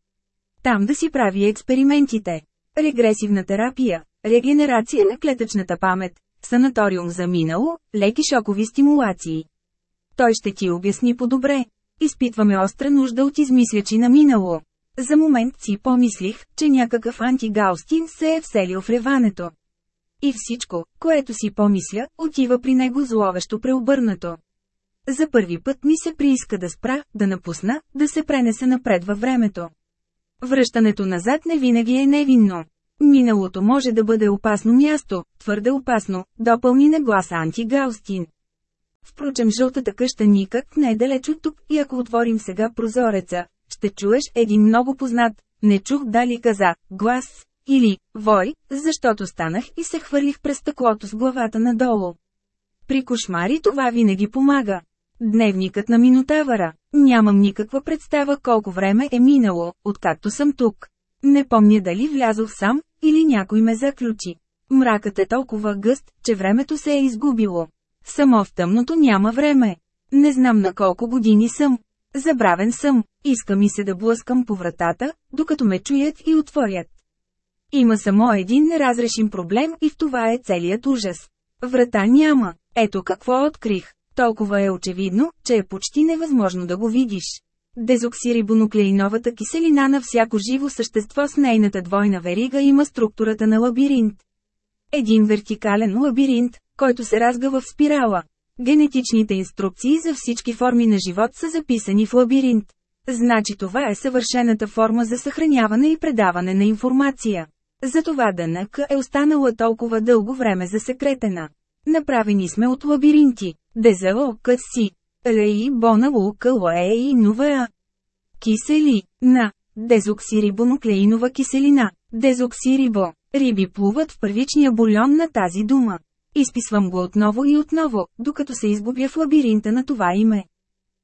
Там да си прави експериментите. Регресивна терапия, регенерация на клетъчната памет, санаториум за минало, леки шокови стимулации. Той ще ти обясни по-добре. Изпитваме остра нужда от измислячи на минало. За момент си помислих, че някакъв антигаустин се е вселил в реването. И всичко, което си помисля, отива при него зловещо преобърнато. За първи път ми се прииска да спра, да напусна, да се пренесе напред във времето. Връщането назад не винаги е невинно. Миналото може да бъде опасно място, твърде опасно, допълни на гласа антигаустин. Впрочем жълтата къща никак не е далеч от тук и ако отворим сега прозореца, ще чуеш един много познат, не чух дали каза, глас, или, вой, защото станах и се хвърлих през стъклото с главата надолу. При кошмари това винаги помага. Дневникът на Минотавъра. Нямам никаква представа колко време е минало, откакто съм тук. Не помня дали влязох сам, или някой ме заключи. Мракът е толкова гъст, че времето се е изгубило. Само в тъмното няма време. Не знам на колко години съм. Забравен съм, иска ми се да блъскам по вратата, докато ме чуят и отворят. Има само един неразрешим проблем и в това е целият ужас. Врата няма. Ето какво открих. Толкова е очевидно, че е почти невъзможно да го видиш. Дезоксирибонуклеиновата киселина на всяко живо същество с нейната двойна верига има структурата на лабиринт. Един вертикален лабиринт, който се разгъва в спирала. Генетичните инструкции за всички форми на живот са записани в лабиринт. Значи това е съвършената форма за съхраняване и предаване на информация. Затова ДНК е останала толкова дълго време за секретена. Направени сме от лабиринти. Дезало къси. Бона лука лоеи нувеа. Кисели. На. Дезоксирибонуклеинова киселина. Дезоксирибо. Риби плуват в първичния бульон на тази дума. Изписвам го отново и отново, докато се изгубя в лабиринта на това име.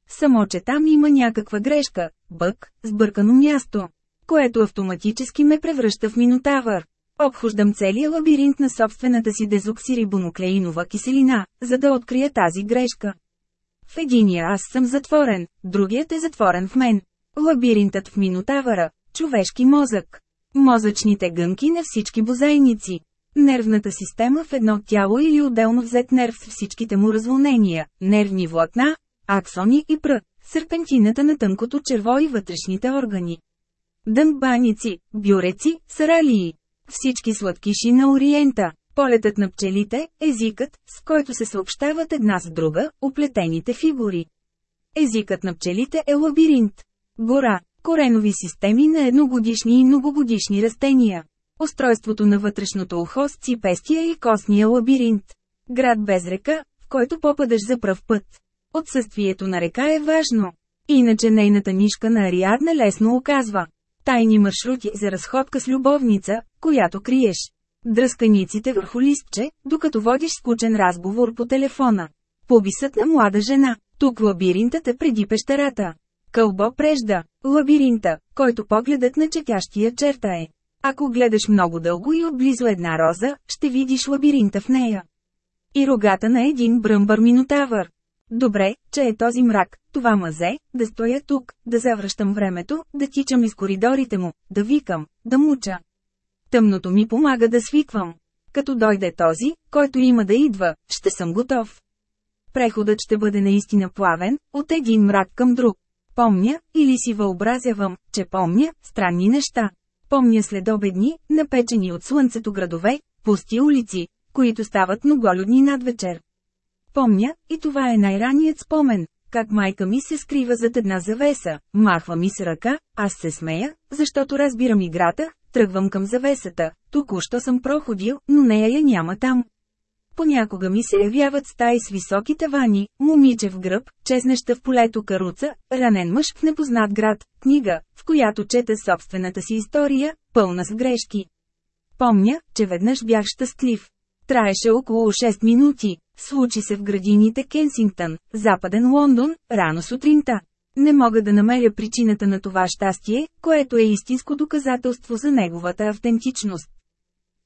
Само, че там има някаква грешка, бък, сбъркано място, което автоматически ме превръща в минотавър. Обхождам целия лабиринт на собствената си дезоксирибонуклеинова киселина, за да открия тази грешка. В единия аз съм затворен, другият е затворен в мен. Лабиринтът в Минотавъра – човешки мозък. Мозъчните гънки на всички бозайници. Нервната система в едно тяло или отделно взет нерв с всичките му разволнения, нервни влакна, аксони и пр, серпентината на тънкото черво и вътрешните органи. Дънбаници, бюреци, саралии. Всички сладкиши на Ориента. Полетът на пчелите, езикът, с който се съобщават една с друга, оплетените фигури. Езикът на пчелите е лабиринт. Гора, коренови системи на едногодишни и многогодишни растения. Устройството на вътрешното ухо с ципестия и костния лабиринт. Град без река, в който попадаш за пръв път. Отсъствието на река е важно. Иначе нейната нишка на Ариадна лесно оказва. Тайни маршрути за разходка с любовница, която криеш. Дръсканиците върху листче, докато водиш скучен разговор по телефона. Побисът на млада жена. Тук лабиринтът е преди пещерата. Кълбо прежда. Лабиринта, който погледът на четящия черта е. Ако гледаш много дълго и отблизо една роза, ще видиш лабиринта в нея. И рогата на един бръмбър минотавър. Добре, че е този мрак, това мазе, да стоя тук, да завръщам времето, да тичам из коридорите му, да викам, да муча. Тъмното ми помага да свиквам. Като дойде този, който има да идва, ще съм готов. Преходът ще бъде наистина плавен, от един мрак към друг. Помня, или си въобразявам, че помня, странни неща. Помня следобедни, напечени от слънцето градове, пусти улици, които стават многолюдни над вечер. Помня, и това е най-раният спомен, как майка ми се скрива зад една завеса, махва ми с ръка, аз се смея, защото разбирам играта, тръгвам към завесата, току-що съм проходил, но нея я няма там. Понякога ми се явяват стаи с високи тавани, момиче в гръб, чезнеща в полето каруца, ранен мъж в непознат град, книга, в която чета собствената си история, пълна с грешки. Помня, че веднъж бях щастлив. Траеше около 6 минути. Случи се в градините Кенсингтън, западен Лондон, рано сутринта. Не мога да намеря причината на това щастие, което е истинско доказателство за неговата автентичност.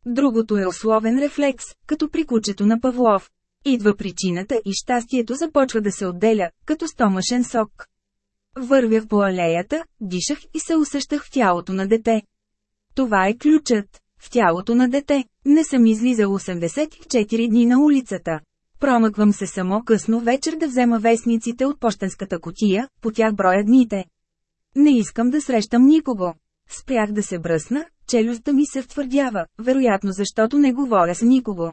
Другото е условен рефлекс, като при кучето на Павлов. Идва причината и щастието започва да се отделя, като стомашен сок. Вървях по алеята, дишах и се усещах в тялото на дете. Това е ключът. В тялото на дете. Не съм излизал 84 дни на улицата. Промъквам се само късно вечер да взема вестниците от почтенската котия, по тях броя дните. Не искам да срещам никого. Спрях да се бръсна, челюстта ми се втвърдява, вероятно защото не говоря с никого.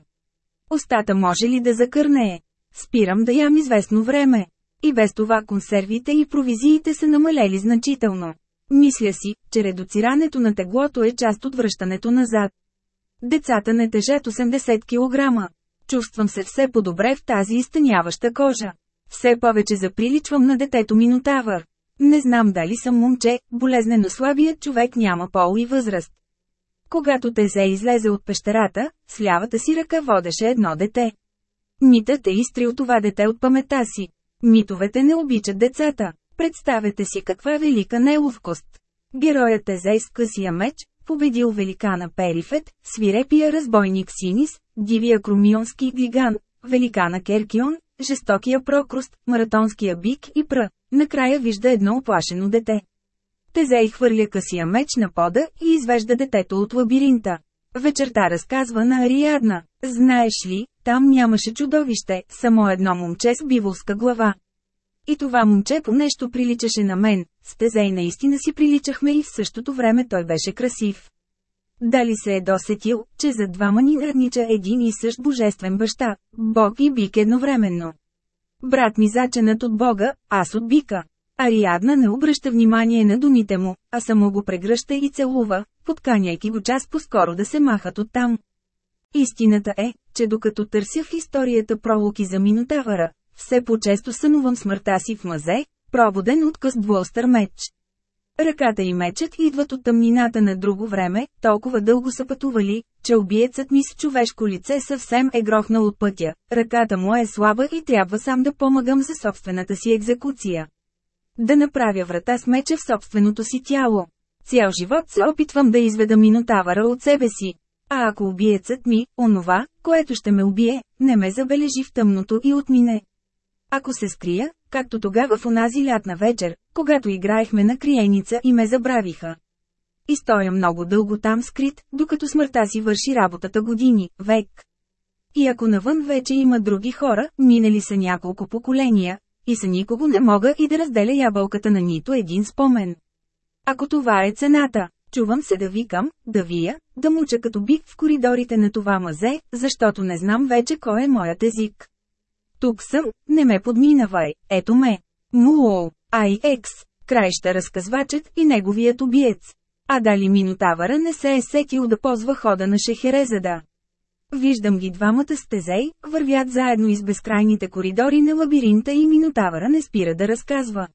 Остата може ли да закърнее? Спирам да ям известно време. И без това консервите и провизиите са намалели значително. Мисля си, че редуцирането на теглото е част от връщането назад. Децата не тежат 80 кг. Чувствам се все по-добре в тази изтъняваща кожа. Все повече заприличвам на детето Минотавър. Не знам дали съм момче, болезнено слабият човек няма пол и възраст. Когато те се излезе от пещерата, с лявата си ръка водеше едно дете. Митът е изтрил това дете от памета си. Митовете не обичат децата. Представете си каква велика неловкост. Героят Езей с късия меч, победил великана Перифет, свирепия разбойник Синис, дивия кромионски гиган, великана Керкион, жестокия прокруст, маратонския бик и пр. Накрая вижда едно оплашено дете. Тезей хвърля късия меч на пода и извежда детето от лабиринта. Вечерта разказва на Ариадна. Знаеш ли, там нямаше чудовище, само едно момче с биволска глава. И това момче по нещо приличаше на мен, с Тезей наистина си приличахме и в същото време той беше красив. Дали се е досетил, че за двама ни граднича един и същ божествен баща, Бог и бик едновременно. Брат ми заченат от Бога, аз от бика. Ариадна не обръща внимание на думите му, а само го прегръща и целува, подканяйки го час по-скоро да се махат оттам. Истината е, че докато търся в историята пролуки за Минотавъра, все по-често сънувам смъртта си в мазе, пробуден от къс двуостър меч. Ръката и мечът идват от тъмнината на друго време, толкова дълго са пътували, че убиецът ми с човешко лице съвсем е грохнал от пътя, ръката му е слаба и трябва сам да помагам за собствената си екзекуция. Да направя врата с меча в собственото си тяло. Цял живот се опитвам да изведа минотавъра от себе си. А ако убиецът ми, онова, което ще ме убие, не ме забележи в тъмното и отмине. Ако се скрия, както тогава в онази лятна вечер, когато играехме на криеница и ме забравиха. И стоя много дълго там скрит, докато смъртта си върши работата години, век. И ако навън вече има други хора, минали са няколко поколения, и са никого не мога и да разделя ябълката на нито един спомен. Ако това е цената, чувам се да викам, да вия, да муча като бик в коридорите на това мазе, защото не знам вече кой е моят език. Тук съм, не ме подминавай, ето ме. Муол, ай екс, краища разказвачът и неговият убиец. А дали Минотавъра не се е сетил да ползва хода на Шехерезада? Виждам ги двамата стезей, вървят заедно из безкрайните коридори на лабиринта и Минотавъра не спира да разказва.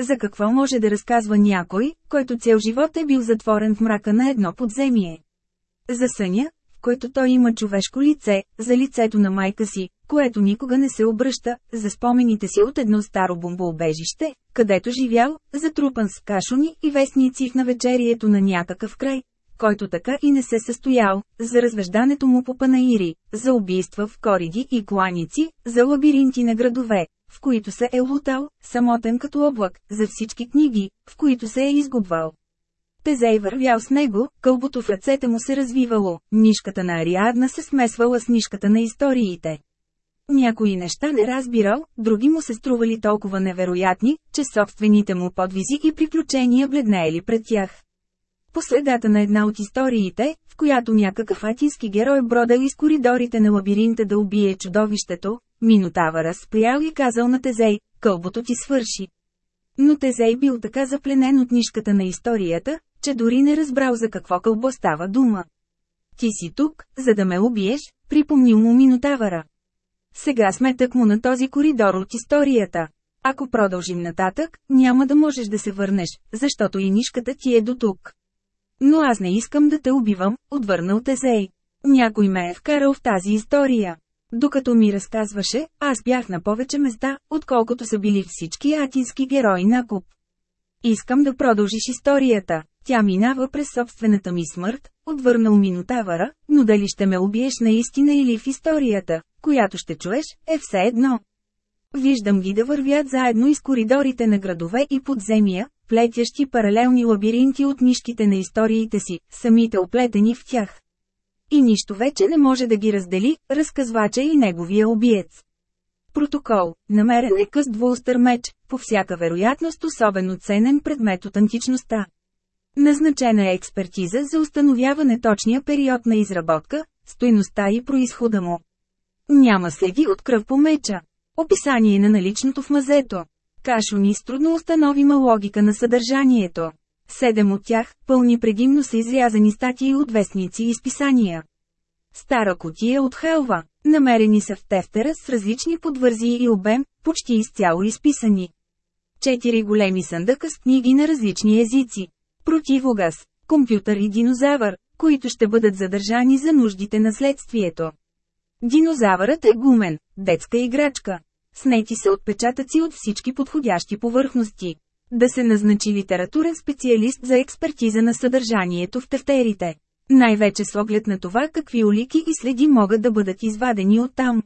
За какво може да разказва някой, който цял живот е бил затворен в мрака на едно подземие? За съня, в който той има човешко лице, за лицето на майка си, което никога не се обръща, за спомените си от едно старо бомбоубежище, където живял, затрупан с кашуни и вестници в навечерието на някакъв край, който така и не се състоял, за развеждането му по панаири, за убийства в кориди и кланици, за лабиринти на градове, в които се е лутал, самотен като облак, за всички книги, в които се е изгубвал. Тезей вървял с него, кълбото в ръцете му се развивало, нишката на Ариадна се смесвала с нишката на историите. Някои неща не разбирал, други му се стрували толкова невероятни, че собствените му подвизи и приключения бледнеели пред тях. По средата на една от историите, в която някакъв атински герой бродал из коридорите на лабиринта да убие чудовището, Минотавъра спрял и казал на Тезей, кълбото ти свърши. Но Тезей бил така запленен от нишката на историята, че дори не разбрал за какво кълбо става дума. Ти си тук, за да ме убиеш, припомнил му Минотавъра. Сега сме тъкмо на този коридор от историята. Ако продължим нататък, няма да можеш да се върнеш, защото и нишката ти е до тук. Но аз не искам да те убивам, отвърнал Тезей. Някой ме е вкарал в тази история. Докато ми разказваше, аз бях на повече места, отколкото са били всички атински герои на куп. Искам да продължиш историята. Тя минава през собствената ми смърт, отвърнал Минотавъра, но дали ще ме убиеш наистина или в историята, която ще чуеш, е все едно. Виждам ги да вървят заедно из коридорите на градове и подземия, плетящи паралелни лабиринти от нишките на историите си, самите оплетени в тях. И нищо вече не може да ги раздели, разказвача и неговия убиец. Протокол – намерен е къс двуостър меч, по всяка вероятност особено ценен предмет от античността. Назначена е експертиза за установяване точния период на изработка, стойността и происхода му. Няма следи от кръв по меча. Описание на наличното в мазето. Кашунис трудно установима логика на съдържанието. Седем от тях, пълни предимно са изрязани статии от вестници и списания. Стара котия от хелва, намерени са в тефтера с различни подвързи и обем, почти изцяло изписани. Четири големи съндъка с книги на различни езици. Противогаз, компютър и динозавър, които ще бъдат задържани за нуждите на следствието. Динозавърът е гумен, детска играчка. Снети са отпечатъци от всички подходящи повърхности. Да се назначи литературен специалист за експертиза на съдържанието в тефтерите. Най-вече с оглед на това какви улики и следи могат да бъдат извадени оттам.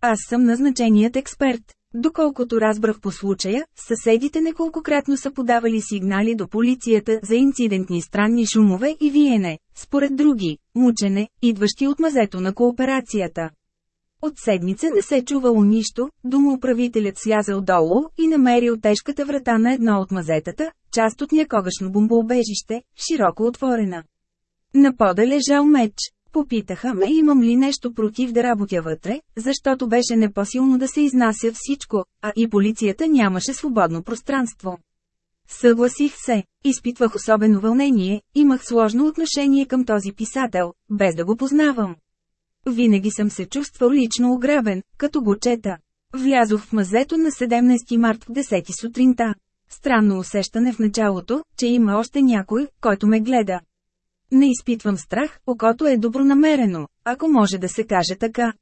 Аз съм назначеният експерт. Доколкото разбрах по случая, съседите неколкократно са подавали сигнали до полицията за инцидентни странни шумове и виене, според други, мучене, идващи от мазето на кооперацията. От седмица не се чувало нищо, домоуправителят слязал долу и намерил тежката врата на едно от мазетата, част от някогашно бомбоубежище, широко отворена. На пода лежал меч. Попитаха ме имам ли нещо против да работя вътре, защото беше непосилно да се изнася всичко, а и полицията нямаше свободно пространство. Съгласих се, изпитвах особено вълнение, имах сложно отношение към този писател, без да го познавам. Винаги съм се чувствал лично ограбен, като го чета. Влязох в мазето на 17 март в 10 сутринта. Странно усещане в началото, че има още някой, който ме гледа. Не изпитвам страх, окото е добронамерено, ако може да се каже така.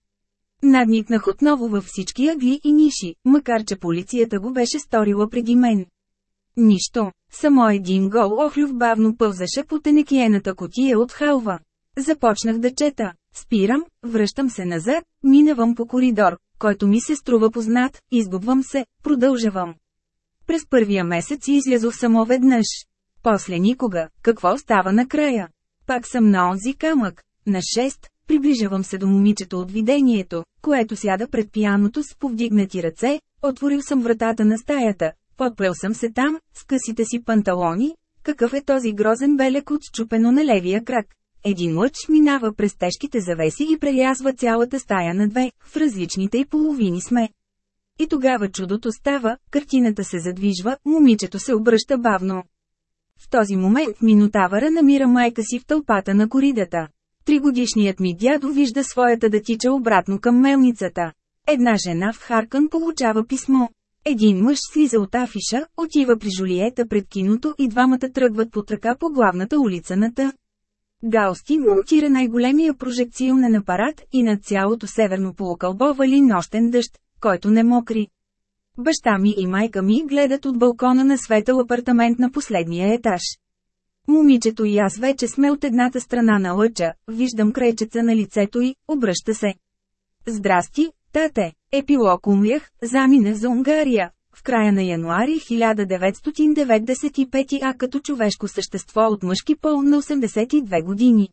Надникнах отново във всички ъгли и ниши, макар че полицията го беше сторила преди мен. Нищо, само един гол охлюв бавно пълзаше по тенекиената котия от халва. Започнах да чета. Спирам, връщам се назад, минавам по коридор, който ми се струва познат, изгубвам се, продължавам. През първия месец излязох само веднъж. После никога, какво става накрая? Пак съм на онзи камък. На 6, приближавам се до момичето от видението, което сяда пред пияното с повдигнати ръце, отворил съм вратата на стаята, подплел съм се там, с късите си панталони, какъв е този грозен белек от счупено на левия крак. Един лъч минава през тежките завеси и прелязва цялата стая на две, в различните и половини сме. И тогава чудото става, картината се задвижва, момичето се обръща бавно. В този момент Минотавъра намира майка си в тълпата на коридата. Тригодишният ми дядо вижда своята да тича обратно към мелницата. Една жена в Харкън получава писмо. Един мъж слиза от афиша, отива при Жулиета пред киното и двамата тръгват под ръка по главната улица на Т. Галсти монтира най-големия прожекционен апарат и над цялото северно полукълбо вали нощен дъжд, който не мокри. Баща ми и майка ми гледат от балкона на светъл апартамент на последния етаж. Момичето и аз вече сме от едната страна на лъча, виждам кречеца на лицето й, обръща се. Здрасти, тате, епилог умрях, заминах за Унгария, в края на януари 1995 а като човешко същество от мъжки пол на 82 години.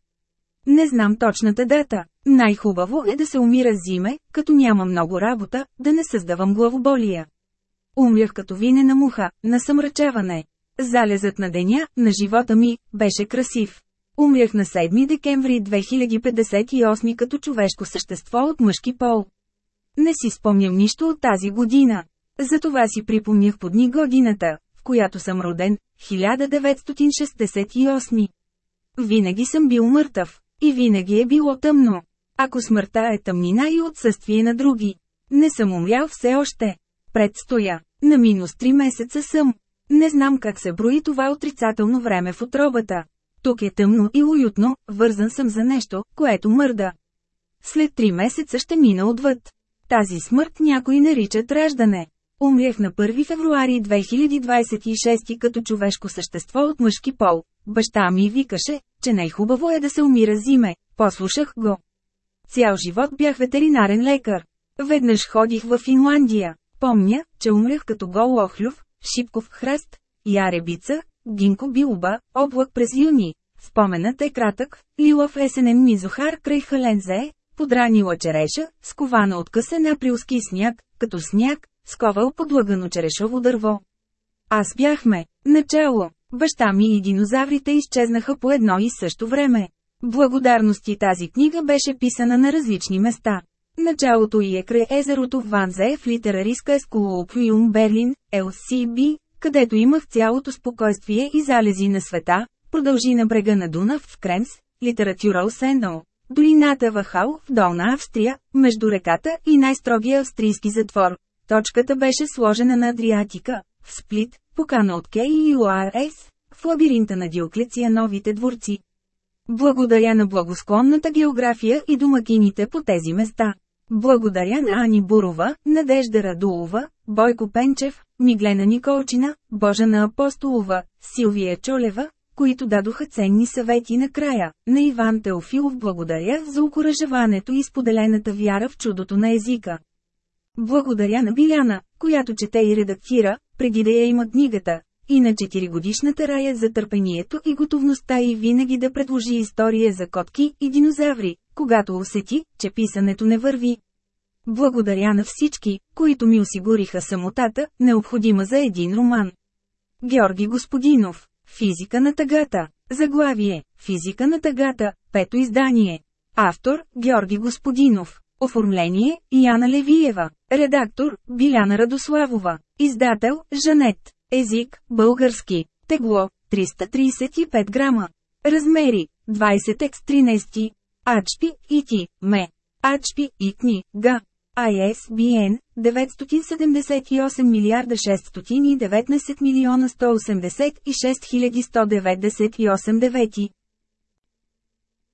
Не знам точната дата. Най-хубаво е да се умира зиме, като няма много работа, да не създавам главоболия. Умрях като винена муха, на съмрачаване. Залезът на деня, на живота ми, беше красив. Умрях на 7 декември 2058 като човешко същество от мъжки пол. Не си спомням нищо от тази година. Затова си припомнях под дни годината, в която съм роден, 1968. Винаги съм бил мъртъв. И винаги е било тъмно. Ако смъртта е тъмнина и отсъствие на други. Не съм умрял все още. Предстоя. На минус 3 месеца съм. Не знам как се брои това отрицателно време в отробата. Тук е тъмно и уютно, вързан съм за нещо, което мърда. След 3 месеца ще мина отвъд. Тази смърт някои наричат раждане. Умрях на 1 февруари 2026 като човешко същество от мъжки пол. Баща ми викаше, че най-хубаво е да се умира зиме. Послушах го. Цял живот бях ветеринарен лекар. Веднъж ходих в Финландия. Помня, че умрях като гол охлюв, шипков хрест, яребица, гинко билоба, облак през юни. Споменът е кратък, лилав есенен мизохар край Халензе, подранила череша, скована от късен априлски сняг, като сняг, сковал подлъгано черешово дърво. Аз бяхме, начало, баща ми и динозаврите изчезнаха по едно и също време. Благодарности тази книга беше писана на различни места. Началото й е край езерото Ванзе в литерариска ескулоопюм Берлин, ЛСБ, където имах цялото спокойствие и залези на света, продължи на брега на Дунав в Кремс, литература Сендъл, долината Вахал в Долна Австрия, между реката и най-строгия австрийски затвор, Точката беше сложена на Адриатика, в Сплит, покана от Кей ЮАРС, в лабиринта на Диоклециановите дворци. Благодаря на благосклонната география и домакините по тези места. Благодаря на Ани Бурова, Надежда Радулова, Бойко Пенчев, Миглена Николчина, Божана Апостолова, Силвия Чолева, които дадоха ценни съвети накрая. На Иван Теофилов благодаря за окоръжаването и споделената вяра в чудото на езика. Благодаря на Биляна, която чете и редактира, преди да я има книгата. И на 4 годишната рая за търпението и готовността и винаги да предложи история за котки и динозаври, когато усети, че писането не върви. Благодаря на всички, които ми осигуриха самотата, необходима за един роман. Георги Господинов. Физика на тъгата. Заглавие. Физика на тъгата. Пето издание. Автор. Георги Господинов. Оформление. Яна Левиева. Редактор. Биляна Радославова. Издател. Жанет. Език. Български. Тегло. 335 грама. Размери. 20 x 13. Ачпи. Ити. Ме. Ачпи. Итни. Га. ISBN 978 милиарда 619 милиона 186 198 девети.